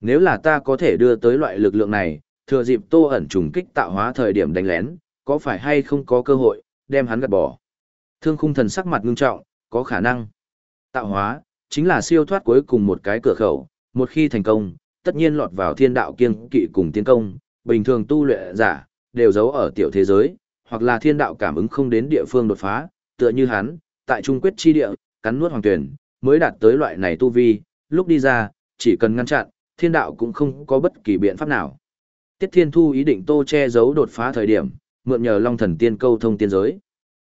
Nếu là ta có thể đưa tới loại lực lượng này, thừa dịp tô ẩn trùng kích tạo hóa thời điểm đánh lén, có phải hay không có cơ hội, đem hắn gạt bỏ. Thương khung thần sắc mặt ngưng trọng, có khả năng. Tạo hóa, chính là siêu thoát cuối cùng một cái cửa khẩu, một khi thành công, tất nhiên lọt vào thiên đạo kiêng kỵ cùng tiến công, bình thường tu luyện giả, đều giấu ở tiểu thế giới, hoặc là thiên đạo cảm ứng không đến địa phương đột phá, tựa như hắn, tại trung quyết chi địa, cắn nuốt hoàng tuyển, mới đạt tới loại này tu vi, lúc đi ra, chỉ cần ngăn chặn, thiên đạo cũng không có bất kỳ biện pháp nào. Tiết Thiên Thu ý định tô che giấu đột phá thời điểm, mượn nhờ Long Thần Tiên câu thông tiên giới.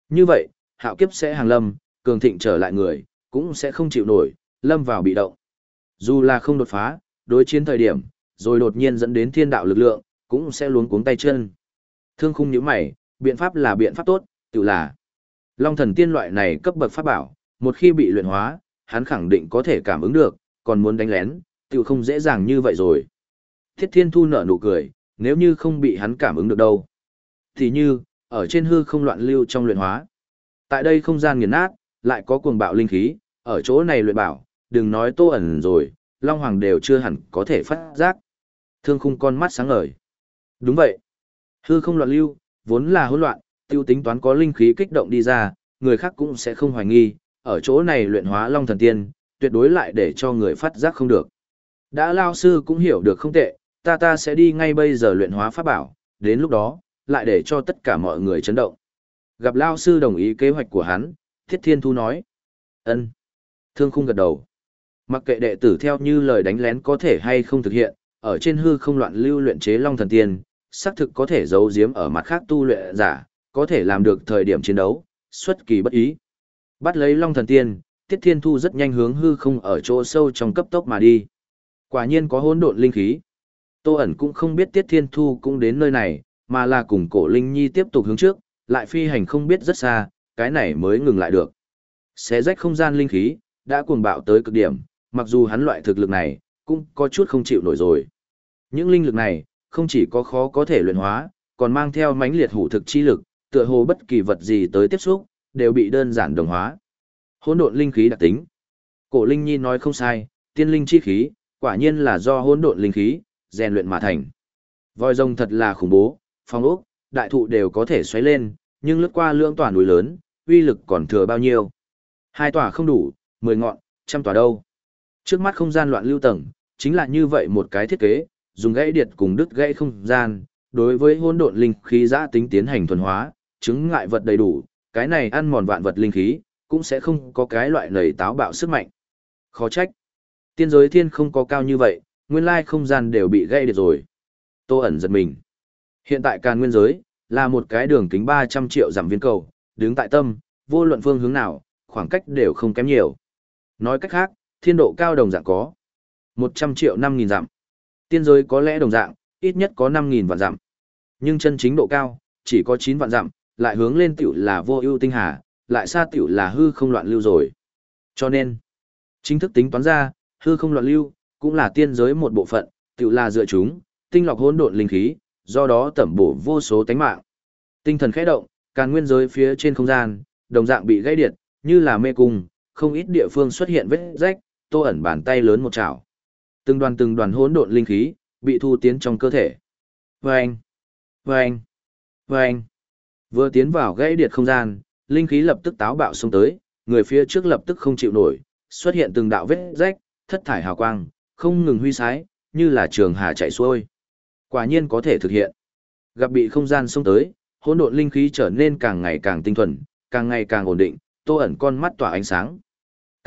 Như vậy, hạo kiếp sẽ hàng lâm, cường thịnh trở lại người, cũng sẽ không chịu nổi, lâm vào bị động. Dù là không đột phá, đối chiến thời điểm, rồi đột nhiên dẫn đến thiên đạo lực lượng, cũng sẽ luống cuống tay chân. Thương khung nhíu mày, biện pháp là biện pháp tốt, tự là. Long thần tiên loại này cấp bậc pháp bảo, một khi bị luyện hóa, hắn khẳng định có thể cảm ứng được, còn muốn đánh lén, tự không dễ dàng như vậy rồi. Thiết thiên thu nở nụ cười, nếu như không bị hắn cảm ứng được đâu. Thì như, ở trên hư không loạn lưu trong luyện hóa. Tại đây không gian nghiền nát, lại có cuồng bạo linh khí, ở chỗ này luyện bảo, đừng nói tô ẩn rồi, Long Hoàng đều chưa hẳn có thể phát giác. Thương khung con mắt sáng ngời. Đúng vậy. Hư không loạn lưu, vốn là hỗn loạn, tiêu tính toán có linh khí kích động đi ra, người khác cũng sẽ không hoài nghi, ở chỗ này luyện hóa Long Thần Tiên, tuyệt đối lại để cho người phát giác không được. Đã lao sư cũng hiểu được không tệ, ta ta sẽ đi ngay bây giờ luyện hóa pháp bảo, đến lúc đó, lại để cho tất cả mọi người chấn động. Gặp lao sư đồng ý kế hoạch của hắn, Thiết Thiên Thu nói. ân Thương khung gật đầu. Mặc kệ đệ tử theo như lời đánh lén có thể hay không thực hiện, ở trên hư không loạn lưu luyện chế Long Thần Tiên, xác thực có thể giấu giếm ở mặt khác tu luyện giả, có thể làm được thời điểm chiến đấu, xuất kỳ bất ý. Bắt lấy Long Thần Tiên, Tiết Thiên Thu rất nhanh hướng hư không ở chỗ sâu trong cấp tốc mà đi. Quả nhiên có hỗn độn linh khí. Tô ẩn cũng không biết Tiết Thiên Thu cũng đến nơi này, mà là cùng cổ Linh Nhi tiếp tục hướng trước, lại phi hành không biết rất xa, cái này mới ngừng lại được. Xé rách không gian linh khí, đã cuồng bạo tới cực điểm, mặc dù hắn loại thực lực này, cũng có chút không chịu nổi rồi. Những linh lực này, không chỉ có khó có thể luyện hóa, còn mang theo mãnh liệt hủ thực chi lực, tựa hồ bất kỳ vật gì tới tiếp xúc, đều bị đơn giản đồng hóa. Hỗn độn linh khí đặc tính. Cổ Linh Nhi nói không sai, tiên linh chi khí, quả nhiên là do hỗn độn linh khí rèn luyện mà thành. Voi rồng thật là khủng bố, phong ốc, đại thụ đều có thể xoáy lên, nhưng lướt qua lưỡng tòa núi lớn, uy lực còn thừa bao nhiêu? Hai tòa không đủ, mười ngọn, trăm tòa đâu? Trước mắt không gian loạn lưu tầng, chính là như vậy một cái thiết kế, dùng gãy điện cùng đứt gãy không gian, đối với hỗn độn linh khí giã tính tiến hành thuần hóa, chứng ngại vật đầy đủ, cái này ăn mòn vạn vật linh khí, cũng sẽ không có cái loại nầy táo bạo sức mạnh. Khó trách. Tiên giới thiên không có cao như vậy, nguyên lai không gian đều bị gãy điện rồi. Tô ẩn giật mình. Hiện tại càn nguyên giới, là một cái đường kính 300 triệu dặm viên cầu, đứng tại tâm, vô luận phương hướng nào, khoảng cách đều không kém nhiều. Nói cách khác, thiên độ cao đồng dạng có 100 triệu 5.000 dặm. Tiên giới có lẽ đồng dạng, ít nhất có 5.000 vạn dặm. Nhưng chân chính độ cao, chỉ có 9 vạn dặm, lại hướng lên tiểu là vô ưu tinh hà, lại xa tiểu là hư không loạn lưu rồi. Cho nên, chính thức tính toán ra, hư không loạn lưu, cũng là tiên giới một bộ phận, tiểu là dựa chúng, tinh lọc hỗn độn linh khí, do đó tẩm bổ vô số tánh mạng. Tinh thần khẽ động, càn nguyên giới phía trên không gian, đồng dạng bị gãy điện, như là mê cung, không ít địa phương xuất hiện vết rách, tô ẩn bàn tay lớn một chảo. Từng đoàn từng đoàn hỗn độn linh khí, bị thu tiến trong cơ thể. Vâng! Vâng! Vâng! Vừa tiến vào gãy điệt không gian, linh khí lập tức táo bạo xông tới, người phía trước lập tức không chịu nổi, xuất hiện từng đạo vết rách, thất thải hào quang, không ngừng huy sái, như là trường hà chạy xuôi. Quả nhiên có thể thực hiện. Gặp bị không gian xông tới, hỗn độn linh khí trở nên càng ngày càng tinh thuần, càng ngày càng ổn định, Tô ẩn con mắt tỏa ánh sáng.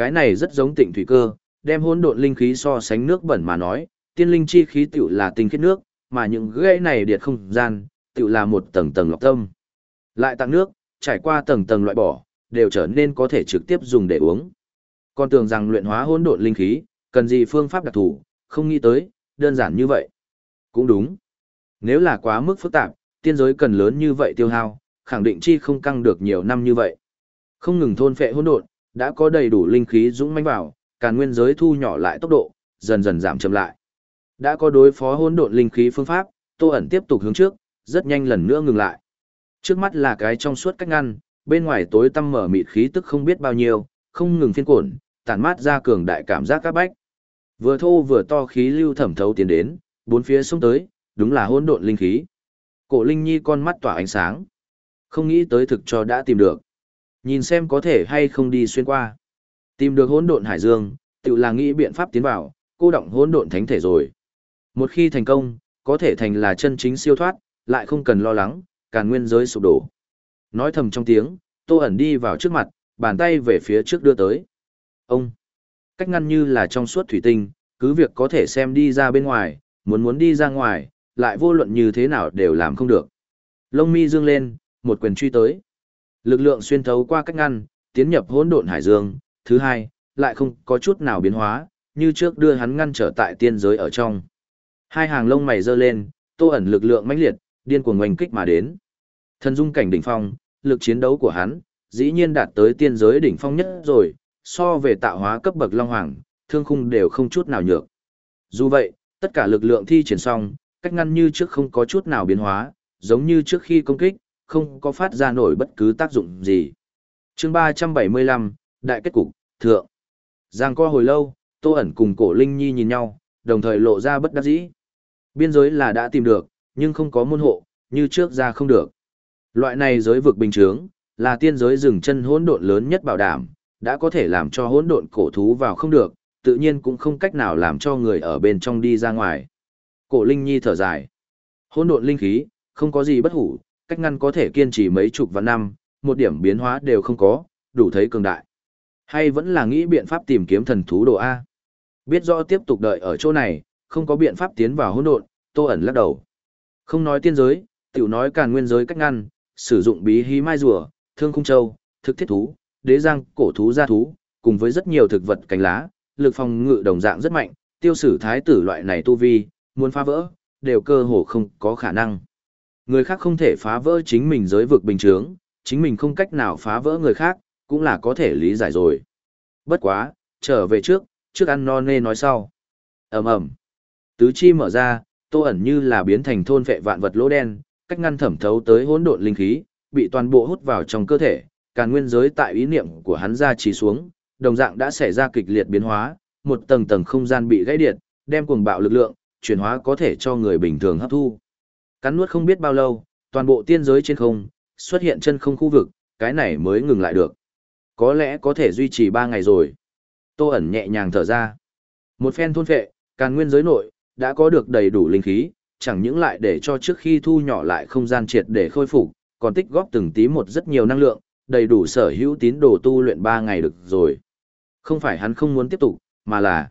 Cái này rất giống Tịnh thủy cơ, đem hỗn độn linh khí so sánh nước bẩn mà nói, tiên linh chi khí tiểu là tinh khiết nước, mà những gãy này điệt không gian, tiểu là một tầng tầng lọc tâm. Lại tặng nước, trải qua tầng tầng loại bỏ, đều trở nên có thể trực tiếp dùng để uống. Con tưởng rằng luyện hóa hỗn độn linh khí, cần gì phương pháp đặc thù, không nghĩ tới, đơn giản như vậy. Cũng đúng. Nếu là quá mức phức tạp, tiên giới cần lớn như vậy tiêu hao, khẳng định chi không căng được nhiều năm như vậy. Không ngừng thôn phệ hỗn độn, đã có đầy đủ linh khí dũng mãnh vào, càn nguyên giới thu nhỏ lại tốc độ, dần dần giảm chậm lại. Đã có đối phó hỗn độn linh khí phương pháp, Tô ẩn tiếp tục hướng trước, rất nhanh lần nữa ngừng lại. Trước mắt là cái trong suốt cách ngăn, bên ngoài tối tăm mở mịt khí tức không biết bao nhiêu, không ngừng phiên cuộn, tản mát ra cường đại cảm giác các bách. Vừa thô vừa to khí lưu thẩm thấu tiến đến, bốn phía xông tới, đúng là hỗn độn linh khí. Cổ Linh Nhi con mắt tỏa ánh sáng. Không nghĩ tới thực cho đã tìm được. Nhìn xem có thể hay không đi xuyên qua. Tìm được hỗn độn hải dương, tự là nghĩ biện pháp tiến vào, cô động hỗn độn thánh thể rồi. Một khi thành công, có thể thành là chân chính siêu thoát, lại không cần lo lắng, càn nguyên giới sụp đổ. Nói thầm trong tiếng, Tô ẩn đi vào trước mặt, bàn tay về phía trước đưa tới. Ông, cách ngăn như là trong suốt thủy tinh, cứ việc có thể xem đi ra bên ngoài, muốn muốn đi ra ngoài, lại vô luận như thế nào đều làm không được. Lông mi dương lên, một quyền truy tới. Lực lượng xuyên thấu qua cách ngăn, tiến nhập hỗn độn hải dương, thứ hai, lại không có chút nào biến hóa, như trước đưa hắn ngăn trở tại tiên giới ở trong. Hai hàng lông mày giơ lên, tô ẩn lực lượng mãnh liệt, điên cuồng oanh kích mà đến. Thần dung cảnh đỉnh phong, lực chiến đấu của hắn, dĩ nhiên đạt tới tiên giới đỉnh phong nhất rồi, so về tạo hóa cấp bậc long hoàng, thương khung đều không chút nào nhược. Dù vậy, tất cả lực lượng thi triển xong, cách ngăn như trước không có chút nào biến hóa, giống như trước khi công kích, không có phát ra nổi bất cứ tác dụng gì. chương 375, Đại kết cục, Thượng. Giang co hồi lâu, Tô ẩn cùng cổ Linh Nhi nhìn nhau, đồng thời lộ ra bất đắc dĩ. Biên giới là đã tìm được, nhưng không có môn hộ, như trước ra không được. Loại này giới vực bình thường, là tiên giới rừng chân hỗn độn lớn nhất bảo đảm, đã có thể làm cho hỗn độn cổ thú vào không được, tự nhiên cũng không cách nào làm cho người ở bên trong đi ra ngoài. Cổ Linh Nhi thở dài. Hỗn độn linh khí, không có gì bất hủ, cách ngăn có thể kiên trì mấy chục vạn năm, một điểm biến hóa đều không có, đủ thấy cường đại. Hay vẫn là nghĩ biện pháp tìm kiếm thần thú đồ A. Biết rõ tiếp tục đợi ở chỗ này, không có biện pháp tiến vào hỗn độn, Tô ẩn lắc đầu. Không nói tiên giới, tiểu nói càn nguyên giới cách ngăn, sử dụng bí hí mai rùa, thương khung châu, thực thiết thú, đế giang, cổ thú gia thú, cùng với rất nhiều thực vật cánh lá, lực phòng ngự đồng dạng rất mạnh, tiêu sử thái tử loại này tu vi, muốn phá vỡ, đều cơ hồ không có khả năng. Người khác không thể phá vỡ chính mình giới vực bình thường, chính mình không cách nào phá vỡ người khác, cũng là có thể lý giải rồi. Bất quá, trở về trước, trước ăn no nê nói sau. ầm ầm Tứ chi mở ra, tô ẩn như là biến thành thôn vệ vạn vật lỗ đen, cách ngăn thẩm thấu tới hỗn độn linh khí, bị toàn bộ hút vào trong cơ thể, càn nguyên giới tại ý niệm của hắn ra chỉ xuống, đồng dạng đã xảy ra kịch liệt biến hóa, một tầng tầng không gian bị gãy điện, đem cuồng bạo lực lượng, chuyển hóa có thể cho người bình thường hấp thu. Cắn nuốt không biết bao lâu, toàn bộ tiên giới trên không, xuất hiện chân không khu vực, cái này mới ngừng lại được. Có lẽ có thể duy trì 3 ngày rồi. Tô ẩn nhẹ nhàng thở ra. Một phen thôn phệ, càng nguyên giới nội, đã có được đầy đủ linh khí, chẳng những lại để cho trước khi thu nhỏ lại không gian triệt để khôi phục, còn tích góp từng tí một rất nhiều năng lượng, đầy đủ sở hữu tín đồ tu luyện 3 ngày được rồi. Không phải hắn không muốn tiếp tục, mà là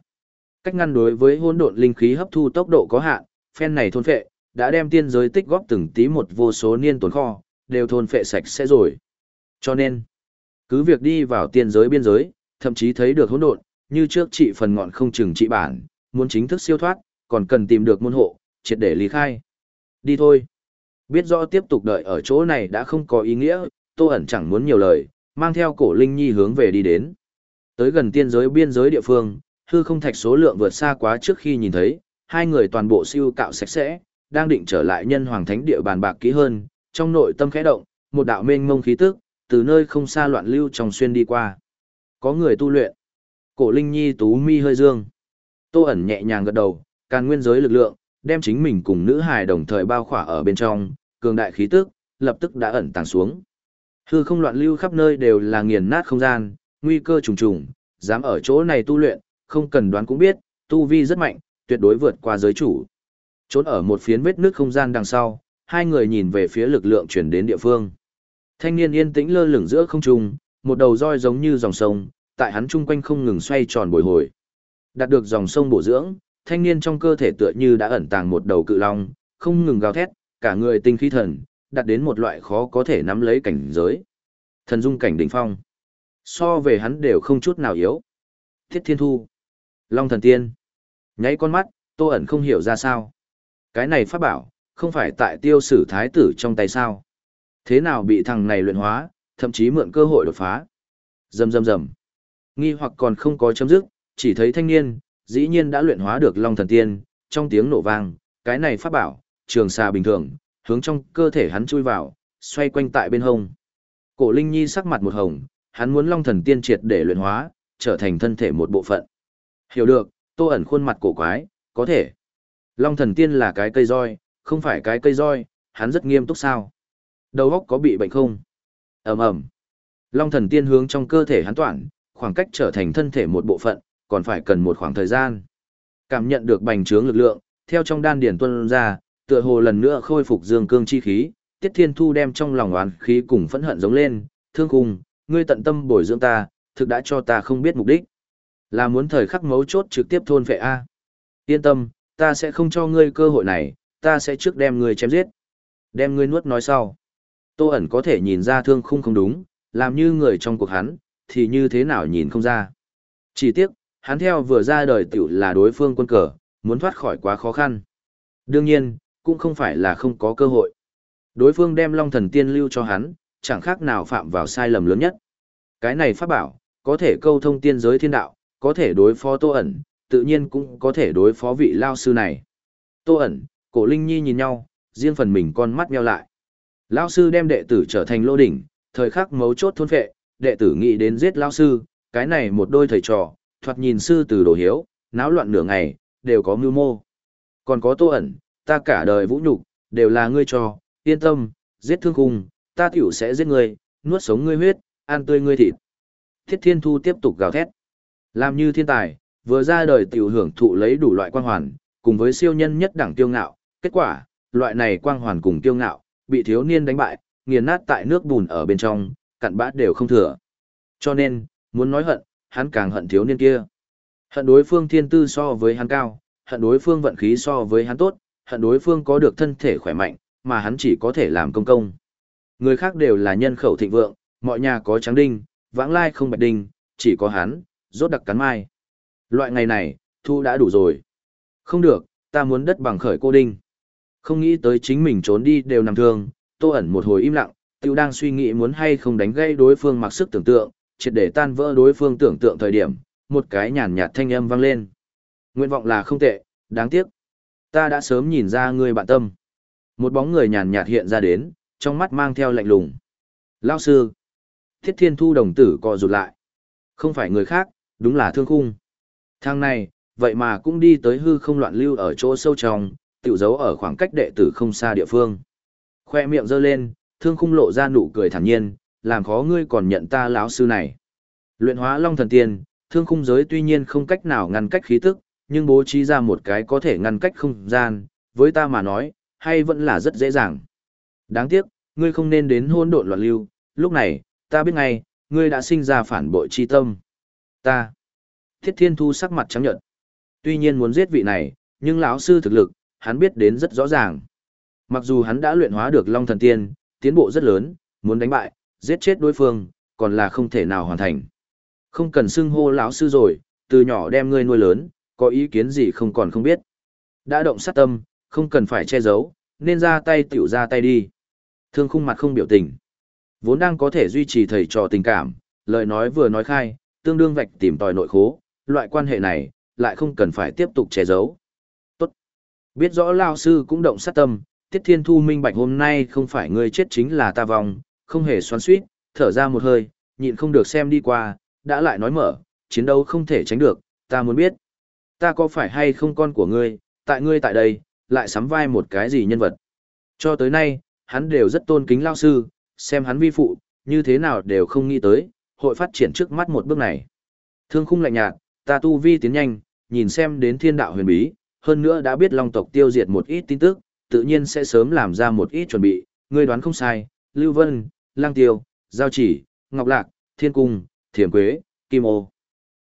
cách ngăn đối với hỗn độn linh khí hấp thu tốc độ có hạn, phen này thôn phệ, đã đem tiên giới tích góp từng tí một vô số niên tồn kho, đều thôn phệ sạch sẽ rồi. Cho nên, cứ việc đi vào tiên giới biên giới, thậm chí thấy được hỗn độn, như trước trị phần ngọn không chừng trị bản, muốn chính thức siêu thoát, còn cần tìm được môn hộ, triệt để lý khai. Đi thôi. Biết rõ tiếp tục đợi ở chỗ này đã không có ý nghĩa, Tô ẩn chẳng muốn nhiều lời, mang theo cổ Linh Nhi hướng về đi đến. Tới gần tiên giới biên giới địa phương, hư không thạch số lượng vượt xa quá trước khi nhìn thấy, hai người toàn bộ siêu cạo sạch sẽ, đang định trở lại nhân hoàng thánh địa bàn bạc kỹ hơn, trong nội tâm khẽ động, một đạo mênh mông khí tức, từ nơi không xa loạn lưu trong xuyên đi qua. Có người tu luyện. Cổ Linh Nhi tú mi hơi dương. Tô ẩn nhẹ nhàng gật đầu, càn nguyên giới lực lượng, đem chính mình cùng nữ hài đồng thời bao khỏa ở bên trong, cường đại khí tức, lập tức đã ẩn tàng xuống. Hư không loạn lưu khắp nơi đều là nghiền nát không gian, nguy cơ trùng trùng, dám ở chỗ này tu luyện, không cần đoán cũng biết, tu vi rất mạnh, tuyệt đối vượt qua giới chủ. Trốn ở một phiến vết nước không gian đằng sau, hai người nhìn về phía lực lượng chuyển đến địa phương. Thanh niên yên tĩnh lơ lửng giữa không trung, một đầu roi giống như dòng sông, tại hắn chung quanh không ngừng xoay tròn bồi hồi. Đạt được dòng sông bổ dưỡng, thanh niên trong cơ thể tựa như đã ẩn tàng một đầu cự long, không ngừng gào thét, cả người tinh khí thần, đạt đến một loại khó có thể nắm lấy cảnh giới. Thần dung cảnh đỉnh phong. So về hắn đều không chút nào yếu. Thiết Thiên Thu. Long thần tiên. Nháy con mắt, Tô ẩn không hiểu ra sao. Cái này pháp bảo, không phải tại tiêu sử thái tử trong tay sao. Thế nào bị thằng này luyện hóa, thậm chí mượn cơ hội đột phá. Rầm rầm rầm. Nghi hoặc còn không có chấm dứt, chỉ thấy thanh niên, dĩ nhiên đã luyện hóa được Long thần tiên, trong tiếng nổ vang, cái này pháp bảo, trường xà bình thường, hướng trong cơ thể hắn chui vào, xoay quanh tại bên hông. Cổ Linh Nhi sắc mặt một hồng, hắn muốn Long thần tiên triệt để luyện hóa, trở thành thân thể một bộ phận. Hiểu được, Tô ẩn khuôn mặt cổ quái, có thể. Long thần tiên là cái cây roi, không phải cái cây roi, hắn rất nghiêm túc sao? Đầu óc có bị bệnh không? Ầm ầm. Long thần tiên hướng trong cơ thể hắn toàn, khoảng cách trở thành thân thể một bộ phận, còn phải cần một khoảng thời gian. Cảm nhận được bành trướng lực lượng, theo trong đan điển tuân ra, tựa hồ lần nữa khôi phục dương cương chi khí, Tiết Thiên Thu đem trong lòng oán khí cùng phẫn hận giống lên, thương cùng, ngươi tận tâm bồi dưỡng ta, thực đã cho ta không biết mục đích. Là muốn thời khắc mấu chốt trực tiếp thôn vệ A. Yên tâm, ta sẽ không cho ngươi cơ hội này, ta sẽ trước đem ngươi chém giết. Đem ngươi nuốt nói sau. Tô ẩn có thể nhìn ra thương khung không đúng, làm như người trong cuộc hắn, thì như thế nào nhìn không ra. Chỉ tiếc, hắn theo vừa ra đời tiểu là đối phương quân cờ, muốn thoát khỏi quá khó khăn. Đương nhiên, cũng không phải là không có cơ hội. Đối phương đem Long Thần Tiên lưu cho hắn, chẳng khác nào phạm vào sai lầm lớn nhất. Cái này pháp bảo, có thể câu thông tiên giới thiên đạo, có thể đối phó Tô ẩn, tự nhiên cũng có thể đối phó vị lao sư này. Tô ẩn, cổ Linh Nhi nhìn nhau, riêng phần mình con mắt nheo lại. Lao sư đem đệ tử trở thành lô đỉnh, thời khắc mấu chốt thôn phệ, đệ tử nghĩ đến giết lao sư, cái này một đôi thầy trò, thoạt nhìn sư từ đồ hiếu, náo loạn nửa ngày, đều có mưu mô. Còn có tô ẩn, ta cả đời vũ nhục đều là ngươi trò, yên tâm, giết thương khung, ta tiểu sẽ giết ngươi, nuốt sống ngươi huyết, ăn tươi ngươi thịt. Thiết Thiên Thu tiếp tục gào thét. Làm như thiên tài, vừa ra đời tiểu hưởng thụ lấy đủ loại quang hoàn, cùng với siêu nhân nhất đẳng tiêu ngạo, kết quả, loại này quang hoàn cùng tiêu ngạo, bị thiếu niên đánh bại, nghiền nát tại nước bùn ở bên trong, cặn bát đều không thừa. Cho nên, muốn nói hận, hắn càng hận thiếu niên kia. Hận đối phương thiên tư so với hắn cao, hận đối phương vận khí so với hắn tốt, hận đối phương có được thân thể khỏe mạnh, mà hắn chỉ có thể làm công công. Người khác đều là nhân khẩu thịnh vượng, mọi nhà có trắng đinh, vãng lai không bạch đinh, chỉ có hắn, rốt đặc cắn mai. Loại ngày này, thu đã đủ rồi. Không được, ta muốn đất bằng khởi cô đinh. Không nghĩ tới chính mình trốn đi đều nằm thương, tô ẩn một hồi im lặng, tiêu đang suy nghĩ muốn hay không đánh gây đối phương mặc sức tưởng tượng, triệt để tan vỡ đối phương tưởng tượng thời điểm, một cái nhàn nhạt thanh âm vang lên. Nguyện vọng là không tệ, đáng tiếc. Ta đã sớm nhìn ra ngươi bạn tâm. Một bóng người nhàn nhạt hiện ra đến, trong mắt mang theo lạnh lùng. Lao sư. Thiết thiên thu đồng tử co rụt lại. Không phải người khác, đúng là thương khung. Thang này, vậy mà cũng đi tới hư không loạn lưu ở chỗ sâu trong, tiểu giấu ở khoảng cách đệ tử không xa địa phương. Khoe miệng giơ lên, thương khung lộ ra nụ cười thản nhiên, làm khó ngươi còn nhận ta lão sư này. Luyện hóa long thần tiên, thương khung giới tuy nhiên không cách nào ngăn cách khí tức, nhưng bố trí ra một cái có thể ngăn cách không gian, với ta mà nói, hay vẫn là rất dễ dàng. Đáng tiếc, ngươi không nên đến hôn độn loạn lưu, lúc này, ta biết ngay, ngươi đã sinh ra phản bội chi tâm. Ta. Thiết Thiên Thu sắc mặt trắng nhợt. Tuy nhiên muốn giết vị này, nhưng lão sư thực lực, hắn biết đến rất rõ ràng. Mặc dù hắn đã luyện hóa được Long Thần Tiên, tiến bộ rất lớn, muốn đánh bại, giết chết đối phương, còn là không thể nào hoàn thành. Không cần xưng hô lão sư rồi, từ nhỏ đem ngươi nuôi lớn, có ý kiến gì không còn không biết. Đã động sát tâm, không cần phải che giấu, nên ra tay tiểu ra tay đi. Thương khung mặt không biểu tình. Vốn đang có thể duy trì thầy trò tình cảm, lời nói vừa nói khai, tương đương vạch tìm tòi nội khố, loại quan hệ này, lại không cần phải tiếp tục che giấu. Tốt. Biết rõ lao sư cũng động sát tâm, Tiết Thiên Thu minh bạch hôm nay không phải ngươi chết chính là ta vong, không hề xoắn suýt, thở ra một hơi, nhịn không được xem đi qua, đã lại nói mở, chiến đấu không thể tránh được, ta muốn biết. Ta có phải hay không con của ngươi, tại ngươi tại đây, lại sắm vai một cái gì nhân vật. Cho tới nay, hắn đều rất tôn kính lao sư, xem hắn vi phụ, như thế nào đều không nghĩ tới, hội phát triển trước mắt một bước này. Thương khung lạnh nhạt, ta tu vi tiến nhanh, nhìn xem đến thiên đạo huyền bí, hơn nữa đã biết long tộc tiêu diệt một ít tin tức, tự nhiên sẽ sớm làm ra một ít chuẩn bị, ngươi đoán không sai, Lưu Vân, Lang Tiêu, Giao Chỉ, Ngọc Lạc, Thiên Cung, Thiểm Quế, Kim Ô.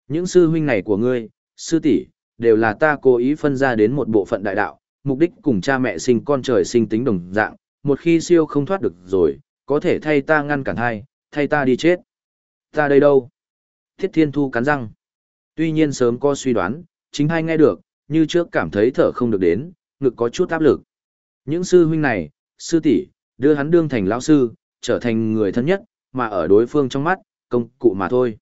Những sư huynh này của ngươi, sư tỷ, đều là ta cố ý phân ra đến một bộ phận đại đạo, mục đích cùng cha mẹ sinh con trời sinh tính đồng dạng, một khi siêu không thoát được rồi, có thể thay ta ngăn cản hai, thay ta đi chết. Ta đây đâu? Thiết Thiên Thu cắn răng. Tuy nhiên sớm có suy đoán, chính hai nghe được, như trước cảm thấy thở không được đến, ngực có chút áp lực. Những sư huynh này, sư tỷ, đưa hắn đương thành lão sư, trở thành người thân nhất, mà ở đối phương trong mắt, công cụ mà thôi.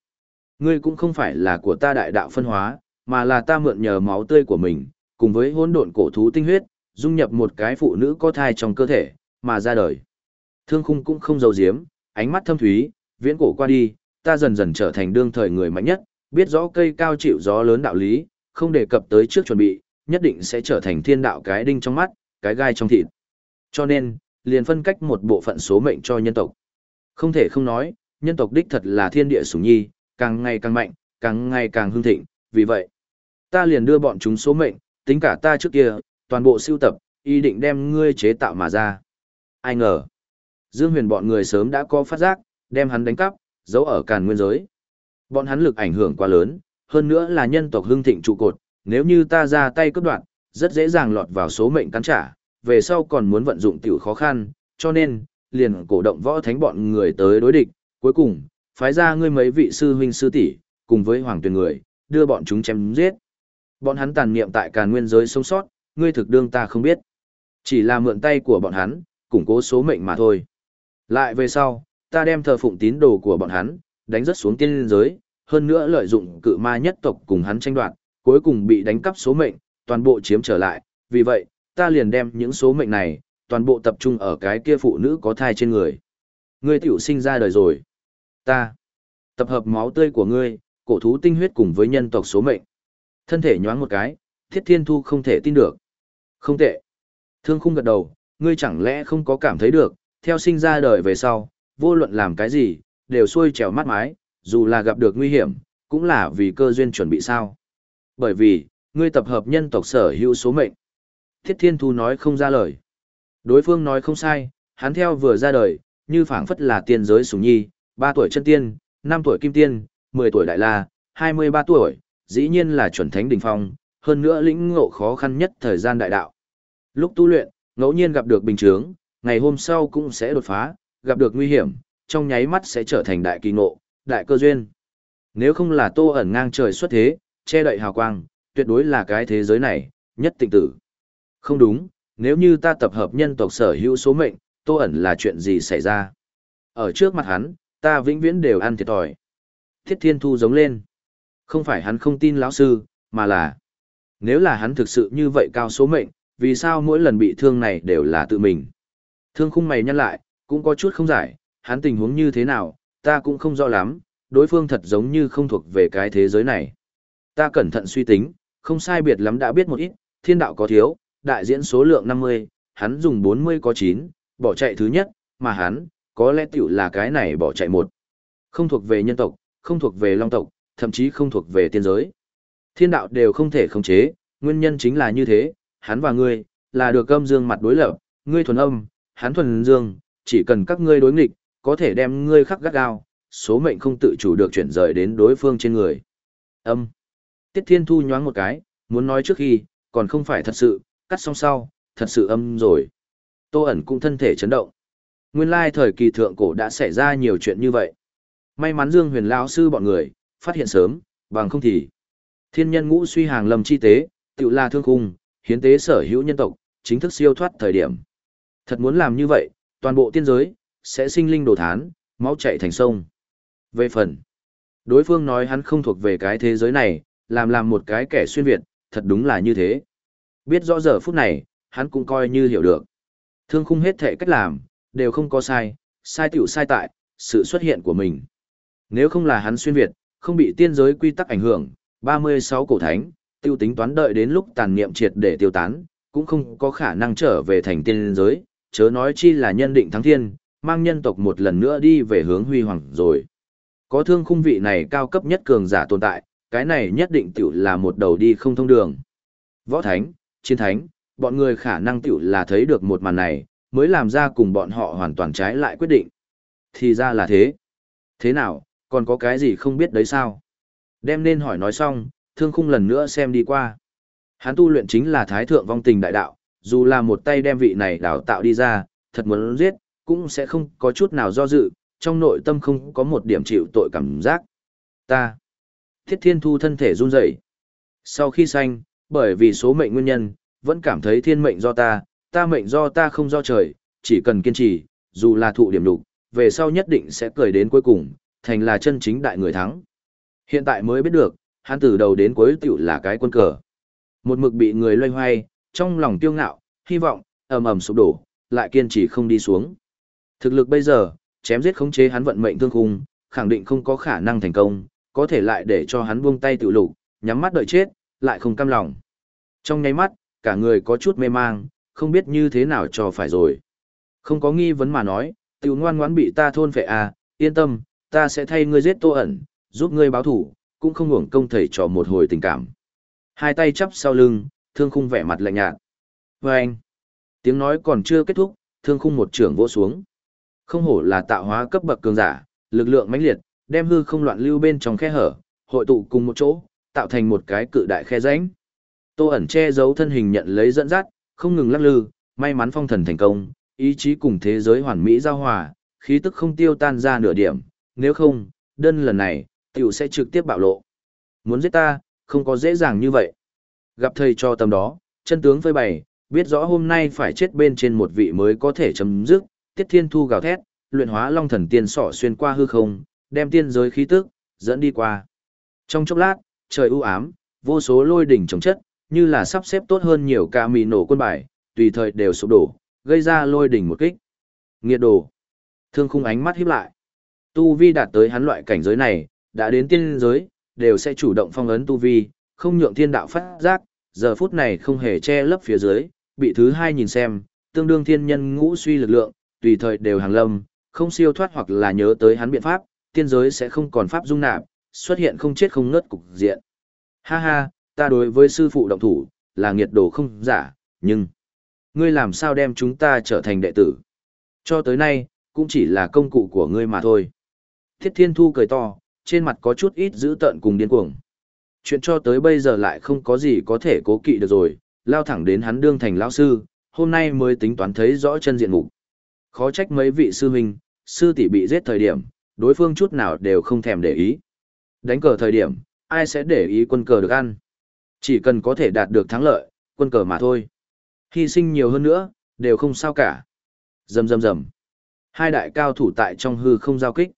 Ngươi cũng không phải là của ta đại đạo phân hóa, mà là ta mượn nhờ máu tươi của mình, cùng với hỗn độn cổ thú tinh huyết, dung nhập một cái phụ nữ có thai trong cơ thể, mà ra đời. Thương khung cũng không giấu giếm, ánh mắt thâm thúy, viễn cổ qua đi, ta dần dần trở thành đương thời người mạnh nhất, biết rõ cây cao chịu gió lớn đạo lý, không đề cập tới trước chuẩn bị, nhất định sẽ trở thành thiên đạo cái đinh trong mắt, cái gai trong thịt. Cho nên, liền phân cách một bộ phận số mệnh cho nhân tộc. Không thể không nói, nhân tộc đích thật là thiên địa sủng nhi, càng ngày càng mạnh, càng ngày càng hưng thịnh, vì vậy, ta liền đưa bọn chúng số mệnh, tính cả ta trước kia, toàn bộ siêu tập, ý định đem ngươi chế tạo mà ra. Ai ngờ, Dương Huyền bọn người sớm đã có phát giác, đem hắn đánh cắp, giấu ở càn nguyên giới. Bọn hắn lực ảnh hưởng quá lớn, hơn nữa là nhân tộc hưng thịnh trụ cột, nếu như ta ra tay cướp đoạn, rất dễ dàng lọt vào số mệnh cắn trả, về sau còn muốn vận dụng tiểu khó khăn, cho nên, liền cổ động võ thánh bọn người tới đối địch, cuối cùng, phái ra ngươi mấy vị sư huynh sư tỷ cùng với hoàng tuyển người, đưa bọn chúng chém giết. Bọn hắn tàn niệm tại càn nguyên giới sống sót, ngươi thực đương ta không biết. Chỉ là mượn tay của bọn hắn, củng cố số mệnh mà thôi. Lại về sau, ta đem thờ phụng tín đồ của bọn hắn, đánh rất xuống tiên giới, hơn nữa lợi dụng cự ma nhất tộc cùng hắn tranh đoạt, cuối cùng bị đánh cắp số mệnh, toàn bộ chiếm trở lại, vì vậy, ta liền đem những số mệnh này, toàn bộ tập trung ở cái kia phụ nữ có thai trên người. Ngươi tiểu sinh ra đời rồi. Ta, tập hợp máu tươi của ngươi, cổ thú tinh huyết cùng với nhân tộc số mệnh. Thân thể nhoáng một cái, thiết thiên thu không thể tin được. Không tệ. Thương khung gật đầu, ngươi chẳng lẽ không có cảm thấy được, theo sinh ra đời về sau, vô luận làm cái gì, đều xuôi trèo mắt mái, dù là gặp được nguy hiểm, cũng là vì cơ duyên chuẩn bị sao. Bởi vì, ngươi tập hợp nhân tộc sở hữu số mệnh. Thiết Thiên Thu nói không ra lời. Đối phương nói không sai, hắn theo vừa ra đời, như phảng phất là tiên giới sủng nhi, 3 tuổi chân tiên, 5 tuổi kim tiên, 10 tuổi đại la, 23 tuổi, dĩ nhiên là chuẩn thánh đỉnh phong, hơn nữa lĩnh ngộ khó khăn nhất thời gian đại đạo. Lúc tu luyện, ngẫu nhiên gặp được bình chướng, ngày hôm sau cũng sẽ đột phá, gặp được nguy hiểm, trong nháy mắt sẽ trở thành đại kỳ ngộ, đại cơ duyên. Nếu không là tô ẩn ngang trời xuất thế, che đậy hào quang, tuyệt đối là cái thế giới này, nhất tịnh tử. Không đúng, nếu như ta tập hợp nhân tộc sở hữu số mệnh, tô ẩn là chuyện gì xảy ra? Ở trước mặt hắn, ta vĩnh viễn đều ăn thiệt thòi. Thiết thiên thu giống lên. Không phải hắn không tin lão sư, mà là... Nếu là hắn thực sự như vậy cao số mệnh, vì sao mỗi lần bị thương này đều là tự mình? Thương khung mày nhăn lại, cũng có chút không giải, hắn tình huống như thế nào, ta cũng không rõ lắm, đối phương thật giống như không thuộc về cái thế giới này. Ta cẩn thận suy tính, không sai biệt lắm đã biết một ít, thiên đạo có thiếu, đại diễn số lượng 50, hắn dùng 40 có 9, bỏ chạy thứ nhất, mà hắn, có lẽ tiểu là cái này bỏ chạy một. Không thuộc về nhân tộc, không thuộc về long tộc, thậm chí không thuộc về tiên giới. Thiên đạo đều không thể khống chế, nguyên nhân chính là như thế, hắn và ngươi, là được âm dương mặt đối lập, ngươi thuần âm, hắn thuần dương, chỉ cần các ngươi đối nghịch, có thể đem ngươi khắc gắt gao, số mệnh không tự chủ được chuyển rời đến đối phương trên người. Âm. Tiết Thiên Thu nhoáng một cái, muốn nói trước khi, còn không phải thật sự, cắt xong sau, thật sự âm rồi. Tô ẩn cũng thân thể chấn động. Nguyên lai thời kỳ thượng cổ đã xảy ra nhiều chuyện như vậy. May mắn Dương Huyền lão sư bọn người phát hiện sớm, bằng không thì thiên nhân ngũ suy hàng lầm chi tế, tự là thương khung, hiến tế sở hữu nhân tộc, chính thức siêu thoát thời điểm. Thật muốn làm như vậy, toàn bộ tiên giới sẽ sinh linh đồ thán, máu chảy thành sông. Về phần, đối phương nói hắn không thuộc về cái thế giới này, làm làm một cái kẻ xuyên Việt, thật đúng là như thế. Biết rõ giờ phút này, hắn cũng coi như hiểu được. Thương khung hết thể cách làm, đều không có sai, sai tiểu sai tại, sự xuất hiện của mình. Nếu không là hắn xuyên Việt, không bị tiên giới quy tắc ảnh hưởng, 36 cổ thánh, tiêu tính toán đợi đến lúc tàn niệm triệt để tiêu tán, cũng không có khả năng trở về thành tiên giới, chớ nói chi là nhân định thắng thiên, mang nhân tộc một lần nữa đi về hướng huy hoàng rồi. Có thương khung vị này cao cấp nhất cường giả tồn tại, cái này nhất định tiểu là một đầu đi không thông đường. Võ thánh, chiến thánh, bọn người khả năng tiểu là thấy được một màn này, mới làm ra cùng bọn họ hoàn toàn trái lại quyết định. Thì ra là thế. Thế nào, còn có cái gì không biết đấy sao? Đem nên hỏi nói xong, thương khung lần nữa xem đi qua. Hắn tu luyện chính là thái thượng vong tình đại đạo, dù là một tay đem vị này đào tạo đi ra, thật muốn giết, cũng sẽ không có chút nào do dự, trong nội tâm không có một điểm chịu tội cảm giác. Ta. Thiết Thiên Thu thân thể run rẩy. Sau khi sanh, bởi vì số mệnh nguyên nhân, vẫn cảm thấy thiên mệnh do ta, ta mệnh do ta không do trời, chỉ cần kiên trì, dù là thụ điểm lục, về sau nhất định sẽ cười đến cuối cùng, thành là chân chính đại người thắng. Hiện tại mới biết được, hắn từ đầu đến cuối tiểu là cái quân cờ. Một mực bị người loay hoay, trong lòng tiêu ngạo, hy vọng, ầm ầm sụp đổ, lại kiên trì không đi xuống. Thực lực bây giờ, chém giết khống chế hắn vận mệnh thương khung, khẳng định không có khả năng thành công, có thể lại để cho hắn buông tay tự lục, nhắm mắt đợi chết, lại không cam lòng. Trong nháy mắt, cả người có chút mê mang, không biết như thế nào cho phải rồi. Không có nghi vấn mà nói, tiểu ngoan ngoãn bị ta thôn phệ à, yên tâm, ta sẽ thay ngươi giết tô ẩn, giúp ngươi báo thủ, cũng không hưởng công thầy trò một hồi tình cảm. Hai tay chắp sau lưng, thương khung vẻ mặt lạnh nhạt. Và anh, tiếng nói còn chưa kết thúc, thương khung một trưởng vỗ xuống. Không hổ là tạo hóa cấp bậc cường giả, lực lượng mãnh liệt, đem hư không loạn lưu bên trong khe hở, hội tụ cùng một chỗ, tạo thành một cái cự đại khe rãnh. Tô ẩn che giấu thân hình nhận lấy dẫn dắt, không ngừng lắc lư, may mắn phong thần thành công, ý chí cùng thế giới hoàn mỹ giao hòa, khí tức không tiêu tan ra nửa điểm, nếu không, đơn lần này, tiểu sẽ trực tiếp bạo lộ. Muốn giết ta, không có dễ dàng như vậy. Gặp thầy cho tầm đó, chân tướng phơi bày, biết rõ hôm nay phải chết bên trên một vị mới có thể chấm dứt, tiết thiên thu gào thét, luyện hóa long thần tiên sỏ xuyên qua hư không, đem tiên giới khí tức, dẫn đi qua. Trong chốc lát, trời u ám, vô số lôi đỉnh chống chất, như là sắp xếp tốt hơn nhiều ca mì nổ quân bài, tùy thời đều sụp đổ, gây ra lôi đỉnh một kích. Nghiệt đồ. Thương khung ánh mắt híp lại. Tu vi đạt tới hắn loại cảnh giới này, đã đến tiên giới, đều sẽ chủ động phong ấn tu vi, không nhượng thiên đạo phát giác, giờ phút này không hề che lấp phía dưới, bị thứ hai nhìn xem, tương đương thiên nhân ngũ suy lực lượng, tùy thời đều hàng lâm, không siêu thoát hoặc là nhớ tới hắn biện pháp, tiên giới sẽ không còn pháp dung nạp, xuất hiện không chết không ngớt cục diện. Ha ha, ta đối với sư phụ động thủ, là nghiệt đồ không giả, nhưng ngươi làm sao đem chúng ta trở thành đệ tử? Cho tới nay, cũng chỉ là công cụ của ngươi mà thôi. Thiết Thiên Thu cười to, trên mặt có chút ít dữ tợn cùng điên cuồng. Chuyện cho tới bây giờ lại không có gì có thể cố kỵ được rồi, lao thẳng đến hắn đương thành lão sư, hôm nay mới tính toán thấy rõ chân diện mục. Khó trách mấy vị sư huynh, sư tỷ bị giết thời điểm, đối phương chút nào đều không thèm để ý. Đánh cờ thời điểm, ai sẽ để ý quân cờ được ăn? Chỉ cần có thể đạt được thắng lợi, quân cờ mà thôi. Hy sinh nhiều hơn nữa, đều không sao cả. Rầm rầm rầm. Hai đại cao thủ tại trong hư không giao kích.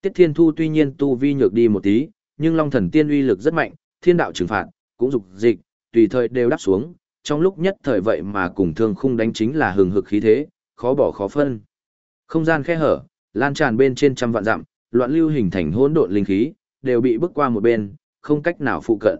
Tiết Thiên Thu tuy nhiên tu vi nhược đi một tí, nhưng Long Thần Tiên uy lực rất mạnh, thiên đạo trừng phạt, cũng dục dịch, tùy thời đều đáp xuống, trong lúc nhất thời vậy mà cùng thương khung đánh chính là hừng hực khí thế, khó bỏ khó phân. Không gian khe hở, lan tràn bên trên trăm vạn dặm, loạn lưu hình thành hỗn độn linh khí, đều bị bước qua một bên, không cách nào phụ cận.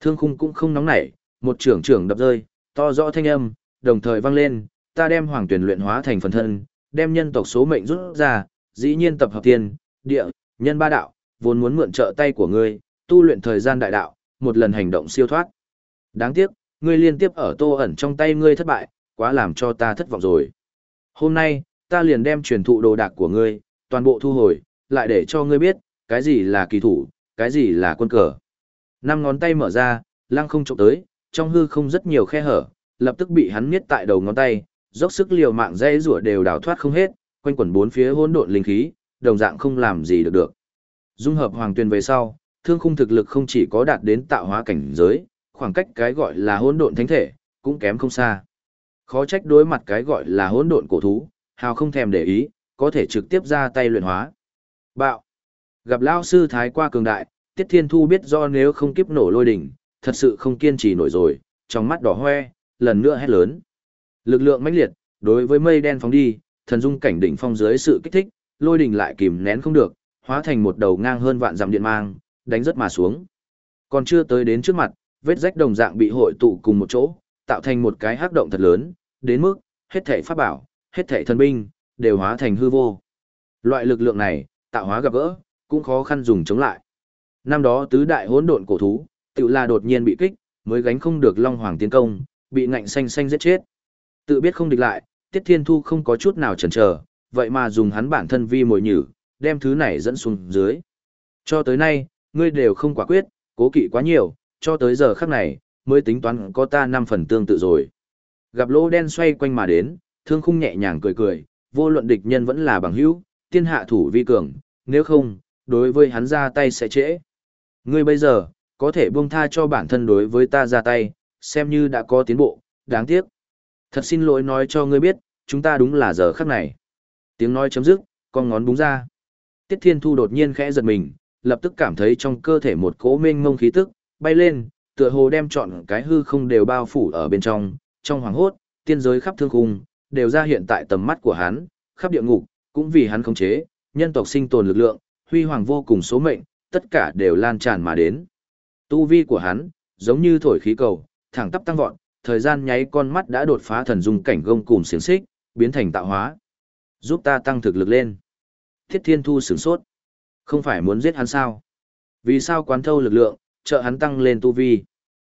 Thương khung cũng không nóng nảy, một trưởng trưởng đập rơi, to rõ thanh âm, đồng thời vang lên, ta đem hoàng tuyển luyện hóa thành phần thân, đem nhân tộc số mệnh rút ra, dĩ nhiên tập hợp tiền, địa, nhân ba đạo, vốn muốn mượn trợ tay của ngươi, tu luyện thời gian đại đạo, một lần hành động siêu thoát. Đáng tiếc, ngươi liên tiếp ở tô ẩn trong tay ngươi thất bại, quá làm cho ta thất vọng rồi. Hôm nay, ta liền đem truyền thụ đồ đạc của ngươi, toàn bộ thu hồi, lại để cho ngươi biết, cái gì là kỳ thủ, cái gì là quân cờ. Năm ngón tay mở ra, lăng không trộm tới, trong hư không rất nhiều khe hở, lập tức bị hắn miết tại đầu ngón tay, dốc sức liều mạng dây rủa đều đào thoát không hết, quanh quẩn bốn phía hỗn độn linh khí, đồng dạng không làm gì được được. Dung hợp hoàng tuyền về sau, thương khung thực lực không chỉ có đạt đến tạo hóa cảnh giới, khoảng cách cái gọi là hỗn độn thánh thể, cũng kém không xa. Khó trách đối mặt cái gọi là hỗn độn cổ thú, hào không thèm để ý, có thể trực tiếp ra tay luyện hóa. Bạo. Gặp lão sư thái qua cường đại, Tiết Thiên Thu biết do nếu không kiếp nổ lôi đỉnh, thật sự không kiên trì nổi rồi, trong mắt đỏ hoe, lần nữa hét lớn. Lực lượng mãnh liệt, đối với mây đen phóng đi, thần dung cảnh đỉnh phong dưới sự kích thích, lôi đỉnh lại kìm nén không được, hóa thành một đầu ngang hơn vạn dặm điện mang, đánh rất mà xuống. Còn chưa tới đến trước mặt, vết rách đồng dạng bị hội tụ cùng một chỗ, tạo thành một cái hắc động thật lớn, đến mức hết thảy pháp bảo, hết thảy thần binh đều hóa thành hư vô. Loại lực lượng này, tạo hóa gặp gỡ, cũng khó khăn dùng chống lại. Năm đó tứ đại hỗn độn cổ thú, tự là đột nhiên bị kích, mới gánh không được Long Hoàng tiến công, bị ngạnh xanh xanh giết chết. Tự biết không địch lại, Tiết Thiên Thu không có chút nào chần chờ, vậy mà dùng hắn bản thân vi mồi nhử, đem thứ này dẫn xuống dưới. Cho tới nay, ngươi đều không quả quyết, cố kỵ quá nhiều, cho tới giờ khắc này, mới tính toán có ta năm phần tương tự rồi. Gặp lỗ đen xoay quanh mà đến, thương khung nhẹ nhàng cười cười, vô luận địch nhân vẫn là bằng hữu, tiên hạ thủ vi cường, nếu không, đối với hắn ra tay sẽ trễ. Ngươi bây giờ, có thể buông tha cho bản thân đối với ta ra tay, xem như đã có tiến bộ, đáng tiếc. Thật xin lỗi nói cho ngươi biết, chúng ta đúng là giờ khắc này. Tiếng nói chấm dứt, con ngón búng ra. Tiết Thiên Thu đột nhiên khẽ giật mình, lập tức cảm thấy trong cơ thể một cỗ mênh mông khí tức, bay lên, tựa hồ đem trọn cái hư không đều bao phủ ở bên trong, trong hoàng hốt, tiên giới khắp thương khung, đều ra hiện tại tầm mắt của hắn, khắp địa ngục, cũng vì hắn khống chế, nhân tộc sinh tồn lực lượng, huy hoàng vô cùng số mệnh, tất cả đều lan tràn mà đến. Tu vi của hắn, giống như thổi khí cầu, thẳng tắp tăng vọt, thời gian nháy con mắt đã đột phá thần dung cảnh gông cùng xiềng xích, biến thành tạo hóa. Giúp ta tăng thực lực lên. Thiết Thiên Thu sửng sốt. Không phải muốn giết hắn sao? Vì sao quán thâu lực lượng, trợ hắn tăng lên tu vi?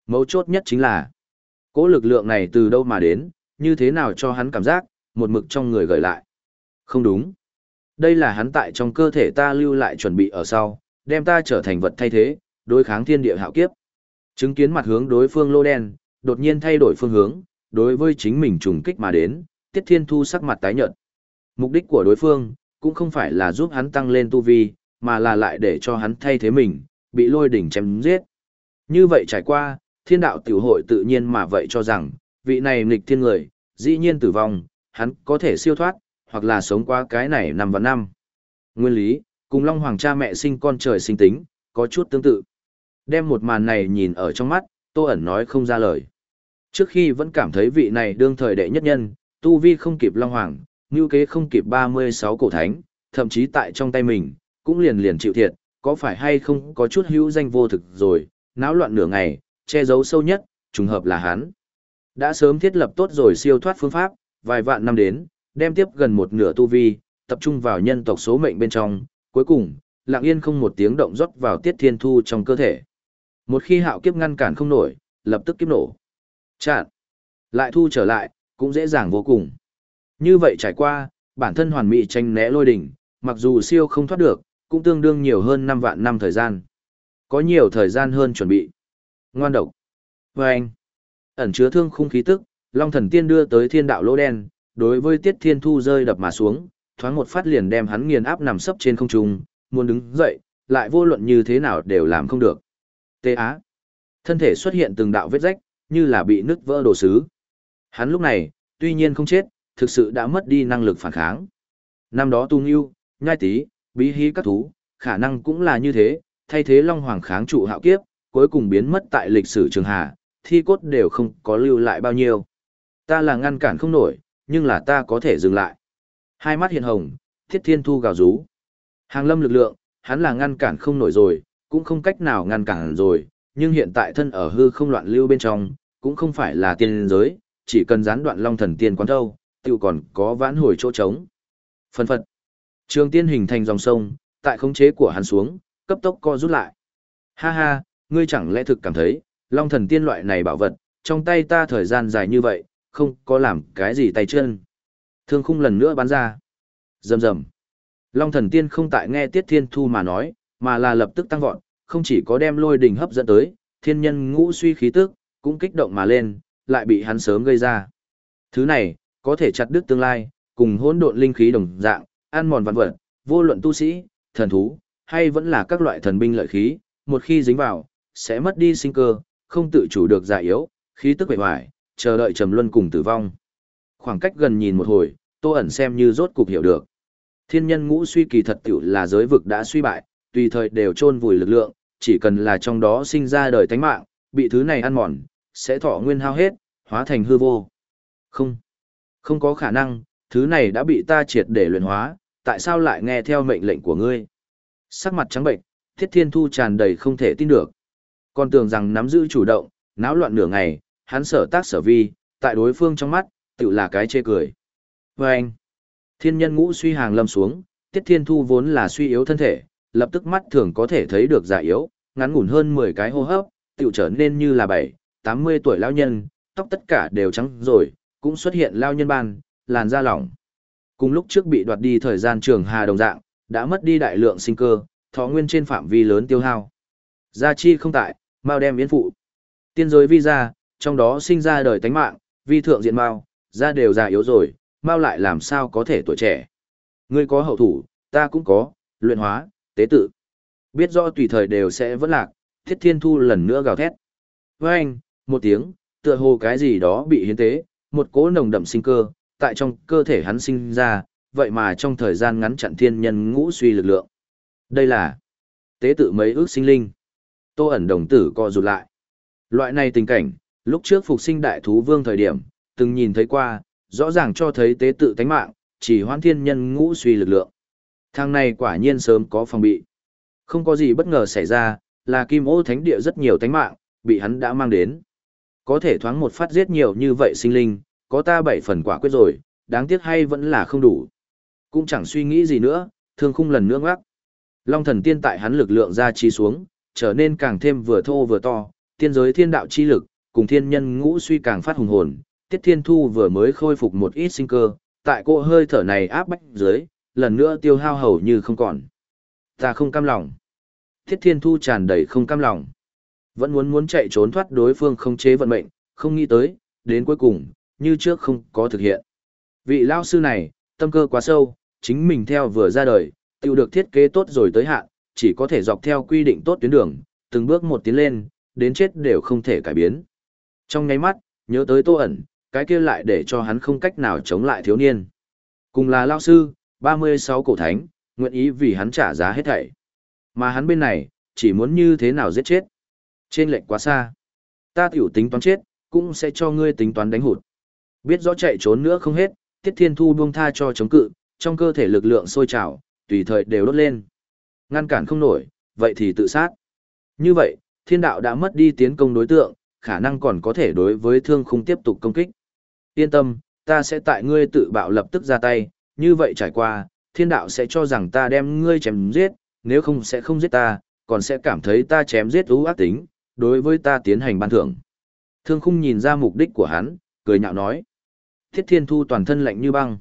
Mấu chốt nhất chính là, cỗ lực lượng này từ đâu mà đến, như thế nào cho hắn cảm giác, một mực trong người gợi lại. Không đúng. Đây là hắn tại trong cơ thể ta lưu lại chuẩn bị ở sau, đem ta trở thành vật thay thế, đối kháng thiên địa hạo kiếp. Chứng kiến mặt hướng đối phương lô đen, đột nhiên thay đổi phương hướng, đối với chính mình trùng kích mà đến, Tiết Thiên Thu sắc mặt tái nhợt. Mục đích của đối phương, cũng không phải là giúp hắn tăng lên tu vi, mà là lại để cho hắn thay thế mình, bị lôi đỉnh chém giết. Như vậy trải qua, thiên đạo tiểu hội tự nhiên mà vậy cho rằng, vị này nghịch thiên người, dĩ nhiên tử vong, hắn có thể siêu thoát, hoặc là sống qua cái này năm và năm. Nguyên lý, cùng Long Hoàng cha mẹ sinh con trời sinh tính, có chút tương tự. Đem một màn này nhìn ở trong mắt, Tô ẩn nói không ra lời. Trước khi vẫn cảm thấy vị này đương thời đệ nhất nhân, tu vi không kịp Long Hoàng, như kế không kịp 36 cổ thánh, thậm chí tại trong tay mình, cũng liền liền chịu thiệt, có phải hay không có chút hữu danh vô thực rồi, náo loạn nửa ngày, che giấu sâu nhất, trùng hợp là hắn. Đã sớm thiết lập tốt rồi siêu thoát phương pháp, vài vạn năm đến, đem tiếp gần một nửa tu vi, tập trung vào nhân tộc số mệnh bên trong, cuối cùng, lặng yên không một tiếng động rót vào tiết thiên thu trong cơ thể. Một khi hạo kiếp ngăn cản không nổi, lập tức kiếp nổ. Chạn. Lại thu trở lại, cũng dễ dàng vô cùng. Như vậy trải qua, bản thân hoàn mỹ tranh né lôi đỉnh, mặc dù siêu không thoát được, cũng tương đương nhiều hơn 5 vạn năm thời gian. Có nhiều thời gian hơn chuẩn bị. Ngoan độc. Vâng. anh. Ẩn chứa thương khung khí tức, Long thần tiên đưa tới thiên đạo lỗ đen, đối với tiết thiên thu rơi đập mà xuống, thoáng một phát liền đem hắn nghiền áp nằm sấp trên không trung, muốn đứng dậy, lại vô luận như thế nào đều làm không được. Tê á. Thân thể xuất hiện từng đạo vết rách, như là bị nứt vỡ đồ sứ. Hắn lúc này, tuy nhiên không chết, thực sự đã mất đi năng lực phản kháng. Năm đó Tu Ngưu, Nhai Tý, Bí Hí các thú, khả năng cũng là như thế, thay thế Long Hoàng kháng trụ hạo kiếp, cuối cùng biến mất tại lịch sử trường hà, thi cốt đều không có lưu lại bao nhiêu. Ta là ngăn cản không nổi, nhưng là ta có thể dừng lại. Hai mắt hiện hồng, thiết thiên thu gào rú. Hàng lâm lực lượng, hắn là ngăn cản không nổi rồi, cũng không cách nào ngăn cản rồi, nhưng hiện tại thân ở hư không loạn lưu bên trong, cũng không phải là tiên giới, chỉ cần gián đoạn long thần tiên quán thâu, tiêu còn có vãn hồi chỗ trống. Phân phật. Trường tiên hình thành dòng sông, tại khống chế của hắn xuống, cấp tốc co rút lại. Ha ha, ngươi chẳng lẽ thực cảm thấy, long thần tiên loại này bảo vật, trong tay ta thời gian dài như vậy, không có làm cái gì tay chân. Thương khung lần nữa bắn ra. Rầm rầm. Long thần tiên không tại nghe Tiết Thiên Thu mà nói, mà là lập tức tăng vọt, không chỉ có đem lôi đình hấp dẫn tới, thiên nhân ngũ suy khí tức, cũng kích động mà lên, lại bị hắn sớm gây ra. Thứ này, có thể chặt đứt tương lai, cùng hỗn độn linh khí đồng dạng, ăn mòn vạn vật, vô luận tu sĩ, thần thú, hay vẫn là các loại thần binh lợi khí, một khi dính vào, sẽ mất đi sinh cơ, không tự chủ được già yếu, khí tức bề ngoài, chờ đợi trầm luân cùng tử vong. Khoảng cách gần nhìn một hồi, Tô ẩn xem như rốt cục hiểu được. Thiên nhân ngũ suy kỳ thật tiểu là giới vực đã suy bại, tùy thời đều chôn vùi lực lượng, chỉ cần là trong đó sinh ra đời tánh mạng, bị thứ này ăn mòn, sẽ thọ nguyên hao hết, hóa thành hư vô. Không, không có khả năng, thứ này đã bị ta triệt để luyện hóa, tại sao lại nghe theo mệnh lệnh của ngươi? Sắc mặt trắng bệnh, Thiết Thiên Thu tràn đầy không thể tin được. Còn tưởng rằng nắm giữ chủ động, náo loạn nửa ngày, hắn sở tác sở vi, tại đối phương trong mắt, tự là cái chê cười. Và anh, thiên nhân ngũ suy hàng lâm xuống, Tiết Thiên Thu vốn là suy yếu thân thể, lập tức mắt thường có thể thấy được già yếu, ngắn ngủn hơn 10 cái hô hấp, tự trở nên như là 7, 80 tuổi lão nhân, tóc tất cả đều trắng rồi, cũng xuất hiện lao nhân ban, làn da lỏng. Cùng lúc trước bị đoạt đi thời gian trường hà đồng dạng, đã mất đi đại lượng sinh cơ, thọ nguyên trên phạm vi lớn tiêu hao. Gia chi không tại, mau đem yến phụ. Tiên giới vi ra, trong đó sinh ra đời tánh mạng, vi thượng diện mau, ra đều già yếu rồi, mau lại làm sao có thể tuổi trẻ. Ngươi có hậu thủ, ta cũng có, luyện hóa, tế tự. Biết rõ tùy thời đều sẽ vẫn lạc, thiết thiên thu lần nữa gào thét. Với anh, một tiếng, tựa hồ cái gì đó bị hiến tế, một cỗ nồng đậm sinh cơ, tại trong cơ thể hắn sinh ra, vậy mà trong thời gian ngắn chặn thiên nhân ngũ suy lực lượng. Đây là tế tự mấy ước sinh linh. Tô ẩn đồng tử co rụt lại. Loại này tình cảnh, lúc trước phục sinh đại thú vương thời điểm, từng nhìn thấy qua, rõ ràng cho thấy tế tự tánh mạng, chỉ hoan thiên nhân ngũ suy lực lượng. Thang này quả nhiên sớm có phòng bị. Không có gì bất ngờ xảy ra, là kim ô thánh địa rất nhiều tánh mạng, bị hắn đã mang đến. Có thể thoáng một phát giết nhiều như vậy sinh linh, có ta bảy phần quả quyết rồi, đáng tiếc hay vẫn là không đủ. Cũng chẳng suy nghĩ gì nữa, thương khung lần nữa ngắc. Long thần tiên tại hắn lực lượng ra chi xuống, trở nên càng thêm vừa thô vừa to, tiên giới thiên đạo chi lực, cùng thiên nhân ngũ suy càng phát hùng hồn, tiết thiên thu vừa mới khôi phục một ít sinh cơ, tại cỗ hơi thở này áp bách dưới, lần nữa tiêu hao hầu như không còn. Ta không cam lòng. Tiết thiên thu tràn đầy không cam lòng. Vẫn muốn muốn chạy trốn thoát đối phương không chế vận mệnh, không nghĩ tới, đến cuối cùng, như trước không có thực hiện. Vị lao sư này, tâm cơ quá sâu, chính mình theo vừa ra đời, tiêu được thiết kế tốt rồi tới hạn, chỉ có thể dọc theo quy định tốt tuyến đường, từng bước một tiến lên, đến chết đều không thể cải biến. Trong nháy mắt, nhớ tới tô ẩn, cái kia lại để cho hắn không cách nào chống lại thiếu niên. Cùng là lao sư, 36 cổ thánh, nguyện ý vì hắn trả giá hết thảy. Mà hắn bên này, chỉ muốn như thế nào giết chết. Trên lệnh quá xa. Ta tiểu tính toán chết, cũng sẽ cho ngươi tính toán đánh hụt. Biết rõ chạy trốn nữa không hết, Tiết Thiên Thu buông tha cho chống cự, trong cơ thể lực lượng sôi trào, tùy thời đều đốt lên. Ngăn cản không nổi, vậy thì tự sát. Như vậy, thiên đạo đã mất đi tiến công đối tượng, khả năng còn có thể đối với thương khung tiếp tục công kích. Yên tâm, ta sẽ tại ngươi tự bạo lập tức ra tay, như vậy trải qua, thiên đạo sẽ cho rằng ta đem ngươi chém giết, nếu không sẽ không giết ta, còn sẽ cảm thấy ta chém giết ưu ác tính, đối với ta tiến hành ban thưởng. Thương khung nhìn ra mục đích của hắn, cười nhạo nói. Thiết thiên thu toàn thân lạnh như băng.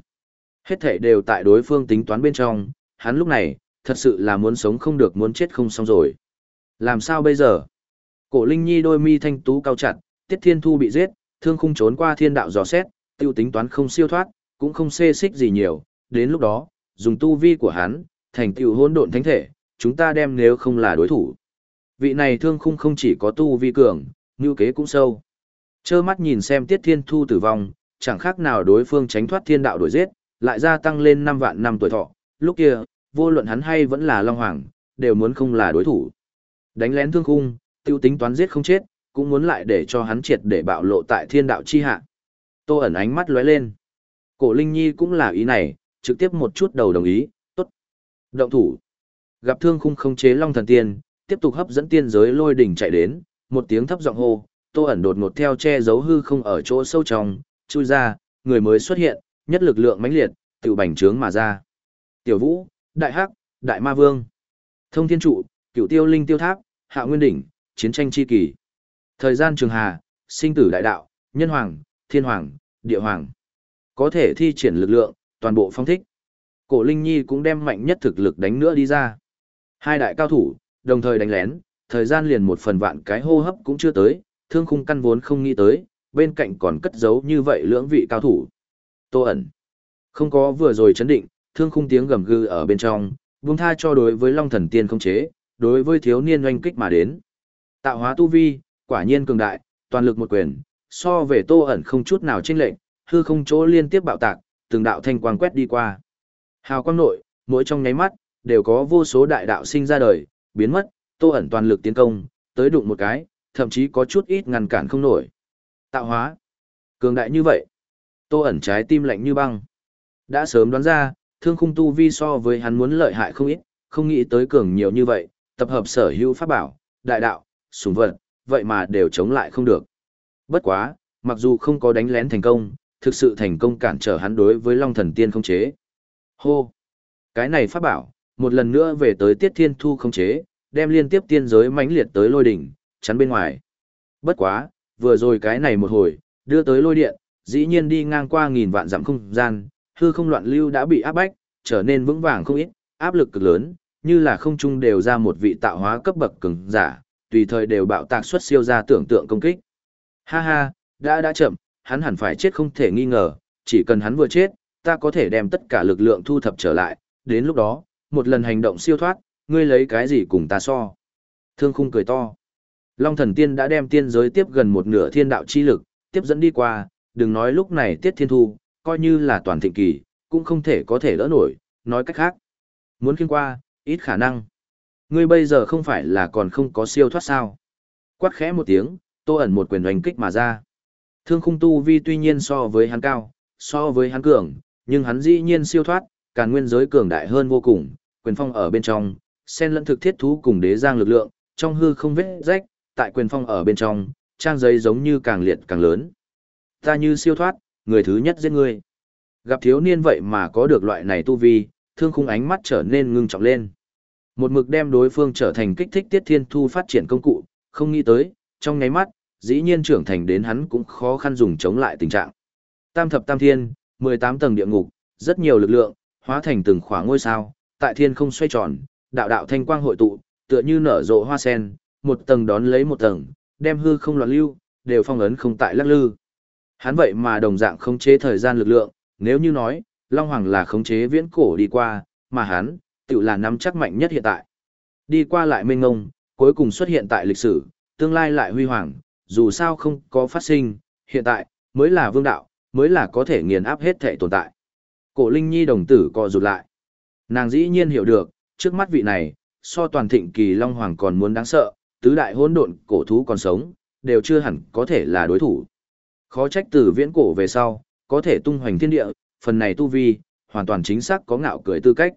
Hết thể đều tại đối phương tính toán bên trong, hắn lúc này, thật sự là muốn sống không được muốn chết không xong rồi. Làm sao bây giờ? Cổ Linh Nhi đôi mi thanh tú cao chặt, Tiết Thiên Thu bị giết, thương khung trốn qua thiên đạo dò xét, tiêu tính toán không siêu thoát, cũng không xê xích gì nhiều, đến lúc đó, dùng tu vi của hắn, thành tựu hỗn độn thánh thể, chúng ta đem nếu không là đối thủ. Vị này thương khung không chỉ có tu vi cường, như kế cũng sâu. Chơ mắt nhìn xem Tiết Thiên Thu tử vong, chẳng khác nào đối phương tránh thoát thiên đạo đuổi giết, lại gia tăng lên 5 vạn năm tuổi thọ, lúc kia, vô luận hắn hay vẫn là Long Hoàng, đều muốn không là đối thủ. Đánh lén thương khung, tiêu tính toán giết không chết, cũng muốn lại để cho hắn triệt để bạo lộ tại thiên đạo chi hạ. Tô ẩn ánh mắt lóe lên. Cổ Linh Nhi cũng là ý này, trực tiếp một chút đầu đồng ý, tốt. Động thủ. Gặp thương khung không chế Long Thần Tiên, tiếp tục hấp dẫn tiên giới lôi đỉnh chạy đến, một tiếng thấp giọng hô, Tô ẩn đột ngột theo che giấu hư không ở chỗ sâu trong, chui ra, người mới xuất hiện, nhất lực lượng mãnh liệt, tự bành trướng mà ra. Tiểu Vũ, Đại Hắc, Đại Ma Vương, Thông Thiên Trụ, Cửu Tiêu Linh Tiêu Tháp, Hạ Nguyên Đỉnh, Chiến tranh chi kỳ. Thời gian trường hà, sinh tử đại đạo, nhân hoàng, thiên hoàng, địa hoàng. Có thể thi triển lực lượng, toàn bộ phong thích. Cổ Linh Nhi cũng đem mạnh nhất thực lực đánh nữa đi ra. Hai đại cao thủ, đồng thời đánh lén, thời gian liền một phần vạn cái hô hấp cũng chưa tới, thương khung căn vốn không nghĩ tới, bên cạnh còn cất giấu như vậy lưỡng vị cao thủ. Tô ẩn. Không có vừa rồi chấn định, thương khung tiếng gầm gừ ở bên trong, buông tha cho đối với Long Thần Tiên không chế, đối với thiếu niên oanh kích mà đến. Tạo hóa tu vi, quả nhiên cường đại, toàn lực một quyền, so về Tô ẩn không chút nào chênh lệch, hư không chỗ liên tiếp bạo tạc, từng đạo thanh quang quét đi qua. Hào quang nội, mỗi trong nháy mắt, đều có vô số đại đạo sinh ra đời, biến mất, Tô ẩn toàn lực tiến công, tới đụng một cái, thậm chí có chút ít ngăn cản không nổi. Tạo hóa, cường đại như vậy. Tô ẩn trái tim lạnh như băng. Đã sớm đoán ra, thương khung tu vi so với hắn muốn lợi hại không ít, không nghĩ tới cường nhiều như vậy, tập hợp sở hữu pháp bảo, đại đạo, sùng vật, vậy mà đều chống lại không được. Bất quá, mặc dù không có đánh lén thành công, thực sự thành công cản trở hắn đối với Long Thần Tiên không chế. Hô! Cái này pháp bảo, một lần nữa về tới Tiết Thiên Thu không chế, đem liên tiếp tiên giới mãnh liệt tới lôi đỉnh, chắn bên ngoài. Bất quá, vừa rồi cái này một hồi, đưa tới lôi điện, dĩ nhiên đi ngang qua nghìn vạn dặm không gian, hư không loạn lưu đã bị áp bách, trở nên vững vàng không ít, áp lực cực lớn, như là không trung đều ra một vị tạo hóa cấp bậc cường giả, tùy thời đều bạo tạc xuất siêu ra tưởng tượng công kích. Ha ha, đã đã chậm, hắn hẳn phải chết không thể nghi ngờ, chỉ cần hắn vừa chết, ta có thể đem tất cả lực lượng thu thập trở lại, đến lúc đó, một lần hành động siêu thoát, ngươi lấy cái gì cùng ta so. Thương khung cười to. Long thần tiên đã đem tiên giới tiếp gần một nửa thiên đạo chi lực, tiếp dẫn đi qua, đừng nói lúc này tiết thiên thu, coi như là toàn thịnh kỳ, cũng không thể có thể đỡ nổi, nói cách khác. Muốn khiên qua, ít khả năng. Ngươi bây giờ không phải là còn không có siêu thoát sao. Quát khẽ một tiếng, tô ẩn một quyền đánh kích mà ra. Thương khung tu vi tuy nhiên so với hắn cao, so với hắn cường, nhưng hắn dĩ nhiên siêu thoát, càng nguyên giới cường đại hơn vô cùng, quyền phong ở bên trong, sen lẫn thực thiết thú cùng đế giang lực lượng, trong hư không vết rách, tại quyền phong ở bên trong, trang giấy giống như càng liệt càng lớn. Ta như siêu thoát, người thứ nhất giết ngươi. Gặp thiếu niên vậy mà có được loại này tu vi, thương khung ánh mắt trở nên ngưng trọng lên. Một mực đem đối phương trở thành kích thích tiết thiên thu phát triển công cụ, không nghĩ tới, trong nháy mắt, dĩ nhiên trưởng thành đến hắn cũng khó khăn dùng chống lại tình trạng. Tam thập tam thiên, 18 tầng địa ngục, rất nhiều lực lượng, hóa thành từng khóa ngôi sao, tại thiên không xoay tròn, đạo đạo thanh quang hội tụ, tựa như nở rộ hoa sen, một tầng đón lấy một tầng, đem hư không loạn lưu, đều phong ấn không tại lắc lư. Hắn vậy mà đồng dạng khống chế thời gian lực lượng, nếu như nói, Long Hoàng là khống chế viễn cổ đi qua, mà hắn, tự là nắm chắc mạnh nhất hiện tại. Đi qua lại mênh ngông, cuối cùng xuất hiện tại lịch sử, tương lai lại huy hoàng, dù sao không có phát sinh, hiện tại, mới là vương đạo, mới là có thể nghiền áp hết thể tồn tại. Cổ Linh Nhi đồng tử co rụt lại. Nàng dĩ nhiên hiểu được, trước mắt vị này, so toàn thịnh kỳ Long Hoàng còn muốn đáng sợ, tứ đại hỗn độn cổ thú còn sống, đều chưa hẳn có thể là đối thủ. Khó trách từ viễn cổ về sau, có thể tung hoành thiên địa, phần này tu vi, hoàn toàn chính xác có ngạo cười tư cách.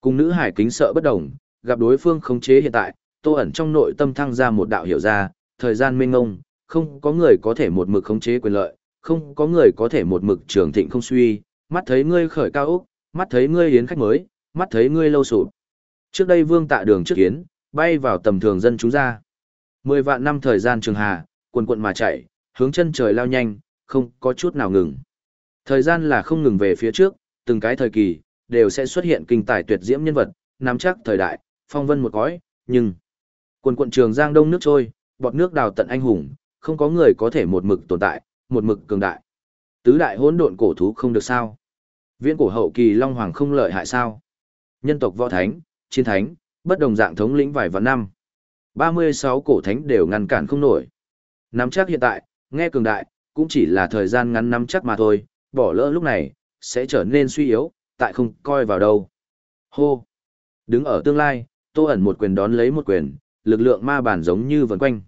Cùng nữ hải kính sợ bất đồng, gặp đối phương khống chế hiện tại, tô ẩn trong nội tâm thăng ra một đạo hiểu ra, thời gian mênh ngông, không có người có thể một mực khống chế quyền lợi, không có người có thể một mực trường thịnh không suy, mắt thấy ngươi khởi cao ốc, mắt thấy ngươi hiến khách mới, mắt thấy ngươi lâu sụp. Trước đây vương tạ đường trước hiến, bay vào tầm thường dân chúng ra. Mười vạn năm thời gian trường hà, quần quận mà chạy, hướng chân trời lao nhanh, không có chút nào ngừng. Thời gian là không ngừng về phía trước, từng cái thời kỳ, đều sẽ xuất hiện kinh tài tuyệt diễm nhân vật, nắm chắc thời đại, phong vân một cõi, nhưng quần quận trường giang đông nước trôi, bọt nước đào tận anh hùng, không có người có thể một mực tồn tại, một mực cường đại. Tứ đại hỗn độn cổ thú không được sao? Viễn cổ hậu kỳ long hoàng không lợi hại sao? Nhân tộc võ thánh, chiến thánh, bất đồng dạng thống lĩnh vài vạn năm. 36 cổ thánh đều ngăn cản không nổi. Nắm chắc hiện tại, nghe cường đại, cũng chỉ là thời gian ngắn nắm chắc mà thôi, bỏ lỡ lúc này, sẽ trở nên suy yếu, tại không coi vào đâu. Hô! Đứng ở tương lai, tô ẩn một quyền đón lấy một quyền, lực lượng ma bản giống như vần quanh.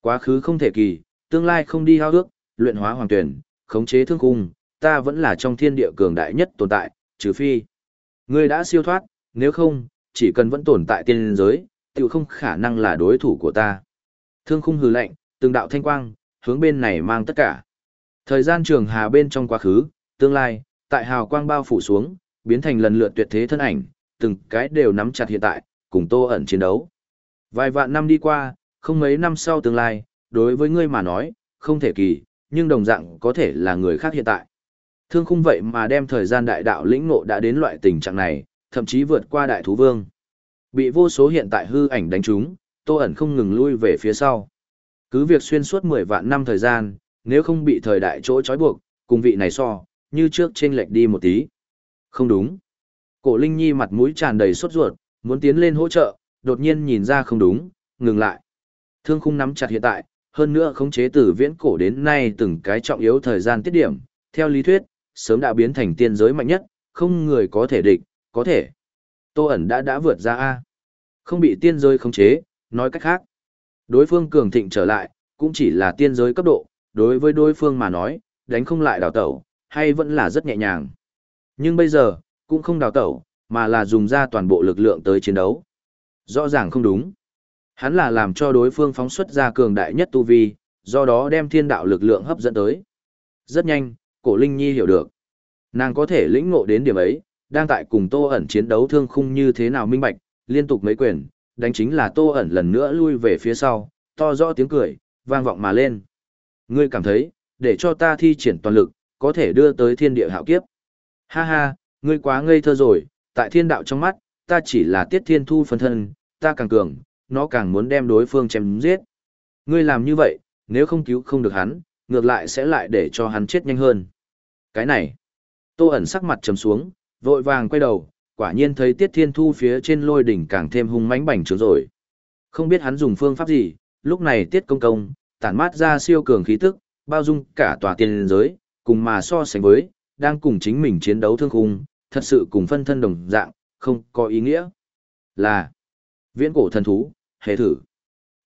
Quá khứ không thể kỳ, tương lai không đi hao ước, luyện hóa hoàng tuyển, khống chế thương cung, ta vẫn là trong thiên địa cường đại nhất tồn tại, trừ phi. Ngươi đã siêu thoát, nếu không, chỉ cần vẫn tồn tại tiên giới, tiểu không khả năng là đối thủ của ta. Thương khung hừ lạnh, từng đạo thanh quang, hướng bên này mang tất cả. Thời gian trường hà bên trong quá khứ, tương lai, tại hào quang bao phủ xuống, biến thành lần lượt tuyệt thế thân ảnh, từng cái đều nắm chặt hiện tại, cùng tô ẩn chiến đấu. Vài vạn năm đi qua, không mấy năm sau tương lai, đối với ngươi mà nói, không thể kỳ, nhưng đồng dạng có thể là người khác hiện tại. Thương khung vậy mà đem thời gian đại đạo lĩnh ngộ đã đến loại tình trạng này, thậm chí vượt qua đại thú vương. Bị vô số hiện tại hư ảnh đánh trúng, tô ẩn không ngừng lui về phía sau. Cứ việc xuyên suốt 10 vạn năm thời gian, nếu không bị thời đại chỗ trói buộc, cùng vị này so, như trước trên lệch đi một tí. Không đúng. Cổ Linh Nhi mặt mũi tràn đầy sốt ruột, muốn tiến lên hỗ trợ, đột nhiên nhìn ra không đúng, ngừng lại. Thương khung nắm chặt hiện tại, hơn nữa khống chế từ viễn cổ đến nay từng cái trọng yếu thời gian tiết điểm, theo lý thuyết, sớm đã biến thành tiên giới mạnh nhất, không người có thể địch, có thể. Tô ẩn đã đã vượt ra A. Không bị tiên giới khống chế, nói cách khác. Đối phương cường thịnh trở lại, cũng chỉ là tiên giới cấp độ, đối với đối phương mà nói, đánh không lại đào tẩu, hay vẫn là rất nhẹ nhàng. Nhưng bây giờ, cũng không đào tẩu, mà là dùng ra toàn bộ lực lượng tới chiến đấu. Rõ ràng không đúng. Hắn là làm cho đối phương phóng xuất ra cường đại nhất tu vi, do đó đem thiên đạo lực lượng hấp dẫn tới. Rất nhanh, cổ Linh Nhi hiểu được. Nàng có thể lĩnh ngộ đến điểm ấy, đang tại cùng Tô ẩn chiến đấu thương khung như thế nào minh bạch, liên tục mấy quyền, đánh chính là Tô ẩn lần nữa lui về phía sau, to rõ tiếng cười, vang vọng mà lên. Ngươi cảm thấy, để cho ta thi triển toàn lực, có thể đưa tới thiên địa hạo kiếp. Ha ha, ngươi quá ngây thơ rồi, tại thiên đạo trong mắt, ta chỉ là tiết thiên thu phân thân, ta càng cường, nó càng muốn đem đối phương chém giết. Ngươi làm như vậy, Nếu không cứu không được hắn, ngược lại sẽ lại để cho hắn chết nhanh hơn. Cái này, Tô ẩn sắc mặt trầm xuống, vội vàng quay đầu, quả nhiên thấy Tiết Thiên Thu phía trên lôi đỉnh càng thêm hung mãnh bành trướng rồi. Không biết hắn dùng phương pháp gì, lúc này Tiết Công Công, tản mát ra siêu cường khí tức, bao dung cả tòa tiên giới, cùng mà so sánh với, đang cùng chính mình chiến đấu thương khung, thật sự cùng phân thân đồng dạng, không có ý nghĩa. Là viễn cổ thần thú, hệ thử.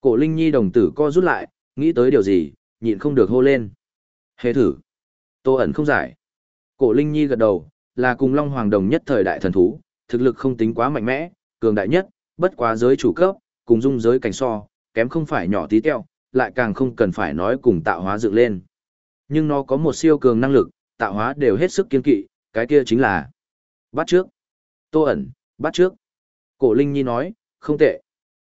Cổ Linh Nhi đồng tử co rút lại, nghĩ tới điều gì, nhịn không được hô lên. Hệ thử. Tô ẩn không giải. Cổ Linh Nhi gật đầu, là cùng Long Hoàng đồng nhất thời đại thần thú, thực lực không tính quá mạnh mẽ, cường đại nhất, bất quá giới chủ cấp, cùng dung giới cảnh so, kém không phải nhỏ tí teo, lại càng không cần phải nói cùng tạo hóa dựng lên. Nhưng nó có một siêu cường năng lực, tạo hóa đều hết sức kiên kỵ, cái kia chính là bắt trước. Tô ẩn, bắt trước. Cổ Linh Nhi nói, không tệ.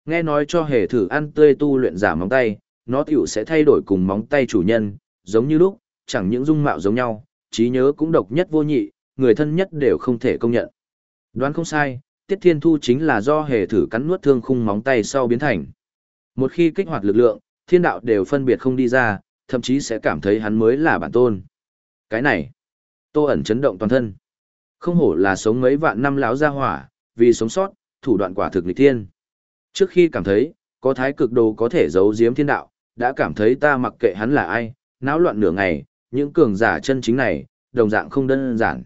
Nghe nói cho hề thử ăn tươi tu luyện giả móng tay, nó tiểu sẽ thay đổi cùng móng tay chủ nhân, giống như lúc, chẳng những dung mạo giống nhau, trí nhớ cũng độc nhất vô nhị, người thân nhất đều không thể công nhận. Đoán không sai, Tiết Thiên Thu chính là do hề thử cắn nuốt thương khung móng tay sau biến thành. Một khi kích hoạt lực lượng, thiên đạo đều phân biệt không đi ra, thậm chí sẽ cảm thấy hắn mới là bản tôn. Cái này, tô ẩn chấn động toàn thân. Không hổ là sống mấy vạn năm láo ra hỏa, vì sống sót, thủ đoạn quả thực nghịch thiên. Trước khi cảm thấy, có thái cực đồ có thể giấu giếm thiên đạo, đã cảm thấy ta mặc kệ hắn là ai, náo loạn nửa ngày, những cường giả chân chính này, đồng dạng không đơn giản.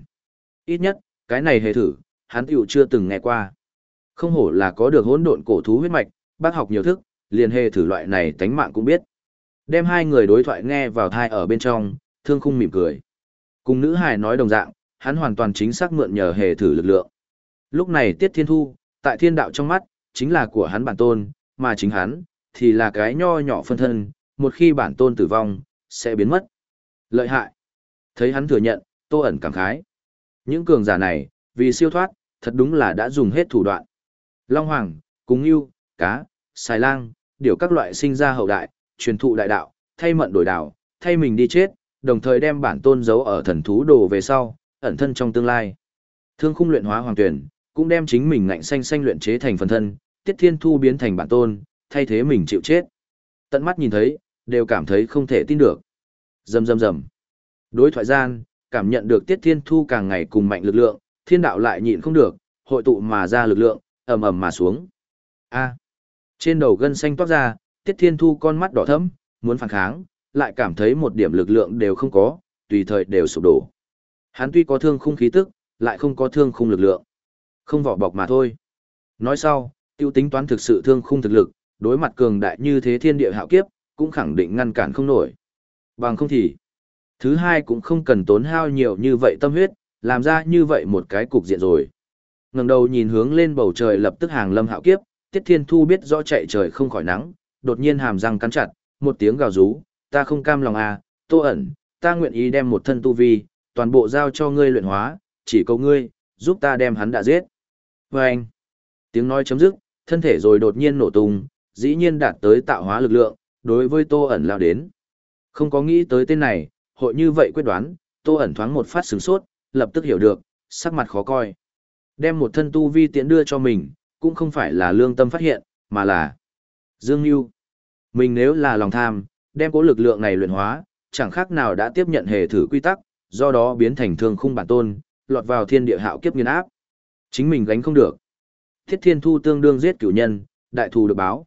Ít nhất, cái này hề thử, hắn tiểu chưa từng nghe qua. Không hổ là có được hỗn độn cổ thú huyết mạch, bác học nhiều thức, liền hề thử loại này tánh mạng cũng biết. Đem hai người đối thoại nghe vào thai ở bên trong, thương khung mỉm cười. Cùng nữ hài nói đồng dạng, hắn hoàn toàn chính xác mượn nhờ hề thử lực lượng. Lúc này Tiết Thiên Thu, tại thiên đạo trong mắt, chính là của hắn bản tôn, mà chính hắn, thì là cái nho nhỏ phân thân, một khi bản tôn tử vong, sẽ biến mất. Lợi hại. Thấy hắn thừa nhận, tô ẩn cảm khái. Những cường giả này, vì siêu thoát, thật đúng là đã dùng hết thủ đoạn. Long Hoàng, Cúng Yêu, Cá, Xài Lang, điều các loại sinh ra hậu đại, truyền thụ đại đạo, thay mận đổi đạo, thay mình đi chết, đồng thời đem bản tôn giấu ở thần thú đồ về sau, ẩn thân trong tương lai. Thương khung luyện hóa hoàng tuyển, cũng đem chính mình ngạnh xanh xanh luyện chế thành phần thân, tiết thiên thu biến thành bản tôn, thay thế mình chịu chết. Tận mắt nhìn thấy, đều cảm thấy không thể tin được. Rầm rầm rầm. Đối thoại gian, cảm nhận được tiết thiên thu càng ngày cùng mạnh lực lượng, thiên đạo lại nhịn không được, hội tụ mà ra lực lượng, ầm ầm mà xuống. A. Trên đầu gân xanh toát ra, tiết thiên thu con mắt đỏ thẫm, muốn phản kháng, lại cảm thấy một điểm lực lượng đều không có, tùy thời đều sụp đổ. Hắn tuy có thương khung khí tức, lại không có thương khung lực lượng. Không vỏ bọc mà thôi. Nói sau, tiêu tính toán thực sự thương khung thực lực, đối mặt cường đại như thế thiên địa hạo kiếp, cũng khẳng định ngăn cản không nổi. Bằng không thì, thứ hai cũng không cần tốn hao nhiều như vậy tâm huyết, làm ra như vậy một cái cục diện rồi. ngẩng đầu nhìn hướng lên bầu trời lập tức hàng lâm hạo kiếp, Tiết Thiên Thu biết rõ chạy trời không khỏi nắng, đột nhiên hàm răng cắn chặt, một tiếng gào rú, ta không cam lòng à, Tô ẩn, ta nguyện ý đem một thân tu vi, toàn bộ giao cho ngươi luyện hóa, chỉ cầu ngươi, giúp ta đem hắn đã giết. Và anh, tiếng nói chấm dứt, thân thể rồi đột nhiên nổ tung, dĩ nhiên đạt tới tạo hóa lực lượng, đối với Tô ẩn lao đến. Không có nghĩ tới tên này, hội như vậy quyết đoán, Tô ẩn thoáng một phát sửng sốt, lập tức hiểu được, sắc mặt khó coi. Đem một thân tu vi tiện đưa cho mình, cũng không phải là lương tâm phát hiện, mà là Dương Nhu. Mình nếu là lòng tham, đem cố lực lượng này luyện hóa, chẳng khác nào đã tiếp nhận hề thử quy tắc, do đó biến thành thương khung bản tôn, lọt vào thiên địa hạo kiếp nghiên áp. Chính mình gánh không được. Thiết Thiên Thu tương đương giết cửu nhân, đại thù được báo.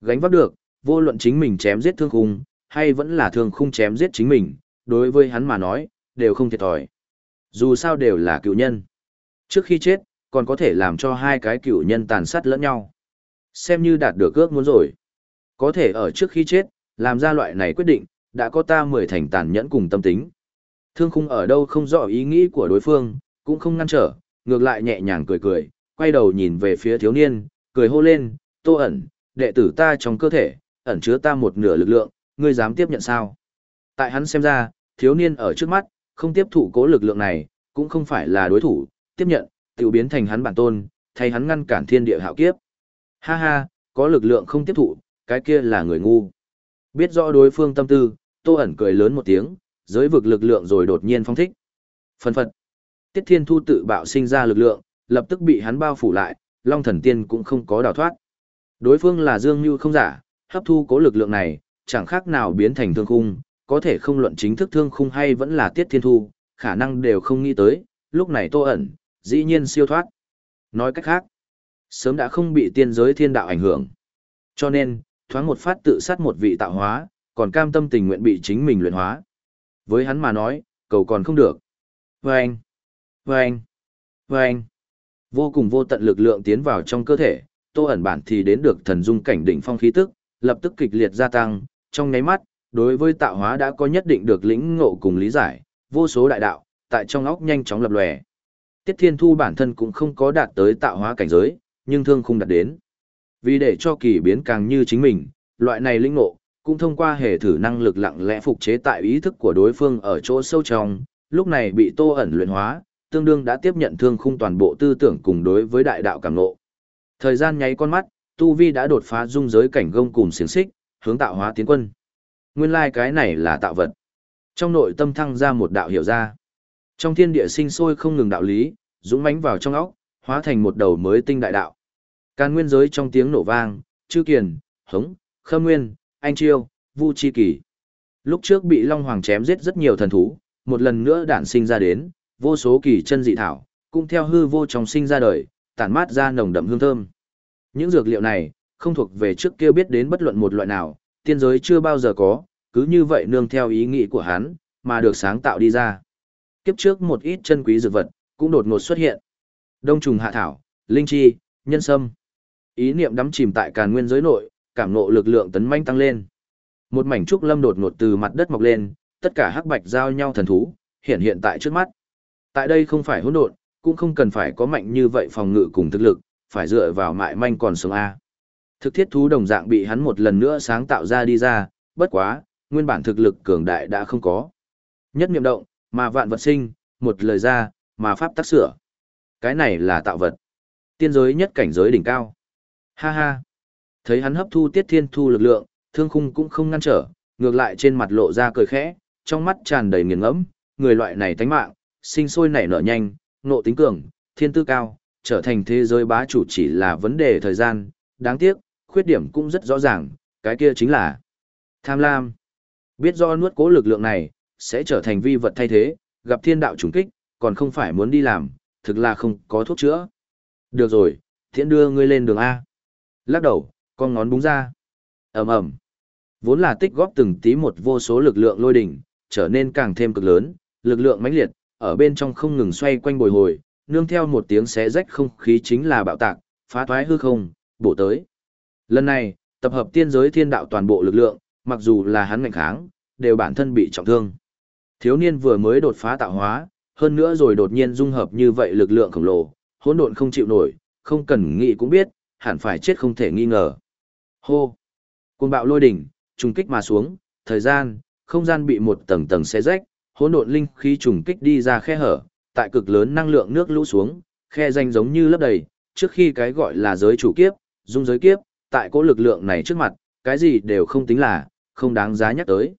Gánh vác được, vô luận chính mình chém giết thương khung, hay vẫn là thương khung chém giết chính mình, đối với hắn mà nói, đều không thiệt thòi. Dù sao đều là cựu nhân. Trước khi chết, còn có thể làm cho hai cái cựu nhân tàn sát lẫn nhau. Xem như đạt được ước muốn rồi. Có thể ở trước khi chết, làm ra loại này quyết định, đã có ta mười thành tàn nhẫn cùng tâm tính. Thương khung ở đâu không rõ ý nghĩ của đối phương, cũng không ngăn trở, ngược lại nhẹ nhàng cười cười, quay đầu nhìn về phía thiếu niên, cười hô lên, tô ẩn, đệ tử ta trong cơ thể, ẩn chứa ta một nửa lực lượng, ngươi dám tiếp nhận sao? Tại hắn xem ra, thiếu niên ở trước mắt, không tiếp thụ cố lực lượng này, cũng không phải là đối thủ, tiếp nhận, tự biến thành hắn bản tôn, thay hắn ngăn cản thiên địa hạo kiếp. Ha ha, có lực lượng không tiếp thụ, cái kia là người ngu. Biết rõ đối phương tâm tư, tô ẩn cười lớn một tiếng, giới vực lực lượng rồi đột nhiên phong thích. Phân phật. Tiết Thiên Thu tự bạo sinh ra lực lượng, lập tức bị hắn bao phủ lại, Long Thần Tiên cũng không có đào thoát. Đối phương là Dương Nhu không giả, hấp thu cố lực lượng này, chẳng khác nào biến thành thương khung, có thể không luận chính thức thương khung hay vẫn là tiết thiên thu, khả năng đều không nghĩ tới, lúc này tô ẩn, dĩ nhiên siêu thoát. Nói cách khác, sớm đã không bị tiên giới thiên đạo ảnh hưởng. Cho nên, thoáng một phát tự sát một vị tạo hóa, còn cam tâm tình nguyện bị chính mình luyện hóa. Với hắn mà nói, cầu còn không được. Vâng! Vâng! Vâng! Vô cùng vô tận lực lượng tiến vào trong cơ thể, tô ẩn bản thì đến được thần dung cảnh đỉnh phong khí tức, lập tức kịch liệt gia tăng, trong nháy mắt, đối với tạo hóa đã có nhất định được lĩnh ngộ cùng lý giải, vô số đại đạo, tại trong óc nhanh chóng lập lòe. Tiết Thiên Thu bản thân cũng không có đạt tới tạo hóa cảnh giới, nhưng thương không đạt đến. Vì để cho kỳ biến càng như chính mình, loại này linh ngộ, cũng thông qua hệ thử năng lực lặng lẽ phục chế tại ý thức của đối phương ở chỗ sâu trong, lúc này bị tô ẩn luyện hóa, tương đương đã tiếp nhận thương khung toàn bộ tư tưởng cùng đối với đại đạo cảm ngộ. Thời gian nháy con mắt, Tu Vi đã đột phá dung giới cảnh gông cùng xiềng xích, hướng tạo hóa tiến quân. Nguyên lai like cái này là tạo vật. Trong nội tâm thăng ra một đạo hiểu ra. Trong thiên địa sinh sôi không ngừng đạo lý, dũng mãnh vào trong óc, hóa thành một đầu mới tinh đại đạo. Can nguyên giới trong tiếng nổ vang, chư kiền, hống, khâm nguyên, anh chiêu, vu chi kỳ. Lúc trước bị Long Hoàng chém giết rất nhiều thần thú, một lần nữa đản sinh ra đến, vô số kỳ chân dị thảo, cũng theo hư vô trong sinh ra đời, tản mát ra nồng đậm hương thơm. Những dược liệu này, không thuộc về trước kia biết đến bất luận một loại nào, tiên giới chưa bao giờ có, cứ như vậy nương theo ý nghĩ của hắn, mà được sáng tạo đi ra. Kiếp trước một ít chân quý dược vật, cũng đột ngột xuất hiện. Đông trùng hạ thảo, linh chi, nhân sâm. Ý niệm đắm chìm tại càn nguyên giới nội, cảm ngộ lực lượng tấn manh tăng lên. Một mảnh trúc lâm đột ngột từ mặt đất mọc lên, tất cả hắc bạch giao nhau thần thú, hiện hiện tại trước mắt. Tại đây không phải hỗn độn, cũng không cần phải có mạnh như vậy phòng ngự cùng thực lực, phải dựa vào mại manh còn sống A. Thực thiết thú đồng dạng bị hắn một lần nữa sáng tạo ra đi ra, bất quá, nguyên bản thực lực cường đại đã không có. Nhất niệm động, mà vạn vật sinh, một lời ra, mà pháp tác sửa. Cái này là tạo vật. Tiên giới nhất cảnh giới đỉnh cao. Ha ha. Thấy hắn hấp thu tiết thiên thu lực lượng, thương khung cũng không ngăn trở, ngược lại trên mặt lộ ra cười khẽ, trong mắt tràn đầy nghiền ngẫm, người loại này tánh mạng, sinh sôi nảy nở nhanh, nộ tính cường, thiên tư cao, trở thành thế giới bá chủ chỉ là vấn đề thời gian, đáng tiếc, khuyết điểm cũng rất rõ ràng, cái kia chính là tham lam. Biết do nuốt cố lực lượng này, sẽ trở thành vi vật thay thế, gặp thiên đạo trùng kích, còn không phải muốn đi làm, thực là không có thuốc chữa. Được rồi, thiện đưa ngươi lên đường A. Lắc đầu, con ngón búng ra. ầm ầm Vốn là tích góp từng tí một vô số lực lượng lôi đỉnh, trở nên càng thêm cực lớn, lực lượng mãnh liệt, ở bên trong không ngừng xoay quanh bồi hồi, nương theo một tiếng xé rách không khí chính là bạo tạc, phá thoái hư không, bổ tới. Lần này, tập hợp tiên giới thiên đạo toàn bộ lực lượng, mặc dù là hắn ngạnh kháng, đều bản thân bị trọng thương. Thiếu niên vừa mới đột phá tạo hóa, hơn nữa rồi đột nhiên dung hợp như vậy lực lượng khổng lồ, hỗn độn không chịu nổi, không cần nghĩ cũng biết, hẳn phải chết không thể nghi ngờ. Hô! Côn bạo lôi đỉnh, trùng kích mà xuống, thời gian, không gian bị một tầng tầng xé rách, hỗn độn linh khí trùng kích đi ra khe hở, tại cực lớn năng lượng nước lũ xuống, khe danh giống như lấp đầy, trước khi cái gọi là giới chủ kiếp, dung giới kiếp, tại cỗ lực lượng này trước mặt, cái gì đều không tính là, không đáng giá nhắc tới.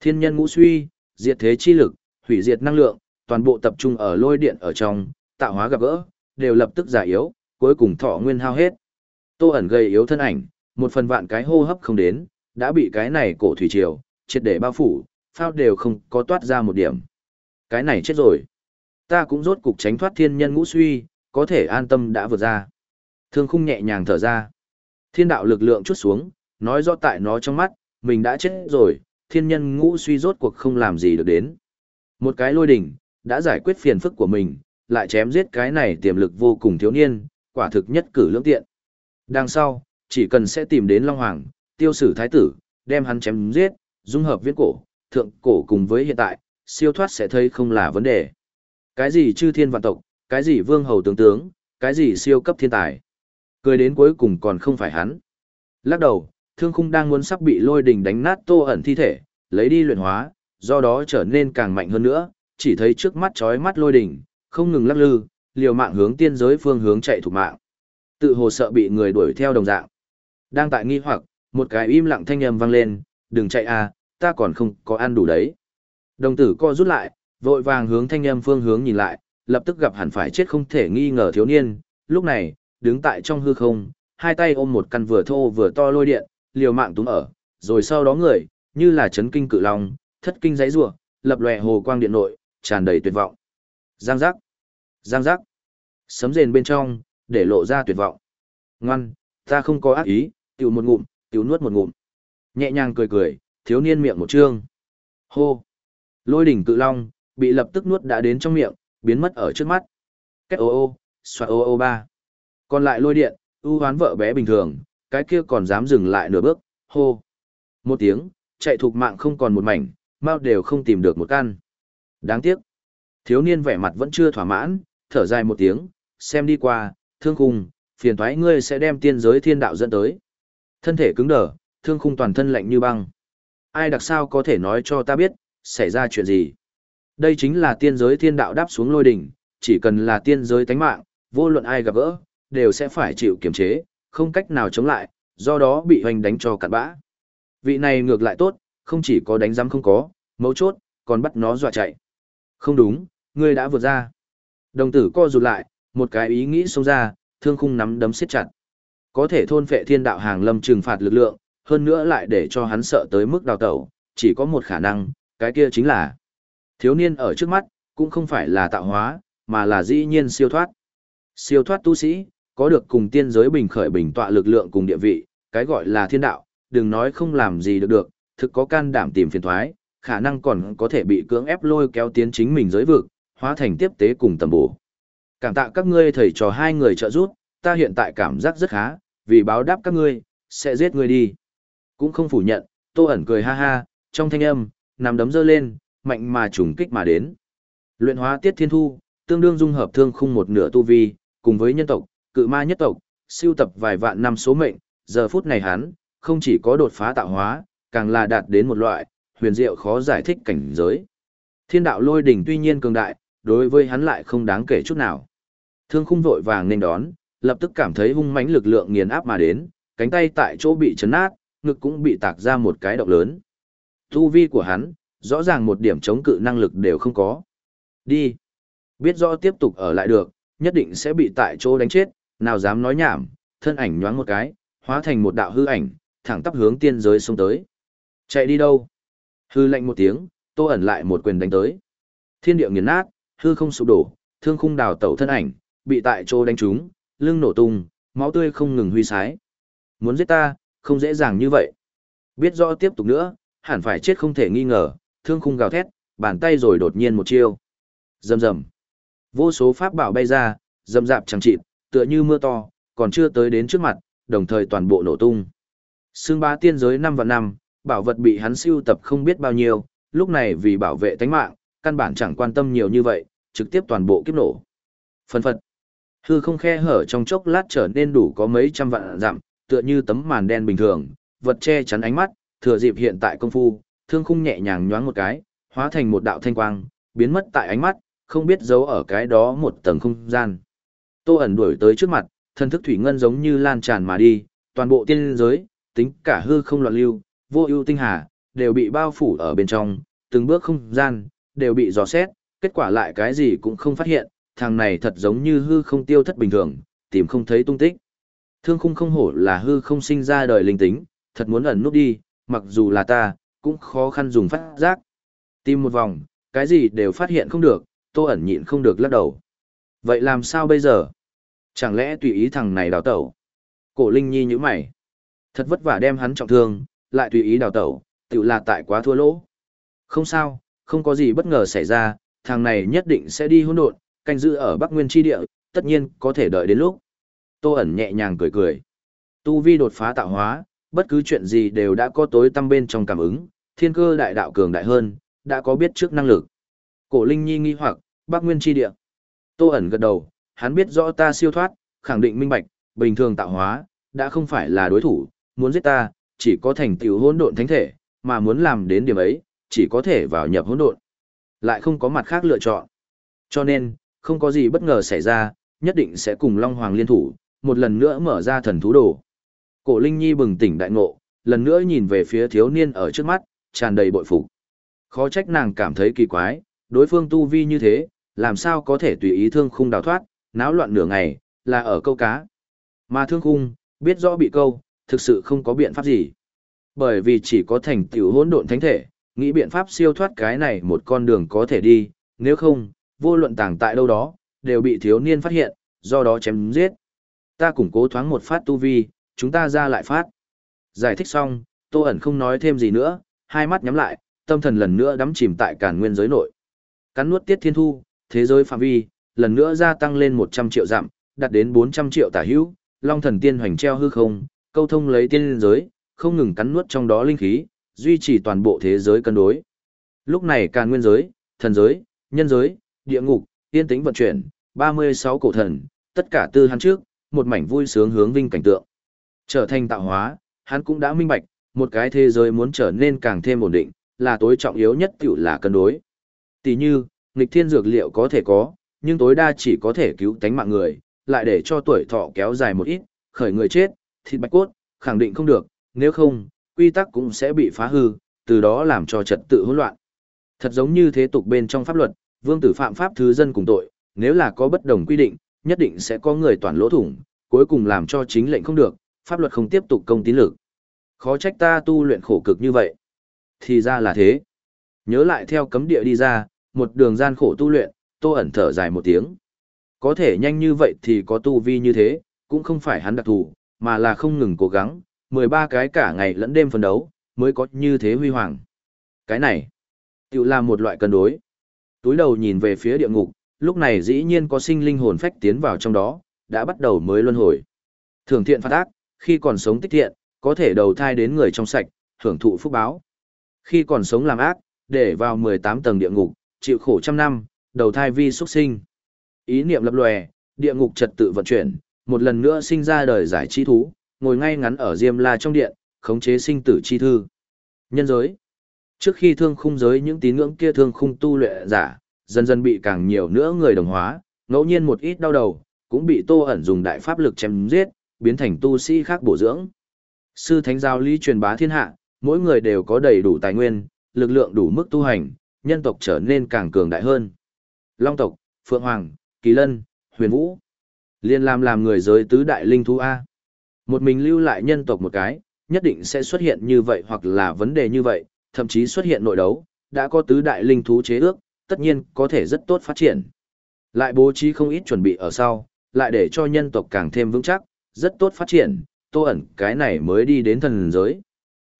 Thiên nhân ngũ suy, diệt thế chi lực, hủy diệt năng lượng, toàn bộ tập trung ở lôi điện ở trong, tạo hóa gặp gỡ, đều lập tức giả yếu, cuối cùng thọ nguyên hao hết. Tô ẩn gây yếu thân ảnh, một phần vạn cái hô hấp không đến, đã bị cái này cổ thủy triều, triệt để bao phủ, phao đều không có toát ra một điểm. Cái này chết rồi. Ta cũng rốt cục tránh thoát thiên nhân ngũ suy, có thể an tâm đã vượt ra. Thương khung nhẹ nhàng thở ra. Thiên đạo lực lượng chút xuống, nói rõ tại nó trong mắt, mình đã chết rồi, thiên nhân ngũ suy rốt cuộc không làm gì được đến. Một cái lôi đỉnh, đã giải quyết phiền phức của mình, lại chém giết cái này tiềm lực vô cùng thiếu niên, quả thực nhất cử lưỡng tiện. Đằng sau, chỉ cần sẽ tìm đến Long Hoàng, tiêu sử thái tử, đem hắn chém giết, dung hợp viễn cổ, thượng cổ cùng với hiện tại, siêu thoát sẽ thấy không là vấn đề. Cái gì chư thiên vạn tộc, cái gì vương hầu tướng tướng, cái gì siêu cấp thiên tài. Cười đến cuối cùng còn không phải hắn. Lắc đầu, thương khung đang muốn sắp bị lôi đình đánh nát tô ẩn thi thể, lấy đi luyện hóa, do đó trở nên càng mạnh hơn nữa, chỉ thấy trước mắt chói mắt lôi đình, không ngừng lắc lư, liều mạng hướng tiên giới phương hướng chạy thủ mạng. Tự hồ sợ bị người đuổi theo đồng dạng. Đang tại nghi hoặc, một cái im lặng thanh âm vang lên, đừng chạy à, ta còn không có ăn đủ đấy. Đồng tử co rút lại, vội vàng hướng thanh âm phương hướng nhìn lại, lập tức gặp hẳn phải chết không thể nghi ngờ thiếu niên, lúc này, đứng tại trong hư không, hai tay ôm một căn vừa thô vừa to lôi điện, liều mạng túm ở, rồi sau đó người, như là chấn kinh cự long, thất kinh giấy rủa, lập lòe hồ quang điện nội, tràn đầy tuyệt vọng. Giang giác, giang giác, sấm rền bên trong, để lộ ra tuyệt vọng. Ngoan, ta không có ác ý, tiểu một ngụm, tiểu nuốt một ngụm. Nhẹ nhàng cười cười, thiếu niên miệng một trương. Hô, lôi đỉnh cự long, bị lập tức nuốt đã đến trong miệng, biến mất ở trước mắt. Kết ô ô, xoạt ô ô ba. Còn lại lôi điện, ưu hoán vợ bé bình thường, cái kia còn dám dừng lại nửa bước, hô. Một tiếng, chạy thục mạng không còn một mảnh, mau đều không tìm được một căn. Đáng tiếc. Thiếu niên vẻ mặt vẫn chưa thỏa mãn, thở dài một tiếng, xem đi qua, thương khung, phiền thoái ngươi sẽ đem tiên giới thiên đạo dẫn tới. Thân thể cứng đờ, thương khung toàn thân lạnh như băng. Ai đặc sao có thể nói cho ta biết, xảy ra chuyện gì? Đây chính là tiên giới thiên đạo đáp xuống lôi đỉnh, chỉ cần là tiên giới tánh mạng, vô luận ai gặp gỡ, đều sẽ phải chịu kiềm chế, không cách nào chống lại, do đó bị hoành đánh cho cặn bã. Vị này ngược lại tốt, không chỉ có đánh giám không có, mấu chốt, còn bắt nó dọa chạy. Không đúng, ngươi đã vượt ra. Đồng tử co rụt lại, một cái ý nghĩ xông ra, thương khung nắm đấm siết chặt. Có thể thôn phệ thiên đạo hàng lâm trừng phạt lực lượng, hơn nữa lại để cho hắn sợ tới mức đào tẩu, chỉ có một khả năng, cái kia chính là thiếu niên ở trước mắt, cũng không phải là tạo hóa, mà là dĩ nhiên siêu thoát. Siêu thoát tu sĩ, có được cùng tiên giới bình khởi bình tọa lực lượng cùng địa vị, cái gọi là thiên đạo, đừng nói không làm gì được được, thực có can đảm tìm phiền thoái, khả năng còn có thể bị cưỡng ép lôi kéo tiến chính mình giới vực, hóa thành tiếp tế cùng tầm bổ. Cảm tạ các ngươi thầy trò hai người trợ giúp, ta hiện tại cảm giác rất khá, vì báo đáp các ngươi, sẽ giết ngươi đi. Cũng không phủ nhận, tô ẩn cười ha ha, trong thanh âm, nằm đấm dơ lên, mạnh mà trùng kích mà đến. Luyện hóa tiết thiên thu, tương đương dung hợp thương khung một nửa tu vi, cùng với nhân tộc, cự ma nhất tộc, siêu tập vài vạn năm số mệnh, giờ phút này hắn, không chỉ có đột phá tạo hóa, càng là đạt đến một loại, huyền diệu khó giải thích cảnh giới. Thiên đạo lôi đỉnh tuy nhiên cường đại, đối với hắn lại không đáng kể chút nào. Thương khung vội vàng nên đón, lập tức cảm thấy hung mãnh lực lượng nghiền áp mà đến, cánh tay tại chỗ bị chấn nát, ngực cũng bị tạc ra một cái động lớn. Tu vi của hắn, rõ ràng một điểm chống cự năng lực đều không có. Đi. Biết rõ tiếp tục ở lại được, nhất định sẽ bị tại chỗ đánh chết, nào dám nói nhảm, thân ảnh nhoáng một cái, hóa thành một đạo hư ảnh, thẳng tắp hướng tiên giới xông tới. Chạy đi đâu? Hư lạnh một tiếng, tô ẩn lại một quyền đánh tới. Thiên địa nghiền nát, hư không sụp đổ, thương khung đào tẩu thân ảnh, bị tại chỗ đánh trúng, lưng nổ tung, máu tươi không ngừng huy sái. Muốn giết ta, không dễ dàng như vậy. Biết rõ tiếp tục nữa, hẳn phải chết không thể nghi ngờ, thương khung gào thét, bàn tay rồi đột nhiên một chiêu. Rầm rầm. Vô số pháp bảo bay ra, rầm rạp chẳng chịt, tựa như mưa to, còn chưa tới đến trước mặt, đồng thời toàn bộ nổ tung. Sương ba tiên giới năm và năm, bảo vật bị hắn siêu tập không biết bao nhiêu, lúc này vì bảo vệ tánh mạng, căn bản chẳng quan tâm nhiều như vậy, trực tiếp toàn bộ kiếp nổ. phần phật. Hư không khe hở trong chốc lát trở nên đủ có mấy trăm vạn dặm, tựa như tấm màn đen bình thường, vật che chắn ánh mắt, thừa dịp hiện tại công phu, thương khung nhẹ nhàng nhoáng một cái, hóa thành một đạo thanh quang, biến mất tại ánh mắt, không biết giấu ở cái đó một tầng không gian. Tô ẩn đuổi tới trước mặt, thân thức thủy ngân giống như lan tràn mà đi, toàn bộ tiên giới, tính cả hư không loạn lưu, vô ưu tinh hà, đều bị bao phủ ở bên trong, từng bước không gian, đều bị dò xét, kết quả lại cái gì cũng không phát hiện, thằng này thật giống như hư không tiêu thất bình thường, tìm không thấy tung tích. Thương khung không hổ là hư không sinh ra đời linh tính, thật muốn ẩn nút đi, mặc dù là ta, cũng khó khăn dùng phát giác. Tìm một vòng, cái gì đều phát hiện không được, tô ẩn nhịn không được lắc đầu. Vậy làm sao bây giờ? Chẳng lẽ tùy ý thằng này đào tẩu? Cổ Linh Nhi như mày. Thật vất vả đem hắn trọng thương, lại tùy ý đào tẩu, tự là tại quá thua lỗ. Không sao, không có gì bất ngờ xảy ra, thằng này nhất định sẽ đi hỗn độn, canh giữ ở Bắc Nguyên tri địa, tất nhiên có thể đợi đến lúc. Tô ẩn nhẹ nhàng cười cười. Tu vi đột phá tạo hóa, bất cứ chuyện gì đều đã có tối tâm bên trong cảm ứng, thiên cơ đại đạo cường đại hơn, đã có biết trước năng lực. Cổ Linh Nhi nghi hoặc, Bắc Nguyên tri địa. Tô ẩn gật đầu, hắn biết rõ ta siêu thoát, khẳng định minh bạch, bình thường tạo hóa, đã không phải là đối thủ, muốn giết ta, chỉ có thành tựu hỗn độn thánh thể, mà muốn làm đến điểm ấy, chỉ có thể vào nhập hỗn độn. Lại không có mặt khác lựa chọn. Cho nên, không có gì bất ngờ xảy ra, nhất định sẽ cùng Long Hoàng liên thủ, một lần nữa mở ra thần thú đồ. Cổ Linh Nhi bừng tỉnh đại ngộ, lần nữa nhìn về phía thiếu niên ở trước mắt, tràn đầy bội phục. Khó trách nàng cảm thấy kỳ quái, đối phương tu vi như thế, làm sao có thể tùy ý thương khung đào thoát, náo loạn nửa ngày, là ở câu cá. Mà thương khung, biết rõ bị câu, thực sự không có biện pháp gì. Bởi vì chỉ có thành tiểu hỗn độn thánh thể, nghĩ biện pháp siêu thoát cái này một con đường có thể đi, nếu không, vô luận tàng tại đâu đó, đều bị thiếu niên phát hiện, do đó chém giết. Ta củng cố thoáng một phát tu vi, chúng ta ra lại phát. Giải thích xong, Tô ẩn không nói thêm gì nữa, hai mắt nhắm lại, tâm thần lần nữa đắm chìm tại cản nguyên giới nội. Cắn nuốt tiết thiên thu, thế giới phạm vi, lần nữa gia tăng lên 100 triệu dặm, đạt đến 400 triệu tả hữu, long thần tiên hoành treo hư không, câu thông lấy tiên giới, không ngừng cắn nuốt trong đó linh khí, duy trì toàn bộ thế giới cân đối. Lúc này càn nguyên giới, thần giới, nhân giới, địa ngục, tiên tính vận chuyển, 36 cổ thần, tất cả tư hắn trước, một mảnh vui sướng hướng vinh cảnh tượng. Trở thành tạo hóa, hắn cũng đã minh bạch, một cái thế giới muốn trở nên càng thêm ổn định, là tối trọng yếu nhất tiểu là cân đối. Tỷ như, nghịch thiên dược liệu có thể có, nhưng tối đa chỉ có thể cứu tánh mạng người, lại để cho tuổi thọ kéo dài một ít, khởi người chết, thịt bạch cốt, khẳng định không được, nếu không, quy tắc cũng sẽ bị phá hư, từ đó làm cho trật tự hỗn loạn. Thật giống như thế tục bên trong pháp luật, vương tử phạm pháp thứ dân cùng tội, nếu là có bất đồng quy định, nhất định sẽ có người toàn lỗ thủng, cuối cùng làm cho chính lệnh không được, pháp luật không tiếp tục công tín lực. Khó trách ta tu luyện khổ cực như vậy. Thì ra là thế. Nhớ lại theo cấm địa đi ra, một đường gian khổ tu luyện, tô ẩn thở dài một tiếng. Có thể nhanh như vậy thì có tu vi như thế, cũng không phải hắn đặc thù, mà là không ngừng cố gắng, 13 cái cả ngày lẫn đêm phấn đấu, mới có như thế huy hoàng. Cái này, tự là một loại cân đối. Túi đầu nhìn về phía địa ngục, lúc này dĩ nhiên có sinh linh hồn phách tiến vào trong đó, đã bắt đầu mới luân hồi. Thường thiện phát ác, khi còn sống tích thiện, có thể đầu thai đến người trong sạch, hưởng thụ phúc báo. Khi còn sống làm ác, để vào 18 tầng địa ngục, chịu khổ trăm năm, đầu thai vi xuất sinh. Ý niệm lập lòe, địa ngục trật tự vận chuyển, một lần nữa sinh ra đời giải trí thú, ngồi ngay ngắn ở Diêm La trong điện, khống chế sinh tử chi thư. Nhân giới. Trước khi thương khung giới những tín ngưỡng kia thương khung tu luyện giả, dần dần bị càng nhiều nữa người đồng hóa, ngẫu nhiên một ít đau đầu, cũng bị Tô ẩn dùng đại pháp lực chém giết, biến thành tu sĩ khác bổ dưỡng. Sư thánh giáo lý truyền bá thiên hạ, mỗi người đều có đầy đủ tài nguyên, lực lượng đủ mức tu hành, nhân tộc trở nên càng cường đại hơn. Long tộc, Phượng Hoàng, Kỳ Lân, Huyền Vũ. Liên làm làm người giới tứ đại linh thú A. Một mình lưu lại nhân tộc một cái, nhất định sẽ xuất hiện như vậy hoặc là vấn đề như vậy, thậm chí xuất hiện nội đấu, đã có tứ đại linh thú chế ước, tất nhiên có thể rất tốt phát triển. Lại bố trí không ít chuẩn bị ở sau, lại để cho nhân tộc càng thêm vững chắc, rất tốt phát triển, tô ẩn cái này mới đi đến thần giới.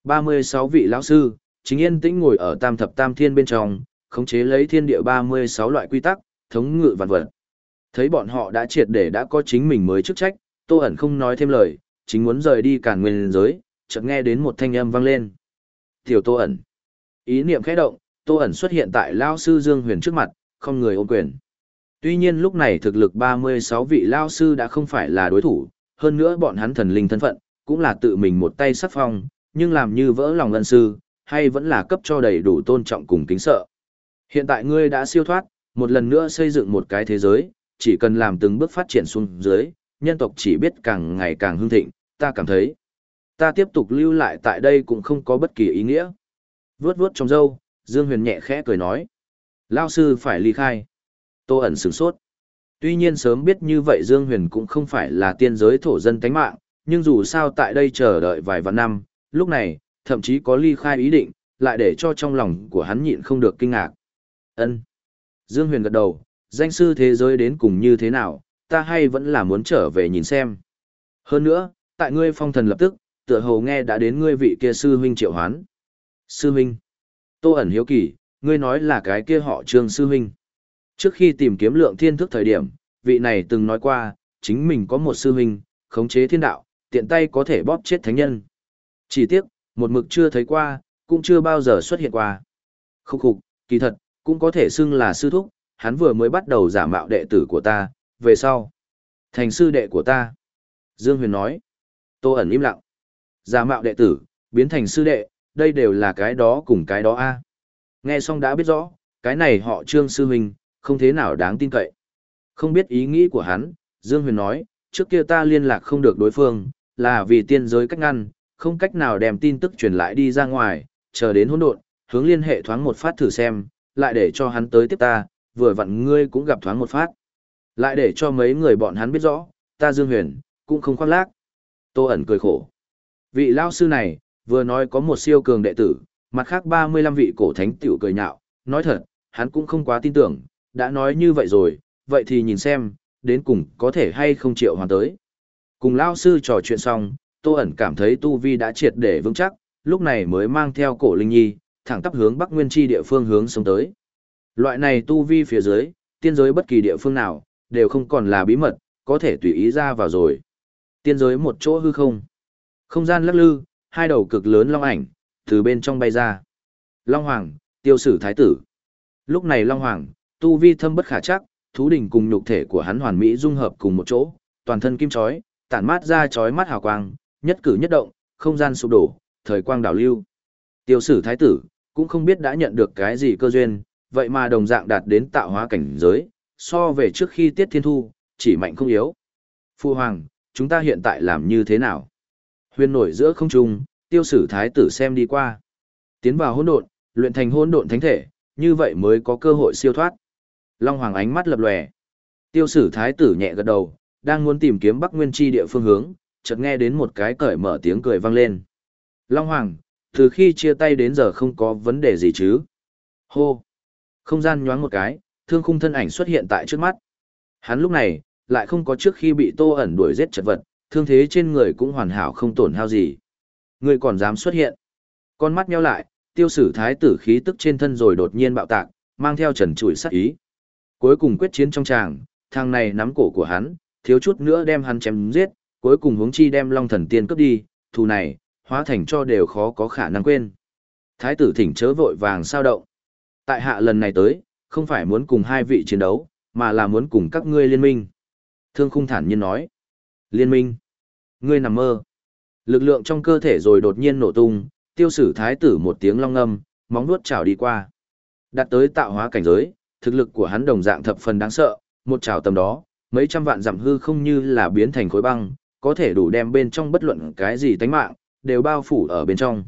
36 vị lão sư, chính yên tĩnh ngồi ở tam thập tam thiên bên trong, khống chế lấy thiên địa 36 loại quy tắc, thống ngự vạn vật. Thấy bọn họ đã triệt để đã có chính mình mới chức trách, tô ẩn không nói thêm lời, chính muốn rời đi cản nguyên giới, chợt nghe đến một thanh âm vang lên. Tiểu tô ẩn. Ý niệm khẽ động, tô ẩn xuất hiện tại lão sư Dương Huyền trước mặt, không người ôm quyền. Tuy nhiên lúc này thực lực 36 vị lão sư đã không phải là đối thủ, hơn nữa bọn hắn thần linh thân phận, cũng là tự mình một tay sắp phong, nhưng làm như vỡ lòng lân sư, hay vẫn là cấp cho đầy đủ tôn trọng cùng kính sợ. Hiện tại ngươi đã siêu thoát, một lần nữa xây dựng một cái thế giới, chỉ cần làm từng bước phát triển xuống dưới, nhân tộc chỉ biết càng ngày càng hưng thịnh, ta cảm thấy. Ta tiếp tục lưu lại tại đây cũng không có bất kỳ ý nghĩa. Vướt vướt trong dâu, Dương Huyền nhẹ khẽ cười nói. Lao sư phải ly khai. Tô ẩn sửng sốt. Tuy nhiên sớm biết như vậy Dương Huyền cũng không phải là tiên giới thổ dân tánh mạng, nhưng dù sao tại đây chờ đợi vài vạn năm, lúc này, thậm chí có ly khai ý định, lại để cho trong lòng của hắn nhịn không được kinh ngạc. Ân. Dương Huyền gật đầu, danh sư thế giới đến cùng như thế nào, ta hay vẫn là muốn trở về nhìn xem. Hơn nữa, tại ngươi phong thần lập tức, tựa hồ nghe đã đến ngươi vị kia sư huynh triệu hoán. Sư huynh. Tô ẩn hiếu kỳ, ngươi nói là cái kia họ trương sư huynh. Trước khi tìm kiếm lượng thiên thức thời điểm, vị này từng nói qua, chính mình có một sư huynh, khống chế thiên đạo, tiện tay có thể bóp chết thánh nhân. Chỉ tiếc, một mực chưa thấy qua, cũng chưa bao giờ xuất hiện qua. Khúc khục, kỳ thật, cũng có thể xưng là sư thúc, hắn vừa mới bắt đầu giả mạo đệ tử của ta, về sau. Thành sư đệ của ta. Dương Huyền nói. Tô ẩn im lặng. Giả mạo đệ tử, biến thành sư đệ, đây đều là cái đó cùng cái đó a. Nghe xong đã biết rõ, cái này họ trương sư huynh, không thế nào đáng tin cậy. Không biết ý nghĩ của hắn, Dương Huyền nói, trước kia ta liên lạc không được đối phương, là vì tiên giới cách ngăn, không cách nào đem tin tức truyền lại đi ra ngoài, chờ đến hỗn độn, hướng liên hệ thoáng một phát thử xem, lại để cho hắn tới tiếp ta, vừa vặn ngươi cũng gặp thoáng một phát. Lại để cho mấy người bọn hắn biết rõ, ta Dương Huyền, cũng không khoác lác. Tô ẩn cười khổ. Vị lao sư này, vừa nói có một siêu cường đệ tử, mặt khác 35 vị cổ thánh tiểu cười nhạo, nói thật, hắn cũng không quá tin tưởng, đã nói như vậy rồi, vậy thì nhìn xem, đến cùng có thể hay không triệu hoàn tới. Cùng lao sư trò chuyện xong, Tô ẩn cảm thấy Tu Vi đã triệt để vững chắc, lúc này mới mang theo cổ Linh Nhi, thẳng tắp hướng Bắc Nguyên Chi địa phương hướng sống tới. Loại này Tu Vi phía dưới, tiên giới bất kỳ địa phương nào, đều không còn là bí mật, có thể tùy ý ra vào rồi. Tiên giới một chỗ hư không. Không gian lắc lư, hai đầu cực lớn long ảnh, từ bên trong bay ra. Long Hoàng, tiêu sử thái tử. Lúc này Long Hoàng, tu vi thâm bất khả chắc, thú đỉnh cùng nhục thể của hắn hoàn mỹ dung hợp cùng một chỗ, toàn thân kim chói, tản mát ra chói mắt hào quang, nhất cử nhất động, không gian sụp đổ, thời quang đảo lưu. Tiêu sử thái tử, cũng không biết đã nhận được cái gì cơ duyên, vậy mà đồng dạng đạt đến tạo hóa cảnh giới, so về trước khi tiết thiên thu, chỉ mạnh không yếu. Phu Hoàng, chúng ta hiện tại làm như thế nào? Huyền nổi giữa không trung, tiêu sử thái tử xem đi qua. Tiến vào hỗn độn, luyện thành hỗn độn thánh thể, như vậy mới có cơ hội siêu thoát. Long Hoàng ánh mắt lập lòe. Tiêu sử thái tử nhẹ gật đầu, đang muốn tìm kiếm Bắc Nguyên Chi địa phương hướng, chợt nghe đến một cái cởi mở tiếng cười vang lên. Long Hoàng, từ khi chia tay đến giờ không có vấn đề gì chứ? Hô! Không gian nhoáng một cái, thương khung thân ảnh xuất hiện tại trước mắt. Hắn lúc này, lại không có trước khi bị tô ẩn đuổi giết chật vật, thương thế trên người cũng hoàn hảo không tổn hao gì. Người còn dám xuất hiện. Con mắt nheo lại, tiêu sử thái tử khí tức trên thân rồi đột nhiên bạo tạc, mang theo trần trụi sát ý. Cuối cùng quyết chiến trong tràng, thằng này nắm cổ của hắn, thiếu chút nữa đem hắn chém giết, cuối cùng hướng chi đem long thần tiên cướp đi, thù này, hóa thành cho đều khó có khả năng quên. Thái tử thỉnh chớ vội vàng sao động. Tại hạ lần này tới, không phải muốn cùng hai vị chiến đấu, mà là muốn cùng các ngươi liên minh. Thương khung thản nhiên nói. Liên minh. Ngươi nằm mơ. Lực lượng trong cơ thể rồi đột nhiên nổ tung, tiêu sử thái tử một tiếng long âm, móng nuốt chảo đi qua. Đạt tới tạo hóa cảnh giới, thực lực của hắn đồng dạng thập phần đáng sợ, một chảo tầm đó, mấy trăm vạn giảm hư không như là biến thành khối băng, có thể đủ đem bên trong bất luận cái gì tánh mạng, đều bao phủ ở bên trong.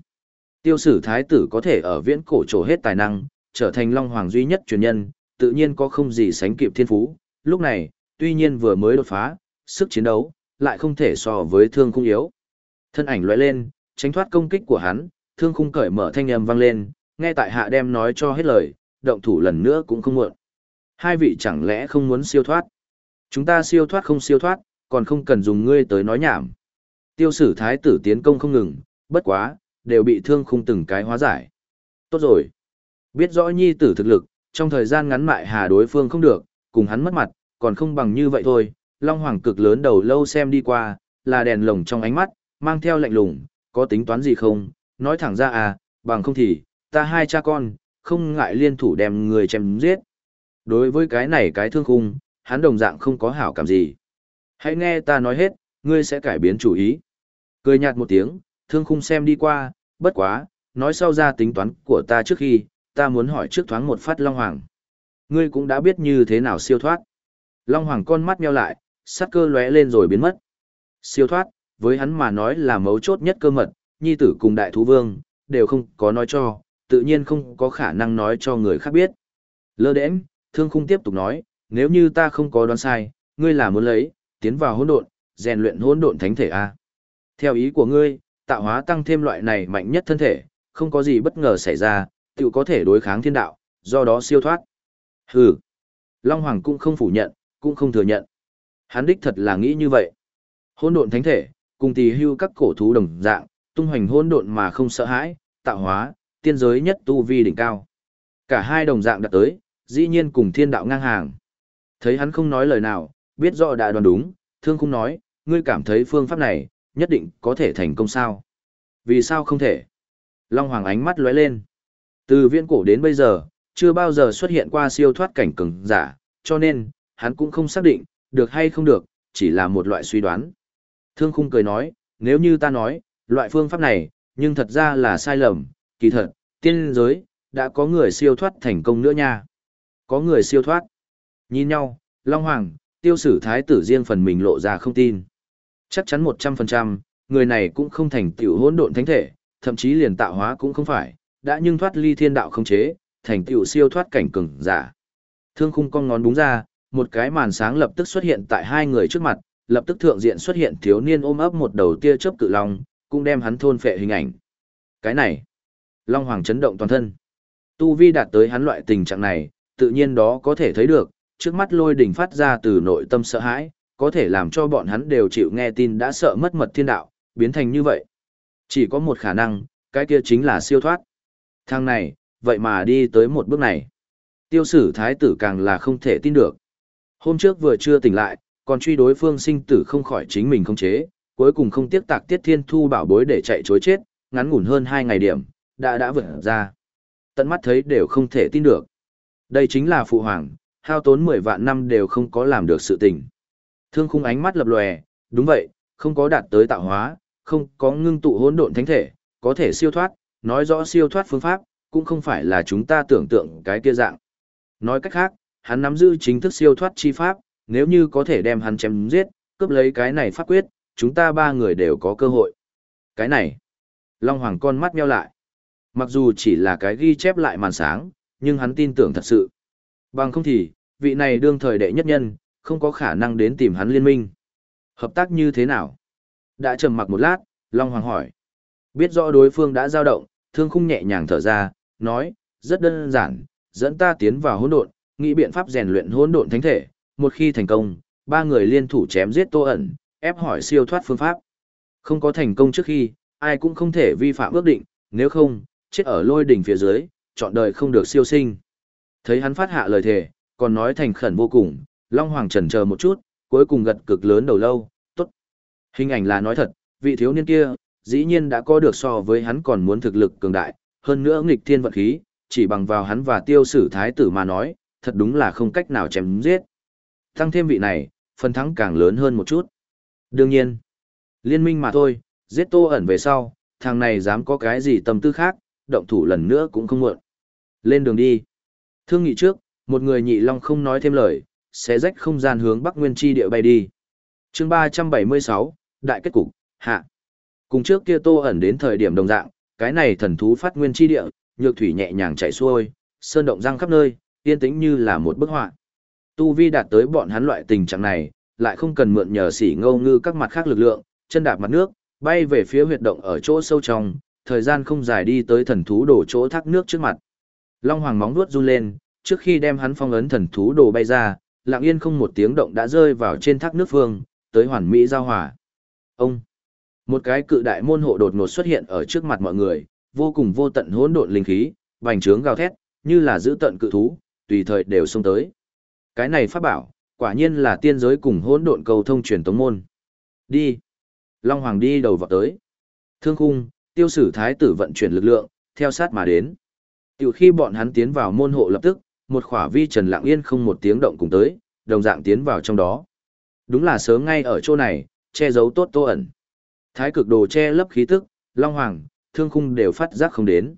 Tiêu sử thái tử có thể ở viễn cổ trổ hết tài năng, trở thành long hoàng duy nhất truyền nhân, tự nhiên có không gì sánh kịp thiên phú. Lúc này, tuy nhiên vừa mới đột phá, sức chiến đấu, lại không thể so với thương khung yếu. Thân ảnh lóe lên, tránh thoát công kích của hắn, thương khung cởi mở thanh âm vang lên, nghe tại hạ đem nói cho hết lời, động thủ lần nữa cũng không muộn. Hai vị chẳng lẽ không muốn siêu thoát? Chúng ta siêu thoát không siêu thoát, còn không cần dùng ngươi tới nói nhảm. Tiêu sử thái tử tiến công không ngừng, bất quá, đều bị thương khung từng cái hóa giải. Tốt rồi. Biết rõ nhi tử thực lực, trong thời gian ngắn mại hà đối phương không được, cùng hắn mất mặt, còn không bằng như vậy thôi. Long Hoàng cực lớn đầu lâu xem đi qua, là đèn lồng trong ánh mắt, mang theo lạnh lùng, có tính toán gì không, nói thẳng ra à, bằng không thì, ta hai cha con, không ngại liên thủ đem người chém giết. Đối với cái này cái thương khung, hắn đồng dạng không có hảo cảm gì. Hãy nghe ta nói hết, ngươi sẽ cải biến chủ ý. Cười nhạt một tiếng, thương khung xem đi qua, bất quá, nói sau ra tính toán của ta trước khi, ta muốn hỏi trước thoáng một phát Long Hoàng. Ngươi cũng đã biết như thế nào siêu thoát. Long Hoàng con mắt nheo lại, sát cơ lóe lên rồi biến mất. Siêu thoát, với hắn mà nói là mấu chốt nhất cơ mật, nhi tử cùng đại thú vương, đều không có nói cho, tự nhiên không có khả năng nói cho người khác biết. Lơ đễnh, thương khung tiếp tục nói, nếu như ta không có đoán sai, ngươi là muốn lấy, tiến vào hỗn độn, rèn luyện hỗn độn thánh thể a. Theo ý của ngươi, tạo hóa tăng thêm loại này mạnh nhất thân thể, không có gì bất ngờ xảy ra, tự có thể đối kháng thiên đạo, do đó siêu thoát. Hừ. Long Hoàng cũng không phủ nhận, cũng không thừa nhận. Hắn đích thật là nghĩ như vậy. Hỗn độn thánh thể, cùng tỳ hưu các cổ thú đồng dạng, tung hoành hỗn độn mà không sợ hãi, tạo hóa, tiên giới nhất tu vi đỉnh cao. Cả hai đồng dạng đặt tới, dĩ nhiên cùng thiên đạo ngang hàng. Thấy hắn không nói lời nào, biết rõ đã đoán đúng, thương không nói, ngươi cảm thấy phương pháp này, nhất định có thể thành công sao. Vì sao không thể? Long Hoàng ánh mắt lóe lên. Từ viễn cổ đến bây giờ, chưa bao giờ xuất hiện qua siêu thoát cảnh cường giả, cho nên, hắn cũng không xác định, được hay không được, chỉ là một loại suy đoán. Thương khung cười nói, nếu như ta nói, loại phương pháp này, nhưng thật ra là sai lầm, kỳ thật, tiên giới, đã có người siêu thoát thành công nữa nha. Có người siêu thoát. Nhìn nhau, Long Hoàng, tiêu sử thái tử riêng phần mình lộ ra không tin. Chắc chắn 100%, người này cũng không thành tiểu hỗn độn thánh thể, thậm chí liền tạo hóa cũng không phải, đã nhưng thoát ly thiên đạo không chế, thành tiểu siêu thoát cảnh cường giả. Thương khung con ngón búng ra, một cái màn sáng lập tức xuất hiện tại hai người trước mặt, lập tức thượng diện xuất hiện thiếu niên ôm ấp một đầu tia chớp cự long, cũng đem hắn thôn phệ hình ảnh. Cái này, Long Hoàng chấn động toàn thân. Tu vi đạt tới hắn loại tình trạng này, tự nhiên đó có thể thấy được, trước mắt lôi đỉnh phát ra từ nội tâm sợ hãi, có thể làm cho bọn hắn đều chịu nghe tin đã sợ mất mật thiên đạo, biến thành như vậy. Chỉ có một khả năng, cái kia chính là siêu thoát. Thằng này, vậy mà đi tới một bước này. Tiêu sử thái tử càng là không thể tin được. Hôm trước vừa chưa tỉnh lại, còn truy đối phương sinh tử không khỏi chính mình không chế, cuối cùng không tiếc tạc tiết thiên thu bảo bối để chạy chối chết, ngắn ngủn hơn hai ngày điểm, đã đã vượt ra. Tận mắt thấy đều không thể tin được. Đây chính là phụ hoàng, hao tốn 10 vạn năm đều không có làm được sự tình. Thương khung ánh mắt lập lòe, đúng vậy, không có đạt tới tạo hóa, không có ngưng tụ hỗn độn thánh thể, có thể siêu thoát, nói rõ siêu thoát phương pháp, cũng không phải là chúng ta tưởng tượng cái kia dạng. Nói cách khác, hắn nắm giữ chính thức siêu thoát chi pháp, nếu như có thể đem hắn chém giết, cướp lấy cái này pháp quyết, chúng ta ba người đều có cơ hội. Cái này, Long Hoàng con mắt nheo lại. Mặc dù chỉ là cái ghi chép lại màn sáng, nhưng hắn tin tưởng thật sự. Bằng không thì, vị này đương thời đệ nhất nhân, không có khả năng đến tìm hắn liên minh. Hợp tác như thế nào? Đã trầm mặc một lát, Long Hoàng hỏi. Biết rõ đối phương đã dao động, thương khung nhẹ nhàng thở ra, nói, rất đơn giản, dẫn ta tiến vào hỗn độn, nghĩ biện pháp rèn luyện hỗn độn thánh thể, một khi thành công, ba người liên thủ chém giết Tô ẩn, ép hỏi siêu thoát phương pháp. Không có thành công trước khi, ai cũng không thể vi phạm ước định, nếu không, chết ở lôi đỉnh phía dưới, chọn đời không được siêu sinh. Thấy hắn phát hạ lời thề, còn nói thành khẩn vô cùng, Long Hoàng trần chờ một chút, cuối cùng gật cực lớn đầu lâu, tốt. Hình ảnh là nói thật, vị thiếu niên kia, dĩ nhiên đã có được so với hắn còn muốn thực lực cường đại, hơn nữa nghịch thiên vận khí, chỉ bằng vào hắn và tiêu sử thái tử mà nói, thật đúng là không cách nào chém giết. Tăng thêm vị này, phần thắng càng lớn hơn một chút. Đương nhiên, liên minh mà thôi, giết tô ẩn về sau, thằng này dám có cái gì tâm tư khác, động thủ lần nữa cũng không muộn. Lên đường đi. Thương nghị trước, một người nhị long không nói thêm lời, sẽ rách không gian hướng Bắc Nguyên Chi địa bay đi. chương 376, Đại kết cục, hạ. Cùng trước kia tô ẩn đến thời điểm đồng dạng, cái này thần thú phát nguyên chi địa, nhược thủy nhẹ nhàng chảy xuôi, sơn động răng khắp nơi, yên tĩnh như là một bức họa. Tu vi đạt tới bọn hắn loại tình trạng này, lại không cần mượn nhờ xỉ ngâu ngư các mặt khác lực lượng, chân đạp mặt nước, bay về phía huyệt động ở chỗ sâu trong, thời gian không dài đi tới thần thú đổ chỗ thác nước trước mặt. Long Hoàng móng vuốt run lên, trước khi đem hắn phong ấn thần thú đồ bay ra, lặng yên không một tiếng động đã rơi vào trên thác nước phương, tới hoàn mỹ giao hòa. Ông! Một cái cự đại môn hộ đột ngột xuất hiện ở trước mặt mọi người, vô cùng vô tận hỗn độn linh khí, bành trướng gào thét, như là giữ tận cự thú, tùy thời đều xông tới. Cái này pháp bảo, quả nhiên là tiên giới cùng hỗn độn cầu thông truyền tống môn. Đi. Long Hoàng đi đầu vào tới. Thương khung, tiêu sử thái tử vận chuyển lực lượng, theo sát mà đến. Tiểu khi bọn hắn tiến vào môn hộ lập tức, một khỏa vi trần lặng yên không một tiếng động cùng tới, đồng dạng tiến vào trong đó. Đúng là sớm ngay ở chỗ này, che giấu tốt tô ẩn. Thái cực đồ che lấp khí tức, Long Hoàng, Thương Khung đều phát giác không đến.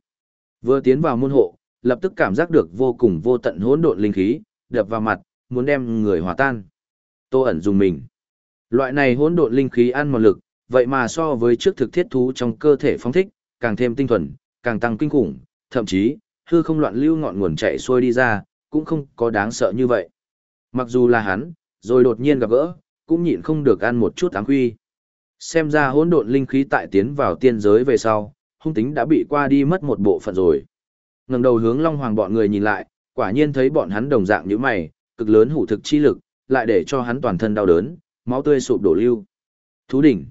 Vừa tiến vào môn hộ, lập tức cảm giác được vô cùng vô tận hỗn độn linh khí, đập vào mặt, muốn đem người hòa tan. Tô ẩn dùng mình. Loại này hỗn độn linh khí ăn một lực, vậy mà so với trước thực thiết thú trong cơ thể phóng thích, càng thêm tinh thuần, càng tăng kinh khủng, thậm chí, hư không loạn lưu ngọn nguồn chạy xuôi đi ra, cũng không có đáng sợ như vậy. Mặc dù là hắn, rồi đột nhiên gặp gỡ, cũng nhịn không được ăn một chút áng quy Xem ra hỗn độn linh khí tại tiến vào tiên giới về sau, hung tính đã bị qua đi mất một bộ phận rồi. Ngẩng đầu hướng Long Hoàng bọn người nhìn lại, quả nhiên thấy bọn hắn đồng dạng như mày, cực lớn hủ thực chi lực, lại để cho hắn toàn thân đau đớn, máu tươi sụp đổ lưu. Thú đỉnh.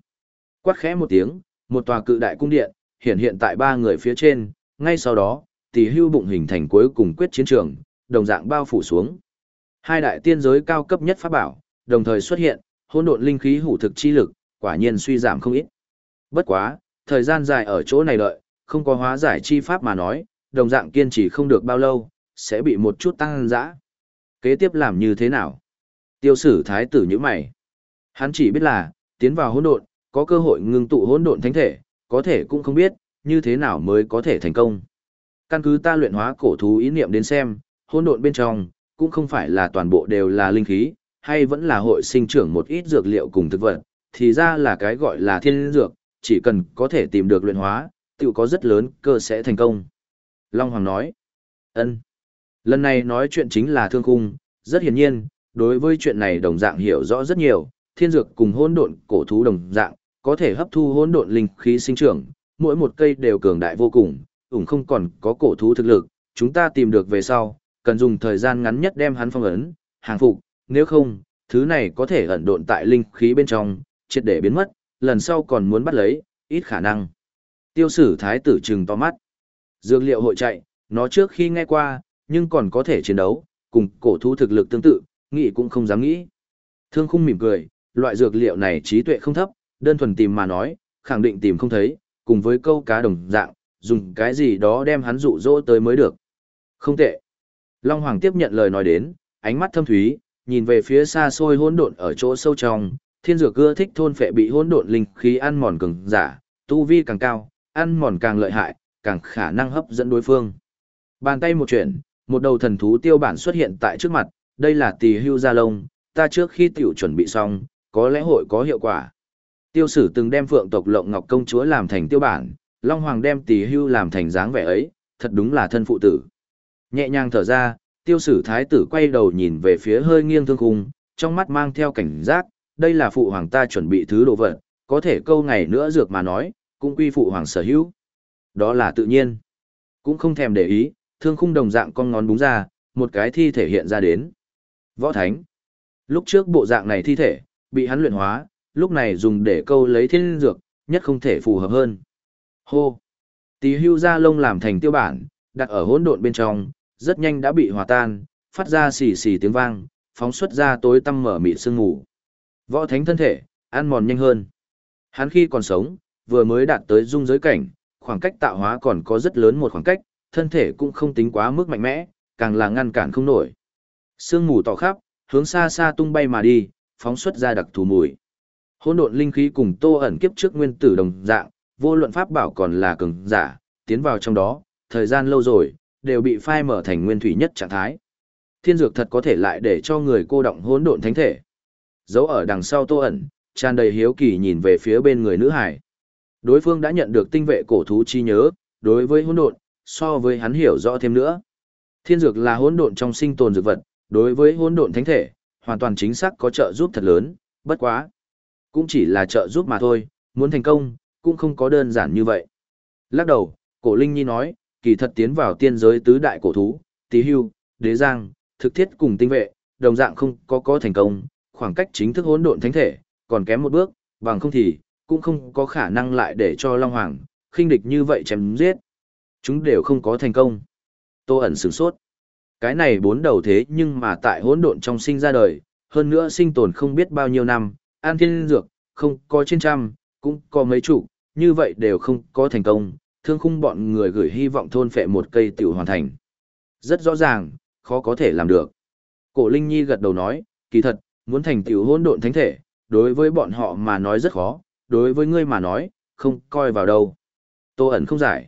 Quát khẽ một tiếng, một tòa cự đại cung điện, hiện hiện tại ba người phía trên, ngay sau đó, tỷ hưu bụng hình thành cuối cùng quyết chiến trường, đồng dạng bao phủ xuống. Hai đại tiên giới cao cấp nhất pháp bảo, đồng thời xuất hiện, hỗn độn linh khí hủ thực chi lực, quả nhiên suy giảm không ít. Bất quá, thời gian dài ở chỗ này đợi, không có hóa giải chi pháp mà nói, đồng dạng kiên trì không được bao lâu, sẽ bị một chút tăng dã. Kế tiếp làm như thế nào? Tiêu sử thái tử như mày. Hắn chỉ biết là, tiến vào hỗn độn, có cơ hội ngưng tụ hỗn độn thánh thể, có thể cũng không biết, như thế nào mới có thể thành công. Căn cứ ta luyện hóa cổ thú ý niệm đến xem, hỗn độn bên trong, cũng không phải là toàn bộ đều là linh khí, hay vẫn là hội sinh trưởng một ít dược liệu cùng thực vật, thì ra là cái gọi là thiên dược, chỉ cần có thể tìm được luyện hóa, tự có rất lớn cơ sẽ thành công. Long Hoàng nói, ân. Lần này nói chuyện chính là thương khung, rất hiển nhiên, đối với chuyện này đồng dạng hiểu rõ rất nhiều, thiên dược cùng hỗn độn cổ thú đồng dạng, có thể hấp thu hỗn độn linh khí sinh trưởng, mỗi một cây đều cường đại vô cùng, ủng không còn có cổ thú thực lực, chúng ta tìm được về sau, cần dùng thời gian ngắn nhất đem hắn phong ấn, hàng phục, nếu không, thứ này có thể ẩn độn tại linh khí bên trong, triệt để biến mất, lần sau còn muốn bắt lấy, ít khả năng. Tiêu sử thái tử trừng to mắt. Dược liệu hội chạy, nó trước khi nghe qua, nhưng còn có thể chiến đấu, cùng cổ thú thực lực tương tự, nghĩ cũng không dám nghĩ. Thương khung mỉm cười, loại dược liệu này trí tuệ không thấp, đơn thuần tìm mà nói, khẳng định tìm không thấy, cùng với câu cá đồng dạng, dùng cái gì đó đem hắn dụ dỗ tới mới được. Không tệ. Long Hoàng tiếp nhận lời nói đến, ánh mắt thâm thúy, nhìn về phía xa xôi hỗn độn ở chỗ sâu trong, thiên dược cưa thích thôn phệ bị hỗn độn linh khí ăn mòn cường giả, tu vi càng cao, ăn mòn càng lợi hại, càng khả năng hấp dẫn đối phương. Bàn tay một chuyện, một đầu thần thú tiêu bản xuất hiện tại trước mặt, đây là tỳ hưu gia lông, ta trước khi tiểu chuẩn bị xong, có lẽ hội có hiệu quả. Tiêu sử từng đem phượng tộc lộng ngọc công chúa làm thành tiêu bản, Long Hoàng đem tỷ hưu làm thành dáng vẻ ấy, thật đúng là thân phụ tử. Nhẹ nhàng thở ra, tiêu sử thái tử quay đầu nhìn về phía hơi nghiêng thương khung, trong mắt mang theo cảnh giác, đây là phụ hoàng ta chuẩn bị thứ đồ vật, có thể câu ngày nữa dược mà nói, cũng quy phụ hoàng sở hữu. Đó là tự nhiên. Cũng không thèm để ý, thương khung đồng dạng con ngón búng ra, một cái thi thể hiện ra đến. Võ Thánh. Lúc trước bộ dạng này thi thể, bị hắn luyện hóa, lúc này dùng để câu lấy thiên dược, nhất không thể phù hợp hơn. Hô. Tí hưu ra lông làm thành tiêu bản, đặt ở hỗn độn bên trong, rất nhanh đã bị hòa tan, phát ra xì xì tiếng vang, phóng xuất ra tối tăm mở mịt sương ngủ. Võ thánh thân thể, ăn mòn nhanh hơn. Hắn khi còn sống, vừa mới đạt tới dung giới cảnh, khoảng cách tạo hóa còn có rất lớn một khoảng cách, thân thể cũng không tính quá mức mạnh mẽ, càng là ngăn cản không nổi. Sương mù tỏ khắp, hướng xa xa tung bay mà đi, phóng xuất ra đặc thù mùi. Hỗn độn linh khí cùng Tô ẩn kiếp trước nguyên tử đồng dạng, vô luận pháp bảo còn là cường giả, tiến vào trong đó, thời gian lâu rồi, đều bị phai mở thành nguyên thủy nhất trạng thái. Thiên dược thật có thể lại để cho người cô động hỗn độn thánh thể. Giấu ở đằng sau Tô ẩn, tràn đầy hiếu kỳ nhìn về phía bên người nữ hải. Đối phương đã nhận được tinh vệ cổ thú chi nhớ, đối với hỗn độn, so với hắn hiểu rõ thêm nữa. Thiên dược là hỗn độn trong sinh tồn dược vật, đối với hỗn độn thánh thể, hoàn toàn chính xác có trợ giúp thật lớn, bất quá. Cũng chỉ là trợ giúp mà thôi, muốn thành công, cũng không có đơn giản như vậy. Lắc đầu, cổ Linh Nhi nói, kỳ thật tiến vào tiên giới tứ đại cổ thú, tí hưu, đế giang, thực thiết cùng tinh vệ, đồng dạng không có có thành công, khoảng cách chính thức hỗn độn thánh thể, còn kém một bước, bằng không thì, cũng không có khả năng lại để cho Long Hoàng, khinh địch như vậy chém giết. Chúng đều không có thành công. Tô ẩn sửng sốt. Cái này bốn đầu thế nhưng mà tại hỗn độn trong sinh ra đời, hơn nữa sinh tồn không biết bao nhiêu năm, an thiên dược, không có trên trăm, cũng có mấy chủ như vậy đều không có thành công, thương khung bọn người gửi hy vọng thôn phệ một cây tiểu hoàn thành. Rất rõ ràng, khó có thể làm được. Cổ Linh Nhi gật đầu nói, kỳ thật, muốn thành tiểu hôn độn thánh thể, đối với bọn họ mà nói rất khó, đối với ngươi mà nói, không coi vào đâu. Tô ẩn không giải.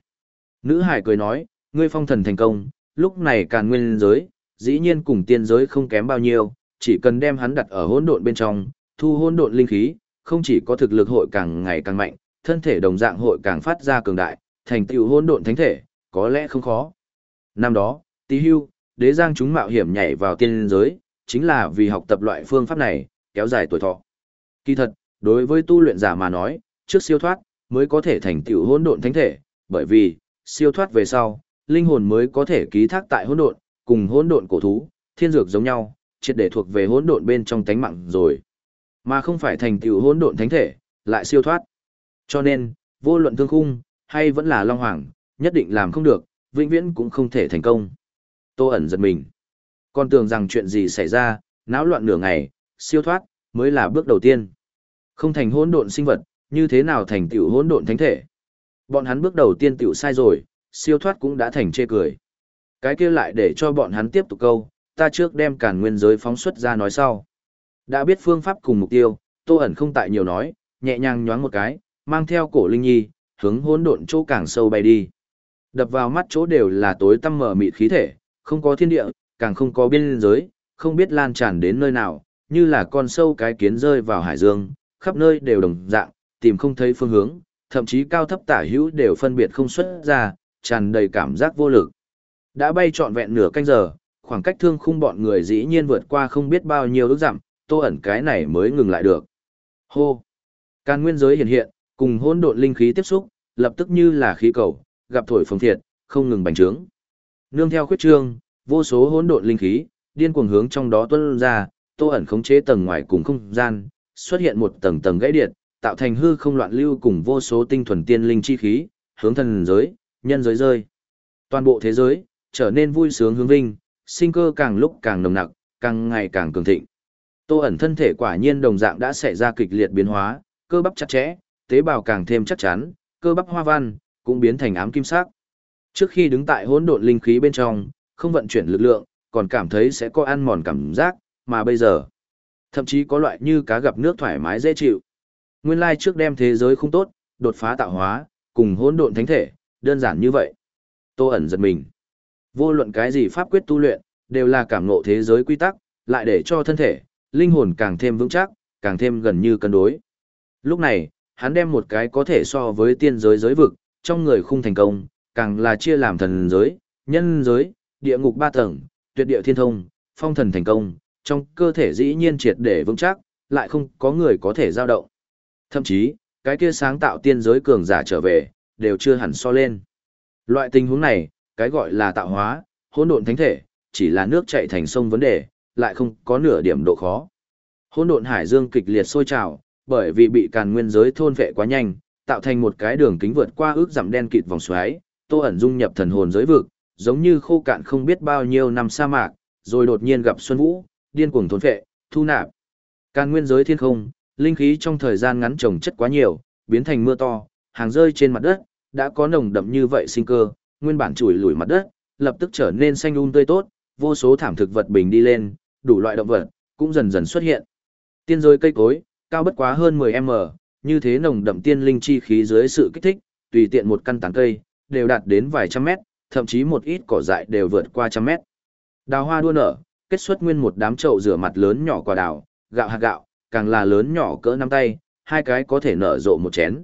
Nữ hải cười nói, ngươi phong thần thành công, lúc này càn nguyên giới, dĩ nhiên cùng tiên giới không kém bao nhiêu, chỉ cần đem hắn đặt ở hỗn độn bên trong, thu hỗn độn linh khí, không chỉ có thực lực hội càng ngày càng mạnh, thân thể đồng dạng hội càng phát ra cường đại, thành tựu hỗn độn thánh thể, có lẽ không khó. Năm đó, Tí Hưu, đế giang chúng mạo hiểm nhảy vào tiên giới, chính là vì học tập loại phương pháp này, kéo dài tuổi thọ. Kỳ thật, đối với tu luyện giả mà nói, trước siêu thoát mới có thể thành tựu hỗn độn thánh thể, bởi vì siêu thoát về sau, linh hồn mới có thể ký thác tại hỗn độn, cùng hỗn độn cổ thú, thiên dược giống nhau, triệt để thuộc về hỗn độn bên trong tánh mạng rồi, mà không phải thành tựu hỗn độn thánh thể, lại siêu thoát. Cho nên, vô luận thương khung hay vẫn là long hoàng, nhất định làm không được, vĩnh viễn cũng không thể thành công. Tô ẩn giật mình. Con tưởng rằng chuyện gì xảy ra, náo loạn nửa ngày, siêu thoát mới là bước đầu tiên. Không thành hỗn độn sinh vật, như thế nào thành tựu hỗn độn thánh thể? Bọn hắn bước đầu tiên tiểu sai rồi, siêu thoát cũng đã thành chê cười. Cái kia lại để cho bọn hắn tiếp tục câu, ta trước đem cản nguyên giới phóng xuất ra nói sau. Đã biết phương pháp cùng mục tiêu, Tô ẩn không tại nhiều nói, nhẹ nhàng nhoáng một cái, mang theo cổ linh nhi, hướng hỗn độn chỗ càng sâu bay đi. Đập vào mắt chỗ đều là tối tăm mờ mịt khí thể, không có thiên địa, càng không có biên giới, không biết lan tràn đến nơi nào, như là con sâu cái kiến rơi vào hải dương, khắp nơi đều đồng dạng, tìm không thấy phương hướng, thậm chí cao thấp tả hữu đều phân biệt không xuất ra, tràn đầy cảm giác vô lực. Đã bay trọn vẹn nửa canh giờ, khoảng cách thương khung bọn người dĩ nhiên vượt qua không biết bao nhiêu ước dặm, tô ẩn cái này mới ngừng lại được. Hô! Càn nguyên giới hiện hiện, cùng hỗn độn linh khí tiếp xúc, lập tức như là khí cầu, gặp thổi phồng thiệt, không ngừng bành trướng. Nương theo khuyết trương, vô số hỗn độn linh khí, điên cuồng hướng trong đó tuôn ra, Tô ẩn khống chế tầng ngoài cùng không gian, xuất hiện một tầng tầng gãy điện, tạo thành hư không loạn lưu cùng vô số tinh thuần tiên linh chi khí, hướng thần giới, nhân giới rơi. Toàn bộ thế giới trở nên vui sướng hướng vinh, sinh cơ càng lúc càng nồng nặc, càng ngày càng cường thịnh. Tô ẩn thân thể quả nhiên đồng dạng đã xảy ra kịch liệt biến hóa, cơ bắp chặt chẽ, tế bào càng thêm chắc chắn, cơ bắp hoa văn cũng biến thành ám kim sắc. Trước khi đứng tại hỗn độn linh khí bên trong, không vận chuyển lực lượng, còn cảm thấy sẽ có ăn mòn cảm giác, mà bây giờ, thậm chí có loại như cá gặp nước thoải mái dễ chịu. Nguyên lai trước đem thế giới không tốt, đột phá tạo hóa, cùng hỗn độn thánh thể, đơn giản như vậy. Tô ẩn giật mình. Vô luận cái gì pháp quyết tu luyện, đều là cảm ngộ thế giới quy tắc, lại để cho thân thể, linh hồn càng thêm vững chắc, càng thêm gần như cân đối. Lúc này, hắn đem một cái có thể so với tiên giới giới vực, trong người khung thành công, càng là chia làm thần giới, nhân giới, địa ngục ba tầng, tuyệt địa thiên thông, phong thần thành công, trong cơ thể dĩ nhiên triệt để vững chắc, lại không có người có thể giao động. Thậm chí, cái kia sáng tạo tiên giới cường giả trở về, đều chưa hẳn so lên. Loại tình huống này, cái gọi là tạo hóa, hỗn độn thánh thể, chỉ là nước chảy thành sông vấn đề, lại không có nửa điểm độ khó. Hỗn độn hải dương kịch liệt sôi trào, bởi vì bị càn nguyên giới thôn vệ quá nhanh, tạo thành một cái đường kính vượt qua ước dặm đen kịt vòng xoáy, Tô ẩn dung nhập thần hồn giới vực, giống như khô cạn không biết bao nhiêu năm sa mạc, rồi đột nhiên gặp xuân vũ, điên cuồng thôn vệ, thu nạp. Càn nguyên giới thiên không, linh khí trong thời gian ngắn trồng chất quá nhiều, biến thành mưa to, hàng rơi trên mặt đất, đã có nồng đậm như vậy sinh cơ, nguyên bản chùi lùi mặt đất, lập tức trở nên xanh um tươi tốt, vô số thảm thực vật bình đi lên, đủ loại động vật cũng dần dần xuất hiện. Tiên giới cây cối, cao bất quá hơn 10m, như thế nồng đậm tiên linh chi khí dưới sự kích thích, tùy tiện một căn tán cây, đều đạt đến vài trăm mét, thậm chí một ít cỏ dại đều vượt qua trăm mét. Đào hoa đua nở, kết xuất nguyên một đám chậu rửa mặt lớn nhỏ quả đào, gạo hạt gạo, càng là lớn nhỏ cỡ nắm tay, hai cái có thể nở rộ một chén.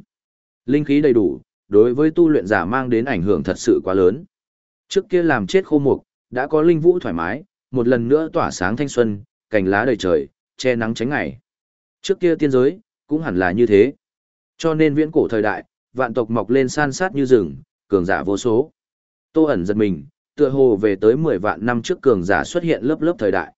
Linh khí đầy đủ, đối với tu luyện giả mang đến ảnh hưởng thật sự quá lớn. Trước kia làm chết khô mục, đã có linh vũ thoải mái, một lần nữa tỏa sáng thanh xuân, cành lá đầy trời, che nắng tránh ngày. Trước kia tiên giới, cũng hẳn là như thế. Cho nên viễn cổ thời đại, vạn tộc mọc lên san sát như rừng, cường giả vô số. Tô ẩn giật mình, tựa hồ về tới 10 vạn năm trước cường giả xuất hiện lớp lớp thời đại.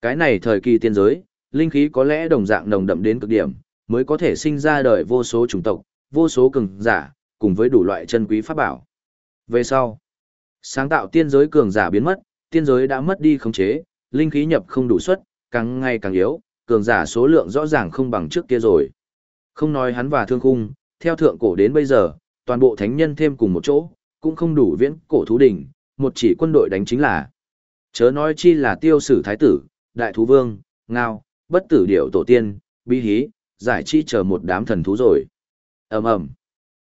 Cái này thời kỳ tiên giới, linh khí có lẽ đồng dạng nồng đậm đến cực điểm, mới có thể sinh ra đời vô số chủng tộc, vô số cường giả, cùng với đủ loại chân quý pháp bảo. Về sau, sáng tạo tiên giới cường giả biến mất, tiên giới đã mất đi khống chế, linh khí nhập không đủ suất, càng ngày càng yếu, cường giả số lượng rõ ràng không bằng trước kia rồi. Không nói hắn và thương khung, theo thượng cổ đến bây giờ, toàn bộ thánh nhân thêm cùng một chỗ, cũng không đủ viễn cổ thú đỉnh, một chỉ quân đội đánh chính là. Chớ nói chi là tiêu sử thái tử, đại thú vương, ngao, bất tử điệu tổ tiên, bí hí, giải chi chờ một đám thần thú rồi. ầm ầm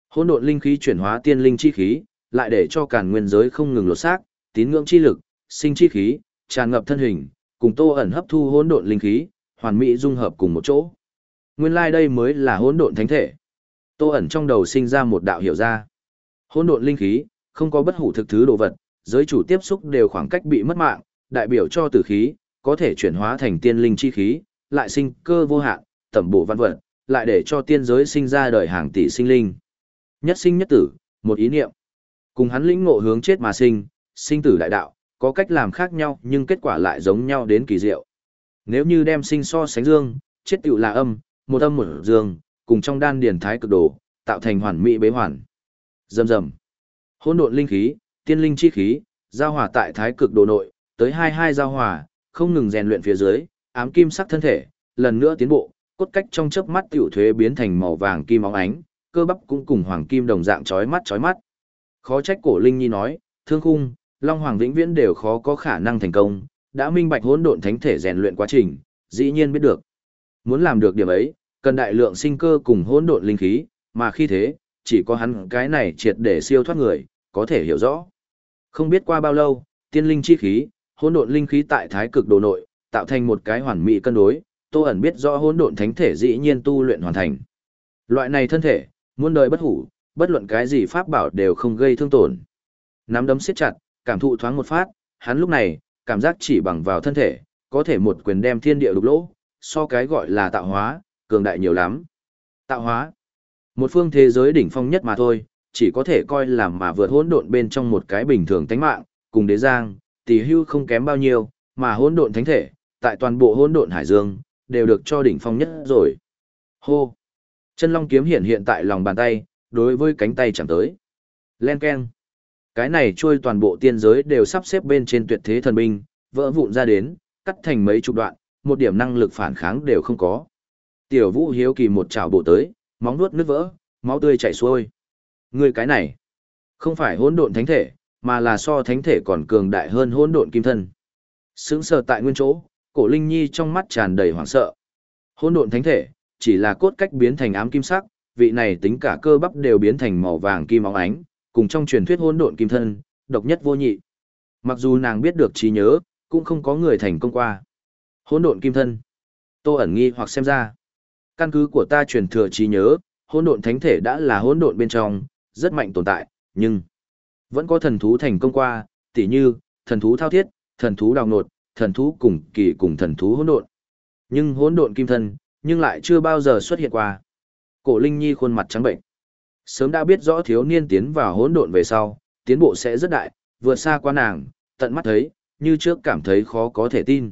Hỗn độn linh khí chuyển hóa tiên linh chi khí, lại để cho càn nguyên giới không ngừng lột xác, tín ngưỡng chi lực, sinh chi khí, tràn ngập thân hình, cùng Tô ẩn hấp thu hỗn độn linh khí, hoàn mỹ dung hợp cùng một chỗ. Nguyên lai like đây mới là hỗn độn thánh thể. Tô ẩn trong đầu sinh ra một đạo hiểu ra. Hỗn độn linh khí, không có bất hủ thực thứ đồ vật, giới chủ tiếp xúc đều khoảng cách bị mất mạng, đại biểu cho tử khí, có thể chuyển hóa thành tiên linh chi khí, lại sinh cơ vô hạn, tẩm bổ văn vật, lại để cho tiên giới sinh ra đời hàng tỷ sinh linh. Nhất sinh nhất tử, một ý niệm. Cùng hắn lĩnh ngộ hướng chết mà sinh, sinh tử đại đạo, có cách làm khác nhau nhưng kết quả lại giống nhau đến kỳ diệu. Nếu như đem sinh so sánh dương, chết tựu là âm, một âm một dương, cùng trong đan điển thái cực đồ, tạo thành hoàn mỹ bế hoàn. Dầm dầm. Hỗn độn linh khí, tiên linh chi khí, giao hòa tại thái cực đồ nội, tới hai hai giao hòa, không ngừng rèn luyện phía dưới, ám kim sắc thân thể, lần nữa tiến bộ, cốt cách trong chớp mắt tiểu thuế biến thành màu vàng kim óng ánh, cơ bắp cũng cùng hoàng kim đồng dạng chói mắt chói mắt. Khó trách cổ linh nhi nói, thương khung, long hoàng vĩnh viễn đều khó có khả năng thành công, đã minh bạch hỗn độn thánh thể rèn luyện quá trình, dĩ nhiên biết được. Muốn làm được điểm ấy, cần đại lượng sinh cơ cùng hỗn độn linh khí, mà khi thế, chỉ có hắn cái này triệt để siêu thoát người, có thể hiểu rõ. Không biết qua bao lâu, tiên linh chi khí, hỗn độn linh khí tại thái cực đồ nội, tạo thành một cái hoàn mỹ cân đối, Tô ẩn biết rõ hỗn độn thánh thể dĩ nhiên tu luyện hoàn thành. Loại này thân thể, muôn đời bất hủ, bất luận cái gì pháp bảo đều không gây thương tổn. Nắm đấm siết chặt, cảm thụ thoáng một phát, hắn lúc này, cảm giác chỉ bằng vào thân thể, có thể một quyền đem thiên địa lục lỗ, so cái gọi là tạo hóa, cường đại nhiều lắm. Tạo hóa, một phương thế giới đỉnh phong nhất mà thôi, chỉ có thể coi là mà vượt hỗn độn bên trong một cái bình thường tánh mạng, cùng đế giang, tỷ hưu không kém bao nhiêu, mà hỗn độn thánh thể, tại toàn bộ hỗn độn hải dương, đều được cho đỉnh phong nhất rồi. Hô! Chân long kiếm hiện hiện tại lòng bàn tay, đối với cánh tay chẳng tới. Len keng! Cái này trôi toàn bộ tiên giới đều sắp xếp bên trên tuyệt thế thần binh, vỡ vụn ra đến, cắt thành mấy chục đoạn, một điểm năng lực phản kháng đều không có. Tiểu Vũ hiếu kỳ một chảo bộ tới, móng nuốt nứt vỡ, máu tươi chảy xuôi. Người cái này, không phải hỗn độn thánh thể, mà là so thánh thể còn cường đại hơn hỗn độn kim thân. Sững sờ tại nguyên chỗ, Cổ Linh Nhi trong mắt tràn đầy hoảng sợ. Hỗn độn thánh thể, chỉ là cốt cách biến thành ám kim sắc, vị này tính cả cơ bắp đều biến thành màu vàng kim óng ánh, cùng trong truyền thuyết hỗn độn kim thân, độc nhất vô nhị. Mặc dù nàng biết được trí nhớ, cũng không có người thành công qua. Hỗn độn kim thân. Tô ẩn nghi hoặc xem ra. Căn cứ của ta truyền thừa trí nhớ, hỗn độn thánh thể đã là hỗn độn bên trong, rất mạnh tồn tại, nhưng vẫn có thần thú thành công qua, tỉ như thần thú thao thiết, thần thú đào nột, thần thú cùng kỳ cùng thần thú hỗn độn. Nhưng hỗn độn kim thân, nhưng lại chưa bao giờ xuất hiện qua. Cổ Linh Nhi khuôn mặt trắng bệnh. Sớm đã biết rõ thiếu niên tiến vào hỗn độn về sau, tiến bộ sẽ rất đại, vượt xa qua nàng, tận mắt thấy, như trước cảm thấy khó có thể tin.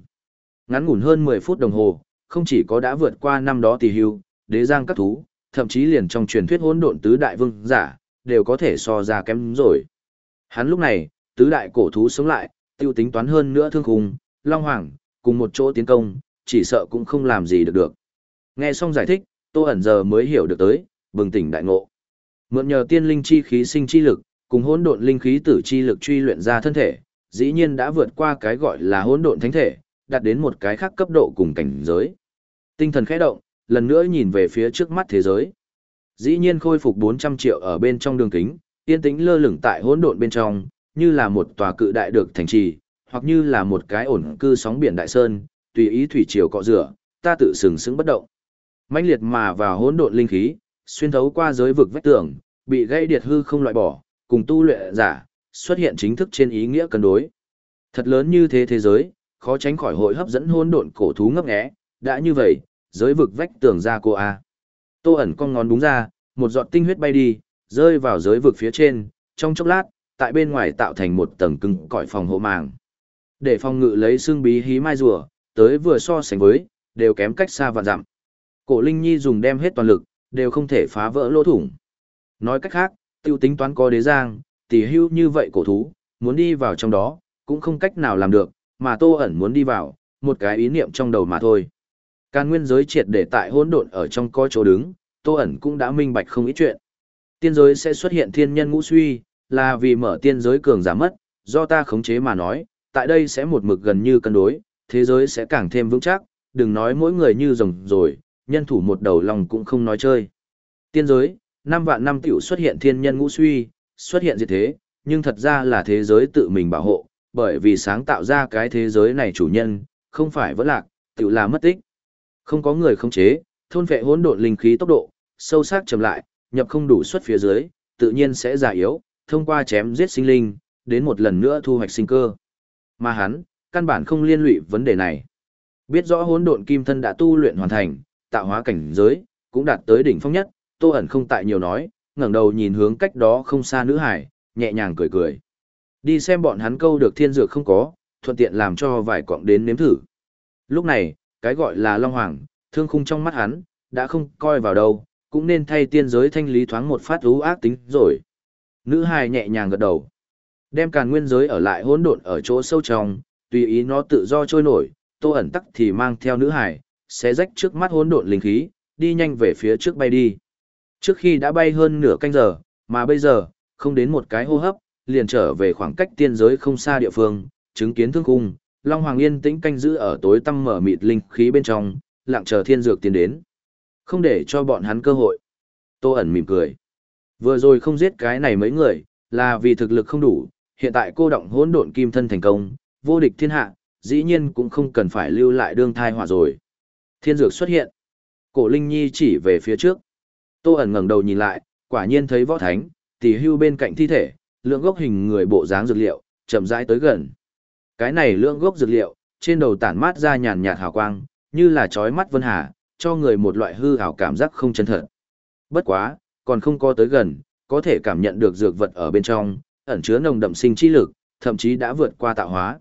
Ngắn ngủn hơn 10 phút đồng hồ, không chỉ có đã vượt qua năm đó tỷ hưu, đế giang các thú, thậm chí liền trong truyền thuyết hỗn độn tứ đại vương giả, đều có thể so ra kém rồi. Hắn lúc này, tứ đại cổ thú sống lại, tiêu tính toán hơn nữa thương khùng long hoàng, cùng một chỗ tiến công, chỉ sợ cũng không làm gì được được. Nghe xong giải thích, Tô ẩn giờ mới hiểu được tới, bừng tỉnh đại ngộ. Mượn nhờ tiên linh chi khí sinh chi lực, cùng hỗn độn linh khí tử chi lực truy luyện ra thân thể, dĩ nhiên đã vượt qua cái gọi là hỗn độn thánh thể, đạt đến một cái khác cấp độ cùng cảnh giới. Tinh thần khẽ động, lần nữa nhìn về phía trước mắt thế giới. Dĩ nhiên khôi phục 400 triệu ở bên trong đường kính, yên tĩnh lơ lửng tại hỗn độn bên trong, như là một tòa cự đại được thành trì, hoặc như là một cái ổn cư sóng biển đại sơn, tùy ý thủy triều cọ rửa, ta tự sừng sững bất động. mãnh liệt mà vào hỗn độn linh khí, xuyên thấu qua giới vực vách tường, bị gây điệt hư không loại bỏ, cùng tu luyện giả, xuất hiện chính thức trên ý nghĩa cân đối. Thật lớn như thế thế giới, khó tránh khỏi hội hấp dẫn hỗn độn cổ thú ngấp nghé, đã như vậy, giới vực vách tường ra cô a. Tô ẩn con ngón đúng ra, một giọt tinh huyết bay đi, rơi vào giới vực phía trên, trong chốc lát, tại bên ngoài tạo thành một tầng cứng cỏi phòng hộ màng. Để phòng ngự lấy xương bí hí mai rùa, tới vừa so sánh với, đều kém cách xa và dặm. Cổ Linh Nhi dùng đem hết toàn lực, đều không thể phá vỡ lỗ thủng. Nói cách khác, tiêu tính toán có đế giang, tỷ hưu như vậy cổ thú, muốn đi vào trong đó, cũng không cách nào làm được, mà Tô ẩn muốn đi vào, một cái ý niệm trong đầu mà thôi. Càn nguyên giới triệt để tại hỗn độn ở trong có chỗ đứng, Tô ẩn cũng đã minh bạch không ít chuyện. Tiên giới sẽ xuất hiện thiên nhân ngũ suy, là vì mở tiên giới cường giảm mất, do ta khống chế mà nói, tại đây sẽ một mực gần như cân đối, thế giới sẽ càng thêm vững chắc, đừng nói mỗi người như rồng rồi, nhân thủ một đầu lòng cũng không nói chơi. Tiên giới, năm vạn năm tiểu xuất hiện thiên nhân ngũ suy, xuất hiện gì thế, nhưng thật ra là thế giới tự mình bảo hộ, bởi vì sáng tạo ra cái thế giới này chủ nhân, không phải vẫn lạc, tiểu là mất tích. Không có người khống chế, thôn vệ hỗn độn linh khí tốc độ, sâu sắc chậm lại, nhập không đủ suất phía dưới, tự nhiên sẽ già yếu, thông qua chém giết sinh linh, đến một lần nữa thu hoạch sinh cơ. Mà hắn, căn bản không liên lụy vấn đề này. Biết rõ hỗn độn kim thân đã tu luyện hoàn thành, tạo hóa cảnh giới, cũng đạt tới đỉnh phong nhất, Tô ẩn không tại nhiều nói, ngẩng đầu nhìn hướng cách đó không xa nữ hải, nhẹ nhàng cười cười. Đi xem bọn hắn câu được thiên dược không có, thuận tiện làm cho vài cọng đến nếm thử. Lúc này, cái gọi là Long Hoàng, thương khung trong mắt hắn, đã không coi vào đâu, cũng nên thay tiên giới thanh lý thoáng một phát ú ác tính rồi. Nữ hài nhẹ nhàng gật đầu. Đem càn nguyên giới ở lại hỗn độn ở chỗ sâu trong, tùy ý nó tự do trôi nổi, tô ẩn tắc thì mang theo nữ hài, xé rách trước mắt hỗn độn linh khí, đi nhanh về phía trước bay đi. Trước khi đã bay hơn nửa canh giờ, mà bây giờ, không đến một cái hô hấp, liền trở về khoảng cách tiên giới không xa địa phương, chứng kiến thương cung, Long Hoàng yên tĩnh canh giữ ở tối tăm mở mịt linh khí bên trong, lặng chờ thiên dược tiến đến. Không để cho bọn hắn cơ hội. Tô ẩn mỉm cười. Vừa rồi không giết cái này mấy người, là vì thực lực không đủ, hiện tại cô động hỗn độn kim thân thành công, vô địch thiên hạ, dĩ nhiên cũng không cần phải lưu lại đương thai hỏa rồi. Thiên dược xuất hiện. Cổ Linh Nhi chỉ về phía trước. Tô ẩn ngẩng đầu nhìn lại, quả nhiên thấy võ thánh, tỷ hưu bên cạnh thi thể, lượng gốc hình người bộ dáng dược liệu, chậm rãi tới gần. Cái này lượng gốc dược liệu, trên đầu tản mát ra nhàn nhạt hào quang, như là chói mắt vân hà, cho người một loại hư ảo cảm giác không chân thật. Bất quá, còn không có tới gần, có thể cảm nhận được dược vật ở bên trong, ẩn chứa nồng đậm sinh chi lực, thậm chí đã vượt qua tạo hóa.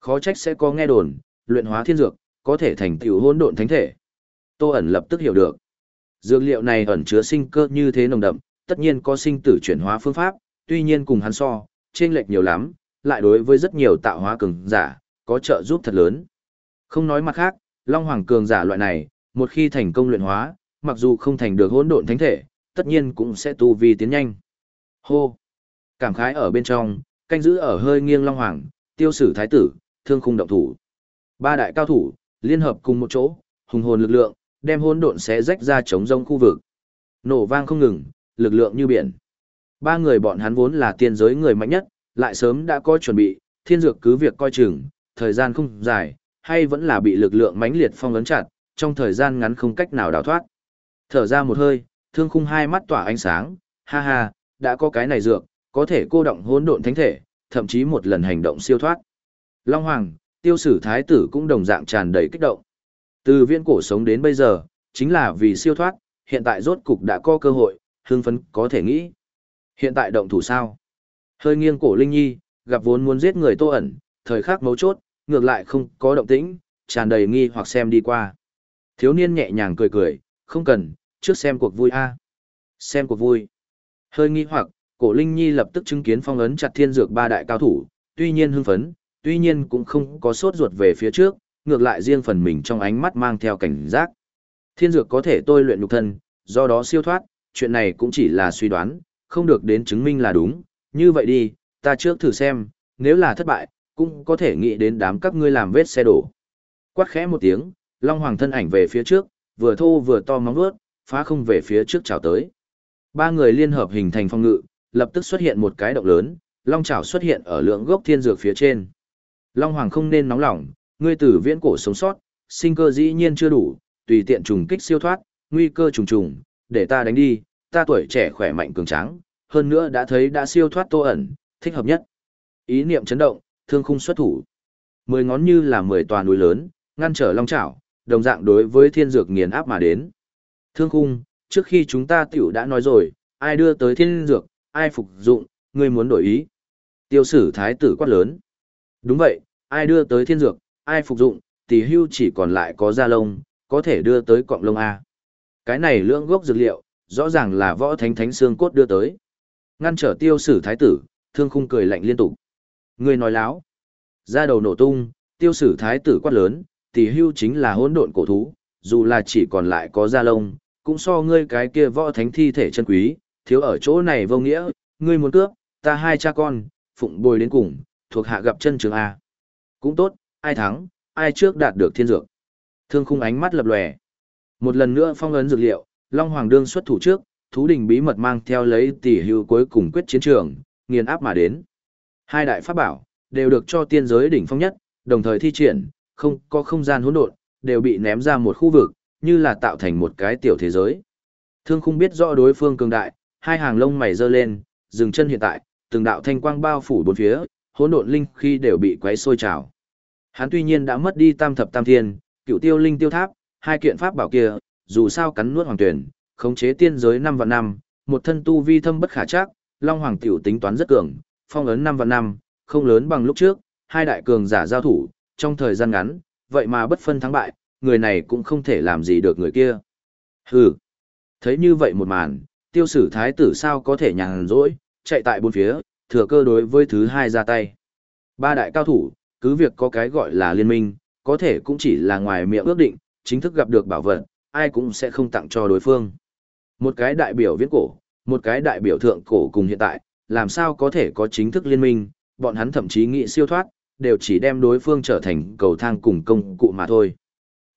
Khó trách sẽ có nghe đồn, luyện hóa thiên dược, có thể thành tựu hỗn độn thánh thể. Tô ẩn lập tức hiểu được. Dược liệu này ẩn chứa sinh cơ như thế nồng đậm, tất nhiên có sinh tử chuyển hóa phương pháp, tuy nhiên cùng hắn so, chênh lệch nhiều lắm, lại đối với rất nhiều tạo hóa cường giả, có trợ giúp thật lớn. Không nói mặt khác, Long Hoàng cường giả loại này, một khi thành công luyện hóa, mặc dù không thành được hỗn độn thánh thể, tất nhiên cũng sẽ tu vi tiến nhanh. Hô! Cảm khái ở bên trong, canh giữ ở hơi nghiêng Long Hoàng, tiêu sử thái tử, thương khung động thủ. Ba đại cao thủ, liên hợp cùng một chỗ, hùng hồn lực lượng, đem hỗn độn xé rách ra chống rông khu vực. Nổ vang không ngừng, lực lượng như biển. Ba người bọn hắn vốn là tiên giới người mạnh nhất, lại sớm đã có chuẩn bị, thiên dược cứ việc coi chừng, thời gian không dài, hay vẫn là bị lực lượng mãnh liệt phong ấn chặt, trong thời gian ngắn không cách nào đào thoát. Thở ra một hơi, thương khung hai mắt tỏa ánh sáng, ha ha, đã có cái này dược, có thể cô động hỗn độn thánh thể, thậm chí một lần hành động siêu thoát. Long Hoàng, tiêu sử thái tử cũng đồng dạng tràn đầy kích động. Từ viên cổ sống đến bây giờ, chính là vì siêu thoát, hiện tại rốt cục đã có cơ hội, hương phấn có thể nghĩ. Hiện tại động thủ sao? Hơi nghiêng cổ Linh Nhi, gặp vốn muốn giết người tô ẩn, thời khắc mấu chốt, ngược lại không có động tĩnh, tràn đầy nghi hoặc xem đi qua. Thiếu niên nhẹ nhàng cười cười, không cần, trước xem cuộc vui a. Xem cuộc vui. Hơi nghi hoặc, cổ Linh Nhi lập tức chứng kiến phong ấn chặt thiên dược ba đại cao thủ, tuy nhiên hưng phấn, tuy nhiên cũng không có sốt ruột về phía trước, ngược lại riêng phần mình trong ánh mắt mang theo cảnh giác. Thiên dược có thể tôi luyện nhục thân, do đó siêu thoát, chuyện này cũng chỉ là suy đoán, không được đến chứng minh là đúng, như vậy đi, ta trước thử xem, nếu là thất bại, cũng có thể nghĩ đến đám các ngươi làm vết xe đổ. Quát khẽ một tiếng, Long Hoàng thân ảnh về phía trước, vừa thô vừa to móng vuốt, phá không về phía trước chào tới. Ba người liên hợp hình thành phong ngự, lập tức xuất hiện một cái động lớn, long chảo xuất hiện ở lượng gốc thiên dược phía trên. Long Hoàng không nên nóng lòng, ngươi tử viễn cổ sống sót, sinh cơ dĩ nhiên chưa đủ, tùy tiện trùng kích siêu thoát, nguy cơ trùng trùng, để ta đánh đi, ta tuổi trẻ khỏe mạnh cường tráng, hơn nữa đã thấy đã siêu thoát tô ẩn, thích hợp nhất. Ý niệm chấn động, thương khung xuất thủ. Mười ngón như là mười tòa núi lớn, ngăn trở long chảo, đồng dạng đối với thiên dược nghiền áp mà đến. Thương khung, trước khi chúng ta tiểu đã nói rồi, ai đưa tới thiên dược, ai phục dụng, ngươi muốn đổi ý. Tiêu sử thái tử quát lớn. Đúng vậy, ai đưa tới thiên dược, ai phục dụng, tỷ hưu chỉ còn lại có da lông, có thể đưa tới cọng lông A. Cái này lượng gốc dược liệu, rõ ràng là võ thánh thánh xương cốt đưa tới. Ngăn trở tiêu sử thái tử, thương khung cười lạnh liên tục. Người nói láo. Ra đầu nổ tung, tiêu sử thái tử quát lớn, tỷ hưu chính là hỗn độn cổ thú, dù là chỉ còn lại có da lông, cũng so ngươi cái kia võ thánh thi thể chân quý, thiếu ở chỗ này vô nghĩa, ngươi muốn cướp, ta hai cha con, phụng bồi đến cùng, thuộc hạ gặp chân trường A. Cũng tốt, ai thắng, ai trước đạt được thiên dược. Thương khung ánh mắt lập lòe. Một lần nữa phong ấn dược liệu, Long Hoàng đương xuất thủ trước, thú đình bí mật mang theo lấy tỷ hưu cuối cùng quyết chiến trường, nghiền áp mà đến. Hai đại pháp bảo, đều được cho tiên giới đỉnh phong nhất, đồng thời thi triển, không có không gian hỗn độn, đều bị ném ra một khu vực, như là tạo thành một cái tiểu thế giới. Thương khung biết rõ đối phương cường đại, hai hàng lông mày giơ lên, dừng chân hiện tại, từng đạo thanh quang bao phủ bốn phía, hỗn độn linh khi đều bị quấy sôi trào. Hắn tuy nhiên đã mất đi tam thập tam thiên, cựu tiêu linh tiêu tháp, hai kiện pháp bảo kia, dù sao cắn nuốt hoàng tuyển, khống chế tiên giới năm và năm, một thân tu vi thâm bất khả chắc, Long Hoàng tiểu tính toán rất cường, phong ấn năm và năm, không lớn bằng lúc trước, hai đại cường giả giao thủ, trong thời gian ngắn, vậy mà bất phân thắng bại, người này cũng không thể làm gì được người kia. Hừ. Thấy như vậy một màn, tiêu sử thái tử sao có thể nhàn rỗi, chạy tại bốn phía, thừa cơ đối với thứ hai ra tay. Ba đại cao thủ, cứ việc có cái gọi là liên minh, có thể cũng chỉ là ngoài miệng ước định, chính thức gặp được bảo vật, ai cũng sẽ không tặng cho đối phương. Một cái đại biểu viễn cổ, một cái đại biểu thượng cổ cùng hiện tại, làm sao có thể có chính thức liên minh, bọn hắn thậm chí nghĩ siêu thoát, đều chỉ đem đối phương trở thành cầu thang cùng công cụ mà thôi.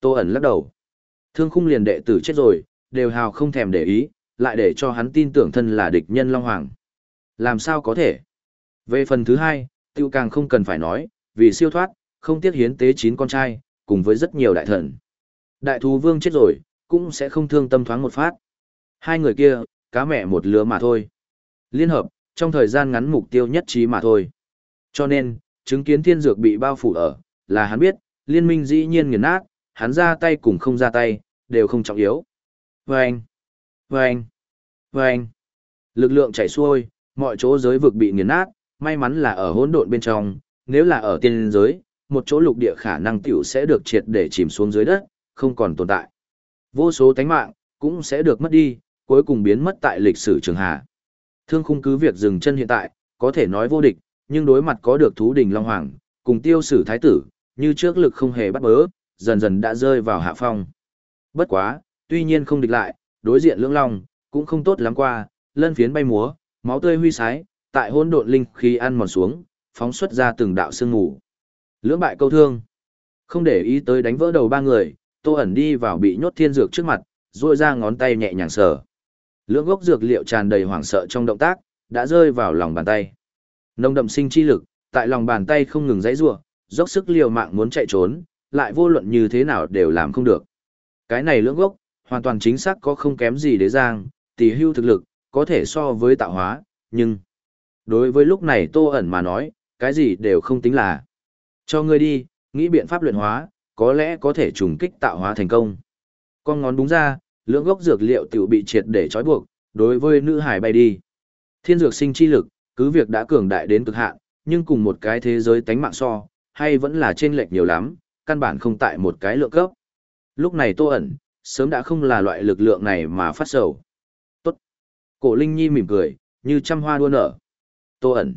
Tô ẩn lắc đầu. Thương khung liền đệ tử chết rồi, đều hào không thèm để ý, lại để cho hắn tin tưởng thân là địch nhân Long Hoàng. Làm sao có thể? Về phần thứ hai, tiêu càng không cần phải nói, vì siêu thoát, không tiếc hiến tế chín con trai, cùng với rất nhiều đại thần. Đại thú vương chết rồi, cũng sẽ không thương tâm thoáng một phát. Hai người kia, cá mẹ một lứa mà thôi. Liên hợp, trong thời gian ngắn mục tiêu nhất trí mà thôi. Cho nên, chứng kiến thiên dược bị bao phủ ở, là hắn biết, liên minh dĩ nhiên nghiền nát, hắn ra tay cùng không ra tay, đều không trọng yếu. Vâng! Vâng! Vâng! Lực lượng chảy xuôi, mọi chỗ giới vực bị nghiền nát, may mắn là ở hỗn độn bên trong, nếu là ở tiên giới, một chỗ lục địa khả năng tiểu sẽ được triệt để chìm xuống dưới đất, không còn tồn tại. Vô số tánh mạng cũng sẽ được mất đi, cuối cùng biến mất tại lịch sử trường hạ. Thương khung cứ việc dừng chân hiện tại, có thể nói vô địch, nhưng đối mặt có được thú đình Long Hoàng, cùng tiêu sử thái tử, như trước lực không hề bắt bớ, dần dần đã rơi vào hạ phong. Bất quá, tuy nhiên không địch lại, đối diện lưỡng long, cũng không tốt lắm qua, lân phiến bay múa, máu tươi huy sái, tại hỗn độn linh khí ăn mòn xuống, phóng xuất ra từng đạo sương mù. Lưỡng bại câu thương. Không để ý tới đánh vỡ đầu ba người, Tô ẩn đi vào bị nhốt thiên dược trước mặt, duỗi ra ngón tay nhẹ nhàng sờ. Lưỡng gốc dược liệu tràn đầy hoảng sợ trong động tác, đã rơi vào lòng bàn tay. Nông đậm sinh chi lực, tại lòng bàn tay không ngừng dãy rủa, dốc sức liều mạng muốn chạy trốn, lại vô luận như thế nào đều làm không được. Cái này lưỡng gốc, hoàn toàn chính xác có không kém gì đế giang, tỷ hưu thực lực, có thể so với tạo hóa, nhưng đối với lúc này Tô ẩn mà nói, cái gì đều không tính là. Cho ngươi đi, nghĩ biện pháp luyện hóa, có lẽ có thể trùng kích tạo hóa thành công. Con ngón đúng ra, lưỡng gốc dược liệu tiểu bị triệt để trói buộc, đối với nữ hải bay đi. Thiên dược sinh chi lực, cứ việc đã cường đại đến cực hạn, nhưng cùng một cái thế giới tánh mạng so, hay vẫn là trên lệch nhiều lắm, căn bản không tại một cái lượng cấp. Lúc này Tô ẩn, sớm đã không là loại lực lượng này mà phát sầu. Cổ Linh Nhi mỉm cười, như trăm hoa đua nở. Tô ẩn.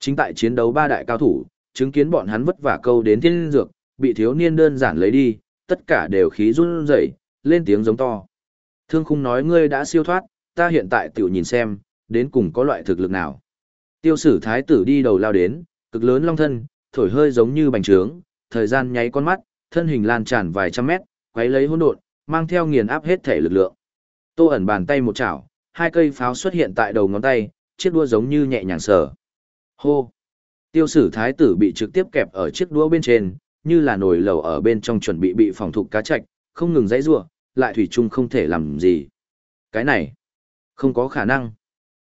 Chính tại chiến đấu ba đại cao thủ, chứng kiến bọn hắn vất vả câu đến thiên dược, bị thiếu niên đơn giản lấy đi, tất cả đều khí run rẩy, lên tiếng giống to. Thương khung nói ngươi đã siêu thoát, ta hiện tại tiểu nhìn xem, đến cùng có loại thực lực nào. Tiêu sử thái tử đi đầu lao đến, cực lớn long thân, thổi hơi giống như bành trướng, thời gian nháy con mắt, thân hình lan tràn vài trăm mét, quấy lấy hỗn độn, mang theo nghiền áp hết thể lực lượng. Tô ẩn bàn tay một chảo, hai cây pháo xuất hiện tại đầu ngón tay, chiếc đua giống như nhẹ nhàng sờ. Hô! Tiêu sử thái tử bị trực tiếp kẹp ở chiếc đũa bên trên, như là nồi lẩu ở bên trong chuẩn bị bị phòng thục cá chạch, không ngừng dãy rủa, lại thủy chung không thể làm gì. Cái này, không có khả năng.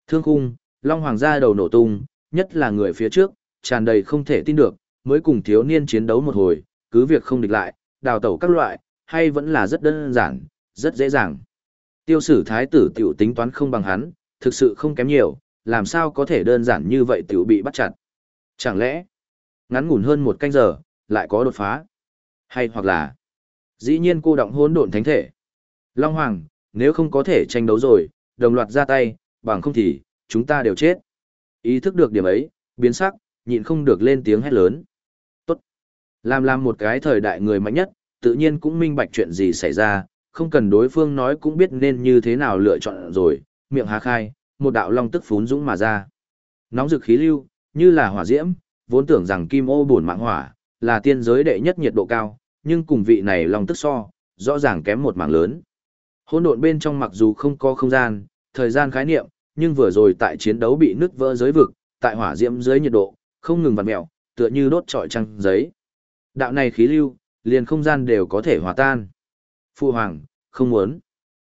Thương khung, Long Hoàng gia đầu nổ tung, nhất là người phía trước, tràn đầy không thể tin được, mới cùng thiếu niên chiến đấu một hồi, cứ việc không địch lại, đào tẩu các loại, hay vẫn là rất đơn giản, rất dễ dàng. Tiêu sử thái tử tiểu tính toán không bằng hắn, thực sự không kém nhiều, làm sao có thể đơn giản như vậy tiểu bị bắt chặt. Chẳng lẽ, ngắn ngủn hơn một canh giờ, lại có đột phá? Hay hoặc là, dĩ nhiên cô động hỗn độn thánh thể. Long Hoàng, nếu không có thể tranh đấu rồi, đồng loạt ra tay, bằng không thì, chúng ta đều chết. Ý thức được điểm ấy, biến sắc, nhịn không được lên tiếng hét lớn. Tốt. Làm làm một cái thời đại người mạnh nhất, tự nhiên cũng minh bạch chuyện gì xảy ra, không cần đối phương nói cũng biết nên như thế nào lựa chọn rồi, miệng há khai, một đạo long tức phún dũng mà ra. Nóng rực khí lưu, như là hỏa diễm, vốn tưởng rằng kim ô bổn mạng hỏa, là tiên giới đệ nhất nhiệt độ cao, nhưng cùng vị này long tức so, rõ ràng kém một mảng lớn. Hỗn độn bên trong mặc dù không có không gian, thời gian khái niệm, nhưng vừa rồi tại chiến đấu bị nứt vỡ giới vực, tại hỏa diễm dưới nhiệt độ, không ngừng vặn mèo, tựa như đốt trọi trăng giấy. Đạo này khí lưu, liền không gian đều có thể hòa tan. Phu hoàng, không muốn.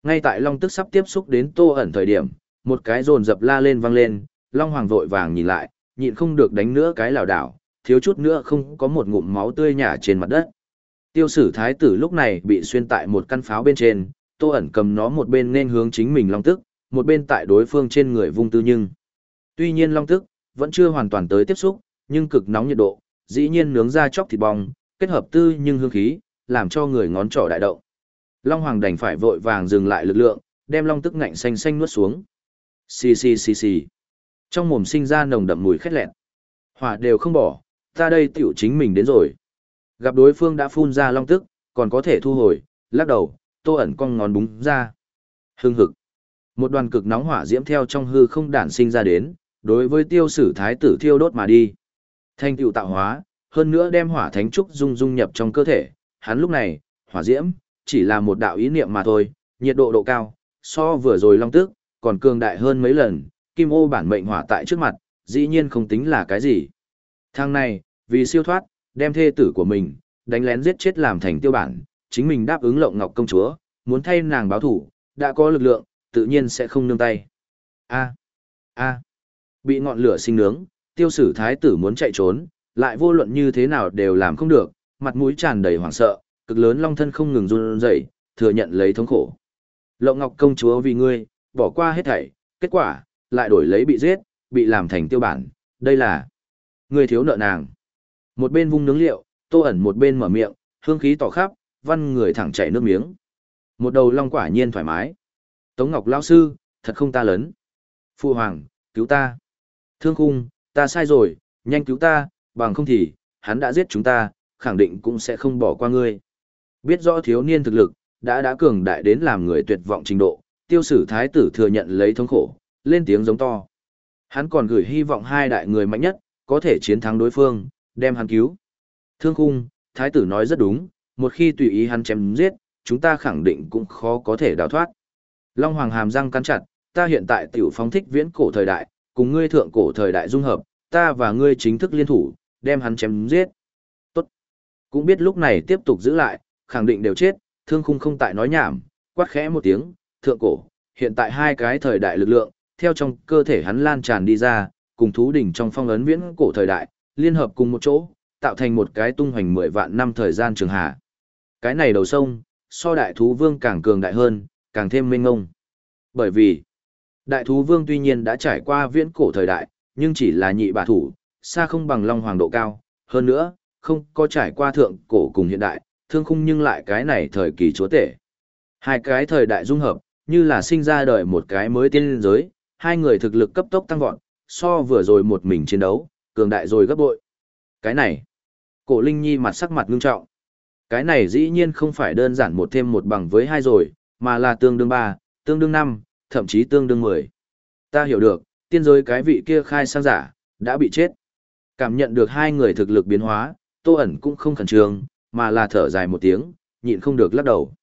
Ngay tại Long Tức sắp tiếp xúc đến Tô ẩn thời điểm, một cái rồn dập la lên vang lên, Long Hoàng vội vàng nhìn lại, nhịn không được đánh nữa cái lảo đảo, thiếu chút nữa không có một ngụm máu tươi nhả trên mặt đất. Tiêu sử thái tử lúc này bị xuyên tại một căn pháo bên trên, Tô ẩn cầm nó một bên nên hướng chính mình Long Tức, một bên tại đối phương trên người vung tư nhưng. Tuy nhiên Long Tức, vẫn chưa hoàn toàn tới tiếp xúc, nhưng cực nóng nhiệt độ, dĩ nhiên nướng ra chóc thịt bong, kết hợp tư nhưng hương khí, làm cho người ngón trỏ đại động. Long Hoàng đành phải vội vàng dừng lại lực lượng, đem long tức ngạnh xanh xanh nuốt xuống. Xì xì xì xì. Trong mồm sinh ra nồng đậm mùi khét lẹn. Hỏa đều không bỏ, ta đây tiểu chính mình đến rồi. Gặp đối phương đã phun ra long tức, còn có thể thu hồi, lắc đầu, tô ẩn cong ngón búng ra. Hưng hực. Một đoàn cực nóng hỏa diễm theo trong hư không đản sinh ra đến, đối với tiêu sử thái tử thiêu đốt mà đi. Thanh tựu tạo hóa, hơn nữa đem hỏa thánh trúc dung dung nhập trong cơ thể, hắn lúc này, hỏa diễm, chỉ là một đạo ý niệm mà thôi, nhiệt độ độ cao, so vừa rồi long tức, còn cường đại hơn mấy lần, kim ô bản mệnh hỏa tại trước mặt, dĩ nhiên không tính là cái gì. Thằng này, vì siêu thoát, đem thê tử của mình, đánh lén giết chết làm thành tiêu bản, chính mình đáp ứng lộng ngọc công chúa, muốn thay nàng báo thủ, đã có lực lượng, tự nhiên sẽ không nương tay. A, a, bị ngọn lửa sinh nướng, tiêu sử thái tử muốn chạy trốn, lại vô luận như thế nào đều làm không được, mặt mũi tràn đầy hoảng sợ, cực lớn long thân không ngừng run rẩy, thừa nhận lấy thống khổ. Lộng Ngọc công chúa vì ngươi, bỏ qua hết thảy, kết quả, lại đổi lấy bị giết, bị làm thành tiêu bản, đây là ngươi thiếu nợ nàng. Một bên vung nướng liệu, tô ẩn một bên mở miệng, hương khí tỏ khắp, văn người thẳng chảy nước miếng. Một đầu long quả nhiên thoải mái. Tống Ngọc lão sư, thật không ta lớn. Phu hoàng, cứu ta. Thương khung, ta sai rồi, nhanh cứu ta, bằng không thì, hắn đã giết chúng ta, khẳng định cũng sẽ không bỏ qua ngươi. Biết rõ thiếu niên thực lực, đã đã cường đại đến làm người tuyệt vọng trình độ, tiêu sử thái tử thừa nhận lấy thống khổ, lên tiếng giống to. Hắn còn gửi hy vọng hai đại người mạnh nhất, có thể chiến thắng đối phương, đem hắn cứu. Thương khung, thái tử nói rất đúng, một khi tùy ý hắn chém giết, chúng ta khẳng định cũng khó có thể đào thoát. Long Hoàng hàm răng cắn chặt, ta hiện tại tiểu phóng thích viễn cổ thời đại, cùng ngươi thượng cổ thời đại dung hợp, ta và ngươi chính thức liên thủ, đem hắn chém giết. Tốt. Cũng biết lúc này tiếp tục giữ lại, khẳng định đều chết, thương khung không tại nói nhảm, quát khẽ một tiếng, thượng cổ, hiện tại hai cái thời đại lực lượng, theo trong cơ thể hắn lan tràn đi ra, cùng thú đỉnh trong phong ấn viễn cổ thời đại, liên hợp cùng một chỗ, tạo thành một cái tung hoành mười vạn năm thời gian trường hạ. Cái này đầu sông, so đại thú vương càng cường đại hơn, càng thêm mênh ngông. Bởi vì, đại thú vương tuy nhiên đã trải qua viễn cổ thời đại, nhưng chỉ là nhị bà thủ, xa không bằng long hoàng độ cao. Hơn nữa, không có trải qua thượng cổ cùng hiện đại, thương khung nhưng lại cái này thời kỳ chúa tể. Hai cái thời đại dung hợp, như là sinh ra đời một cái mới tiên giới, hai người thực lực cấp tốc tăng vọt, so vừa rồi một mình chiến đấu, cường đại rồi gấp bội. Cái này, cổ Linh Nhi mặt sắc mặt ngưng trọng. Cái này dĩ nhiên không phải đơn giản một thêm một bằng với hai rồi, mà là tương đương ba, tương đương năm, thậm chí tương đương mười. Ta hiểu được, tiên giới cái vị kia khai sang giả, đã bị chết. Cảm nhận được hai người thực lực biến hóa, tô ẩn cũng không khẩn trương, mà là thở dài một tiếng, nhịn không được lắc đầu.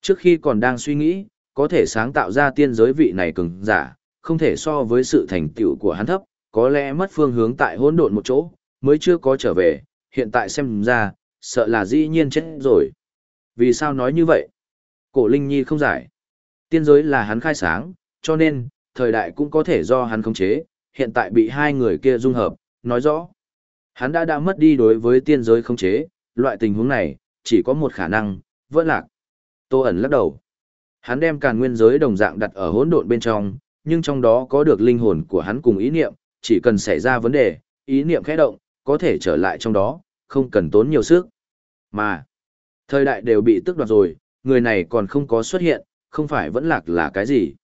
Trước khi còn đang suy nghĩ, có thể sáng tạo ra tiên giới vị này cứng giả, không thể so với sự thành tựu của hắn thấp, có lẽ mất phương hướng tại hỗn độn một chỗ, mới chưa có trở về, hiện tại xem ra, sợ là dĩ nhiên chết rồi. Vì sao nói như vậy? Cổ Linh Nhi không giải. Tiên giới là hắn khai sáng, cho nên, thời đại cũng có thể do hắn khống chế, hiện tại bị hai người kia dung hợp, nói rõ. Hắn đã đã mất đi đối với tiên giới khống chế, loại tình huống này, chỉ có một khả năng, vỡ lạc. Tô ẩn lắc đầu. Hắn đem càn nguyên giới đồng dạng đặt ở hỗn độn bên trong, nhưng trong đó có được linh hồn của hắn cùng ý niệm, chỉ cần xảy ra vấn đề, ý niệm khẽ động, có thể trở lại trong đó, không cần tốn nhiều sức. Mà, thời đại đều bị tức đoạt rồi, người này còn không có xuất hiện, không phải vẫn lạc là cái gì.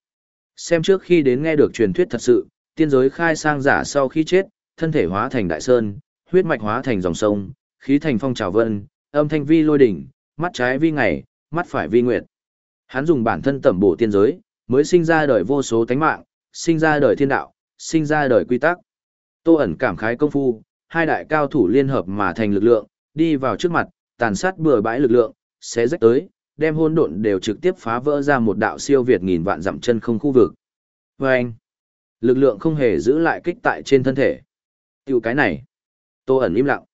Xem trước khi đến nghe được truyền thuyết thật sự, tiên giới khai sang giả sau khi chết, thân thể hóa thành đại sơn, huyết mạch hóa thành dòng sông, khí thành phong trào vân, âm thanh vi lôi đỉnh, mắt trái vi ngày, mắt phải vi nguyệt. Hắn dùng bản thân tẩm bổ tiên giới, mới sinh ra đời vô số tánh mạng, sinh ra đời thiên đạo, sinh ra đời quy tắc. Tô ẩn cảm khái công phu, hai đại cao thủ liên hợp mà thành lực lượng, đi vào trước mặt, tàn sát bừa bãi lực lượng, sẽ rách tới, đem hôn độn đều trực tiếp phá vỡ ra một đạo siêu việt nghìn vạn dặm chân không khu vực. Và anh, lực lượng không hề giữ lại kích tại trên thân thể. Tiểu cái này, tô ẩn im lặng.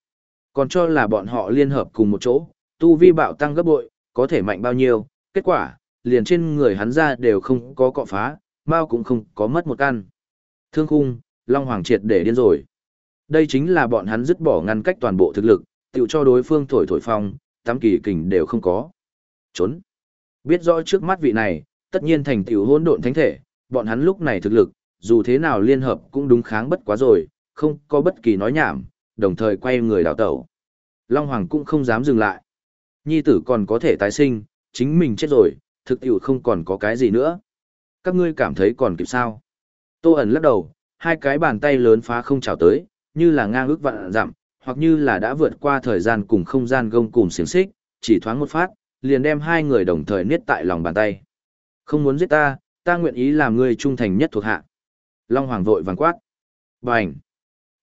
Còn cho là bọn họ liên hợp cùng một chỗ, tu vi bạo tăng gấp bội, có thể mạnh bao nhiêu, kết quả, liền trên người hắn ra đều không có cọ phá, bao cũng không có mất một căn. Thương khung, Long Hoàng triệt để điên rồi. Đây chính là bọn hắn dứt bỏ ngăn cách toàn bộ thực lực, tự cho đối phương thổi thổi phong, tám kỳ kình đều không có. Trốn. Biết rõ trước mắt vị này, tất nhiên thành tiểu hỗn độn thánh thể, bọn hắn lúc này thực lực, dù thế nào liên hợp cũng đúng kháng bất quá rồi, không có bất kỳ nói nhảm, đồng thời quay người đào tẩu. Long Hoàng cũng không dám dừng lại. Nhi tử còn có thể tái sinh, chính mình chết rồi, thực tiểu không còn có cái gì nữa. Các ngươi cảm thấy còn kịp sao? Tô ẩn lắc đầu, hai cái bàn tay lớn phá không chào tới, như là ngang ước vạn dặm, hoặc như là đã vượt qua thời gian cùng không gian gông cùng xiềng xích, chỉ thoáng một phát, liền đem hai người đồng thời niết tại lòng bàn tay. Không muốn giết ta, ta nguyện ý làm người trung thành nhất thuộc hạ. Long Hoàng vội vàng quát. Bành!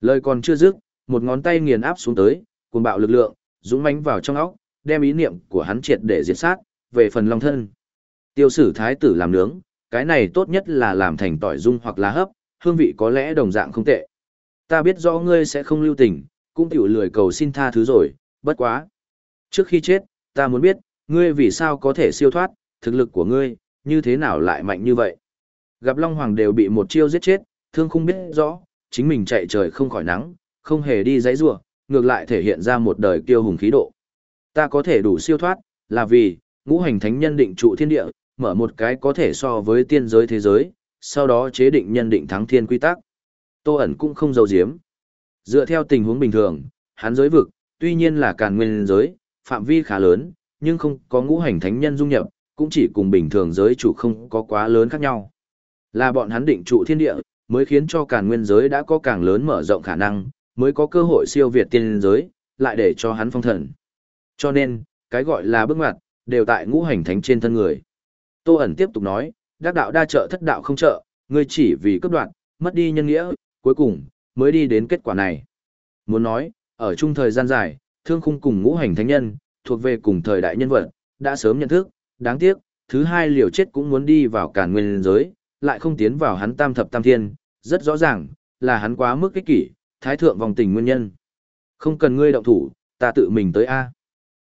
Lời còn chưa dứt, một ngón tay nghiền áp xuống tới, cuồng bạo lực lượng, dũng mãnh vào trong óc, đem ý niệm của hắn triệt để diệt sát, về phần long thân. Tiêu sử thái tử làm nướng, cái này tốt nhất là làm thành tỏi dung hoặc lá hấp, hương vị có lẽ đồng dạng không tệ. Ta biết rõ ngươi sẽ không lưu tình, cũng tiểu lười cầu xin tha thứ rồi, bất quá. Trước khi chết, ta muốn biết, ngươi vì sao có thể siêu thoát, thực lực của ngươi, như thế nào lại mạnh như vậy. Gặp Long Hoàng đều bị một chiêu giết chết, thương không biết rõ, chính mình chạy trời không khỏi nắng, không hề đi dãy rủa, ngược lại thể hiện ra một đời kiêu hùng khí độ. Ta có thể đủ siêu thoát, là vì, ngũ hành thánh nhân định trụ thiên địa, mở một cái có thể so với tiên giới thế giới, sau đó chế định nhân định thắng thiên quy tắc. Tô ẩn cũng không giấu giếm. Dựa theo tình huống bình thường, hắn giới vực, tuy nhiên là càn nguyên giới, phạm vi khá lớn, nhưng không có ngũ hành thánh nhân dung nhập, cũng chỉ cùng bình thường giới chủ không có quá lớn khác nhau. Là bọn hắn định trụ thiên địa, mới khiến cho càn nguyên giới đã có càng lớn mở rộng khả năng, mới có cơ hội siêu việt tiên giới, lại để cho hắn phong thần. Cho nên, cái gọi là bước ngoặt, đều tại ngũ hành thánh trên thân người. Tô ẩn tiếp tục nói, đắc đạo đa trợ thất đạo không trợ, ngươi chỉ vì cấp đoạn, mất đi nhân nghĩa, cuối cùng, mới đi đến kết quả này. Muốn nói, ở chung thời gian dài, thương khung cùng ngũ hành thánh nhân, thuộc về cùng thời đại nhân vật, đã sớm nhận thức, đáng tiếc, thứ hai liều chết cũng muốn đi vào cản nguyên giới, lại không tiến vào hắn tam thập tam thiên, rất rõ ràng, là hắn quá mức kích kỷ, thái thượng vòng tình nguyên nhân. Không cần ngươi động thủ, ta tự mình tới A.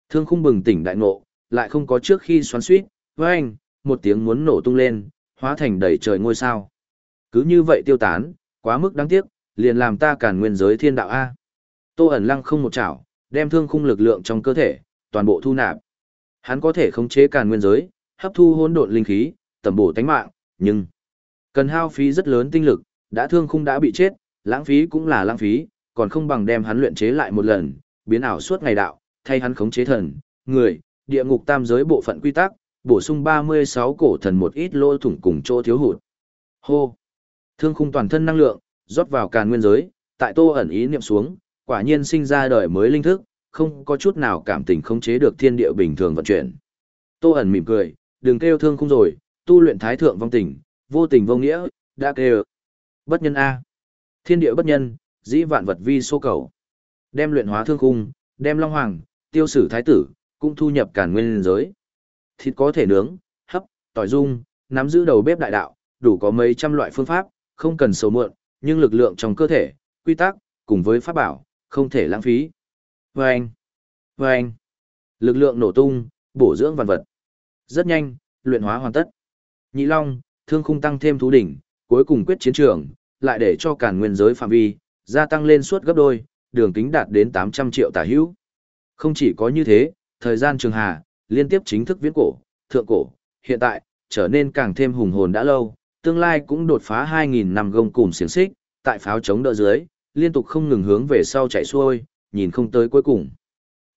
Thương khung bừng tỉnh đại ngộ, lại không có trước khi xoắn suýt, với anh, một tiếng muốn nổ tung lên, hóa thành đầy trời ngôi sao. Cứ như vậy tiêu tán, quá mức đáng tiếc, liền làm ta cản nguyên giới thiên đạo A. Tô ẩn lăng không một chảo, đem thương khung lực lượng trong cơ thể, toàn bộ thu nạp. Hắn có thể khống chế càn nguyên giới, hấp thu hỗn độn linh khí, tầm bổ tánh mạng, nhưng cần hao phí rất lớn tinh lực, đã thương khung đã bị chết, lãng phí cũng là lãng phí, còn không bằng đem hắn luyện chế lại một lần, biến ảo suốt ngày đạo, thay hắn khống chế thần, người, địa ngục tam giới bộ phận quy tắc, bổ sung 36 cổ thần một ít lỗ thủng cùng chỗ thiếu hụt. Hô! Thương khung toàn thân năng lượng, rót vào càn nguyên giới, tại tô ẩn ý niệm xuống, quả nhiên sinh ra đời mới linh thức, không có chút nào cảm tình khống chế được thiên địa bình thường vận chuyển. Tô ẩn mỉm cười, đừng kêu thương khung rồi, tu luyện thái thượng vong tình, vô tình vô nghĩa, đã kêu. Bất nhân A. Thiên địa bất nhân, dĩ vạn vật vi số cầu. Đem luyện hóa thương khung, đem long hoàng, tiêu sử thái tử, cũng thu nhập cản nguyên giới. Thịt có thể nướng, hấp, tỏi dung, nắm giữ đầu bếp đại đạo, đủ có mấy trăm loại phương pháp, không cần sầu muộn, nhưng lực lượng trong cơ thể, quy tắc, cùng với pháp bảo, không thể lãng phí. Vâng! Vâng! Lực lượng nổ tung, bổ dưỡng vạn vật. Rất nhanh, luyện hóa hoàn tất. Nhị Long, thương khung tăng thêm thú đỉnh, cuối cùng quyết chiến trường, lại để cho càn nguyên giới phạm vi, gia tăng lên suốt gấp đôi, đường kính đạt đến 800 triệu tả hữu. Không chỉ có như thế, thời gian trường hà, liên tiếp chính thức viễn cổ, thượng cổ, hiện tại, trở nên càng thêm hùng hồn đã lâu, tương lai cũng đột phá 2.000 năm gông cùng xiềng xích, tại pháo chống đỡ dưới, liên tục không ngừng hướng về sau chạy xuôi, nhìn không tới cuối cùng.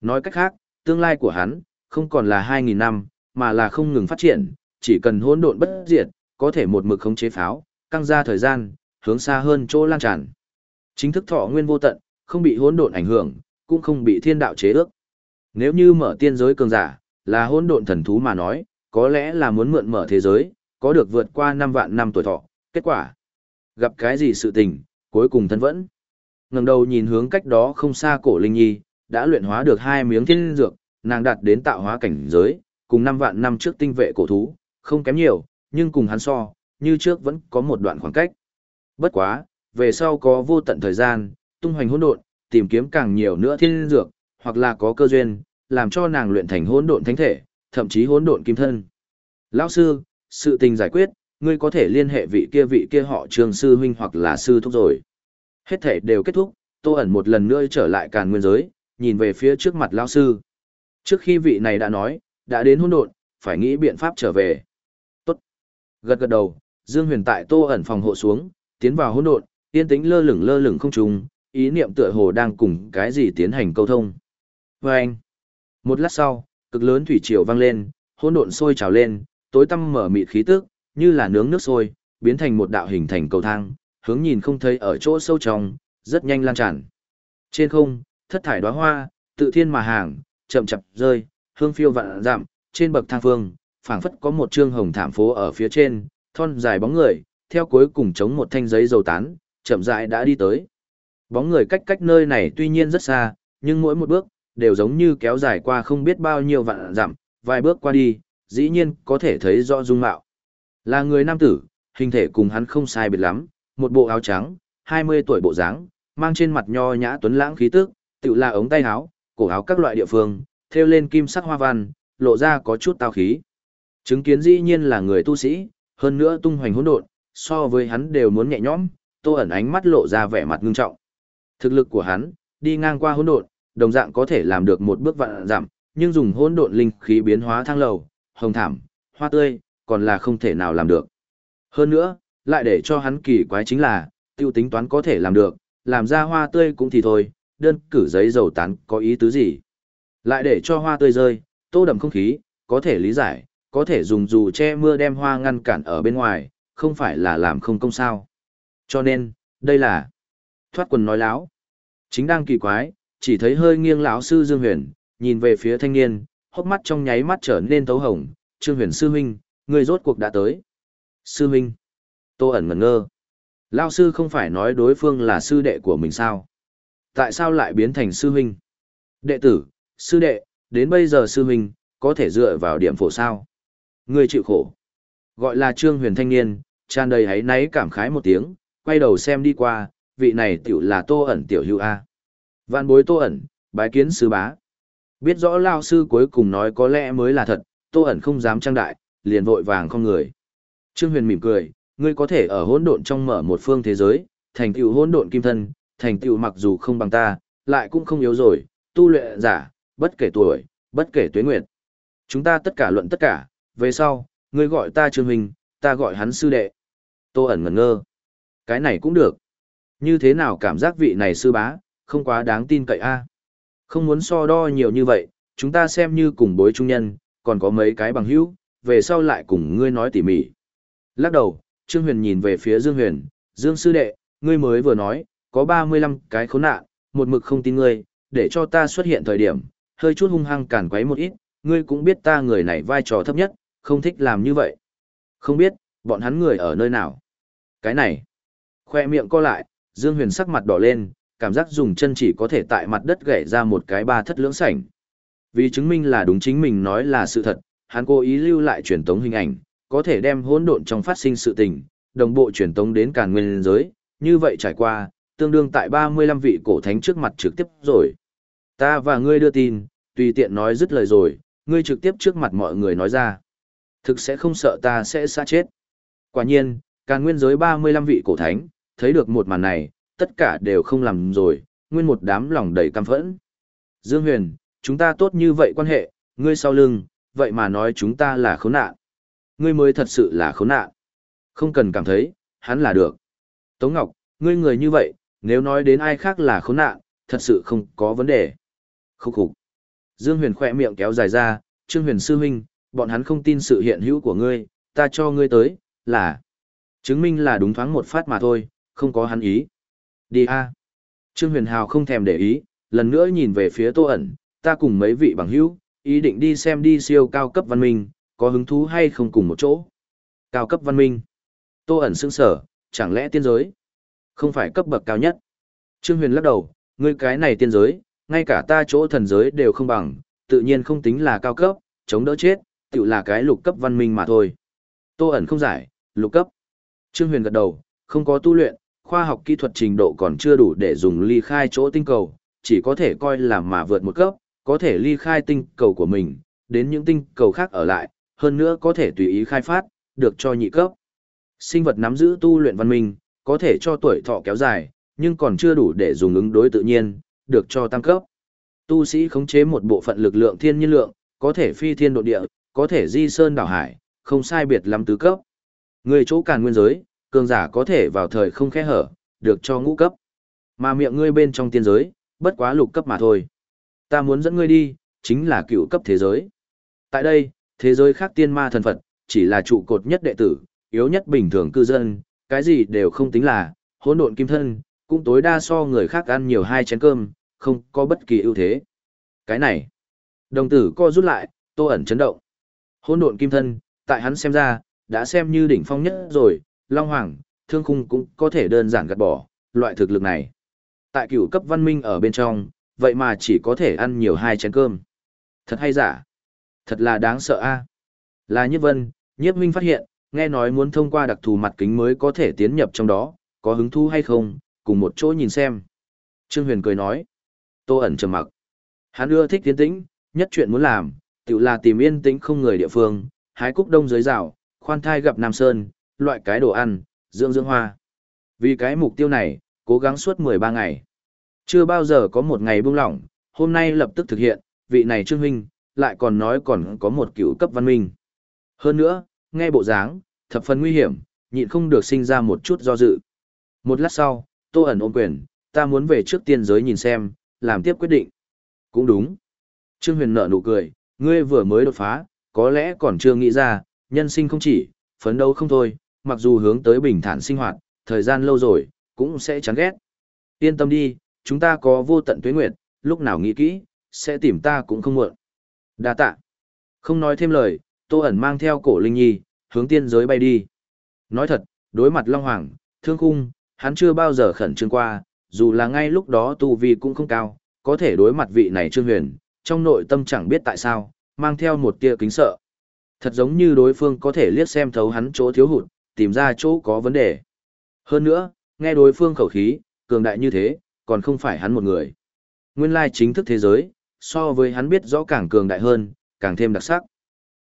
Nói cách khác, tương lai của hắn, không còn là 2.000 năm, mà là không ngừng phát triển, chỉ cần hỗn độn bất diệt, có thể một mực khống chế pháo, căng ra thời gian, hướng xa hơn chỗ lan tràn. Chính thức thọ nguyên vô tận, không bị hỗn độn ảnh hưởng, cũng không bị thiên đạo chế ước. Nếu như mở tiên giới cường giả, là hỗn độn thần thú mà nói, có lẽ là muốn mượn mở thế giới, có được vượt qua 5 vạn năm tuổi thọ, kết quả. Gặp cái gì sự tình, cuối cùng thân vẫn ngẩng đầu nhìn hướng cách đó không xa cổ linh nhi đã luyện hóa được hai miếng thiên dược nàng đạt đến tạo hóa cảnh giới cùng năm vạn năm trước tinh vệ cổ thú không kém nhiều nhưng cùng hắn so như trước vẫn có một đoạn khoảng cách bất quá về sau có vô tận thời gian tung hoành hỗn độn tìm kiếm càng nhiều nữa thiên dược hoặc là có cơ duyên làm cho nàng luyện thành hỗn độn thánh thể thậm chí hỗn độn kim thân lão sư sự tình giải quyết ngươi có thể liên hệ vị kia vị kia họ trường sư huynh hoặc là sư thúc rồi Hết thể đều kết thúc, Tô ẩn một lần nữa trở lại càn nguyên giới, nhìn về phía trước mặt lão sư. Trước khi vị này đã nói, đã đến hỗn độn, phải nghĩ biện pháp trở về. Tốt. Gật gật đầu, Dương Huyền tại Tô ẩn phòng hộ xuống, tiến vào hỗn độn, yên tĩnh lơ lửng lơ lửng không trung, ý niệm tựa hồ đang cùng cái gì tiến hành câu thông. Và anh. Một lát sau, cực lớn thủy triều vang lên, hỗn độn sôi trào lên, tối tăm mở mịt khí tức, như là nướng nước sôi, biến thành một đạo hình thành cầu thang, hướng nhìn không thấy ở chỗ sâu trong, rất nhanh lan tràn. Trên không, thất thải đóa hoa, tự thiên mà hàng, chậm chậm rơi, hương phiêu vạn giảm. trên bậc thang phương, phảng phất có một trương hồng thảm phố ở phía trên, thon dài bóng người, theo cuối cùng chống một thanh giấy dầu tán, chậm rãi đã đi tới. Bóng người cách cách nơi này tuy nhiên rất xa, nhưng mỗi một bước, đều giống như kéo dài qua không biết bao nhiêu vạn dặm, vài bước qua đi, dĩ nhiên có thể thấy rõ dung mạo. Là người nam tử, hình thể cùng hắn không sai biệt lắm, một bộ áo trắng, 20 tuổi bộ dáng, mang trên mặt nho nhã tuấn lãng khí tức, tự là ống tay áo, cổ áo các loại địa phương, thêu lên kim sắc hoa văn, lộ ra có chút tao khí. Chứng kiến dĩ nhiên là người tu sĩ, hơn nữa tung hoành hỗn độn, so với hắn đều muốn nhẹ nhõm, Tô ẩn ánh mắt lộ ra vẻ mặt ngưng trọng. Thực lực của hắn, đi ngang qua hỗn độn, đồng dạng có thể làm được một bước vạn giảm, nhưng dùng hỗn độn linh khí biến hóa thang lầu, hồng thảm, hoa tươi, còn là không thể nào làm được. Hơn nữa, lại để cho hắn kỳ quái chính là, tiêu tính toán có thể làm được, làm ra hoa tươi cũng thì thôi, đơn cử giấy dầu tán có ý tứ gì. Lại để cho hoa tươi rơi, tô đậm không khí, có thể lý giải, có thể dùng dù che mưa đem hoa ngăn cản ở bên ngoài, không phải là làm không công sao. Cho nên, đây là thoát quần nói láo. Chính đang kỳ quái, chỉ thấy hơi nghiêng lão sư Dương Huyền, nhìn về phía thanh niên, hốc mắt trong nháy mắt trở nên tấu hồng, Trương Huyền sư huynh, người rốt cuộc đã tới. Sư huynh. Tô ẩn ngẩn ngơ. Lão sư không phải nói đối phương là sư đệ của mình sao? Tại sao lại biến thành sư huynh? Đệ tử, sư đệ, đến bây giờ sư huynh, có thể dựa vào điểm phổ sao? Người chịu khổ. Gọi là Trương Huyền thanh niên, tràn đầy hãy náy cảm khái một tiếng, quay đầu xem đi qua, vị này tiểu là Tô ẩn tiểu hữu A. Vạn bối Tô ẩn, bái kiến sư bá. Biết rõ lao sư cuối cùng nói có lẽ mới là thật, Tô ẩn không dám trang đại, liền vội vàng không người. Trương Huyền mỉm cười, ngươi có thể ở hỗn độn trong mở một phương thế giới, thành tựu hỗn độn kim thân, thành tựu mặc dù không bằng ta, lại cũng không yếu rồi, tu luyện giả, bất kể tuổi, bất kể tuế nguyệt. Chúng ta tất cả luận tất cả, về sau, ngươi gọi ta Trương Huynh, ta gọi hắn sư đệ. Tô ẩn ngẩn ngơ. Cái này cũng được. Như thế nào cảm giác vị này sư bá, không quá đáng tin cậy a Không muốn so đo nhiều như vậy, chúng ta xem như cùng bối trung nhân, còn có mấy cái bằng hữu, về sau lại cùng ngươi nói tỉ mỉ. Lắc đầu, Trương Huyền nhìn về phía Dương Huyền, Dương sư đệ, ngươi mới vừa nói, có 35 cái khốn nạn, một mực không tin ngươi, để cho ta xuất hiện thời điểm, hơi chút hung hăng cản quấy một ít, ngươi cũng biết ta người này vai trò thấp nhất, không thích làm như vậy. Không biết, bọn hắn người ở nơi nào. Cái này, khoe miệng co lại, Dương Huyền sắc mặt đỏ lên, cảm giác dùng chân chỉ có thể tại mặt đất gãy ra một cái ba thất lưỡng sảnh. Vì chứng minh là đúng chính mình nói là sự thật, hắn cố ý lưu lại truyền tống hình ảnh, có thể đem hỗn độn trong phát sinh sự tình, đồng bộ truyền tống đến càn nguyên giới, như vậy trải qua, tương đương tại 35 vị cổ thánh trước mặt trực tiếp rồi. Ta và ngươi đưa tin, tùy tiện nói dứt lời rồi, ngươi trực tiếp trước mặt mọi người nói ra. Thực sẽ không sợ ta sẽ xa chết. Quả nhiên, càng nguyên giới 35 vị cổ thánh, thấy được một màn này, tất cả đều không làm rồi, nguyên một đám lòng đầy căm phẫn. Dương Huyền, chúng ta tốt như vậy quan hệ, ngươi sau lưng, vậy mà nói chúng ta là khốn nạn. Ngươi mới thật sự là khốn nạn. Không cần cảm thấy, hắn là được. Tống Ngọc, ngươi người như vậy, nếu nói đến ai khác là khốn nạn, thật sự không có vấn đề. Khúc khục. Dương Huyền khỏe miệng kéo dài ra, Trương Huyền sư huynh, bọn hắn không tin sự hiện hữu của ngươi, ta cho ngươi tới, là chứng minh là đúng thoáng một phát mà thôi, không có hắn ý. Đi a. Trương Huyền Hào không thèm để ý, lần nữa nhìn về phía Tô ẩn, ta cùng mấy vị bằng hữu, ý định đi xem đi siêu cao cấp văn minh, có hứng thú hay không cùng một chỗ. Cao cấp văn minh. Tô ẩn sững sở, chẳng lẽ tiên giới? Không phải cấp bậc cao nhất. Trương Huyền lắc đầu, ngươi cái này tiên giới, ngay cả ta chỗ thần giới đều không bằng, tự nhiên không tính là cao cấp, chống đỡ chết, tự là cái lục cấp văn minh mà thôi. Tô ẩn không giải, lục cấp. Trương Huyền gật đầu, không có tu luyện, khoa học kỹ thuật trình độ còn chưa đủ để dùng ly khai chỗ tinh cầu, chỉ có thể coi là mà vượt một cấp, có thể ly khai tinh cầu của mình, đến những tinh cầu khác ở lại, hơn nữa có thể tùy ý khai phát, được cho nhị cấp. Sinh vật nắm giữ tu luyện văn minh, có thể cho tuổi thọ kéo dài, nhưng còn chưa đủ để dùng ứng đối tự nhiên, được cho tăng cấp. Tu sĩ khống chế một bộ phận lực lượng thiên nhiên lượng, có thể phi thiên độ địa, có thể di sơn đảo hải, không sai biệt lắm tứ cấp. Người chỗ càn nguyên giới, cường giả có thể vào thời không khe hở, được cho ngũ cấp. Mà miệng ngươi bên trong tiên giới, bất quá lục cấp mà thôi. Ta muốn dẫn ngươi đi, chính là cựu cấp thế giới. Tại đây, thế giới khác tiên ma thần Phật, chỉ là trụ cột nhất đệ tử, yếu nhất bình thường cư dân, cái gì đều không tính là, hỗn độn kim thân, cũng tối đa so người khác ăn nhiều hai chén cơm, không có bất kỳ ưu thế. Cái này, đồng tử co rút lại, tô ẩn chấn động. Hỗn độn kim thân, tại hắn xem ra, đã xem như đỉnh phong nhất rồi, Long Hoàng, Thương Khung cũng có thể đơn giản gạt bỏ, loại thực lực này. Tại cửu cấp văn minh ở bên trong, vậy mà chỉ có thể ăn nhiều hai chén cơm. Thật hay giả? Thật là đáng sợ a. Là Nhiếp Vân, Nhiếp Minh phát hiện, nghe nói muốn thông qua đặc thù mặt kính mới có thể tiến nhập trong đó, có hứng thú hay không, cùng một chỗ nhìn xem. Trương Huyền cười nói. Tô ẩn trầm mặc. Hắn ưa thích tiến tĩnh, nhất chuyện muốn làm, tự là tìm yên tĩnh không người địa phương, hái cúc đông dưới rào, khoan thai gặp Nam Sơn, loại cái đồ ăn, dưỡng dưỡng hoa. Vì cái mục tiêu này, cố gắng suốt 13 ngày. Chưa bao giờ có một ngày buông lỏng, hôm nay lập tức thực hiện, vị này Trương Huynh, lại còn nói còn có một cựu cấp văn minh. Hơn nữa, nghe bộ dáng, thập phần nguy hiểm, nhịn không được sinh ra một chút do dự. Một lát sau, Tô ẩn ôm quyền, ta muốn về trước tiên giới nhìn xem, làm tiếp quyết định. Cũng đúng. Trương Huyền nở nụ cười, ngươi vừa mới đột phá, có lẽ còn chưa nghĩ ra, nhân sinh không chỉ, phấn đấu không thôi, mặc dù hướng tới bình thản sinh hoạt, thời gian lâu rồi, cũng sẽ chán ghét. Yên tâm đi, chúng ta có vô tận tuế nguyệt, lúc nào nghĩ kỹ, sẽ tìm ta cũng không muộn. Đa tạ. Không nói thêm lời, Tô ẩn mang theo cổ Linh Nhi, hướng tiên giới bay đi. Nói thật, đối mặt Long Hoàng, Thương Khung, hắn chưa bao giờ khẩn trương qua, dù là ngay lúc đó tu vi cũng không cao, có thể đối mặt vị này Trương Huyền, trong nội tâm chẳng biết tại sao, mang theo một tia kính sợ. Thật giống như đối phương có thể liếc xem thấu hắn chỗ thiếu hụt, tìm ra chỗ có vấn đề. Hơn nữa, nghe đối phương khẩu khí, cường đại như thế, còn không phải hắn một người. Nguyên lai chính thức thế giới, so với hắn biết rõ càng cường đại hơn, càng thêm đặc sắc.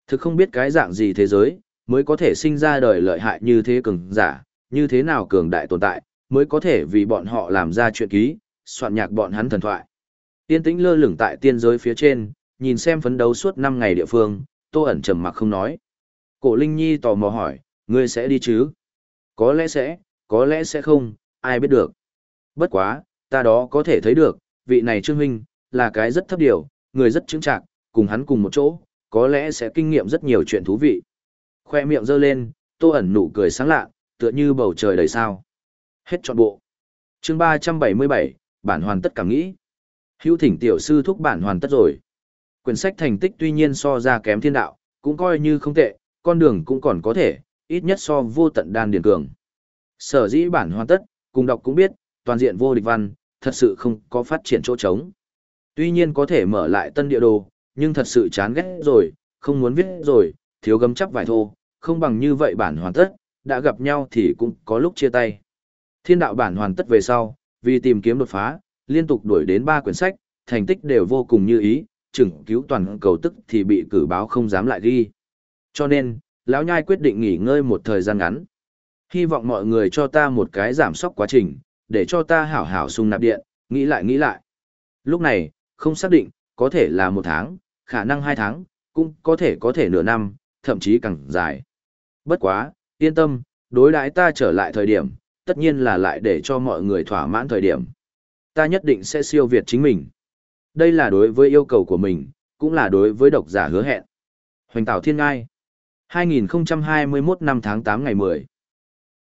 Thực không biết cái dạng gì thế giới, mới có thể sinh ra đời lợi hại như thế cường giả, như thế nào cường đại tồn tại, mới có thể vì bọn họ làm ra chuyện ký, soạn nhạc bọn hắn thần thoại. Tiên tĩnh lơ lửng tại tiên giới phía trên, nhìn xem phấn đấu suốt 5 ngày địa phương, Tô ẩn trầm mặc không nói. Cổ Linh Nhi tò mò hỏi, ngươi sẽ đi chứ? Có lẽ sẽ, có lẽ sẽ không, ai biết được. Bất quá, ta đó có thể thấy được, vị này Trương Huynh, là cái rất thấp điều, người rất chứng trạng, cùng hắn cùng một chỗ, có lẽ sẽ kinh nghiệm rất nhiều chuyện thú vị. Khoe miệng giơ lên, Tô ẩn nụ cười sáng lạ, tựa như bầu trời đầy sao. Hết trọn bộ. chương 377, bản hoàn tất cảm nghĩ. Hữu thỉnh tiểu sư thúc bản hoàn tất rồi. Quyển sách thành tích tuy nhiên so ra kém thiên đạo, cũng coi như không tệ, con đường cũng còn có thể, ít nhất so vô tận đan điền cường. Sở dĩ bản hoàn tất, cùng đọc cũng biết, toàn diện vô địch văn, thật sự không có phát triển chỗ trống. Tuy nhiên có thể mở lại tân địa đồ, nhưng thật sự chán ghét rồi, không muốn viết rồi, thiếu gấm chắp vải thô, không bằng như vậy bản hoàn tất, đã gặp nhau thì cũng có lúc chia tay. Thiên đạo bản hoàn tất về sau, vì tìm kiếm đột phá, liên tục đuổi đến ba quyển sách, thành tích đều vô cùng như ý, chừng cứu toàn cầu tức thì bị cử báo không dám lại ghi. Cho nên, lão nhai quyết định nghỉ ngơi một thời gian ngắn. Hy vọng mọi người cho ta một cái giảm sóc quá trình, để cho ta hảo hảo sung nạp điện, nghĩ lại nghĩ lại. Lúc này, không xác định, có thể là một tháng, khả năng hai tháng, cũng có thể có thể nửa năm, thậm chí càng dài. Bất quá, yên tâm, đối đãi ta trở lại thời điểm, tất nhiên là lại để cho mọi người thỏa mãn thời điểm. Ta nhất định sẽ siêu việt chính mình. Đây là đối với yêu cầu của mình, cũng là đối với độc giả hứa hẹn. Hoành Tảo Thiên Ngai 2021 năm tháng 8 ngày 10